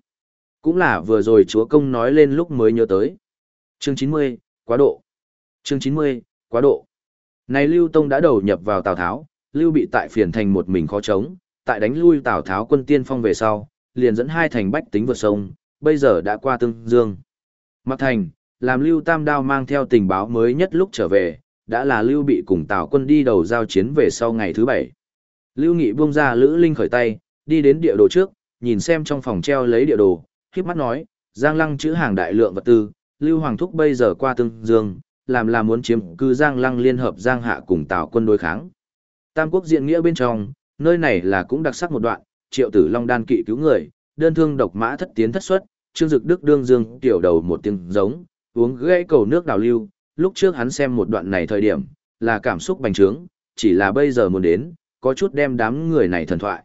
cũng là vừa rồi chúa công nói lên lúc mới nhớ tới. Chương 90, quá độ. Chương 90, quá độ. Này Lưu Tông đã đầu nhập vào Tào Tháo, Lưu bị tại phiền thành một mình khó chống, tại đánh lui Tào Tháo quân tiên phong về sau, liền dẫn hai thành bách tính vượt sông, bây giờ đã qua Tương Dương. mặt thành, làm Lưu Tam Đao mang theo tình báo mới nhất lúc trở về, đã là Lưu bị cùng Tào quân đi đầu giao chiến về sau ngày thứ bảy. Lưu Nghị buông ra Lữ Linh khởi tay, đi đến địa đồ trước, nhìn xem trong phòng treo lấy địa đồ, khiếp mắt nói, Giang Lăng chữ hàng đại lượng vật tư, Lưu Hoàng Thúc bây giờ qua Tương Dương, làm là muốn chiếm cư Giang Lăng liên hợp Giang Hạ cùng Tào quân đối kháng. Tam quốc diện nghĩa bên trong, nơi này là cũng đặc sắc một đoạn, triệu tử long đan kỵ cứu người, đơn thương độc mã thất tiến thất xuất, trương dực đức đương dương tiểu đầu một tiếng giống, uống gãy cầu nước đào lưu, lúc trước hắn xem một đoạn này thời điểm, là cảm xúc bành trướng, chỉ là bây giờ muốn đến, có chút đem đám người này thần thoại.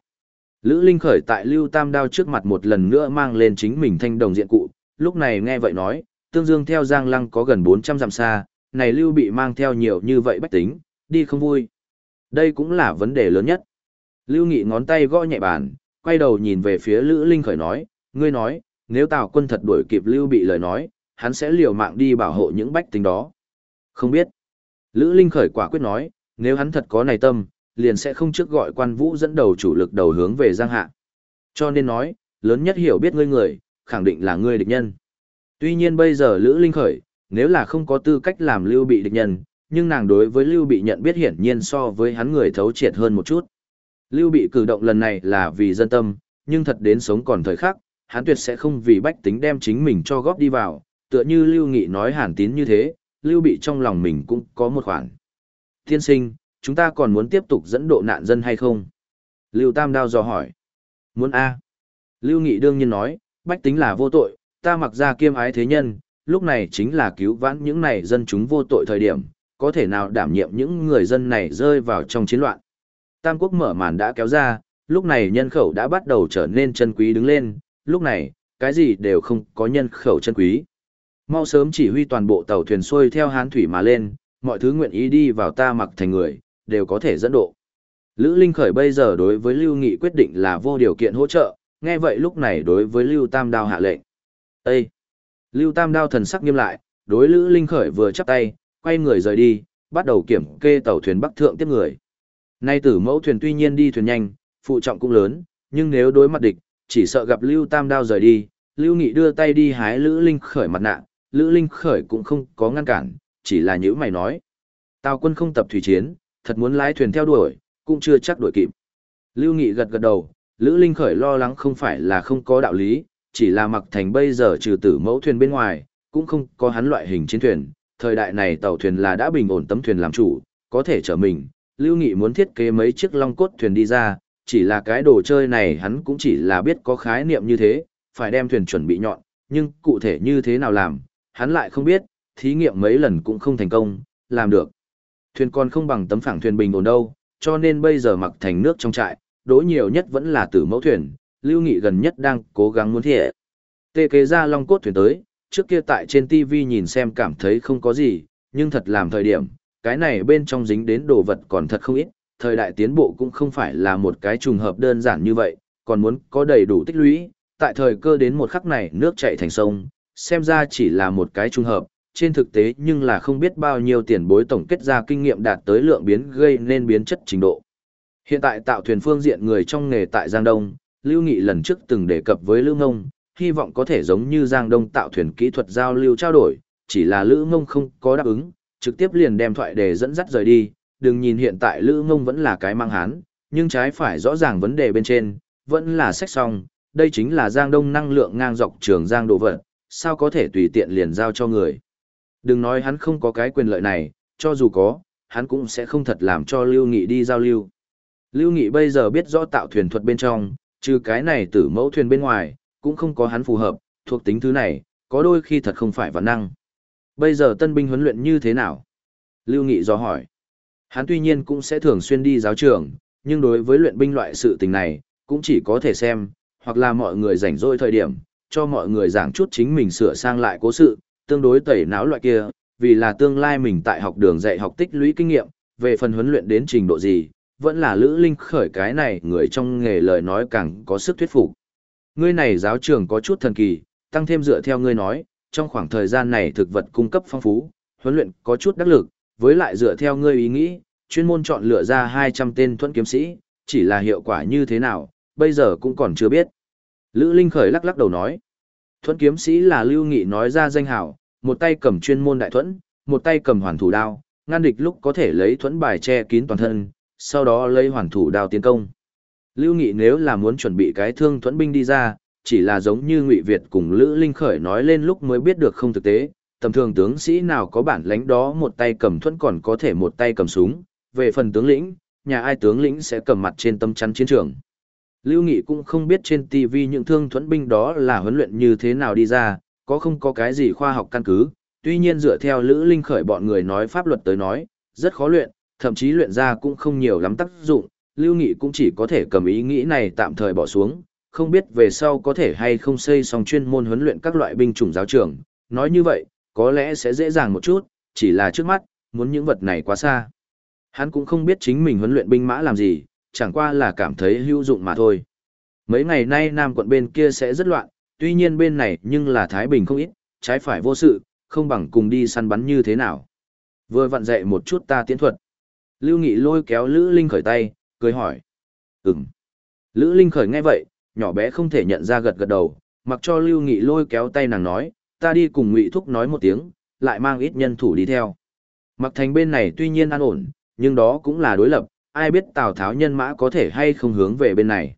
Lữ Linh khởi tại Lưu Tam Đao trước mặt một lần nữa mang lên chính mình thanh đồng diện cụ, lúc này nghe vậy nói, tương dương theo Giang Lăng có gần 400 dặm xa, này Lưu bị mang theo nhiều như vậy bách tính, đi không vui. Đây cũng là vấn đề lớn nhất. Lưu Nghị ngón tay gõ nhẹ bàn, quay đầu nhìn về phía Lữ Linh khởi nói, ngươi nói, nếu Tào quân thật đuổi kịp Lưu bị lời nói, hắn sẽ liều mạng đi bảo hộ những bách tính đó. Không biết. Lữ Linh khởi quả quyết nói, nếu hắn thật có này tâm, liền sẽ không trước gọi quan vũ dẫn đầu chủ lực đầu hướng về Giang Hạ. Cho nên nói, lớn nhất hiểu biết ngươi người, khẳng định là ngươi địch nhân. Tuy nhiên bây giờ Lữ Linh khởi, nếu là không có tư cách làm Lưu bị địch nhân, nhưng nàng đối với Lưu Bị nhận biết hiển nhiên so với hắn người thấu triệt hơn một chút. Lưu Bị cử động lần này là vì dân tâm, nhưng thật đến sống còn thời khắc, hắn tuyệt sẽ không vì bách tính đem chính mình cho góp đi vào, tựa như Lưu Nghị nói hàn tín như thế, Lưu Bị trong lòng mình cũng có một khoản. Tiên sinh, chúng ta còn muốn tiếp tục dẫn độ nạn dân hay không? Lưu Tam Đao dò hỏi. Muốn A. Lưu Nghị đương nhiên nói, bách tính là vô tội, ta mặc ra kiêm ái thế nhân, lúc này chính là cứu vãn những này dân chúng vô tội thời điểm, có thể nào đảm nhiệm những người dân này rơi vào trong chiến loạn. Tam quốc mở màn đã kéo ra, lúc này nhân khẩu đã bắt đầu trở nên chân quý đứng lên, lúc này, cái gì đều không có nhân khẩu chân quý. Mau sớm chỉ huy toàn bộ tàu thuyền xuôi theo hán thủy mà lên, mọi thứ nguyện ý đi vào ta mặc thành người, đều có thể dẫn độ. Lữ Linh Khởi bây giờ đối với Lưu Nghị quyết định là vô điều kiện hỗ trợ, nghe vậy lúc này đối với Lưu Tam Đao hạ lệnh. Ê! Lưu Tam Đao thần sắc nghiêm lại, đối Lữ Linh Khởi vừa chắp tay, quay người rời đi, bắt đầu kiểm kê tàu thuyền Bắc Thượng tiếp người. Nay tử mẫu thuyền tuy nhiên đi thuyền nhanh, phụ trọng cũng lớn, nhưng nếu đối mặt địch, chỉ sợ gặp Lưu Tam Đao rời đi, Lưu Nghị đưa tay đi hái Lữ Linh khởi mặt nạ, Lữ Linh khởi cũng không có ngăn cản, chỉ là nhữ mày nói. Tào quân không tập thủy chiến, thật muốn lái thuyền theo đuổi, cũng chưa chắc đuổi kịp. Lưu Nghị gật gật đầu, Lữ Linh khởi lo lắng không phải là không có đạo lý, chỉ là mặc thành bây giờ trừ tử mẫu thuyền bên ngoài, cũng không có hắn loại hình chiến thuyền, thời đại này tàu thuyền là đã bình ổn tấm thuyền làm chủ, có thể chở mình. Lưu Nghị muốn thiết kế mấy chiếc long cốt thuyền đi ra, chỉ là cái đồ chơi này hắn cũng chỉ là biết có khái niệm như thế, phải đem thuyền chuẩn bị nhọn, nhưng cụ thể như thế nào làm, hắn lại không biết, thí nghiệm mấy lần cũng không thành công, làm được. Thuyền còn không bằng tấm phẳng thuyền bình ổn đâu, cho nên bây giờ mặc thành nước trong trại, đối nhiều nhất vẫn là tử mẫu thuyền, Lưu Nghị gần nhất đang cố gắng muốn thiện. Tê kế ra long cốt thuyền tới, trước kia tại trên TV nhìn xem cảm thấy không có gì, nhưng thật làm thời điểm, cái này bên trong dính đến đồ vật còn thật không ít, thời đại tiến bộ cũng không phải là một cái trùng hợp đơn giản như vậy, còn muốn có đầy đủ tích lũy, tại thời cơ đến một khắc này nước chảy thành sông, xem ra chỉ là một cái trùng hợp, trên thực tế nhưng là không biết bao nhiêu tiền bối tổng kết ra kinh nghiệm đạt tới lượng biến gây nên biến chất trình độ. Hiện tại tạo thuyền phương diện người trong nghề tại Giang Đông, Lưu Nghị lần trước từng đề cập với Lưu Ngông, hy vọng có thể giống như Giang Đông tạo thuyền kỹ thuật giao lưu trao đổi, chỉ là Lữ Ngông không có đáp ứng, trực tiếp liền đem thoại đề dẫn dắt rời đi, đừng nhìn hiện tại Lữ Ngông vẫn là cái mang hán, nhưng trái phải rõ ràng vấn đề bên trên, vẫn là sách xong, đây chính là Giang Đông năng lượng ngang dọc trường Giang đồ vật, sao có thể tùy tiện liền giao cho người. Đừng nói hắn không có cái quyền lợi này, cho dù có, hắn cũng sẽ không thật làm cho Lưu Nghị đi giao lưu. Lưu Nghị bây giờ biết rõ tạo thuyền thuật bên trong, Trừ cái này tử mẫu thuyền bên ngoài, cũng không có hắn phù hợp, thuộc tính thứ này, có đôi khi thật không phải văn năng. Bây giờ tân binh huấn luyện như thế nào? Lưu Nghị do hỏi. Hắn tuy nhiên cũng sẽ thường xuyên đi giáo trường, nhưng đối với luyện binh loại sự tình này, cũng chỉ có thể xem, hoặc là mọi người rảnh rỗi thời điểm, cho mọi người giảng chút chính mình sửa sang lại cố sự, tương đối tẩy não loại kia, vì là tương lai mình tại học đường dạy học tích lũy kinh nghiệm, về phần huấn luyện đến trình độ gì, vẫn là Lữ Linh khởi cái này người trong nghề lời nói càng có sức thuyết phục. Ngươi này giáo trường có chút thần kỳ, tăng thêm dựa theo ngươi nói, trong khoảng thời gian này thực vật cung cấp phong phú, huấn luyện có chút đắc lực, với lại dựa theo ngươi ý nghĩ, chuyên môn chọn lựa ra 200 tên thuẫn kiếm sĩ, chỉ là hiệu quả như thế nào, bây giờ cũng còn chưa biết. Lữ Linh khởi lắc lắc đầu nói, thuẫn kiếm sĩ là lưu nghị nói ra danh hảo, một tay cầm chuyên môn đại thuẫn, một tay cầm hoàn thủ đao, ngăn địch lúc có thể lấy thuẫn bài che kín toàn thân, sau đó lấy hoàn thủ đao tiến công. Lưu Nghị nếu là muốn chuẩn bị cái thương thuẫn binh đi ra, chỉ là giống như Ngụy Việt cùng Lữ Linh khởi nói lên lúc mới biết được không thực tế, tầm thường tướng sĩ nào có bản lãnh đó một tay cầm thuẫn còn có thể một tay cầm súng, về phần tướng lĩnh, nhà ai tướng lĩnh sẽ cầm mặt trên tâm chắn chiến trường. Lưu Nghị cũng không biết trên TV những thương thuẫn binh đó là huấn luyện như thế nào đi ra, có không có cái gì khoa học căn cứ, tuy nhiên dựa theo Lữ Linh khởi bọn người nói pháp luật tới nói, rất khó luyện, thậm chí luyện ra cũng không nhiều lắm tác dụng, Lưu Nghị cũng chỉ có thể cầm ý nghĩ này tạm thời bỏ xuống, không biết về sau có thể hay không xây xong chuyên môn huấn luyện các loại binh chủng giáo trường, nói như vậy, có lẽ sẽ dễ dàng một chút, chỉ là trước mắt, muốn những vật này quá xa. Hắn cũng không biết chính mình huấn luyện binh mã làm gì, chẳng qua là cảm thấy hữu dụng mà thôi. Mấy ngày nay Nam quận bên kia sẽ rất loạn, tuy nhiên bên này nhưng là Thái Bình không ít, trái phải vô sự, không bằng cùng đi săn bắn như thế nào. Vừa vặn dạy một chút ta tiến thuật. Lưu Nghị lôi kéo Lữ Linh khởi tay, cười hỏi. Ừm. Lữ Linh khởi nghe vậy, nhỏ bé không thể nhận ra gật gật đầu, mặc cho Lưu Nghị lôi kéo tay nàng nói, ta đi cùng Ngụy Thúc nói một tiếng, lại mang ít nhân thủ đi theo. Mặc thành bên này tuy nhiên an ổn, nhưng đó cũng là đối lập, ai biết Tào Tháo nhân mã có thể hay không hướng về bên này.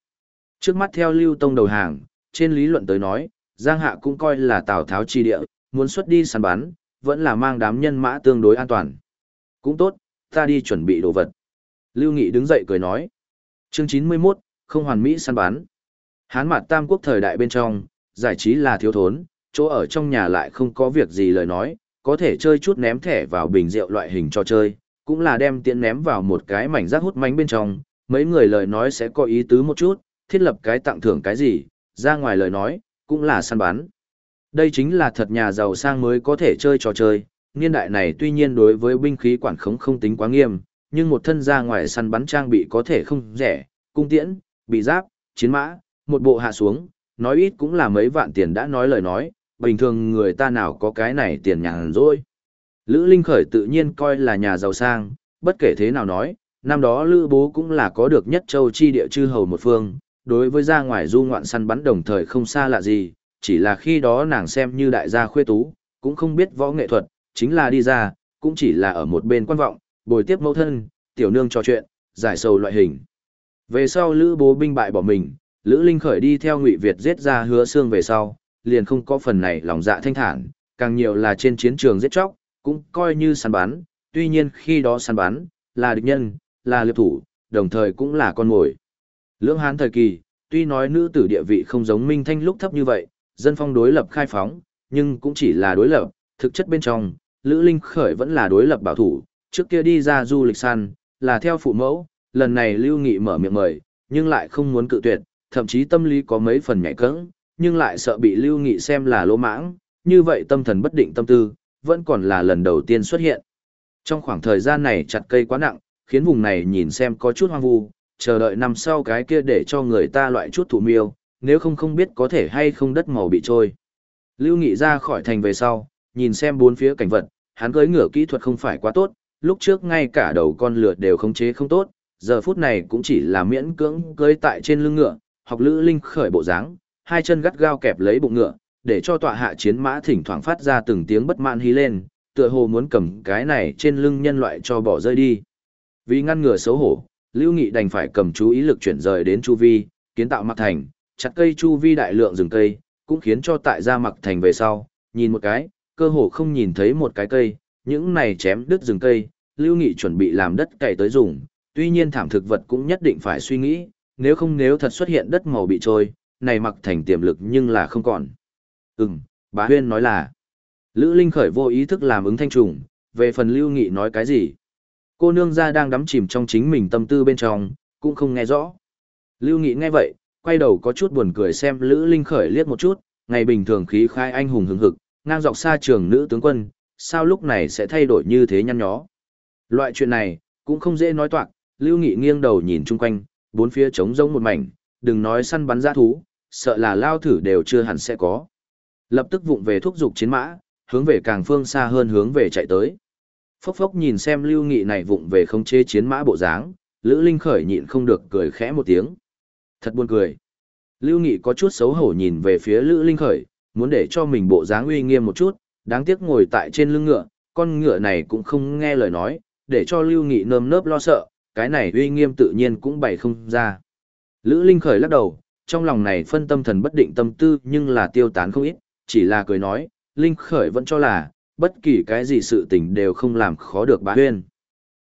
Trước mắt theo Lưu Tông đầu hàng, trên lý luận tới nói, Giang Hạ cũng coi là Tào Tháo chi địa, muốn xuất đi săn bắn, vẫn là mang đám nhân mã tương đối an toàn. Cũng tốt, ta đi chuẩn bị đồ vật. Lưu Nghị đứng dậy cười nói. Chương 91, không hoàn mỹ săn bắn. Hán mặt tam quốc thời đại bên trong, giải trí là thiếu thốn, chỗ ở trong nhà lại không có việc gì lời nói, có thể chơi chút ném thẻ vào bình rượu loại hình cho chơi, cũng là đem tiện ném vào một cái mảnh rác hút mánh bên trong, mấy người lời nói sẽ có ý tứ một chút, thiết lập cái tặng thưởng cái gì, ra ngoài lời nói, cũng là săn bắn. Đây chính là thật nhà giàu sang mới có thể chơi trò chơi, niên đại này tuy nhiên đối với binh khí quản khống không tính quá nghiêm, nhưng một thân ra ngoài săn bắn trang bị có thể không rẻ, cung tiễn, bị giáp, chiến mã, một bộ hạ xuống, nói ít cũng là mấy vạn tiền đã nói lời nói, bình thường người ta nào có cái này tiền nhàn rồi. Lữ Linh Khởi tự nhiên coi là nhà giàu sang, bất kể thế nào nói, năm đó Lữ Bố cũng là có được nhất châu chi địa chư hầu một phương, đối với ra ngoài du ngoạn săn bắn đồng thời không xa lạ gì, chỉ là khi đó nàng xem như đại gia khuê tú, cũng không biết võ nghệ thuật, chính là đi ra, cũng chỉ là ở một bên quan vọng, bồi tiếp mẫu thân, tiểu nương trò chuyện, giải sầu loại hình. Về sau Lữ Bố binh bại bỏ mình, Lữ Linh khởi đi theo Ngụy Việt giết ra hứa xương về sau, liền không có phần này lòng dạ thanh thản, càng nhiều là trên chiến trường giết chóc, cũng coi như săn bắn, tuy nhiên khi đó săn bắn, là địch nhân, là liệp thủ, đồng thời cũng là con mồi. Lưỡng Hán thời kỳ, tuy nói nữ tử địa vị không giống Minh Thanh lúc thấp như vậy, dân phong đối lập khai phóng, nhưng cũng chỉ là đối lập, thực chất bên trong, Lữ Linh Khởi vẫn là đối lập bảo thủ, trước kia đi ra du lịch săn, là theo phụ mẫu, lần này Lưu Nghị mở miệng mời, nhưng lại không muốn cự tuyệt, thậm chí tâm lý có mấy phần nhạy cẫng, nhưng lại sợ bị Lưu Nghị xem là lỗ mãng, như vậy tâm thần bất định tâm tư, vẫn còn là lần đầu tiên xuất hiện. Trong khoảng thời gian này chặt cây quá nặng, khiến vùng này nhìn xem có chút hoang vu, chờ đợi năm sau cái kia để cho người ta loại chút thủ miêu, nếu không không biết có thể hay không đất màu bị trôi. Lưu Nghị ra khỏi thành về sau, nhìn xem bốn phía cảnh vật, hắn cưỡi ngựa kỹ thuật không phải quá tốt, lúc trước ngay cả đầu con lửa đều khống chế không tốt, giờ phút này cũng chỉ là miễn cưỡng cưỡi tại trên lưng ngựa, học Lữ Linh khởi bộ dáng, hai chân gắt gao kẹp lấy bụng ngựa, để cho tọa hạ chiến mã thỉnh thoảng phát ra từng tiếng bất mãn hí lên, tựa hồ muốn cầm cái này trên lưng nhân loại cho bỏ rơi đi. Vì ngăn ngừa xấu hổ, Lưu Nghị đành phải cầm chú ý lực chuyển rời đến chu vi, kiến tạo mặc thành, chặt cây chu vi đại lượng rừng cây, cũng khiến cho tại gia mặc thành về sau, nhìn một cái, cơ hồ không nhìn thấy một cái cây, những này chém đứt rừng cây, Lưu Nghị chuẩn bị làm đất cày tới dùng, tuy nhiên thảm thực vật cũng nhất định phải suy nghĩ, nếu không nếu thật xuất hiện đất màu bị trôi, này mặc thành tiềm lực nhưng là không còn. Ừm, bá huyên nói là. Lữ Linh khởi vô ý thức làm ứng thanh trùng, về phần lưu nghị nói cái gì. Cô nương ra đang đắm chìm trong chính mình tâm tư bên trong, cũng không nghe rõ. Lưu nghị nghe vậy, quay đầu có chút buồn cười xem Lữ Linh khởi liếc một chút, ngày bình thường khí khai anh hùng hứng hực, ngang dọc xa trường nữ tướng quân, sao lúc này sẽ thay đổi như thế nhăn nhó. Loại chuyện này, cũng không dễ nói toạc, Lưu Nghị nghiêng đầu nhìn chung quanh, bốn phía trống rỗng một mảnh, đừng nói săn bắn giã thú, sợ là lao thử đều chưa hẳn sẽ có. Lập tức vụng về thúc dục chiến mã, hướng về càng phương xa hơn hướng về chạy tới. Phốc phốc nhìn xem Lưu Nghị này vụng về không chế chiến mã bộ dáng, Lữ Linh khởi nhịn không được cười khẽ một tiếng. Thật buồn cười. Lưu Nghị có chút xấu hổ nhìn về phía Lữ Linh khởi, muốn để cho mình bộ dáng uy nghiêm một chút, đáng tiếc ngồi tại trên lưng ngựa, con ngựa này cũng không nghe lời nói, để cho Lưu Nghị nơm nớp lo sợ, cái này uy nghiêm tự nhiên cũng bày không ra. Lữ Linh khởi lắc đầu, trong lòng này phân tâm thần bất định tâm tư nhưng là tiêu tán không ít, chỉ là cười nói, Linh khởi vẫn cho là, bất kỳ cái gì sự tình đều không làm khó được bá huyên.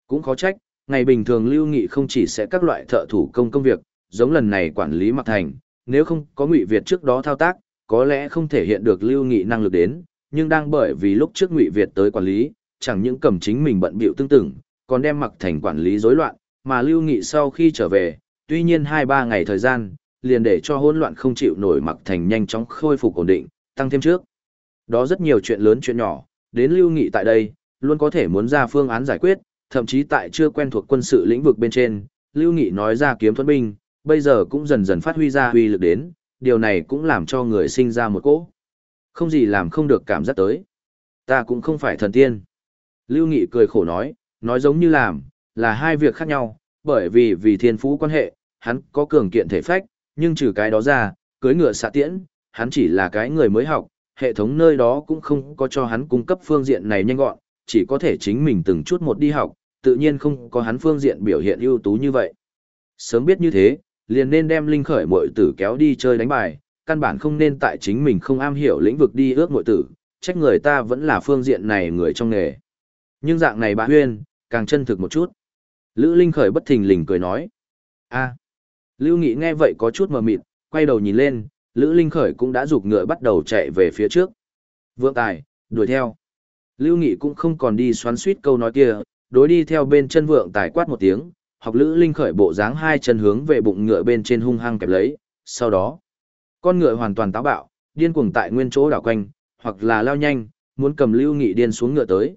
Cũng khó trách, ngày bình thường Lưu Nghị không chỉ sẽ các loại thợ thủ công công việc, giống lần này quản lý mặc thành, nếu không có Ngụy Việt trước đó thao tác, có lẽ không thể hiện được Lưu Nghị năng lực đến, nhưng đang bởi vì lúc trước Ngụy Việt tới quản lý, chẳng những cầm chính mình bận bịu tương tự, còn đem mặc thành quản lý rối loạn, mà Lưu Nghị sau khi trở về, tuy nhiên 2-3 ngày thời gian, liền để cho hỗn loạn không chịu nổi mặc thành nhanh chóng khôi phục ổn định, tăng thêm trước. Đó rất nhiều chuyện lớn chuyện nhỏ, đến Lưu Nghị tại đây, luôn có thể muốn ra phương án giải quyết, thậm chí tại chưa quen thuộc quân sự lĩnh vực bên trên, Lưu Nghị nói ra kiếm thuẫn binh, bây giờ cũng dần dần phát huy ra huy lực đến, điều này cũng làm cho người sinh ra một cỗ. Không gì làm không được cảm giác tới. Ta cũng không phải thần tiên. Lưu Nghị cười khổ nói, nói giống như làm, là hai việc khác nhau, bởi vì vì thiên phú quan hệ, hắn có cường kiện thể phách, nhưng trừ cái đó ra, cưới ngựa xạ tiễn, hắn chỉ là cái người mới học, hệ thống nơi đó cũng không có cho hắn cung cấp phương diện này nhanh gọn, chỉ có thể chính mình từng chút một đi học, tự nhiên không có hắn phương diện biểu hiện ưu tú như vậy. Sớm biết như thế, liền nên đem linh khởi muội tử kéo đi chơi đánh bài, căn bản không nên tại chính mình không am hiểu lĩnh vực đi ước muội tử, trách người ta vẫn là phương diện này người trong nghề. Nhưng dạng này bà Huyên, càng chân thực một chút. Lữ Linh khởi bất thình lình cười nói. a Lưu Nghị nghe vậy có chút mờ mịt, quay đầu nhìn lên, Lữ Linh khởi cũng đã rục ngựa bắt đầu chạy về phía trước. Vượng tài, đuổi theo. Lưu Nghị cũng không còn đi xoắn suýt câu nói kia, đối đi theo bên chân vượng tài quát một tiếng, học Lữ Linh khởi bộ dáng hai chân hướng về bụng ngựa bên trên hung hăng kẹp lấy, sau đó, con ngựa hoàn toàn táo bạo, điên cuồng tại nguyên chỗ đảo quanh, hoặc là lao nhanh, muốn cầm Lưu Nghị điên xuống ngựa tới.